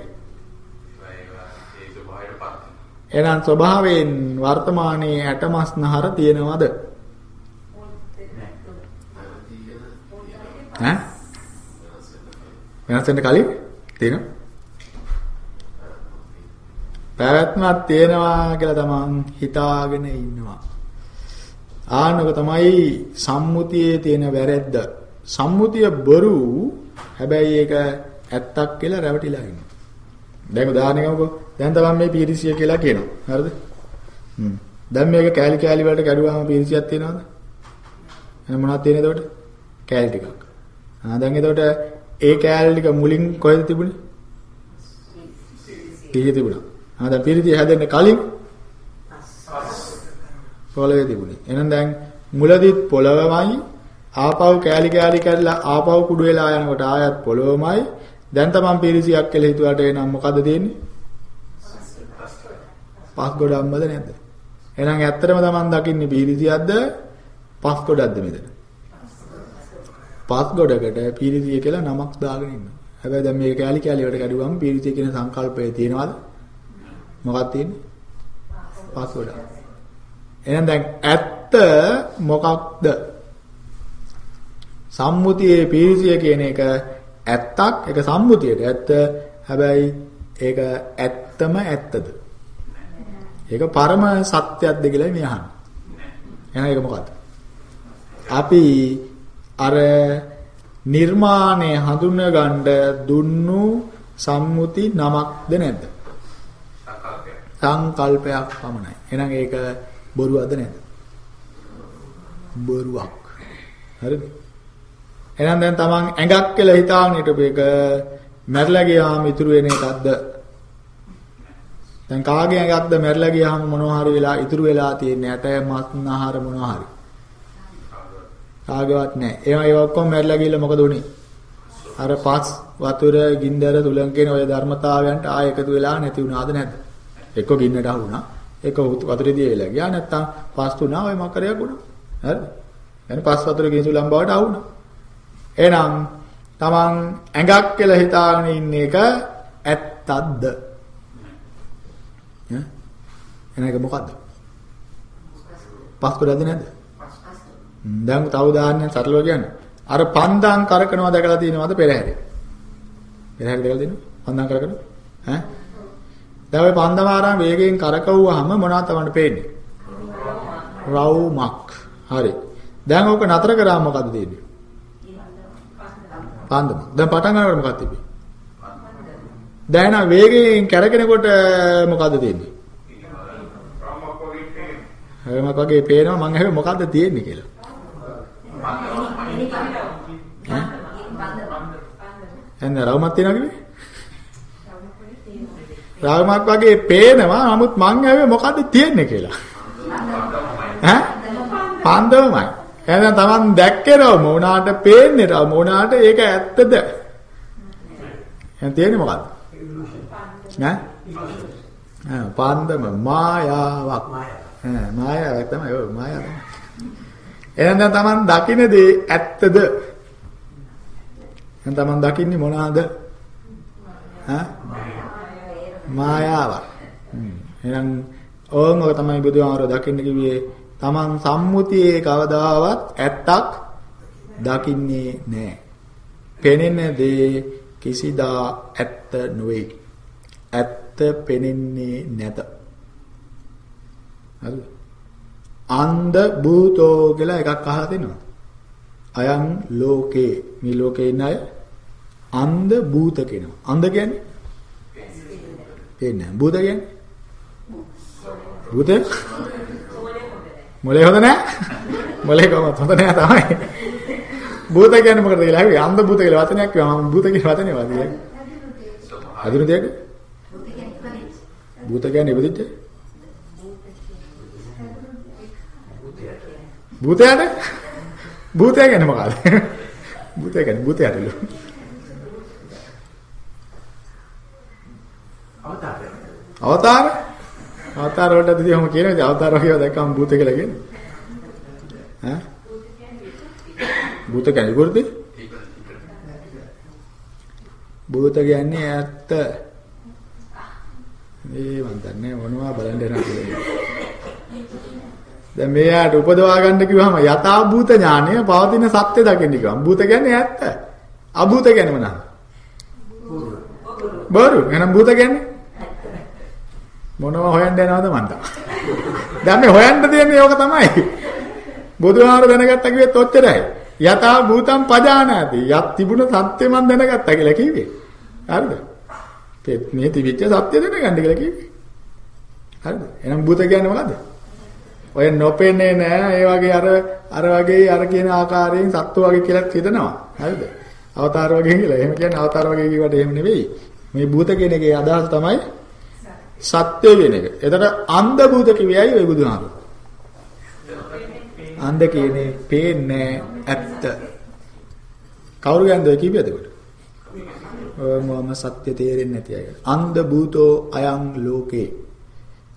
එහෙනම් ස්වභාවයෙන් වර්තමානයේ ඇටමස් නහර තියෙනවද? ඈ? වෙනස් වෙන්න කලින් තියෙනවා. පැවැත්මක් තියෙනවා කියලා තමන් හිතාගෙන ඉන්නවා. ආනක තමයි සම්මුතියේ තියෙන වැරැද්ද. සම්මුතිය බොරු. හැබැයි ඒක ඇත්තක් කියලා රැවටිලා ඉන්නවා. දැන් උදාහරණයකමකෝ දැන් තමන් මේ පීරිසිය කියලා කියනවා. හරිද? හ්ම්. දැන් මේක කෑලි කෑලි වලට කැඩුවාම පීරිසියක් තියෙනවද? එහෙනම් මොනවද තියෙන්නේ එතකොට? කෑලි ටිකක්. ආ දැන් එතකොට ඒ කෑල්ල ටික මුලින් කොහෙද තිබුණේ? පිහිය තිබුණා. ආ දැන් පිරිතිය හැදෙන්න කලින් පොළවේ තිබුණේ. එහෙනම් දැන් මුලදිත් පොළවමයි ආපහු කෑලි කෑලි කැඩලා ආපහු කුඩු වෙලා යනකොට ආයත් පොළොවමයි දැන් තමන් පිරිසියක් කියලා හිතුවට එනම් මොකද තියෙන්නේ? පස් ගොඩක්මද නැද්ද? එහෙනම් ඇත්තටම තමන් දකින්නේ පිරිසියක්ද පස් ගොඩක්ද මෙතන? පස් ගොඩකට පීරිතිය කියලා නමක් දාගෙන ඉන්නවා. හැබැයි දැන් මේක කැලි කැලි වලට කැඩුවම පීරිතිය කියන සංකල්පය තියෙනවද? මොකක්ද තියෙන්නේ? පස් ගොඩ. එහෙනම් දැන් ඇත්ත මොකක්ද? සම්මුතියේ පීරිතිය කියන එක ඇත්තක් ඒක සම්මුතියට ඇත්ත. හැබැයි ඒක ඇත්තම ඇත්තද? ඒක පරම සත්‍යයක්ද කියලා මේ අහන්නේ. එහෙනම් ඒක මොකක්ද? අපි අර නිර්මාණය හඳුන ගන්න දුන්නු සම්මුති නමක්ද නැද්ද? සංකල්පයක් පමණයි. එහෙනම් ඒක බොරුවක්ද නැද්ද? බොරුවක්. හරිද? එහෙනම් දැන් Taman ඇඟක් කියලා හිතාගෙන හිටපු එක මැරලා ගියාම ඉතුරු වෙන එකක්ද? දැන් කාගේ ඇඟක්ද මැරලා ගියාම මොනවා හරි වෙලා ඉතුරු වෙලා තියෙන්නේ ඇට මස් නහර මොනවා හරි. කාගේවත් නැහැ. ඒවා ඒ ඔක්කොම මැරිලා ගිහලා මොකද උනේ? අර පස් වතුර ගින්දර තුලන් කියන ওই ධර්මතාවයන්ට ආය එකතු වෙලා නැති වුණාද නැද්ද? එක්ක ගින්නට අහුණා. එක්ක වතුරේදී වෙලා ගියා නැත්තම් පස් තුනා ඔය මකරයක් වුණා. හරිද? يعني පස් වතුර ගිනිසුලම් බවට අහුණා. එහෙනම් Taman ඇඟක් කියලා හිතාගෙන ඉන්න එක ඇත්තක්ද? ඈ? එහෙනම් ඒක මොකද්ද? පස් කොටද නැද්ද? දැන් තව උදාහරණයක් සරලව කියන්නේ. අර පන්දාන් කරකනවා දැකලා තියෙනවද පෙරහැරේ? පෙරහැරේ දැකලා තියෙනවද? පන්දාන් කරකනවා? ඈ? දැන් ওই පන්දමාරාම වේගයෙන් කරකවුවාම මොනවද තමන්ට පේන්නේ? රවුමක්. හරි. දැන් ඕක නතර කරාම මොකද දෙන්නේ? පන්දම. දැන් පටන් ගන්නකොට මොකක්ද තිබෙන්නේ? දැන් වේගයෙන් කැරකෙනකොට මොකද්ද තියෙන්නේ? හැමක් වගේ පේනවා මං අහුවේ මොකද්ද තියෙන්නේ කියලා. එන්න රවුමක් තියනවා කිව්වේ? රවුමක් වගේ පේනවා නමුත් මං අහුවේ මොකද්ද තියෙන්නේ කියලා. ඈ? පන්දමයි. එහෙනම් Taman දැක්කේ රවුම උනාට පේන්නේ රවුම උනාට ඒක ඇත්තද? එහෙනම් තියෙන්නේ මොකද්ද? ඈ? පන්දම මායාවක්. ඈ මායාවක් තමයි ඔව් මායාව. එහෙනම් දැන් Taman දකින්න ඇත්තද? දැන් Taman දකින්නේ මොනවාද? ඈ? මායාවක්. එහෙනම් ඕන් ඔය තමයි බුදුහාමර දකින්න කිව්වේ Taman සම්මුතියේ කවදාවත් ඇත්තක් දකින්නේ නැහැ. පෙනෙන දේ කිසිදා ඇත්ත නොවේ. ඇත්ත පෙනෙන්නේ නැත. හරිද? අන්ධ භූතෝ කියලා එකක් අහලා තිනවා. අයං ලෝකේ මේ ලෝකේ ඉන්න අය අන්ධ භූත කියනවා. අන්ධ කියන්නේ? පේන්නේ. භූත කියන්නේ? භූත? මොලේ හොඳ නැහැ? මොලේ කොහොමද හොඳ නැහැ තමයි. භූත කියන්නේ මොකටද කියලා හරි අන්ධ භූත කියලා වචනයක් කිව්වා මම භූත කියලා වචනේ වාදියේ. හදිනු දෙයක්? භූත කියන්නේ ඉපදිච්ච? භූතයද? භූතය කියන්නේ මොකක්ද? භූතය කියන්නේ භූතයටලු.
අවතාරය.
අවතාර? අවතාර වලට දිදී ඔහම කියනවා ඉතින් අවතාර වගේ දැක්කම භූත කියලා කියන්නේ. ඈ? භූත කියන්නේ විකෘති? භූත කියන්නේ ඇත්ත. මේ මන් දන්නේ මොනවා බලන්න යනවා. දැන් මෙයාට උපදවා ගන්න කිව්වම යථා භූත ඥානය පවතින සත්‍ය දකින්න කිව්වම භූත කියන්නේ ඇත්ත. අභූත කියන්නේ මොනවාද? බොරු. එහෙනම් භූත කියන්නේ මොනවා හොයන්න යනවද මන්ද? දැන් මේ හොයන්න දෙන්නේ ඕක තමයි. බුදුහාර දැනගත්තා කිව්වෙත් ඔච්චරයි. යථා භූතම් පජානාති. යත් තිබුණ සත්‍ය මන් දැනගත්තා කියලා කිව්වේ. හරිද? මේ තිබිච්ච සත්‍ය දැනගන්න කියලා කිව්වේ. හරිද? එහෙනම් භූත කියන්නේ මොකද්ද? ඔය නොපෙන්නේ නෑ ඒ වගේ අර අර වගේ අර කියන ආකාරයෙන් සත්තු වගේ කියලා හිතනවා. හරිද? අවතාර වගේ කියලා. එහෙම කියන්නේ අවතාර වගේ කියවට එහෙම නෙවෙයි. මේ භූත කියන එකේ අදහස තමයි සත්‍ය වෙන එක. එතකොට අන්ධ භූත කිව්වයි ඔය බුදුහාමුදුරුවෝ. අන්ධ කියන්නේ පේන්නේ ඇත්ත. කවුරු ගැන්ද ඔය කිව්වද එතකොට? මොම සත්‍ය තේරෙන්නේ නැති අය. අන්ධ භූතෝ අයං ලෝකේ.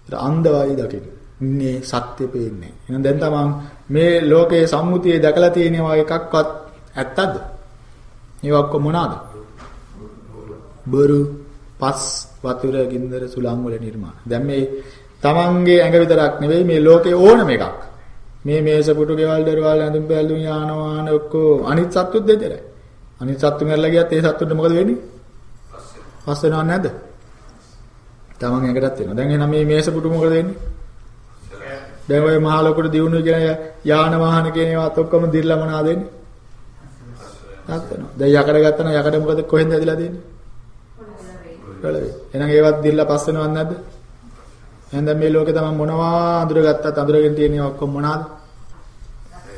ඒත් අන්ධවයි දකින්න. ඉන්නේ සත්‍ය පේන්නේ. එහෙනම් දැන් තමන් මේ ලෝකයේ සම්මුතියේ දැකලා තියෙනවා එකක්වත් ඇත්තද? මේවා ඔක්කොම මොනවාද? බරු, පස්, වතුර, ගින්දර, සුළං වල නිර්මාණ. දැන් මේ තමන්ගේ ඇඟ විතරක් නෙවෙයි මේ ලෝකේ ඕනම එකක්. මේ මේස පුටු ගෙවල් දරවල් ඇඳුම් බැලුම් යාන වාහන ඔක්කොම අනිත් සත්තුත් දෙතරයි. අනිත් සත්තු මැරලා ගියත් ඒ සත්තුන්ට මොකද වෙන්නේ? පස් වෙනව නැද්ද? තමන් ඇඟටත් වෙනවා. දැන් එහෙනම් මේ මේස පුටු මොකද වෙන්නේ? දැන් ඔය මහ ලොකුට දිනුනේ කියන යාන වාහන කියන ඒවාත් ඔක්කොම දිර්ලා මොනවාද වෙන්නේ? තාත් වෙනවා. දැන් යකඩ ගත්තා නම් යකඩ මොකද කොහෙන්ද ඇදලා දෙන්නේ? පළවෙනි. එහෙනම් ඒවත් දිර්ලා පස් වෙනවද නැද්ද? එහෙනම් දැන් මේ ලෝකේ තමයි මොනවා අඳුරගත්තත් අඳුරගෙන තියෙන ඔක්කොම මොනවාද?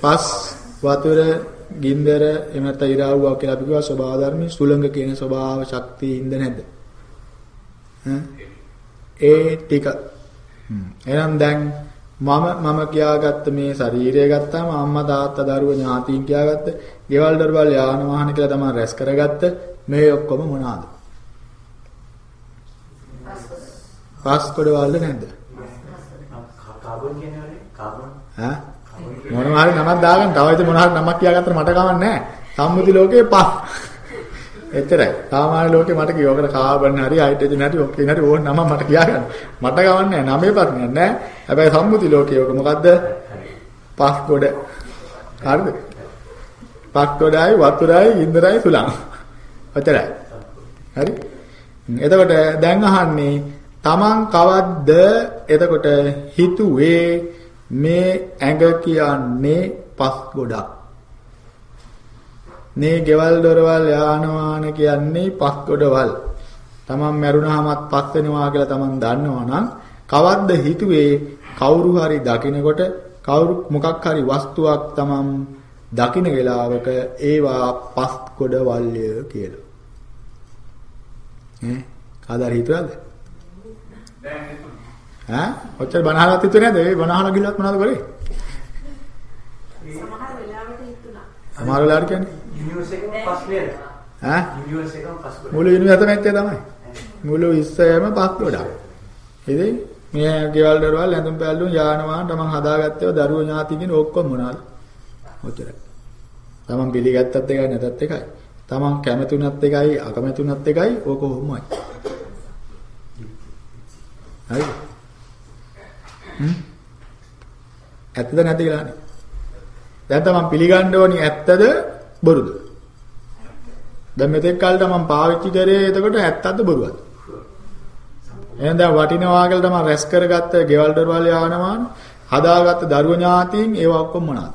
පස් වතුර ගින්දර එහෙම නැත්නම් ඉරාවුවා කියලා අපි කියවා ස්වභාව ධර්ම සුළඟ කියන ස්වභාව ශක්තිය ඉඳ නැද්ද? ඒ ටික. එහෙනම් දැන් මම මම කියාගත්ත මේ ශරීරය ගත්තාම අම්මා තාත්තා දරුවෝ ඥාතීන් කියාගත්ත, ගෙවල් දොරවල් යාන වාහන කියලා තමයි රැස් කරගත්ත මේ ඔක්කොම මොනවාද? පස් කොටවල්ද නැද්ද?
කාබන් කියන්නේ කාබන්.
ඈ මොනවා හරි නමක් දාගන්න. තව ඉතින් මොනවා හරි නමක් කියාගත්තට මට කවන්නේ නැහැ. සම්මුති ලෝකේ පස්. එච්චරයි. සාමාන්‍ය ලෝකේ මට කියවකට කාබන් හරි හයිඩ්‍රජන් හරි ඔක්කොම හරි ඕන නම මට කියාගන්න. මට කවන්නේ නැහැ. නමේ ප්‍රශ්නයක් නැහැ. හැබැයි සම්මුති ලෝකේ ඔක මොකද්ද? පස් කොට. හරිද? පස් කොටයි වතුරයි ඉන්දරයි සුළං. ඔච්චරයි. හරි? එතකොට දැන් අහන්නේ තමන් කවද්ද එතකොට හිතුවේ මේ ඇඟ කියන්නේ පස් ගොඩක්. මේ ගෙවල් දොරවල් යාන වාහන කියන්නේ පස් ගොඩවල්. තමන් මැරුණාමත් පස් වෙනවා කියලා තමන් දන්නවනම් කවද්ද හිතුවේ කවුරු හරි දකිනකොට කවුරු මොකක් හරි වස්තුවක් තමන් දකින වෙලාවක ඒවා පස් ගොඩවල්ය කියලා. ඈ කාදාර හිතුවද? ඈ ඔච්චර බනහලත් හිතුවේ නැද්ද? ඒ බනහල ගිලවත් මොනවද කරේ?
සමහර වෙලාවට හිතුණා.
සමහර වෙලාවට කියන්නේ
යුනිවර්ස් එකම පස් නේද?
ඈ
යුනිවර්ස් එකම පස් ගොඩ.
මුළු යුනිවර්සිටි මැච්චේ තමයි. මුළු විශ්වයම පස් ගොඩක්. ඉතින් මේ ගෙවල් දරවල් ඇඳුම් පැළඳුම් යාන වාහන තමන් හදාගත්තේව දරුවෝ ඥාතිකින් ඔක්කොම මොනවාද? ඔච්චරයි. තමන් පිළිගත්තත් එකයි නැතත් එකයි. තමන් කැමතුණත් එකයි අකමැතුණත් එකයි ඕක කොහොමයි. හරිද? හ්ම්? ඇත්තද නැද්ද කියලා අහන්නේ. දැන් තමන් පිළිගන්න ඕනි ඇත්තද බොරුද? දැන් මෙතෙක් කල්ට මම පාවිච්චි කරේ එතකොට ඇත්තද බොරුවද? එහෙනම් දැන් වටිනවා කියලා තමයි රැස් කරගත්ත ගෙවල් දොරවල් යානවාන හදාගත්ත දරුව ඥාතීන් ඒවා ඔක්කොම මොනවාද?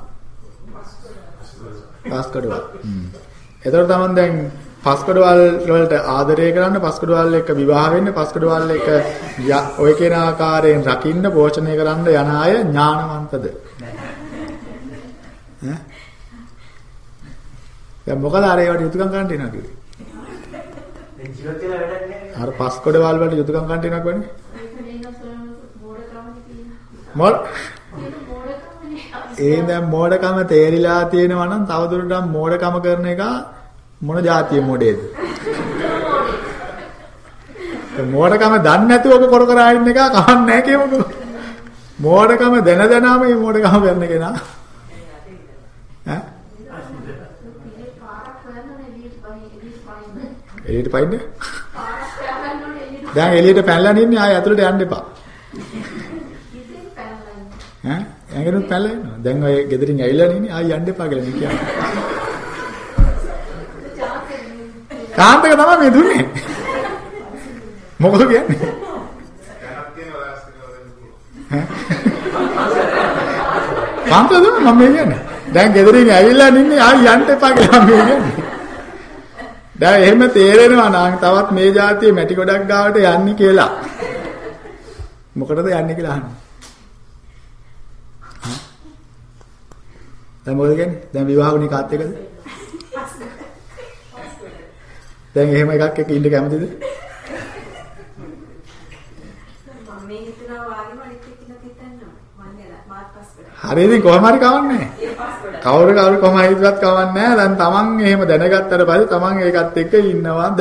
පස්කඩවල්. හ්ම්. එතකොට තමයි දැන් පස්කඩවල් වලට ආදරය කරන්න පස්කඩවල් එක්ක විවාහ වෙන්න පස්කඩවල් එක්ක ඔය කියන ආකාරයෙන් රකින්න පෝෂණය කරන්න යන අය ඥානවන්තද? ඈ? දැන් මොකද අර ඒවට යුතුයකම් ගන්න එනවා කිව්වේ?
දැන් ජීවත් වෙලා වැඩක් නැහැ.
අර පස්කොඩවල් වලට යුතුයකම් ගන්න එනවා කියන්නේ? මොල්. ඒ දැන් මෝඩකම තේරිලා තියෙනවා නම් තවදුරටත් මෝඩකම කරන එක මොන જાතිය මොඩේද? ඒ මෝඩකම දන්නේ නැතුව ඔක කර කර ඉන්න එක කවන්නේ නැහැ කියමුකෝ. මෝඩකම දැන දැනම මේ මෝඩකම කරන කෙනා. ඈ
පිළි පාරක් හොයන්න එළියට පහින් එළියට පහින්.
එළියට පයින්න.
පාරක් හොයන්න ඕනේ එළියට.
දැන් එළියට පැනලා ඉන්නේ ආයෙ ඇතුළට යන්න එපා.
ඉතින් පැනලා ඉන්න.
ඈ ඇඟෙනුත් පැනලා ඉන්නවා. දැන් ඔය ගෙදරින් ඇවිල්ලා ඉන්නේ ආයෙ යන්න එපා කියලා නේ කියන්නේ. කාන්තක තමයි මේ දුන්නේ. මොකද කියන්නේ?
දැනක් තියෙන ඔයාස් කියලා දෙන්න පුළුවන්.
කාන්තක දුන්න මම මේ කියන්නේ. දැන් ගෙදරින් ඇවිල්ලා ඉන්නේ ආයෙ යන්න එපා කියලා මම කියන්නේ. දැන් එහෙම තේරෙනවා නම් තවත් මේ જાතියේ මැටි ගොඩක් ගාවට යන්නේ කියලා. මොකටද යන්නේ කියලා අහන්නේ. හා? දැන් මොකද කියන්නේ? දැන් විවාහ වුණේ කාත් එක්කද? දැන් එහෙම එකක් එක්ක ඉන්න කැමතිද?
මම මේ හිතනවා වාගේම අනිත් එක්කිනත් හිතන්නවා. මම නේද මාත් පස් වෙලා.
හරි ඉතින් කොහොම හරි කවන්නේ. කවුරු කවුරු කොහොම හිතුවත් කවන්නේ නැහැ. දැන් Taman එහෙම දැනගත්තට පස්සේ Taman ඒකත් එක්ක ඉන්නවද?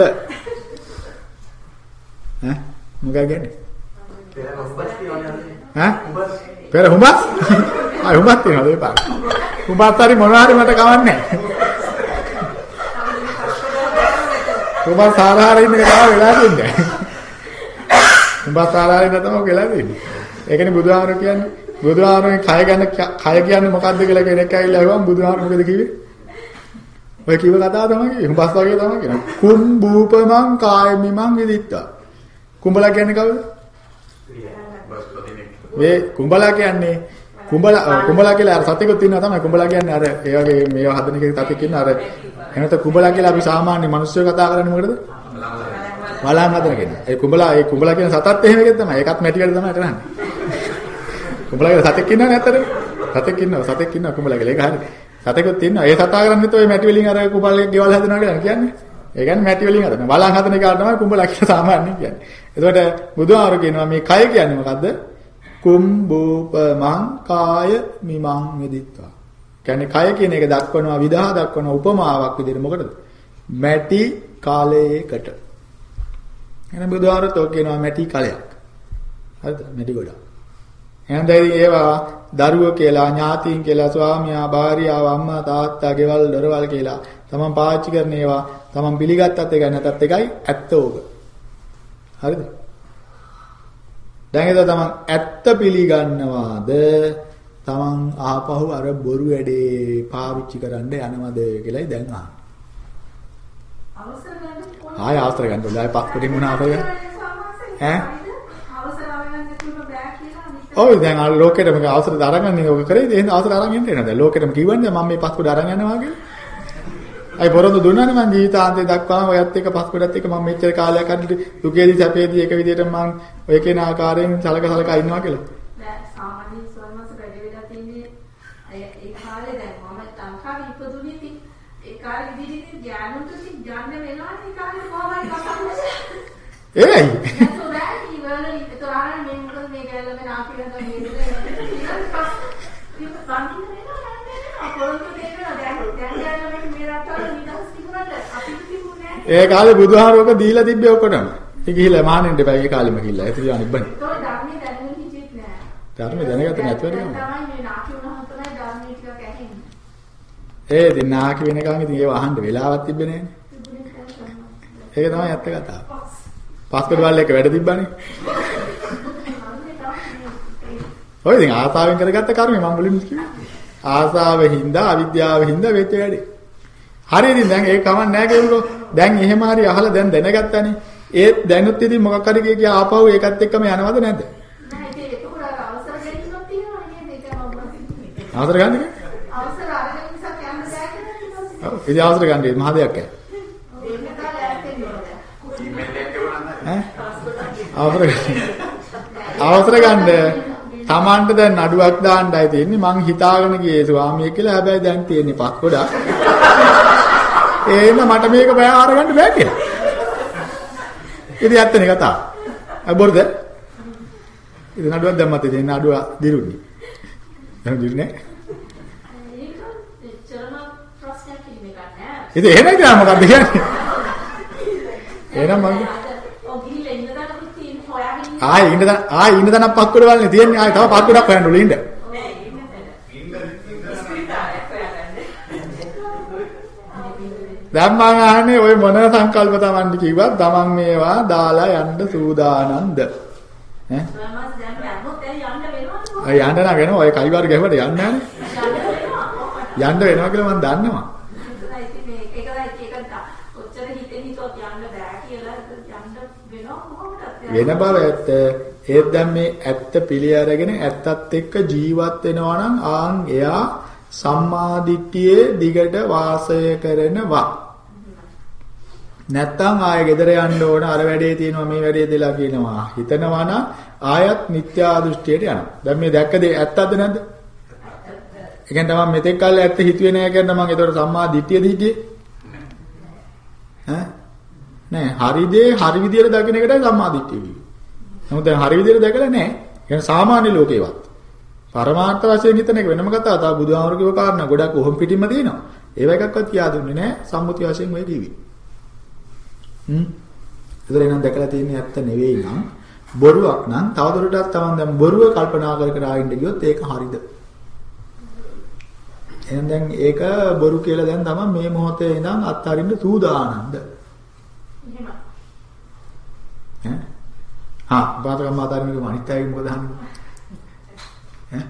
ඈ මොකක්ද කියන්නේ?
පෙර උඹස් තියවනේ.
ඈ පෙර හුඹස්? ආ හුඹස් තියනවාද ඒ පාර? හුඹස් හරි මොනවා හරි මට කවන්නේ නැහැ. හුඹස් සාරාර ඉන්න තමයි වෙලා තින්නේ. හුඹස් සාරාර ඉන්න තමයි වෙලා තින්නේ. ඒකනේ බුදුහාමර කියන්නේ. බුදුහාමරේ කය ගැන කය කියන්නේ මොකද්ද කියලා කෙනෙක් ඇවිල්ලා අහුවම බුදුහාමර මොකද කිව්වේ? ඔය කිව්ව කතාව තමයි කිව්වේ. හුඹස් වගේ තමයි කියන්නේ. කුම්බූපමං කායමිමං විදිත්තා. කුඹලා කියන්නේ කවුද? මේ කුඹලා කියන්නේ කුඹලා කුඹලා කියලා අර සතෙකුත් ඉන්නවා තමයි කුඹලා කියන්නේ අර ඒ වගේ මේවා හදන එකේ සතෙක් ඉන්න අර එහෙනම් කුඹලා කියලා අපි සාමාන්‍ය මිනිස්සු කතා කරන්නේ මොකටද? වලාම් හදන කෙනා. ඒ කුඹලා ඒ කුඹලා කියන සතත් එහෙම එකක් තමයි. ඒකත් මැටියට තමයි කරන්නේ. කුඹලා කියලා සතෙක් ඉන්නවනේ ඇත්තටම. සතෙක් ඉන්නවා සතෙක් ඉන්නවා කුඹලා කියලා. ඒක හරි. සතෙකුත් ඉන්නවා. ඒ සතා කරන්නේ તો ඒ මැටි වලින් අර කුඹලගේ ගෙවල් හදනවා කියලා කියන්නේ. ඒ කියන්නේ මැටි වලින් හදන. වලාම් හදන එක තමයි කුඹලා කියලා සාමාන්‍යයෙන් කියන්නේ. එතකොට බුදුහාරු කියනවා මේ කය කියන්නේ මොකද්ද? කුම්බූපමං කාය මිමං මෙදිත්වා. කියන්නේ කය කියන එක දක්වනවා විදහා දක්වන උපමාවක් විදිහට මොකටද? මැටි කාලයකට. එහෙනම් බුදුහාරත් ඔක් කියනවා මැටි කලයක්. හරිද? මැටි ගොඩක්. එහෙනම් දැන් ඒවා දරුවෝ කියලා ඥාතීන් කියලා ස්වාමියා භාර්යාව අම්මා තාත්තා ගෙවල් දොරවල් කියලා තමන් පාවිච්චි කරන ඒවා තමන් පිළිගත්තත් එකයි නැතත් එකයි ඇත්ත ඕක. හරිද? දැන් ඒක තමන් ඇත්ත පිළිගන්නවාද තමන් ආපහු අර බොරු වැඩේ පාවිච්චි කරන්න යනවද කියලායි දැන් අහන්නේ.
අවසර ගන්න ඕනේ.
ආය ආස්තර ගන්න ඕනේ. ආය පස් කොටින් මොන ආතර ගන්න. ඈ? ඔව් දැන් ආ ලෝකෙටම අවසර අරගෙන ඉන්නේ ඔක කරේද එහෙනම් අවසර අරගෙන ඉන්න නේද දැන් ලෝකෙටම කිව්වන්නේ මම මේ පස්කොඩ අරන් යනවා කියලා අයි පොරොන්දු දුන්නානේ මං ජීවිතාන්තේ දක්වාම ඔයත් එක්ක පස්කොඩත් එක්ක මම මෙච්චර කාලයක් අර දුකේදී සැපේදී එක විදිහට මං ඔය කියන ආකාරයෙන් සලක සලකා ඉන්නවා කියලා.
දැන් සාමාන්‍ය ස්වර්ණස් වැඩි වෙලා තින්නේ ඒ කාලේ දැන් මම ලංකාවේ ඉපදුනේ ඉතින් ඒ කාලේ විදිහට ඥානුන්ට ඉතින් ඥාන වෙනවා ඒ කාලේ කොහොමද කසන්නේ
ඒයි
That's
ඒ කාලේ බුදුහාරෝක දීලා තිබ්බේ ඔක්කොටම. ඒ ගිහිල්ලා මහානෙන්න එපා ඒ කාලෙම ගිහිල්ලා. ඒත් යන්න ඉබ්බනේ.
ඒතකොට ධර්මයේ දැනුම හිතෙත් නෑ.
ධර්මයේ දැනගත්තේ නැතුව නිකන්.
තමයි මේ නාකි වුණාම තමයි ධර්මයේ ටිකක් ඇහෙන්නේ.
ඒ ඉතින් නාකි වෙනකන් ඉතින් ඒව අහන්න වෙලාවක් තිබ්බේ නෑනේ. ඒක තමයි ඇත්ත කතාව. පාස්කට් බෝල් එක වැඩ තිබ්බනේ. ඔය ඉතින් ආසාවෙන් කරගත්ත කර්මය මම මුලින්ම කිව්වා. ආසාවෙන් හින්දා අවිද්‍යාවෙන් හින්දා වෙච්ච වැඩේ. හරි ඉතින් දැන් ඒක කමක් නැහැ කියමුකෝ. දැන් එහෙම හරි අහලා දැන් දැනගත්තානේ. ඒත් දැනුත් ඉතින් මොකක් හරි කිය කිය ආපහු ඒකත් එක්කම යනවද නැද්ද?
අවසර ගැනීමක් තියෙනවා නේද? ඒක මම හිතන්නේ.
අවසර ගන්නද?
අවසර අරගෙන නිසා කියන්න බෑ කියලා
ඉතින් අවසර ගන්න මහ දෙයක් ඈ? අවසර ගන්න. Tamanට දැන් නඩුවක් දාන්නයි තියෙන්නේ මං හිතාගෙන ගියේ ස්වාමියෙක් කියලා හැබැයි දැන් තියෙන්නේ පස් ගොඩක්. ඒන්න මට මේක බය අරගන්න බෑ කියලා. ඉතින් ඇත්තනේ කතාව. අබොර්ද? ඉතින් නඩුවක් දැම්මත් ඉතින් නඩුව දිරුන්නේ. දැන් දිරුනේ. ඉතින් එහෙම කියලා මොකද්ද කියන්නේ? එහෙනම් මං
ඔව් ගිහිල්ලා ඉන්න දානකුත් තියෙන හොයාගෙන ඉන්න.
ආයෙ ඉන්න දා ආයෙ ඉන්න දණක් පස් ගොඩ වලනේ තියෙන්නේ ආයෙ තව පස් ගොඩක් හොයන්න ඕනේ ඉන්න.
නෑ ඉන්න තැන.
දැන් මම අහන්නේ ওই මොන සංකල්ප Tamanට කිව්වත් Taman මේවා දාලා යන්න සූදානම්ද? ඈ?
මම දැන් යන්නොත් දැන් යන්න වෙනවද?
අය යන්න නම් වෙනවා ඔය කයිවාර ගැහුවට යන්න නැහැ.
යන්න වෙනවා.
යන්න වෙනවා කියලා මම දන්නවා.
ඉතින් මේ ඒක ඒක ඒක ඔච්චර හිතෙන් හිතුවත් යන්න බෑ කියලා යන්න වෙනවා කොහොමද?
වෙන බව ඇත්ත. ඒත් දැන් මේ ඇත්ත පිළි අරගෙන ඇත්තත් එක්ක ජීවත් වෙනවා නම් ආන් එයා සම්මාදිට්ඨියේ දිගට වාසය කරනවා. නැත්තම් ආයෙ ගෙදර යන්න ඕන අර වැඩේ තියෙනවා මේ වැඩේ දෙලා කියනවා. හිතනවා නම් ආයත් මිත්‍යා දෘෂ්ටියට යනවා. දැන් මේ දැක්ක දේ ඇත්තද නැද්ද? ඒ කියන්නේ තමයි මෙතෙක් කල් ඇත්ත හිතුවේ නැහැ කියන මම ඒතකොට සම්මා දිට්ඨියද හිටියේ? ඈ? නෑ හරි දේ හරි විදියට දකින්න එකටයි සම්මා දිට්ඨිය කියන්නේ. නමුත් දැන් හරි විදියට දැකලා නෑ. يعني සාමාන්‍ය ලෝකේවත්. පරමාර්ථ වශයෙන් හිතන එක වෙනම කතාවක්. තා බුදුහාමුදුරු කිව්ව කාරණා ගොඩක් ඔහොම පිටින්ම තියෙනවා. ඒව එකක්වත් කියා දුන්නේ නෑ සම්මුති වශයෙන් ඔය කිවි. හ්ම්. ඒතර එනම් දැකලා තියෙන්නේ ඇත්ත නෙවෙයි නම් බොරුවක් නම් තවදුරටත් තමන් දැන් බොරුව කල්පනා කර කර ආින්න ගියොත් ඒක හරිද? එහෙනම් දැන් ඒක බොරු කියලා දැන් තමන් මේ මොහොතේ ඉඳන් අත්හරින්න සූදානම්ද?
එහෙම.
ඈ? හා බාතකම් මාතාරිනක අනිත් අයගේ මොකද අහන්නේ? ඈ?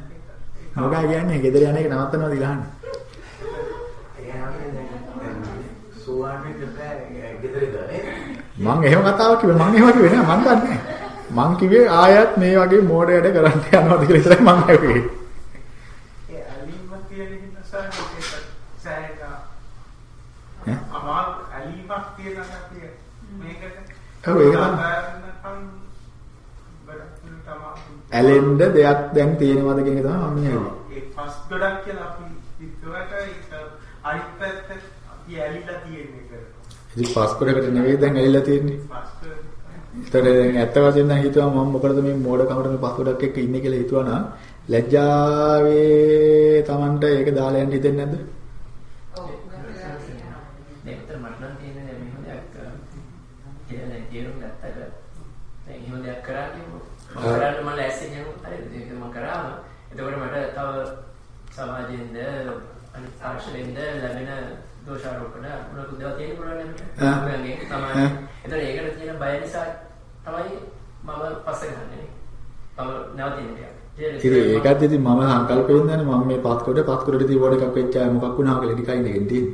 මොකක්ද කියන්නේ? ගෙදර යන එක නවත්තනවාද කියලා අහන්නේ?
සෝවාන් වෙන්න බෑ ගෙදර ඉඳලා නේද?
මං එහෙම කතාවක් කිව්වේ මං එහෙම කිව්වේ නෑ මං දන්නේ නෑ. මං කිව්වේ ආයත් මේ වගේ මෝඩ වැඩ කරන්න යනවාද කියලා විතරයි මං ඇහුවේ.
ඒ ඇලීම කියන එක නිසා සෑහෙන
ඈ?
අමාරු ඇලීමක් තියෙනවා කතිය මේකට
ඔව් ඒක ඇලෙන්න දෙයක් දැන් තියෙනවද කියන එක තමයි මම කියන්නේ.
ඒ ෆස්ට් ගොඩක් කියලා අපි හිතුවට ඒක අනිත් පැත්ත අපි ඇලිලා තියෙන එක
ඉතින් පාස්පෝර්ට් එකට නෙවෙයි දැන් ඇවිල්ලා තියෙන්නේ.
ෆස්ට්
ඒතර දැන් ඇත්ත වශයෙන්ම දැන් හිතුවා මම මොකටද මේ මෝඩකමට මේ පාස්පෝර්ට් එක්ක ඉන්නේ කියලා හිතුවා නම් ලැජ්ජාවේ Tamanට ඒක දාලා යන්න හිතෙන්නේ නැද්ද?
දැන් මට නම් තියෙන්නේ දැන් මෙහෙම දෙයක් කියලා දැන් තේරුම් ගත්තට දැන් එහෙම දෙයක් කරා කියමු මම කරන්න මම ලෑස්ති කියනකොට හරිද ඒක මම කරාම. එතකොට මට තව සමාජයෙන්ද අනිත් පාර්ශවෙන්ද ලැබෙන දෝෂාරෝපණ මොනවද දේවල් තියෙන්න පුළුවන්. නේද මගේ තමයි. එතකොට ඒකට තියෙන බය නිසා තමයි මම පස්ස ගන්නනේ මම නවතින්නේ
ඉතින් ඒකත් ඉතින් මම සංකල්පයෙන් දන්නේ මම මේ පාස්පෝර්ට් එකේ තියෙන එකක් වෙච්ච මොකක් වුණා කියලා ටිකයි ඉඳගෙන තියෙන්නේ.
ඒක දැන් ඊළඟට අර හිතා හදාගෙන ළමයි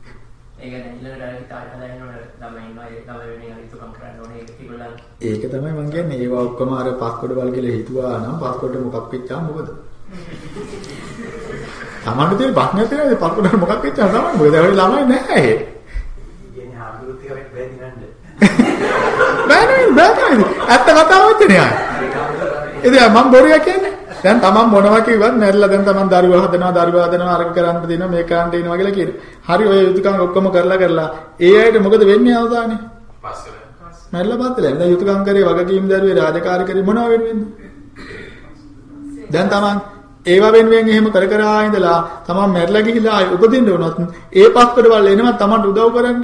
ඉන්නවා ඒ වෙනින්
ඒක තමයි මම කියන්නේ. ඒවා ඔක්කොම අර පාස්කෝඩ් වල කියලා හිතුවා නම් පාස්කෝඩ් මොකක් වෙච්චා මොකද? තමන්ට තියෙන ප්‍රශ්නේ තියෙනවා පාස්කෝඩ් මොකක් වෙච්චා තමයි. මොකද ඒ ළමයි නැහැ.
කියන්නේ හාමුදුරුවෝ ටිකක් බැරි නන්ද.
බෑ නේද? බෑ නේද? ඇත්ත කතාවක් නේ ආයේ. ඉතින් මම බොරුවක් කියන්නේ. දැන් තමන් මොනවා කිව්වත් මැරිලා දැන් තමන් දරුවා හදනවා දරුවා හදනවා අරක කරන්න දෙනවා මේක කරන්න දෙනවා කියලා කියනවා. හරි ඔය යුතුයකම් ඔක්කොම කරලා කරලා ඒ අයට මොකද වෙන්නේ අවදානේ?
පස්සේ
මැරිලා පස්සේ දැන් යුතුයකම් කරේ වගකීම් දරුවේ රාජකාරී කරේ මොනවා වෙනුවෙන්ද? දැන් තමන් ඒවා වෙනුවෙන් එහෙම කර කර ඉඳලා තමන් මැරිලා ගිහිලා ආයි උපදින්න වුණොත් ඒ පස්කඩ වල එනවා තමන්ට උදව් කරන්න.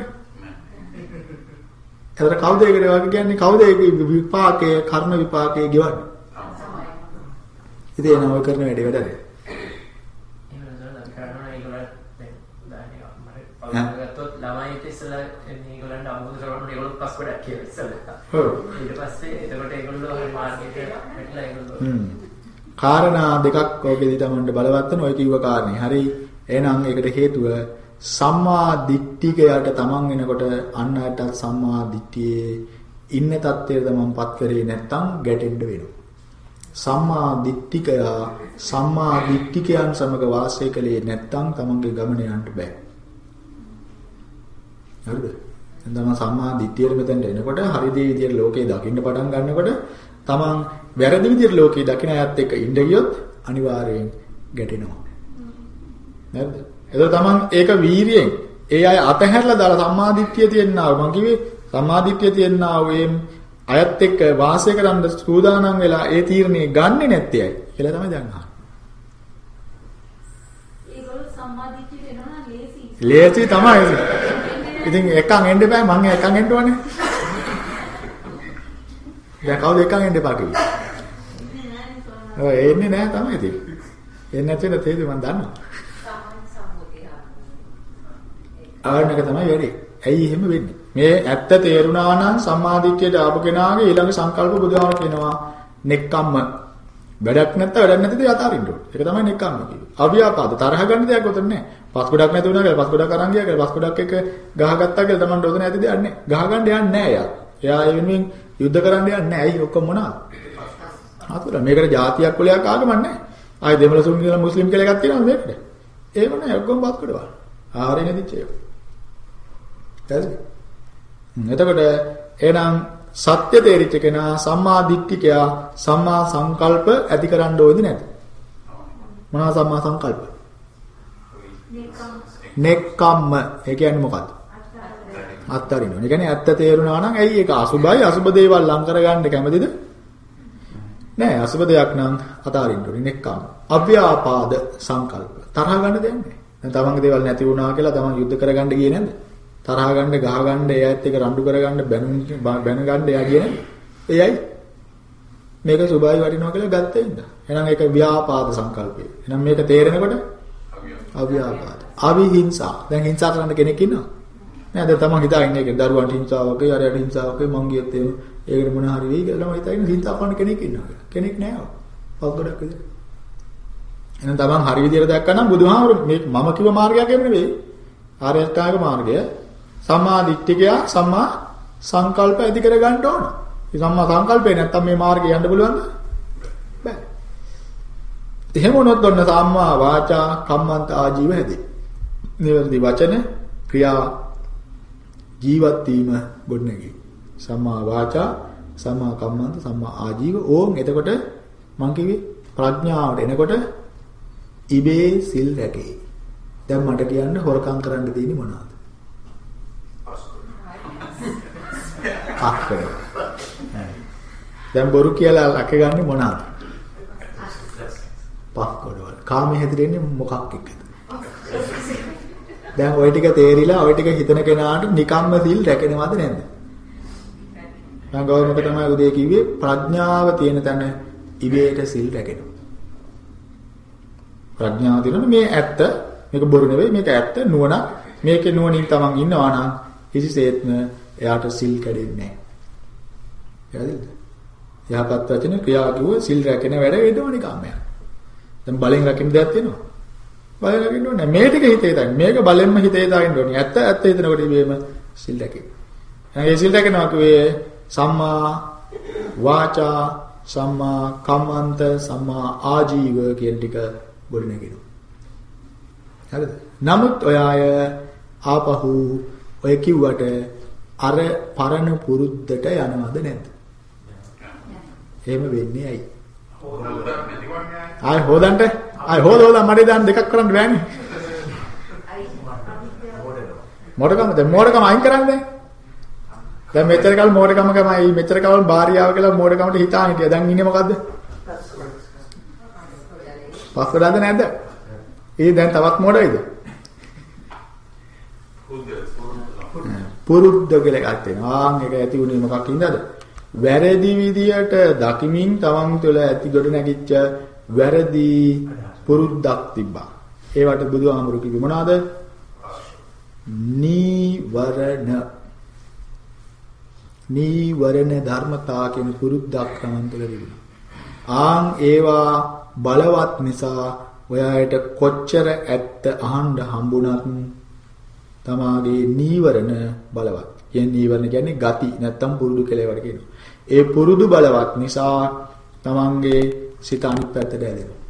ඒතර කවුද ඒකට වගේ කියන්නේ කවුද ඒක විපාකයේ කර්ම විපාකයේ ගෙවන්නේ? ඉතින් එනවා කරන වැඩේ වැඩද?
එහෙම නේද අපි කරනවා ඒගොල්ලන් දැන් උදාහරණයක් මම පවුලකට ළමයි ඉස්සෙල්ලා මේගොල්ලන්ට අමුතු කරනවා ඒගොල්ලෝ පස්කොඩක් කියලා ඉස්සෙල්ලා.
ඔව්.
ඊට පස්සේ එතකොට ඒගොල්ලෝ මාර්කට් එකට වැටලා ඒගොල්ලෝ
හ්ම්. කාරණා දෙකක් ඔකෙදි තමන්ට බලවත් වෙන ඔය කිව්ව කාරණේ. හරි. එහෙනම් ඒකට හේතුව සම්මා දිට්ඨිකයට තමන් වෙනකොට අන් අයටත් සම්මා දිට්ඨියේ ඉන්න තත්ත්වයට තමන්පත් කරේ නැත්නම් ගැටෙන්න වෙනවා. සම්මා දිට්ඨිකයා සම්මා දිට්ඨිකයන් සමග වාසය කළේ නැත්නම් තමන්ගේ ගමන යන්න බෑ. හරිද? දැන් තමන් සම්මා දිට්ඨියට මෙතෙන්ට එනකොට හරි දේ විදියට ලෝකේ දකින්න පටන් ගන්නකොට තමන් වැරදි විදියට ලෝකේ දකින අයත් එක්ක ඉඳ ගියොත් අනිවාර්යෙන් ගැටෙනවා. නේද? එතකොට තමන් ඒක වීරියෙන් ඒ අය අතහැරලා දාලා සම්මාදිට්ඨිය තියන්නා වූ මං කිව්වේ සම්මාදිට්ඨිය තියන්නා වූ එම් අයත් එක්ක වාසය කරන්න සූදානම් වෙලා ඒ තීරණය ගන්නෙ නැත්තේ ඇයි කියලා තමයි දැන් අහන්නේ.
ඒගොල්ලෝ සම්මාදිට්ඨිය වෙනවා ලේසි.
ලේසි තමයි. ඉතින් එකන් එන්න බෑ මං එකන් එන්න ඕනේ. දැන් කවුද එකන් එන්න එපා කිව්වේ? ඔය එන්නේ නෑ තමයි ඉතින්. එන්නේ නැති වෙන තේද මං දන්නවා. ආන්නක තමයි වෙන්නේ. ඇයි එහෙම වෙන්නේ? මේ ඇත්ත තේරුණා නම් සම්මාදිට්ඨියට ආපු කෙනාගේ ඊළඟ සංකල්ප බුදුහාම කියනවා නෙක්කම්ම වැඩක් නැත්නම් වැඩක් නැතිද යතාරින්න ඕනේ. ඒක තමයි නෙක්කම්ම කියන්නේ. අවියාපාද තරහ ගන්න දෙයක් උතන නැහැ. පස් ගොඩක් නැති වුණා කියලා පස් ගොඩක් අරන් ගියා කියලා පස් ගොඩක් එක ගහගත්තා කියලා Taman රොද නැති දෙයක් නැහැ. ගහ ගන්න යන්නේ නැහැ යා. එයා ඒ වෙනුවෙන් යුද්ධ කරන්න යන්නේ නැහැ. ඇයි ඔක්කොම මොනවාද? අතුර මේකට જાතියක් කුලයක් ආගමක් නැහැ. ආයේ දෙමළ සුන් කියලා මුස්ලිම් කියලා එකක් තියෙනවා මේකට. ඒව නැහැ ඔක්කොම පස් ගොඩවල්. ආහාරය නැතිච්ච ඒවා. හරිද? එතකොට එහෙනම් සත්‍ය තේරිච්ච කෙනා සම්මා දිට්ඨිකයා සම්මා සංකල්ප ඇති කරන්න ඕනද නැද්ද? මොනවා සම්මා සංකල්ප? නෙක්කම්ම. ඒ කියන්නේ මොකක්ද? අත්තරිනවා. ඒ කියන්නේ ඇත්ත තේරුණා නම් ඇයි ඒක අසුබයි අසුබ දේවල් ලං කරගන්න කැමතිද? නෑ අසුබ දෙයක් නම් අතාරින්න ඕනේ නෙක්කම්. අව්‍යාපාද සංකල්ප. තරහ ගන්න දෙයක් නෑ. දැන් තමන්ගේ දේවල් නැති වුණා කියලා තමන් යුද්ධ කරගන්න ගියේ නැද්ද? තරහ ගන්න, ගහ ගන්න, එයාත් එක රණ්ඩු කරගන්න, බැනුම් බැන ගන්න එයා කියන්නේ. එයයි මේක සුභයි වටිනවා කියලා ගත්තේ ඉඳ. එහෙනම් ඒක ව්‍යාපාද සංකල්පය. එහෙනම් මේක තේරෙනකොට අව්‍යාපාද. අවිහිංසා. දැන් හිංසා කරන්න කෙනෙක් ඉන්නවා. නේද? තමන් හිතාගෙන ඉන්නේ දරුවන්ට හිංසාවක, අරයට හිංසාවක මං ගියත් එහෙම ඒකට මොන හරි වෙයි කියලා තමයි හිතාගෙන හිංසා කරන කෙනෙක් ඉන්නවා. කෙනෙක් නෑ. පොග්ගඩක් විදිහට. එහෙනම් තමන් හරි විදිහට දැක්කා නම් බුදුහාමුදුරු මේ මම කිව්ව මාර්ගයක් එහෙම නෙවෙයි. ආර්ය අෂ්ටාංග මාර්ගය සම්මා දිට්ඨිකයා සම්මා සංකල්ප ඇති කර ගන්න ඕන. මේ සම්මා සංකල්පේ නැත්තම් මේ මාර්ගේ යන්න පුළුවන්ද? බෑ. එහෙම වුණොත් ඔන්න සම්මා වාචා කම්මන්ත ආජීව හැදේ. නිවැරදි වචන ක්‍රියා ජීවත් වීම ගොඩනැගේ. සම්මා වාචා සම්මා කම්මන්ත සම්මා ආජීව ඕම් එතකොට මං කිව්වේ ප්‍රඥාවට එනකොට ඉබේ සිල් රැකේ. දැන් මට කියන්න හොරකම් කරන්න තියෙන්නේ මොනවද? අක්කඩ. දැන් බොරු කියලා ලකගන්නේ මොනවාද? පක්කොඩවල. කාමයේ හැදිරෙන්නේ මොකක් එක්කද? දැන් ওই ටික තේරිලා ওই ටික හිතන කෙනාට නිකම්ම සිල් රැකෙනවද නැද්ද? මම ගෞරවක තමයි උදේ කිව්වේ ප්‍රඥාව තියෙන තැන ඉබේට සිල් රැකෙනවා. ප්‍රඥාව තියෙනොත් මේ ඇත්ත මේක බොරු නෙවෙයි මේක ඇත්ත නුවණ මේකේ නුවණින් තමන් ඉන්නවා නම් කිසිසේත්ම එයාට සිල් කැඩෙන්නේ නැහැ. පැහැදිලිද? යහපත් වචන ක්‍රියා කිව්ව සිල් රැකෙන වැඩ වේදෝනි කාමයක්. දැන් බලෙන් රකින්න දෙයක් තියෙනවා. බලෙන් රකින්න ඕනේ. මේ ටික හිතේ දාන්න. මේක බලෙන්ම හිතේ දාන්න ඕනේ. ඇත්ත ඇත්ත හිතනකොට ඉබේම සිල් රැකේ. එහෙනම් ඒ සිල් රැකෙනවා කිව්වේ සම්මා වාචා සම්මා කම්මන්ත සම්මා ආජීව කියන ටික ගොඩනගෙනවා. හරිද? නමුත් ඔය අය ආපහු ඔය කිව්වට අර පරණ පුරුද්දට යනවද නැද්ද? එහෙම වෙන්නේ ඇයි? ආය හොදන්න ආය හොද හොද මඩේ දාන්න දෙකක් කරන්න බෑනේ. මොඩකම දැන් මොඩකම අයින් කරන්නේ. දැන් මෙච්චර කල් මොඩකම ගමයි මෙච්චර කල් භාර්යාව කියලා මොඩකමට හිතාන හිටියා. දැන් ඉන්නේ මොකද්ද? පස්වදාද නැද්ද? ඒ දැන් තවත් මොඩයිද? පුරුද්ද කියලා එකක් තියෙනවා. ආන් එක ඇති උනේ මොකක් හින්දාද? වැරදි විදියට දකිමින් තමන් තුළ ඇති ගොඩ නැගිච්ච වැරදි පුරුද්දක් තිබ්බා. ඒවට බුදුහාමුදුරු කිව්වේ මොනවාද? නීවරණ නීවරණ ධර්මතා කියන පුරුද්දක් තමන් තුළ තිබුණා. ආන් ඒවා බලවත් නිසා ඔයාට කොච්චර ඇත්ත අහන්න හම්බුණත් තමාගේ නීවරණ බලවත්. කියන්නේ නීවරණ කියන්නේ ගති නැත්තම් පුරුදු කෙලවර කියනවා. ඒ පුරුදු බලවත් නිසා තමන්ගේ සිත අනිත් පැත්තට ඇදෙනවා.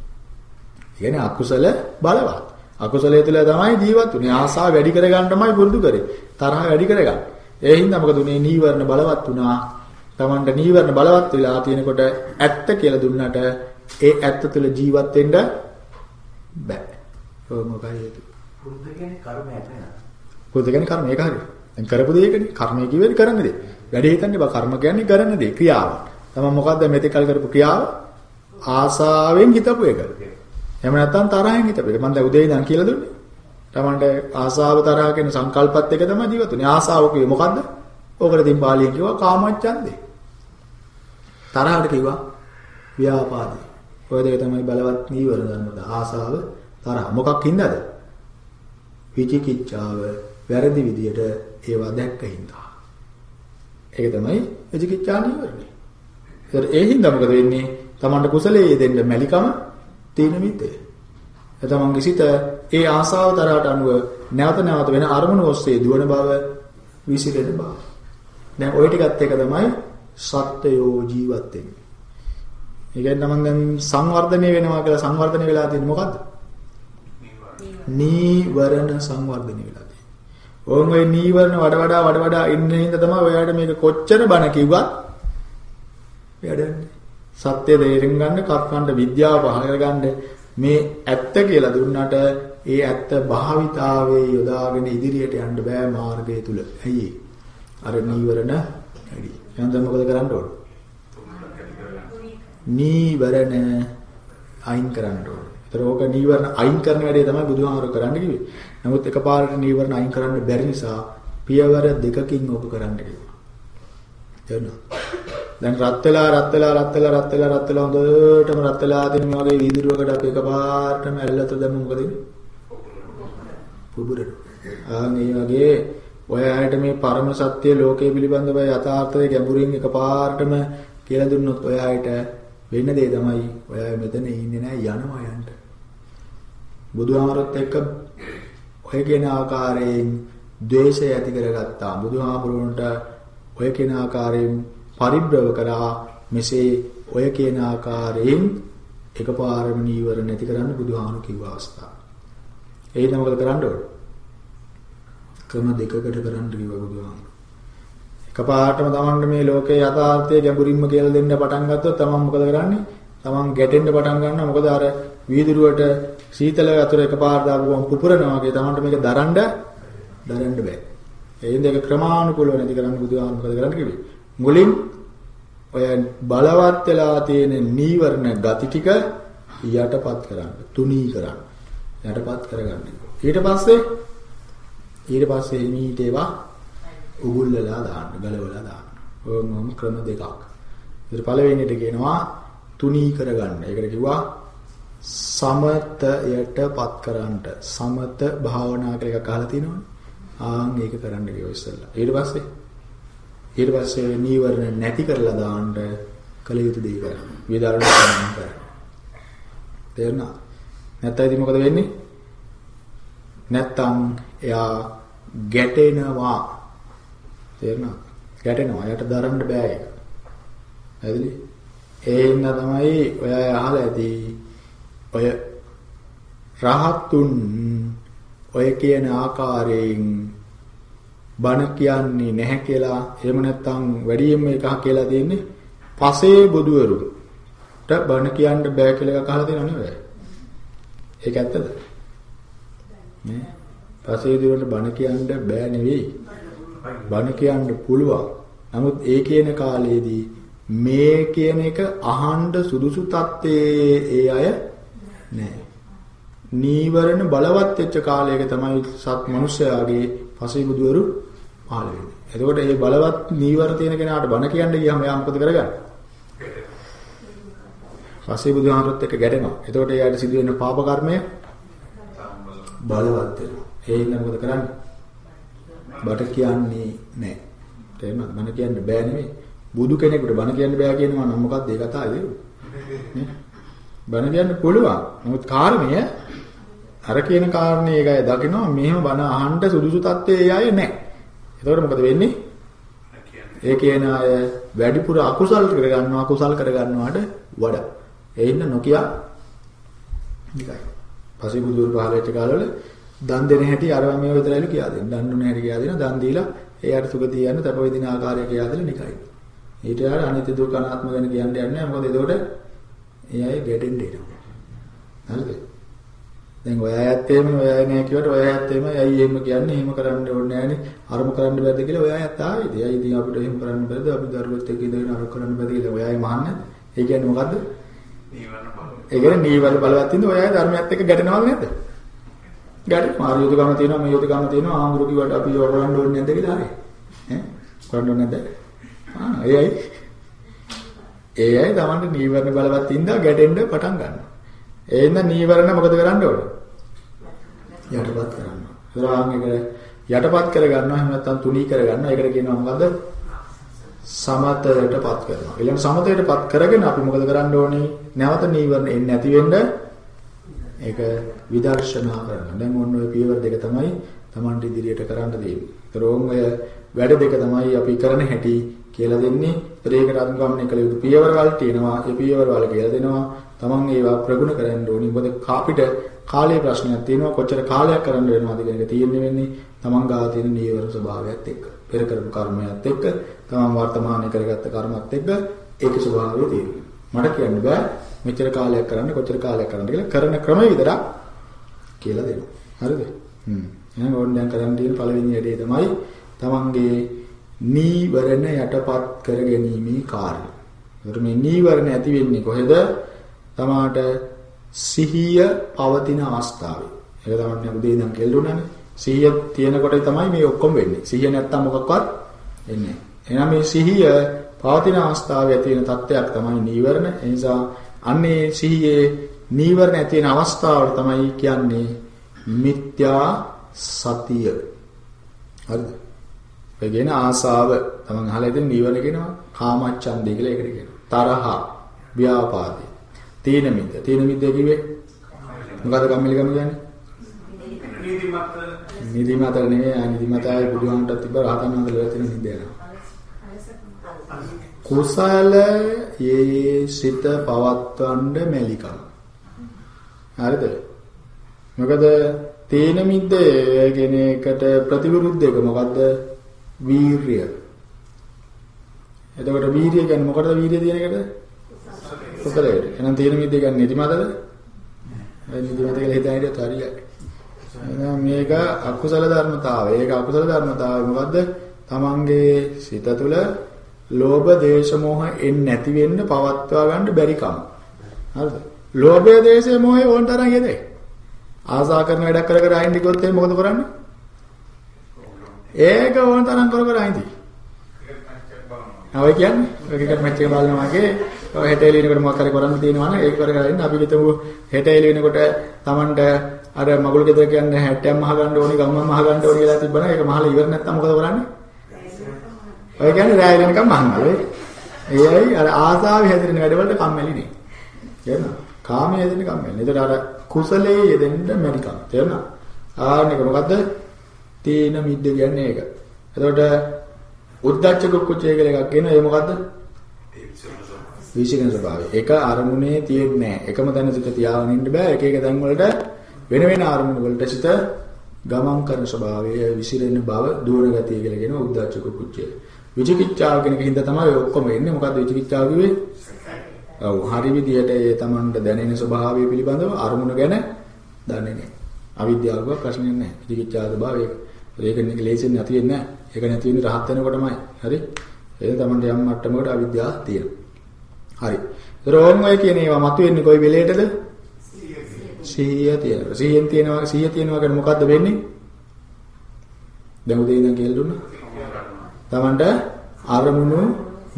කියන්නේ අකුසල බලවත්. අකුසලයේ තුල තමයි ජීවත් උනේ. ආසාව වැඩි කරගන්න තමයි පුරුදු කරේ. තරහ වැඩි කරගන්න. ඒ හින්දා මොකද උනේ නීවරණ බලවත් වුණා. තමන්ට නීවරණ බලවත් වෙලා තියෙනකොට ඇත්ත කියලා දුන්නට ඒ ඇත්ත තුල ජීවත් වෙන්න බෑ. ඔය මොකයි හේතුව?
පුරුද්ද කියන්නේ කර්මයක් නේද?
පුරුද්ද කියන්නේ කර්ම ඒක හරියි. දැන් කරපු දෙයකනේ කර්මය කිව්වේ කරන්න දේ. වැඩි හිතන්නේ බා කර්ම කියන්නේ කරන්න දේ ක්‍රියාව. තමයි මොකද්ද මෙතෙක් කල් කරපු ක්‍රියාව? ආසාවෙන් හිතපු එක. එහෙම නැත්නම් තරහෙන් හිතපු එක. මම දැන් උදේ ඉඳන් කියලා දුන්නේ. Tamanට ආසාව තරහ කියන සංකල්පත් එක තමයි ජීවත් වෙන්නේ. ආසාව කිව්වේ මොකද්ද? ඕකට තින් පාලියෙන් කිව්වා කාමච්ඡන්දේ. තරහට කිව්වා ව්‍යාපාදේ. ඔය දෙක තමයි බලවත් නීවර ධර්මද ආසාව තරහ. මොකක් හින්දාද? විචිකිච්ඡාව වැරදි විදියට ඒවා දැක්ක හින්දා. ඒක තමයි විචිකිච්ඡා නීවරණේ. ඒතර ඒ හින්දා මොකද වෙන්නේ? Tamanට කුසලයේ දෙන්න මැලිකම තීන මිද්දේ. තමන්ගේ සිත ඒ ආසාව තරහට අනුව නැවත නැවත වෙන අරමුණු ඔස්සේ දුවන බව විසිරෙන බව. දැන් ওই ටිකත් එක තමයි සත්‍යයෝ ජීවත් වෙන්නේ. ඒ කියන්නේ මම දැන් සංවර්ධනය වෙනවා කියලා සංවර්ධනය වෙලා තියෙන්නේ මොකද්ද? නීවරණ සංවර්ධනය වෙලා. ඕන් ඔය නීවරණ වඩ වඩා වඩ වඩා ඉන්න හින්දා තමයි ඔයාලට මේක කොච්චර බණ කිව්වත් වැඩන්නේ. සත්‍ය තේරුම් ගන්න, කර්කණ්ඩ විද්‍යාව පහල කරගන්න මේ ඇත්ත කියලා දුන්නාට ඒ ඇත්ත භාවිතාවේ යොදාගෙන ඉදිරියට යන්න බෑ මාර්ගය තුල. ඇයි අර නීවරණ වැඩි. එහෙනම් මොකද කරන්න ඕන? නීවරණ අයින් කරන්න ඕන. ඒතර ඕක නීවරණ අයින් කරන වැඩේ තමයි බුදුහාමර කරන්න කිව්වේ. නමුත් එකපාරට නීවරණ අයින් කරන්න බැරි නිසා පියවර දෙකකින් ඕක කරන්න කිව්වා. එනවා. දැන් රත් වෙලා රත් වෙලා රත් වෙලා රත් වෙලා රත් වෙලා හොඳටම රත් වෙලා දින මේ වගේ වීදුරුවකට අපි එකපාරටම ඇල්ලතර දැම්ම මොකද වෙන්නේ? පුබුරන. ආන් මේ වගේ ඔය ඇයිට මේ පරම සත්‍ය ලෝකයේ පිළිබඳව යථාර්ථය ගැඹුරින් එකපාරටම කියලා දුන්නොත් ඔය ඇයිට වෙන්න දේ තමයි ඔය මෙතන ඉන්නේ නැහැ යනවා යන්න. බුදුහාමරත් එක්ක ඔය කියන ආකාරයෙන් ද්වේෂය ඇති කරගත්තා. බුදුහාමරුවන්ට ඔය කියන ආකාරයෙන් පරිබ්‍රව කරා මෙසේ ඔය කියන ආකාරයෙන් එකපාරම නීවර නැති කරන්න බුදුහාමුදුරු කිව්ව අවස්ථාව. එහෙනම් මොකද කරන්න ඕන? ක්‍රම දෙකකට කරන්න කිව්වා බුදුහාමුදුරු. එකපාරටම තමන්ට මේ ලෝකේ යථාර්ථය ගැඹුරින්ම කියලා දෙන්න පටන් ගත්තොත් තමන් මොකද කරන්නේ? තමන් ගැටෙන්න පටන් ගන්නවා. මොකද අර වීදුරුවට සීතල වතුර එකපාර දාපුවම පුපුරනවා වගේ තමන්ට මේක දරන්න දරන්න බෑ. ඒ හින්දා ඒක ක්‍රමානුකූලව නැති කරන්න බුදුහාමුදුරු මොකද කරන්න කිව්වේ? මුලින් ඔය බලවත් වෙලා තියෙන නීවරණ ගති ටික යටපත් කරන්න, තුනී කරන්න. යටපත් කරගන්න. ඊට පස්සේ ඊට පස්සේ මීට ඒවා උගුල්ලලා දාන්න, ගලවලා දාන්න. ඕනම ක්‍රම දෙකක්. ඊට පළවෙනිට කියනවා තුනී කරගන්න. ඒකට කිව්වා සමතයටපත් කරන්නට. සමත භාවනා කියලා එකක් අහලා තියෙනවනේ. ආන් ඒක කරන්න කිව්වා ඉස්සෙල්ලා. ඊට පස්සේ ඊට පස්සේ නීවරණ නැති කරලා දාන්න කල යුතු දේ කරන්න. විදර්ශන කරන්න. තේරුණා? නැත්නම් ඉතින් මොකද වෙන්නේ? නැත්තම් එයා ගැටෙනවා. තේරුණා? ගැටෙනවා. යට දරන්න බෑ ඒක. හරිද? ඒ ඉන්න තමයි ඔය අහලා ඇති. ඔය රහතුන් ඔය කියන ආකාරයෙන් බණ කියන්නේ නැහැ කියලා එහෙම නැත්නම් වැඩියෙන්ම එකක් කියලා තියෙන්නේ පසේ බුදුවරුන්ට බණ කියන්න බෑ කියලා එකක් අහලා තියෙනව නේද? ඒක ඇත්තද? නේ? පසේ බුදුවරුන්ට බණ කියන්න බෑ නෙවෙයි. බණ කියන්න පුළුවන්. නමුත් ඒ කියන කාලේදී මේ කියන එක අහන්න සුදුසු තත්ත්වයේ ඒ අය නැහැ. නීවරණ බලවත් වෙච්ච කාලයක තමයි සත් මිනිසයාගේ පසේ බුදුවරු පහළ වෙන්නේ. එතකොට මේ බලවත් නීවර තියෙන කෙනාට බණ කියන්න ගියාම එයා මොකද කරගන්නේ? පසේ බුදුහාමරත් එක්ක ගැටෙනවා. එතකොට එයාට සිදුවෙන පාප කර්මය බලවත් වෙනවා. ඒ ඉන්න මොකද කරන්නේ? බට කියන්නේ නැහැ. තේරුණාද? බණ කියන්න බෑ නෙමෙයි. බුදු කෙනෙකුට බණ කියන්න බෑ කියනවා නම් මොකක්ද ඒ කතාවේ? නේ? බණ කියන්න පුළුවන්. නමුත් කාරණය අර කියන කාරණේ ඒකයි දකිනවා මෙහෙම බණ අහන්න සුදුසු තත්ත්වයේ අය නැහැ. එතකොට මොකද වෙන්නේ? ඒ කියන අය වැඩිපුර අකුසල් කරගන්නවා අකුසල් කරගන්නවාට වඩා. ඒ ඉන්න නොකිය නිකයි. පස්සේ බුදුරු පහල වෙච්ච කාලවල දන් දෙන හැටි අරවා මේව විතරයිලු කියා දෙන්න. දන් දුන්න හැටි කියා දෙන දන් දීලා එයාට සුගතිය යන තප වේදින ආකාරය කියා දෙලා නිකයි. ඊට යාර අනිත්‍ය දුක්ඛ අනාත්ම ගැන කියන්නේ නැහැ. මොකද එතකොට ඒ අය ගැටෙන්න එනවා. හරිද? දැන් ඔය අයත් එහෙම ඔය අය නෑ කියවට ඔය අයත් එහෙම ඇයි එහෙම කියන්නේ එහෙම කරන්න ඕනේ නෑනේ අරම කරන්න බැද්ද කියලා ඔය අයත් ආවේද? ඇයි ඉතින් අපිට එහෙම කරන්න බැද්ද? අපි දරුවොත් එක්ක ඉඳගෙන අර කරන්න බැද්ද කියලා ඔය අය මහන්නේ. ඒ කියන්නේ මොකද්ද?
නීවරණ බල.
ඒ කියන්නේ නීවරණ බලවත් ඉඳ ඔය අය ධර්මයත් එක්ක ගැටෙනවද නැද්ද? ගැටේ මාරු යුතුයකම තියෙනවා මේ යුතුයකම තියෙනවා ආඳුරු කිව්වට අපි ඔය කරන්න ඕනේ නැද්ද කියලා හරි. ඈ කරන්න ඕනේ නැද්ද? ආ එයයි. ඒ අය තමන්ට නීවරණ බලවත් ඉඳලා ගැටෙන්න පටන් ගන්නවා. ඒ ඉඳ නීවරණ මොකද කරන්න ඕනේ? යටපත් කරනවා. ඒතරාන් එක යටපත් කර ගන්නවා එහෙම නැත්නම් තුනී කර ගන්නවා. ඒකට කියනවා මොකද්ද? සමතයටපත් කරනවා. ඊළඟ සමතයටපත් කරගෙන අපි මොකද කරන්න ඕනේ? නැවත නීවරණ එන්නේ නැති වෙන්න ඒක විදර්ශනා කරනවා. දැන් ඔන්න ඔය පියවර දෙක තමයි Tamanට ඉදිරියට කරන්න දෙන්නේ. ඒතරෝම් ඔය වැඩ දෙක තමයි අපි කරන හැටි කියලා දෙන්නේ. ඒකට අනුගමනය කළ යුතු පියවර වල තියෙනවා. ඒ පියවර වල කියලා දෙනවා. Taman ඒවා ප්‍රගුණ කරන්න ඕනි. මොකද කාපිට කාලයේ ප්‍රශ්නයක් තියෙනවා. කොච්චර කාලයක් කරන්න වෙනවද කියන එක තීරණය වෙන්නේ Taman ගාව තියෙන නීවර ස්වභාවයත් එක්ක. පෙර කරපු කර්මයක් එක්ක, Taman වර්තමානයේ කරගත්ත කර්මත් එක්ක ඒකේ ස්වභාවය තියෙනවා. මට කියන්න බෑ මෙච්චර කාලයක් කරන්න කොච්චර කාලයක් කරන්න කියලා කරන ක්‍රම විතරක් කියලා දෙනවා. හරිද? හ්ම්. එහෙනම් ඕන දැන් කරන්න තියෙන පළවෙනි වැඩේ තමයි තමන්ගේ නීවරණ යටපත් කර ගැනීමේ කාර්යය. ඒකට මේ නීවරණ ඇති වෙන්නේ කොහෙද? තමාට සිහිය පවතින අවස්ථාවේ. ඒක තමයි උදේ ඉඳන් කෙල්ලුණානේ. සිහිය තියෙනකොට තමයි මේ ඔක්කොම වෙන්නේ. සිහිය නැත්තම් මොකක්වත් වෙන්නේ නැහැ. එහෙනම් මේ සිහිය පවතින අවස්ථාවේ ඇති වෙන තත්ත්වයක් තමයි නීවරණ. ඒ නිසා අන්නේ සිහියේ නීවරණ ඇති වෙන අවස්ථාවට තමයි කියන්නේ මිත්‍යා සතිය. හරිද? ඒ කියන ආසාව තමන් අහලා ඉතින් නීවරණ කියනවා කාමච්ඡන්දය කියලා ඒකට කියනවා. තරහ, ව්‍යාපාදේ. තීන මිද්ද. තීන මිද්ද කිව්වේ මොකද්ද කම්මැලිකම කියන්නේ?
නීතිමත්
නිදිමත නෙවෙයි ආ නිදිමතයි බුදුහාමට තිබ්බ රහතන් වහන්සේලා තියෙන නිදයන. කුසල යේ සිත පවත්වන්න මෙලිකම. හරිද? මොකද තේන මිද්ද කියන එකට ප්‍රතිවිරුද්ධ එක මොකද්ද? වීරිය. එතකොට වීරිය කියන්නේ මොකටද වීරිය තියෙන එකට? කුසලයට. එහෙනම් තේන මිද්ද කියන්නේ නිදිමතද? ඒ නිදිමත කියලා හිතා හිටියත් හරියයි. එහෙනම් මේක අකුසල ධර්මතාවය. ඒක අකුසල ධර්මතාවය මොකද්ද? තමන්ගේ සිත තුළ ලෝභ, දේශ, මොහ එන්නේ නැති වෙන්න පවත්වා ගන්න බැරි කම. හරිද? ලෝභය, දේශය, මොහය ඕන තරම් යෙදේ. ආසා කරන වැඩක් කර කර අයින් දිගොත් එහෙනම් මොකද කරන්නේ? ඒක ඕන තරම් කර කර අයින්දි. ඔය කියන්නේ ඔය එකට මැච් එක බලනවා වගේ ඔය හෙට එළිනකොට මොකක් හරි කරන්න තියෙනවා නම් ඒක කර කර ඉන්න අපි හිතමු හෙට එළි වෙනකොට Tamanට අර මගුල් ගෙදර කියන්නේ 60ක් මහ ගන්න ඕනි ගම්මන් මහ ගන්න ඕනි කියලා තිබ්බනම් ඒක මහලා ඉවර නැත්තම් මොකද කරන්නේ? ඔය කියන්නේ රැය වෙනකම් මහන්නලු. ඒයි අර ආසාවේ හැදෙන වැඩවලට කම්මැලි නේ. තේරෙනවද? කාමයේ හැදෙන කම්මැලි. ඒතර අර කුසලයේ යෙදෙන්න මැරිකම්. තේරෙනවද? ආන්නක මොකද්ද? තේන මිද්ද කියන්නේ ඒක. එතකොට උද්දච්ච කුක්කුච්චය කියලා එකක් කියනවා. ඒ මොකද්ද? විසිකෙන ස්වභාවය. එක අරමුණේ තියෙන්නේ නැහැ. එකම තැන සිට තියාගෙන ඉන්න බෑ. එක එක තැන් වලට වෙන වෙන අරමුණු වලට සිට ගමන් කරන ස්වභාවය, විසිරෙන බව, දුවන ගතිය කියලා කියනවා උද්දච්ච කුක්කුච්චය. විචිකිච්ඡාව කියන හින්දා තමයි ඔක්කොම එන්නේ. මොකද්ද විචිකිච්ඡාව කිව්වේ? ඔව් හරි විදියට ඒ Tamanට දැනෙන ස්වභාවය පිළිබඳව අරමුණ ගැන දන්නේ නැහැ. අවිද්‍යාවක ප්‍රශ්නයක් නැහැ. විචිකිච්ඡා ස්වභාවය ඒක නෙක ලේසියෙන් නැති වෙන්නේ නැහැ. ඒක නැති වෙන්නේ රහත් වෙනකොටමයි. හරි? ඒක Tamanට යම් මට්ටමකට අවිද්‍යාව තියෙනවා. හරි. රෝම් ඔය කියන ඒවා මතුවෙන්නේ කොයි වෙලේටද? සිහිය තියෙනවා. සිහියෙන් තියෙනවා සිහිය තියෙනවා කියන්නේ මොකද්ද වෙන්නේ? දැන් උදේ ඉඳන් කියලා දුන්නා. Tamanට අරමුණු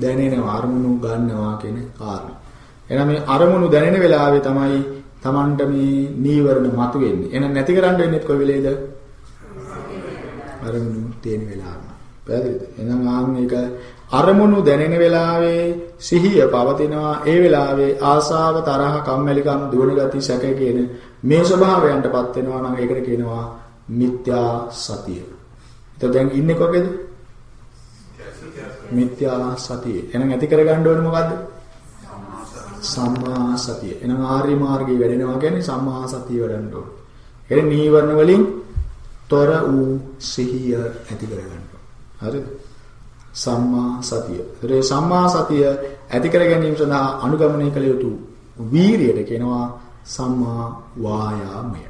දැනෙනවා අරමුණු ගන්නවා කියන කාරණා. එහෙනම් මේ අරමුණු දැනෙන වෙලාවේ තමයි Tamanට මේ නීවරණ මතුවෙන්නේ. එහෙනම් නැති කරන්න වෙන්නේ කොයි වෙලේද? අරමුණු තියෙන වෙලාවම. පැහැදිලිද? එහෙනම් ආන් මේක අරමුණු දැනෙන වෙලාවේ සිහිය පවතිනවා. ඒ වෙලාවේ ආසාව, තරහ, කම්මැලිකම්, දුවන ගති, සැක කියන මේ ස්වභාවයන්ටපත් වෙනවා නම් ඒකට කියනවා මිත්‍යා සතිය. එතකොට දැන් ඉන්නේ කොහෙද? මිත්‍යා සතිය. එහෙනම් ඇති කරගන්න ඕනේ මොකද්ද? සම්මා සතිය. එහෙනම් ආර්ය මාර්ගයේ වැඩෙනවා කියන්නේ සම්මා සතිය වඩන්න ඕනේ. ඒ නීවරණ වලින් තොර වූ සිහිය ඇති කරගන්න. හරිද? සම්මා සතිය. ඒ සම්මා සතිය ඇති කර ගැනීම සඳහා අනුගමනය කළ යුතු වීරියට කියනවා සම්මා වායාමය.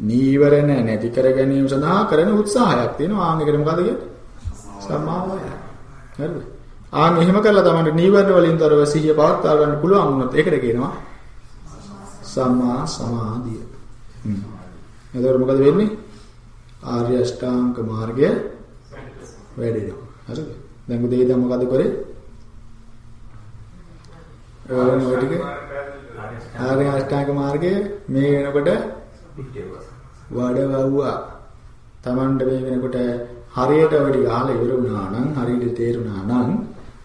නීවරණ නැති කර ගැනීම සඳහා කරන උත්සාහයක් තියෙනවා. ආන් එකට මොකද කියන්නේ? සම්මා වායාම. හරිද? ආන් එහෙම කරලා තමයි නීවරණ වලින් තොරව සිහිය පවත්වා ගන්න පුළුවන් වුණොත් ඒකට කියනවා සම්මා සමාධිය. හ්ම්. එතකොට මොකද වෙන්නේ? ආර්ය අෂ්ටාංග මාර්ගය වැඩෙනවා. හරිද? දැන් උදේ ඉඳන් මොකද කරේ? ඔයගොල්ලෝ ඔය ටික ආර්ය අෂ්ටාංග මාර්ගයේ මේ වෙනකොට වඩවවුවා. Tamanට මේ වෙනකොට හරියට ඔය ටික අහලා ඉවර වුණා නම් හරියට තේරුණා නම්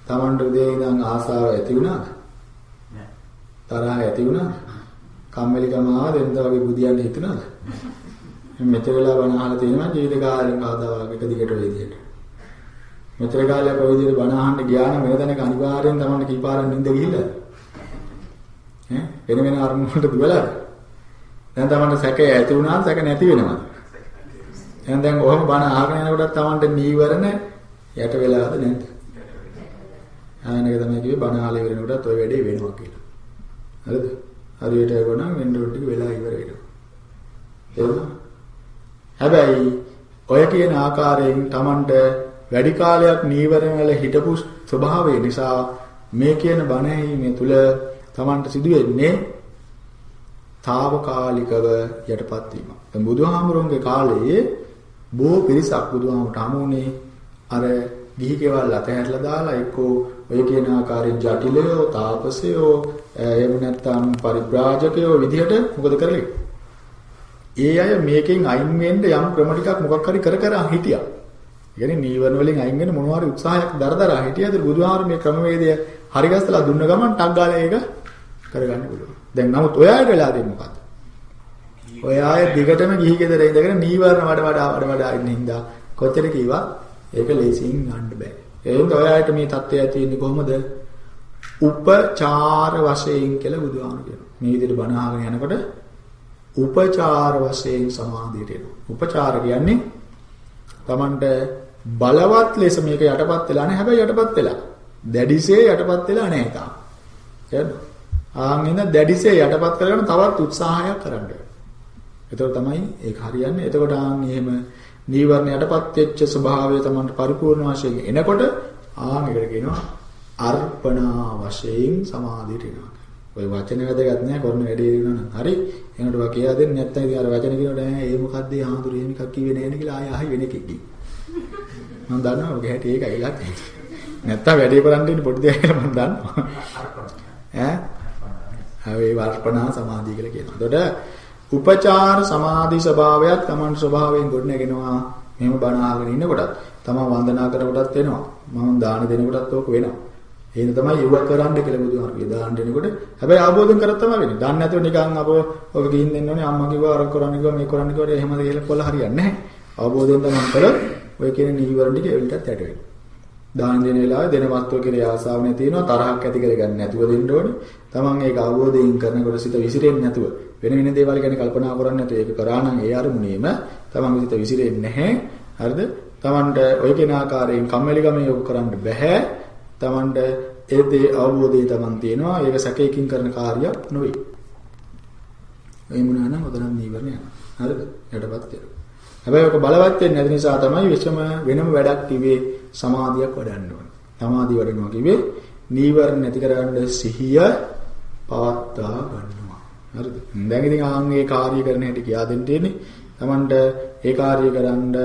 Tamanට උදේ ඉඳන් ආසාව ඇති වුණාද? නෑ. තරහ ඇති වුණාද? කම්මැලිකම ආවද? එතන වගේ බුදියන්න හිතුණාද? මෙතර වෙලා බණ අහලා තියෙනවා ජීවිත කාලෙක ආදාවක් එක දිගට ඔය විදිහට. මෙතර කාලයක් ඔය විදිහට බණ අහන්න ගියා නම් වෙන තැනක අනිවාර්යෙන් Tamanට කීපාරක් නිින්ද ගිහිල්ලා. ඈ වෙන වෙන අරමුණු වලට දුවලාද? දැන් Tamanට සැකය ඇති වුණාද සැක නැති වෙනවද? එහෙනම් දැන් ඔහොම බණ අහගෙන යනකොට Tamanට නීවරණ යට වෙලාද නැද්ද? ආනක තමයි කිව්වේ බණ අහලා ඉවර වෙනකොටත් ওই වැඩේ වෙනවා කියලා. හරිද? හරියට යනනම් වෙන්න ටික වෙලා ඉවර වෙනවා. තේරුණා? හැබැයි ඔය කියන ආකාරයෙන් Tamanට වැඩි කාලයක් නීවරණ වල හිටපු ස්වභාවය නිසා මේ කියන බණ ඇහිීමේ තුල Tamanට සිදුවෙන්නේ తాවකාලිකව යටපත් වීම. දැන් බුදුහාමුදුරන්ගේ කාලයේ බොහෝ පිරිසක් බුදුහාමුදුරට හමුුනේ අර ගිහි කෙවල් අතහැරලා දාලා එක්කෝ ඔය කියන ආකාරයෙන් ජටිලයෝ තාපසයෝ එහෙම නැත්නම් පරිබ්‍රාජකයෝ විදිහට මොකද කරන්නේ? ඒ අය මේකෙන් අයින් වෙන්න යම් ක්‍රම ටිකක් මොකක් හරි කර කර හිටියා. ඒ කියන්නේ නීවරණ වලින් අයින් වෙන්න මොනවා හරි උත්සාහයක් දරදරා හිටියද බුදුහාර මේ ක්‍රමවේදය හරි ගස්සලා දුන්න ගමන් ටක් ගාලා ඒක කරගන්න පුළුවන්. දැන් නමුත් ඔය අයට වෙලා දෙන්නේ මොකද්ද? ඔය අය දිගටම ගිහි ගෙදර ඉඳගෙන නීවරණ වඩ වඩා වඩ වඩා ඉන්න හින්දා කොච්චර කිව්වා ඒක ලේසියෙන් ගන්න බෑ. ඒ හින්දා ඔය අයට මේ தත්ත්වය ඇති වෙන්නේ කොහොමද? උපචාර වශයෙන් කියලා බුදුහාම කියනවා. මේ විදිහට බණ අහගෙන යනකොට උපචාර වශයෙන් සමාධියට එනවා. උපචාර කියන්නේ Tamanට බලවත් ලෙස මේක යටපත් වෙලා නැහැ. හැබැයි යටපත් වෙලා. දැඩිසේ යටපත් වෙලා නැහැ තාම. තේරුණා? ආන් ඉන්න දැඩිසේ යටපත් කරගෙන තවත් උත්සාහයක් කරන්න. එතකොට තමයි ඒක හරියන්නේ. එතකොට ආන් එහෙම නීවරණ යටපත් වෙච්ච ස්වභාවය Tamanට පරිපූර්ණ වශයෙන් එනකොට ආන් එකට කියනවා අර්පණා වශයෙන් සමාධියට එනවා. ඔය වචන වැදගත් නෑ කරන වැඩේ දිනන නම්. හරි? එනකොට වා කියලා දෙන්නේ. නැත්නම් ඉතින් අර වචන කියනකොට ඈ ඒ මොකද්ද? ඒ ආඳුර එහෙම එකක් කිව්වේ නෑනේ කියලා ආයෙ ආයෙ වෙන එකෙක් ගිහින් මම දන්නවා ඔගේ හැටි ඒකයි ඉලක්ක නැත්තම් වැඩේ කරන්න ඉන්නේ පොඩි දෙයක් කියලා මම දන්නවා. ඈ? ආවේ වර්පණා සමාධිය කියලා කියනවා. එතකොට උපචාර සමාධි ස්වභාවයක් Taman ස්වභාවයෙන් ගොඩනගෙනවා. මෙහෙම බණ අහගෙන ඉන්නකොටත් තමන් වන්දනා කරනකොටත් වෙනවා මම දාන දෙනකොටත් ඕක වෙනවා. එහෙනම් තමයි යුව කරන්න කියලා බුදුහාම කිය දාන්න දෙනකොට හැබැයි ආબોධන කරත් තමයි වෙන්නේ. දන්නේ නැතුව නිකන් අපෝ ඔක ගිහින් දෙන්න ඕනේ අම්මා කිව්වා අර කරන්න කිව්වා මේ කරන්න කිව්වා එහෙමද කියලා කොල්ල හරියන්නේ නැහැ. ආબોධයෙන් තමයි කර ඔය කියන නිවිවරණ ටික එවිටත් යට වෙනවා. දාන දෙන වෙලාවේ දෙන වස්තුව කෙරේ ආසාව නැති වෙනවා තරහක් ඇති කරගන්න නැතුව දෙන්න ඕනේ. Taman ඒක අවබෝධයෙන් කරනකොට සිත විසිරෙන්නේ නැතුව වෙන වෙන දේවල් ගැන කල්පනා කරන්නේ නැතුව ඒක කරා නම් ඒ අරමුණේම Taman සිත විසිරෙන්නේ නැහැ. හරිද? Tamanට ඔය කෙන ආකාරයෙන් කම්මැලි ගමේ යොමු කරන්න බෑ. Tamanට ඒ දේ අවබෝධය Taman තියෙනවා. ඒක සැකයකින් කරන කාර්යයක් නෙවෙයි. ඒ මොනවා නම් ඔතන නීවරණ යනවා. හරිද? යටපත් වෙනවා. හැබැයි ඔක බලවත් වෙන්නේ නැති නිසා තමයි විශ්වම වෙනම වැඩක් කිව්වේ සමාධියක් වඩන්න ඕනේ. සමාධිය වඩනවා කිව්වේ නීවරණ නැති කරගන්න සිහිය පවත්වා ගන්නවා. හරිද? දැන් ඉතින් ආන්ගේ කාර්ය කරන හැටි කියා දෙන්න තියෙන්නේ. Tamanට ඒ කාර්ය කරන්න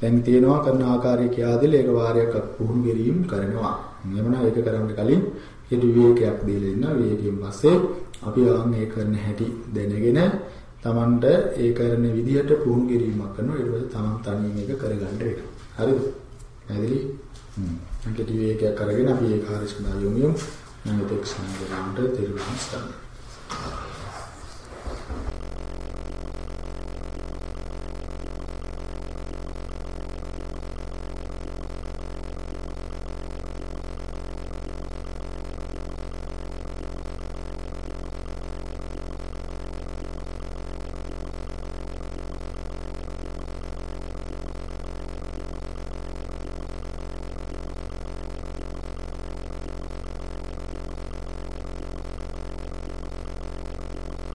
දැන් තියෙනවා කරන ආකාරය කියා දෙල ඒක වාරයක් පුහුණු කිරීම කරනවා. එමනම් ඒක කරන්න කලින් හිත විවේකයක් දීලා ඉන්න විවේකයෙන් පස්සේ අපි ආන් ඒ කරන හැටි දැනගෙන Tamanට ඒ කරන විදිහට පුහුණු කිරීමක් කරනවා ඊට පස්සේ Taman තනියම ඒක කරගන්න වෙනවා. හරිද? පැහැදිලි? හ්ම්. අන්තිම විවේකයක් අරගෙන අපි ඒ කාර්ය සඳහා යොමු යමු. නැවත එක්සන් කරනට තිරුවන් සරණයි.